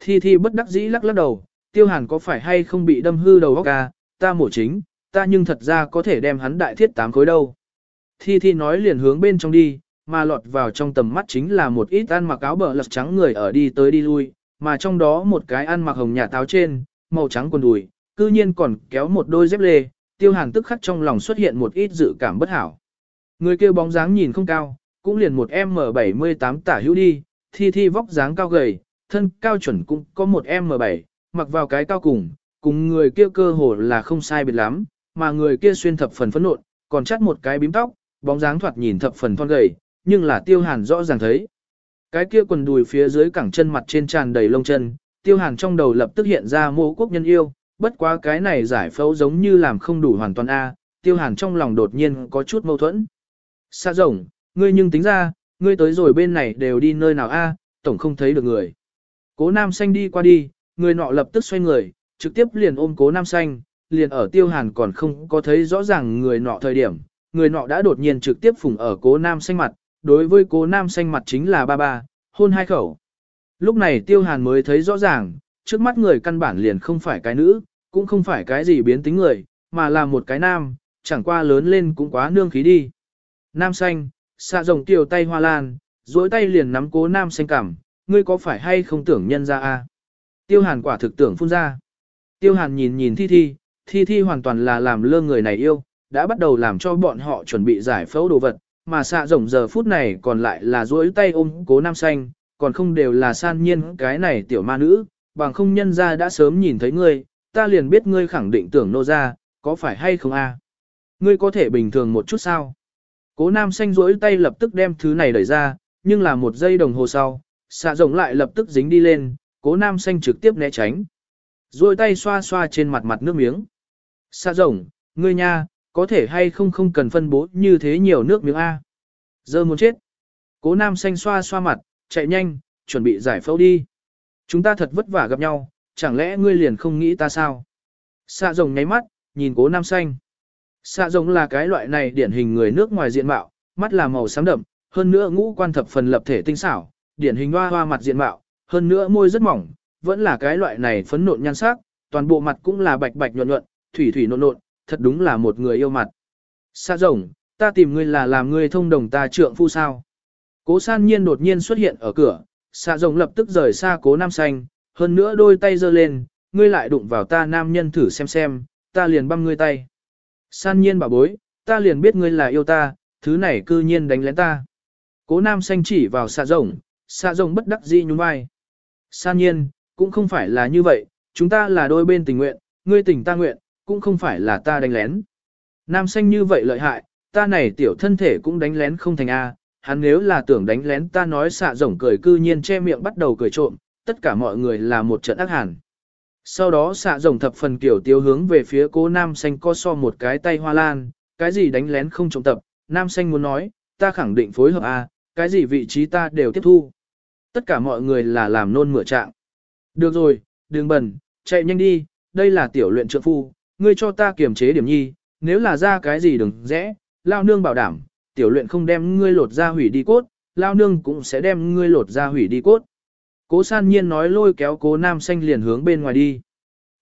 Thi thi bất đắc dĩ lắc lắc đầu, tiêu hàn có phải hay không bị đâm hư đầu óc à, ta mổ chính, ta nhưng thật ra có thể đem hắn đại thiết tám khối đâu. Thi thi nói liền hướng bên trong đi, mà lọt vào trong tầm mắt chính là một ít ăn mặc áo bờ lật trắng người ở đi tới đi lui, mà trong đó một cái ăn mặc hồng nhà táo trên, màu trắng quần đùi, cư nhiên còn kéo một đôi dép lê, tiêu hàn tức khắc trong lòng xuất hiện một ít dự cảm bất hảo. Người kêu bóng dáng nhìn không cao, cũng liền một M78 tả hữu đi, thi thi vóc dáng cao gầy, thân cao chuẩn cũng có một M7, mặc vào cái cao cùng, cùng người kia cơ hồ là không sai biệt lắm, mà người kia xuyên thập phần phấn nộn, còn chắt một cái bím tóc, bóng dáng thoạt nhìn thập phần thon gầy, nhưng là tiêu hàn rõ ràng thấy. Cái kia quần đùi phía dưới cẳng chân mặt trên tràn đầy lông chân, tiêu hàn trong đầu lập tức hiện ra mô quốc nhân yêu, bất quá cái này giải phẫu giống như làm không đủ hoàn toàn A, tiêu hàn trong lòng đột nhiên có chút mâu thuẫn. Xa rồng, ngươi nhưng tính ra, ngươi tới rồi bên này đều đi nơi nào A, tổng không thấy được người. Cố nam xanh đi qua đi, người nọ lập tức xoay người, trực tiếp liền ôm cố nam xanh, liền ở tiêu hàn còn không có thấy rõ ràng người nọ thời điểm, người nọ đã đột nhiên trực tiếp phùng ở cố nam xanh mặt, đối với cố nam xanh mặt chính là ba ba, hôn hai khẩu. Lúc này tiêu hàn mới thấy rõ ràng, trước mắt người căn bản liền không phải cái nữ, cũng không phải cái gì biến tính người, mà là một cái nam, chẳng qua lớn lên cũng quá nương khí đi. Nam xanh, xạ rồng tiêu tay hoa lan, duỗi tay liền nắm cố nam xanh cảm, ngươi có phải hay không tưởng nhân ra a? Tiêu hàn quả thực tưởng phun ra. Tiêu hàn nhìn nhìn thi thi, thi thi hoàn toàn là làm lơ người này yêu, đã bắt đầu làm cho bọn họ chuẩn bị giải phẫu đồ vật, mà xạ rồng giờ phút này còn lại là duỗi tay ôm cố nam xanh, còn không đều là san nhiên cái này tiểu ma nữ, bằng không nhân ra đã sớm nhìn thấy ngươi, ta liền biết ngươi khẳng định tưởng nô ra, có phải hay không a? ngươi có thể bình thường một chút sao? Cố nam xanh duỗi tay lập tức đem thứ này đẩy ra, nhưng là một giây đồng hồ sau, xạ rồng lại lập tức dính đi lên, cố nam xanh trực tiếp né tránh. Rồi tay xoa xoa trên mặt mặt nước miếng. Xạ rồng, ngươi nha, có thể hay không không cần phân bố như thế nhiều nước miếng A. Giờ muốn chết. Cố nam xanh xoa xoa mặt, chạy nhanh, chuẩn bị giải phẫu đi. Chúng ta thật vất vả gặp nhau, chẳng lẽ ngươi liền không nghĩ ta sao? Xạ rồng nháy mắt, nhìn cố nam xanh. Xạ rồng là cái loại này điển hình người nước ngoài diện mạo, mắt là màu xám đậm, hơn nữa ngũ quan thập phần lập thể tinh xảo, điển hình hoa hoa mặt diện mạo, hơn nữa môi rất mỏng, vẫn là cái loại này phấn nộn nhan sắc, toàn bộ mặt cũng là bạch bạch nhuận nhuận, thủy thủy nộn nộn, thật đúng là một người yêu mặt. Sa rồng, ta tìm ngươi là làm ngươi thông đồng ta trượng phu sao? Cố san nhiên đột nhiên xuất hiện ở cửa, Sa rồng lập tức rời xa cố nam xanh, hơn nữa đôi tay giơ lên, ngươi lại đụng vào ta nam nhân thử xem xem, ta liền băm ngươi tay. San nhiên bảo bối, ta liền biết ngươi là yêu ta, thứ này cư nhiên đánh lén ta. Cố nam xanh chỉ vào Sa rồng, Sa rồng bất đắc dĩ nhún vai. San nhiên, cũng không phải là như vậy, chúng ta là đôi bên tình nguyện, ngươi tình ta nguyện, cũng không phải là ta đánh lén. Nam xanh như vậy lợi hại, ta này tiểu thân thể cũng đánh lén không thành A, hắn nếu là tưởng đánh lén ta nói xạ rồng cười cư nhiên che miệng bắt đầu cười trộm, tất cả mọi người là một trận ác hàn. Sau đó xạ rồng thập phần kiểu tiêu hướng về phía cố nam xanh co so một cái tay hoa lan, cái gì đánh lén không trọng tập, nam xanh muốn nói, ta khẳng định phối hợp A, cái gì vị trí ta đều tiếp thu. Tất cả mọi người là làm nôn mửa trạng. Được rồi, đừng bẩn, chạy nhanh đi, đây là tiểu luyện trượng phu, ngươi cho ta kiềm chế điểm nhi, nếu là ra cái gì đừng rẽ, lao nương bảo đảm, tiểu luyện không đem ngươi lột ra hủy đi cốt, lao nương cũng sẽ đem ngươi lột ra hủy đi cốt. Cố san nhiên nói lôi kéo cố nam xanh liền hướng bên ngoài đi.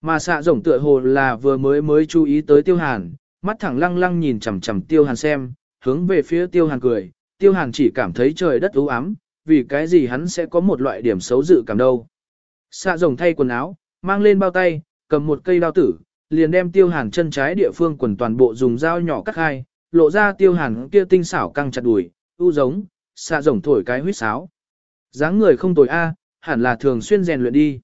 Mà xạ rồng tựa hồ là vừa mới mới chú ý tới tiêu hàn, mắt thẳng lăng lăng nhìn chằm chằm tiêu hàn xem, hướng về phía tiêu hàn cười, tiêu hàn chỉ cảm thấy trời đất ưu ám, vì cái gì hắn sẽ có một loại điểm xấu dự cảm đâu. Xạ rồng thay quần áo, mang lên bao tay, cầm một cây đao tử, liền đem tiêu hàn chân trái địa phương quần toàn bộ dùng dao nhỏ cắt hai, lộ ra tiêu hàn kia tinh xảo căng chặt đùi, u giống, xạ rồng thổi cái huyết sáo. dáng người không tồi a, hẳn là thường xuyên rèn luyện đi.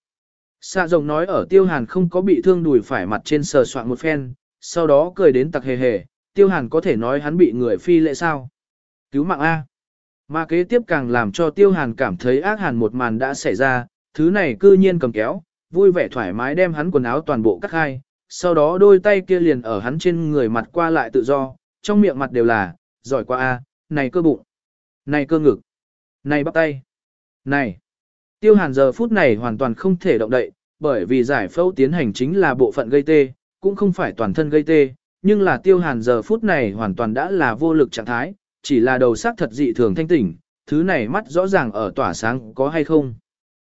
Xạ rồng nói ở tiêu hàn không có bị thương đùi phải mặt trên sờ soạn một phen, sau đó cười đến tặc hề hề, tiêu hàn có thể nói hắn bị người phi lệ sao. Cứu mạng A. Mà kế tiếp càng làm cho tiêu hàn cảm thấy ác hàn một màn đã xảy ra, thứ này cư nhiên cầm kéo, vui vẻ thoải mái đem hắn quần áo toàn bộ cắt hai, sau đó đôi tay kia liền ở hắn trên người mặt qua lại tự do, trong miệng mặt đều là, giỏi quá A, này cơ bụng, này cơ ngực, này bắp tay, này. Tiêu hàn giờ phút này hoàn toàn không thể động đậy, bởi vì giải phẫu tiến hành chính là bộ phận gây tê, cũng không phải toàn thân gây tê, nhưng là tiêu hàn giờ phút này hoàn toàn đã là vô lực trạng thái, chỉ là đầu sắc thật dị thường thanh tỉnh, thứ này mắt rõ ràng ở tỏa sáng có hay không.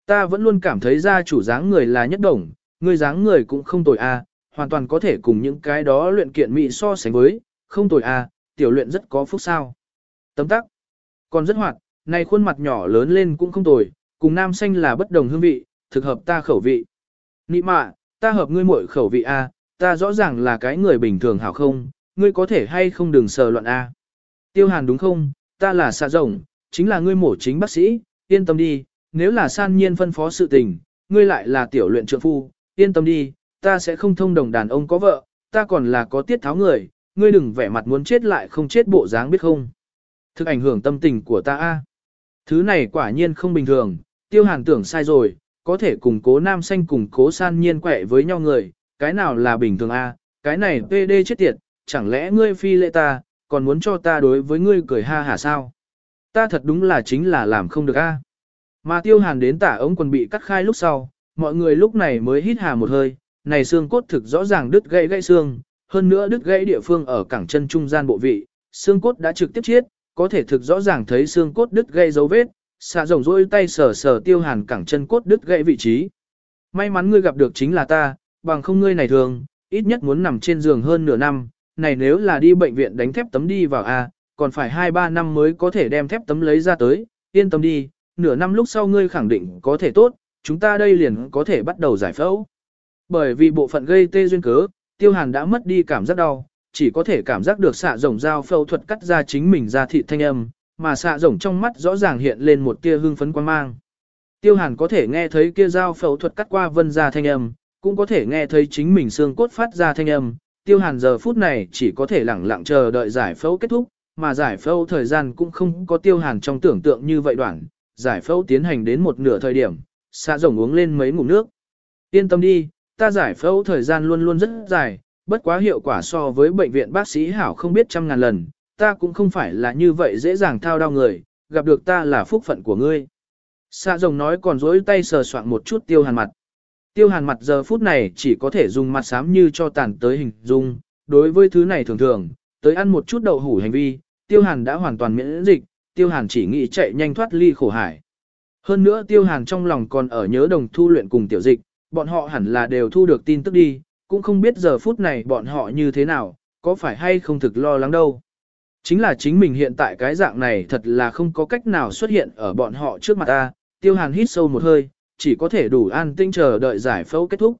Ta vẫn luôn cảm thấy ra chủ dáng người là nhất đồng, người dáng người cũng không tồi a, hoàn toàn có thể cùng những cái đó luyện kiện mỹ so sánh với, không tồi à, tiểu luyện rất có phúc sao. Tấm tắc, còn rất hoạt, này khuôn mặt nhỏ lớn lên cũng không tồi, cùng nam xanh là bất đồng hương vị, thực hợp ta khẩu vị. Nị mạ, ta hợp ngươi muội khẩu vị A, ta rõ ràng là cái người bình thường hảo không, ngươi có thể hay không đừng sờ loạn A. Tiêu hàn đúng không, ta là xạ rồng, chính là ngươi mổ chính bác sĩ, yên tâm đi, nếu là san nhiên phân phó sự tình, ngươi lại là tiểu luyện trượng phu, yên tâm đi, ta sẽ không thông đồng đàn ông có vợ, ta còn là có tiết tháo người, ngươi đừng vẻ mặt muốn chết lại không chết bộ dáng biết không. Thực ảnh hưởng tâm tình của ta a. Thứ này quả nhiên không bình thường, tiêu hàn tưởng sai rồi, có thể cùng cố nam xanh cùng cố san nhiên quẹ với nhau người, cái nào là bình thường a, cái này PD chết tiệt, chẳng lẽ ngươi phi lệ ta, còn muốn cho ta đối với ngươi cười ha hả sao? Ta thật đúng là chính là làm không được a. Mà tiêu hàn đến tả ống quần bị cắt khai lúc sau, mọi người lúc này mới hít hà một hơi, này xương cốt thực rõ ràng đứt gãy gãy xương, hơn nữa đứt gãy địa phương ở cẳng chân trung gian bộ vị, xương cốt đã trực tiếp chết, có thể thực rõ ràng thấy xương cốt đứt gãy dấu vết, xạ rồng rôi tay sờ sờ tiêu hàn cẳng chân cốt đứt gãy vị trí. May mắn ngươi gặp được chính là ta, bằng không ngươi này thường, ít nhất muốn nằm trên giường hơn nửa năm, này nếu là đi bệnh viện đánh thép tấm đi vào A, còn phải 2-3 năm mới có thể đem thép tấm lấy ra tới, yên tâm đi, nửa năm lúc sau ngươi khẳng định có thể tốt, chúng ta đây liền có thể bắt đầu giải phẫu. Bởi vì bộ phận gây tê duyên cớ, tiêu hàn đã mất đi cảm giác đau, chỉ có thể cảm giác được xạ rồng dao phẫu thuật cắt ra chính mình ra thịt thanh âm, mà xạ rồng trong mắt rõ ràng hiện lên một tia hưng phấn quan mang. Tiêu hàn có thể nghe thấy kia dao phẫu thuật cắt qua vân ra thanh âm, cũng có thể nghe thấy chính mình xương cốt phát ra thanh âm, tiêu hàn giờ phút này chỉ có thể lẳng lặng chờ đợi giải phẫu kết thúc, mà giải phẫu thời gian cũng không có tiêu hàn trong tưởng tượng như vậy đoạn, giải phẫu tiến hành đến một nửa thời điểm, xạ rồng uống lên mấy ngụm nước. Yên tâm đi, ta giải phẫu thời gian luôn luôn rất dài, bất quá hiệu quả so với bệnh viện bác sĩ hảo không biết trăm ngàn lần, ta cũng không phải là như vậy dễ dàng thao đau người, gặp được ta là phúc phận của ngươi. Xạ rồng nói còn dối tay sờ soạn một chút tiêu hàn mặt. Tiêu hàn mặt giờ phút này chỉ có thể dùng mặt xám như cho tàn tới hình dung, đối với thứ này thường thường, tới ăn một chút đậu hủ hành vi, tiêu hàn đã hoàn toàn miễn dịch, tiêu hàn chỉ nghĩ chạy nhanh thoát ly khổ hải. Hơn nữa tiêu hàn trong lòng còn ở nhớ đồng thu luyện cùng tiểu dịch, bọn họ hẳn là đều thu được tin tức đi, cũng không biết giờ phút này bọn họ như thế nào, có phải hay không thực lo lắng đâu. Chính là chính mình hiện tại cái dạng này thật là không có cách nào xuất hiện ở bọn họ trước mặt ta, tiêu hàn hít sâu một hơi, chỉ có thể đủ an tinh chờ đợi giải phẫu kết thúc.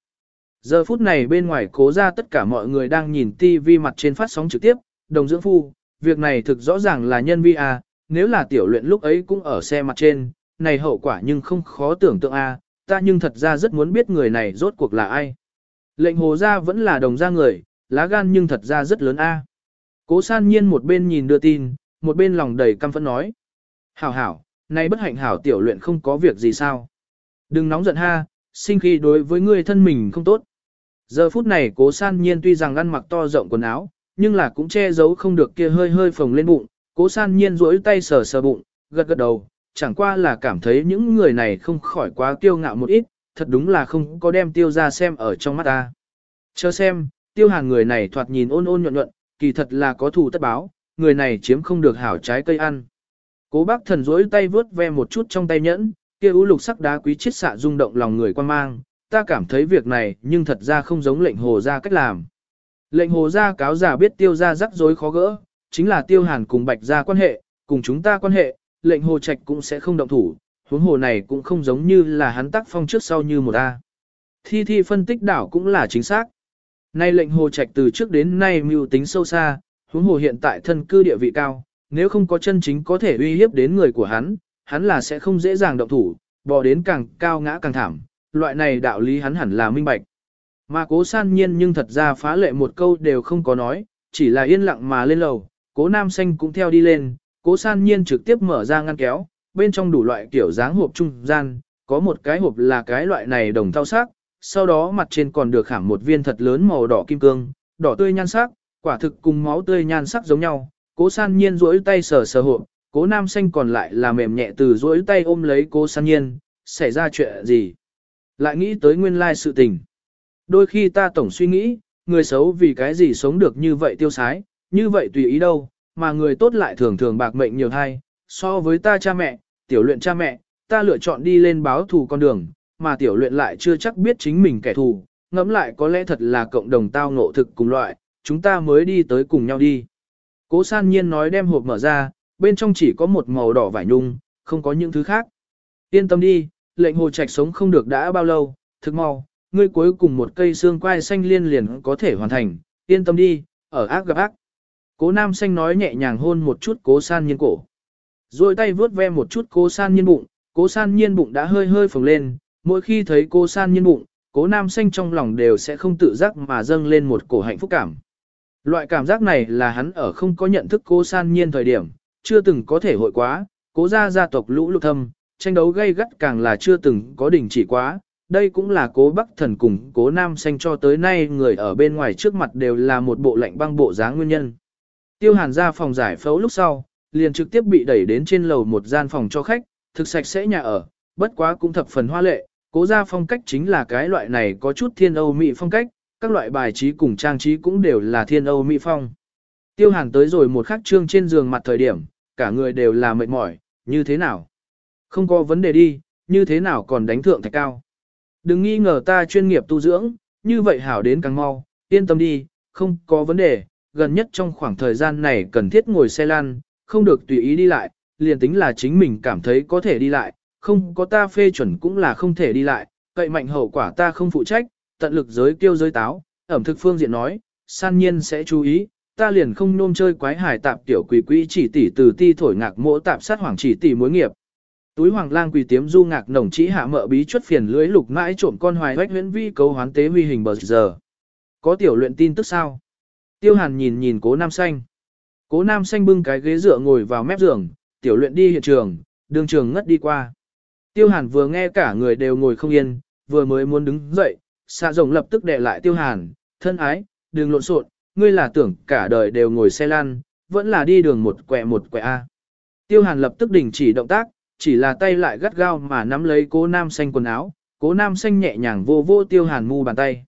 Giờ phút này bên ngoài cố ra tất cả mọi người đang nhìn TV mặt trên phát sóng trực tiếp, đồng dưỡng phu, việc này thực rõ ràng là nhân vi a, nếu là tiểu luyện lúc ấy cũng ở xe mặt trên, này hậu quả nhưng không khó tưởng tượng a, ta nhưng thật ra rất muốn biết người này rốt cuộc là ai. Lệnh hồ ra vẫn là đồng ra người, lá gan nhưng thật ra rất lớn a. Cố san nhiên một bên nhìn đưa tin, một bên lòng đầy căm phẫn nói. Hảo hảo, nay bất hạnh hảo tiểu luyện không có việc gì sao. Đừng nóng giận ha, sinh khi đối với người thân mình không tốt. Giờ phút này cố san nhiên tuy rằng ăn mặc to rộng quần áo, nhưng là cũng che giấu không được kia hơi hơi phồng lên bụng. Cố san nhiên duỗi tay sờ sờ bụng, gật gật đầu, chẳng qua là cảm thấy những người này không khỏi quá kiêu ngạo một ít, thật đúng là không có đem tiêu ra xem ở trong mắt ta. Chờ xem, tiêu hàng người này thoạt nhìn ôn ôn nhuận nhuận, kỳ thật là có thù tất báo, người này chiếm không được hảo trái cây ăn. Cố bác thần rỗi tay vướt ve một chút trong tay nhẫn, kia ú lục sắc đá quý chiết xạ rung động lòng người quan mang, ta cảm thấy việc này nhưng thật ra không giống lệnh hồ ra cách làm. Lệnh hồ ra cáo giả biết tiêu ra rắc rối khó gỡ, chính là tiêu hàn cùng bạch ra quan hệ, cùng chúng ta quan hệ, lệnh hồ trạch cũng sẽ không động thủ, huống hồ này cũng không giống như là hắn tác phong trước sau như một A. Thi thi phân tích đảo cũng là chính xác. Nay lệnh hồ trạch từ trước đến nay mưu tính sâu xa, huống hồ hiện tại thân cư địa vị cao, nếu không có chân chính có thể uy hiếp đến người của hắn, hắn là sẽ không dễ dàng động thủ, bò đến càng cao ngã càng thảm, loại này đạo lý hắn hẳn là minh bạch. Mà cố san nhiên nhưng thật ra phá lệ một câu đều không có nói, chỉ là yên lặng mà lên lầu, cố nam xanh cũng theo đi lên, cố san nhiên trực tiếp mở ra ngăn kéo, bên trong đủ loại kiểu dáng hộp trung gian, có một cái hộp là cái loại này đồng thau sắc, sau đó mặt trên còn được khảm một viên thật lớn màu đỏ kim cương, đỏ tươi nhan sắc, quả thực cùng máu tươi nhan sắc giống nhau. Cố san nhiên duỗi tay sờ sờ hộp, cố nam xanh còn lại là mềm nhẹ từ duỗi tay ôm lấy cố san nhiên, xảy ra chuyện gì? Lại nghĩ tới nguyên lai sự tình. Đôi khi ta tổng suy nghĩ, người xấu vì cái gì sống được như vậy tiêu sái, như vậy tùy ý đâu, mà người tốt lại thường thường bạc mệnh nhiều thay so với ta cha mẹ, tiểu luyện cha mẹ, ta lựa chọn đi lên báo thù con đường, mà tiểu luyện lại chưa chắc biết chính mình kẻ thù, ngẫm lại có lẽ thật là cộng đồng tao ngộ thực cùng loại, chúng ta mới đi tới cùng nhau đi. Cố san nhiên nói đem hộp mở ra, bên trong chỉ có một màu đỏ vải nhung, không có những thứ khác. Yên tâm đi, lệnh hồ trạch sống không được đã bao lâu, thực mau, ngươi cuối cùng một cây xương quai xanh liên liền có thể hoàn thành, yên tâm đi, ở ác gặp ác. Cố nam xanh nói nhẹ nhàng hôn một chút cố san nhiên cổ. Rồi tay vướt ve một chút cố san nhiên bụng, cố san nhiên bụng đã hơi hơi phồng lên, mỗi khi thấy cố san nhiên bụng, cố nam xanh trong lòng đều sẽ không tự giác mà dâng lên một cổ hạnh phúc cảm. Loại cảm giác này là hắn ở không có nhận thức cố san nhiên thời điểm, chưa từng có thể hội quá, cố gia gia tộc lũ lục thâm, tranh đấu gây gắt càng là chưa từng có đình chỉ quá. Đây cũng là cố bắc thần cùng cố nam xanh cho tới nay người ở bên ngoài trước mặt đều là một bộ lạnh băng bộ dáng nguyên nhân. Tiêu hàn ra phòng giải phẫu lúc sau, liền trực tiếp bị đẩy đến trên lầu một gian phòng cho khách, thực sạch sẽ nhà ở, bất quá cũng thập phần hoa lệ, cố ra phong cách chính là cái loại này có chút thiên Âu Mỹ phong cách, các loại bài trí cùng trang trí cũng đều là thiên Âu Mỹ phong. Tiêu hàn tới rồi một khắc trương trên giường mặt thời điểm, cả người đều là mệt mỏi, như thế nào? Không có vấn đề đi, như thế nào còn đánh thượng thạch cao? Đừng nghi ngờ ta chuyên nghiệp tu dưỡng, như vậy hảo đến càng mau, yên tâm đi, không có vấn đề, gần nhất trong khoảng thời gian này cần thiết ngồi xe lăn, không được tùy ý đi lại, liền tính là chính mình cảm thấy có thể đi lại, không có ta phê chuẩn cũng là không thể đi lại, cậy mạnh hậu quả ta không phụ trách, tận lực giới kiêu giới táo, ẩm thực phương diện nói, san nhiên sẽ chú ý, ta liền không nôm chơi quái hải tạp tiểu quỷ quỷ chỉ tỷ từ ti thổi ngạc mỗ tạp sát hoàng chỉ tỷ mối nghiệp. Túi hoàng lang quỳ tiếm du ngạc nồng chỉ hạ mợ bí chuất phiền lưới lục mãi trộm con hoài hoách huyễn vi cấu hoán tế huy hình bờ giờ. Có tiểu luyện tin tức sao? Tiêu hàn nhìn nhìn cố nam xanh. Cố nam xanh bưng cái ghế dựa ngồi vào mép giường, tiểu luyện đi hiện trường, đường trường ngất đi qua. Tiêu hàn vừa nghe cả người đều ngồi không yên, vừa mới muốn đứng dậy, xạ rồng lập tức đè lại tiêu hàn, thân ái, đừng lộn xộn, ngươi là tưởng cả đời đều ngồi xe lăn, vẫn là đi đường một quẹ một quẹ A. Tiêu hàn lập tức đình chỉ động tác, chỉ là tay lại gắt gao mà nắm lấy cố nam xanh quần áo, cố nam xanh nhẹ nhàng vô vô tiêu hàn mu bàn tay.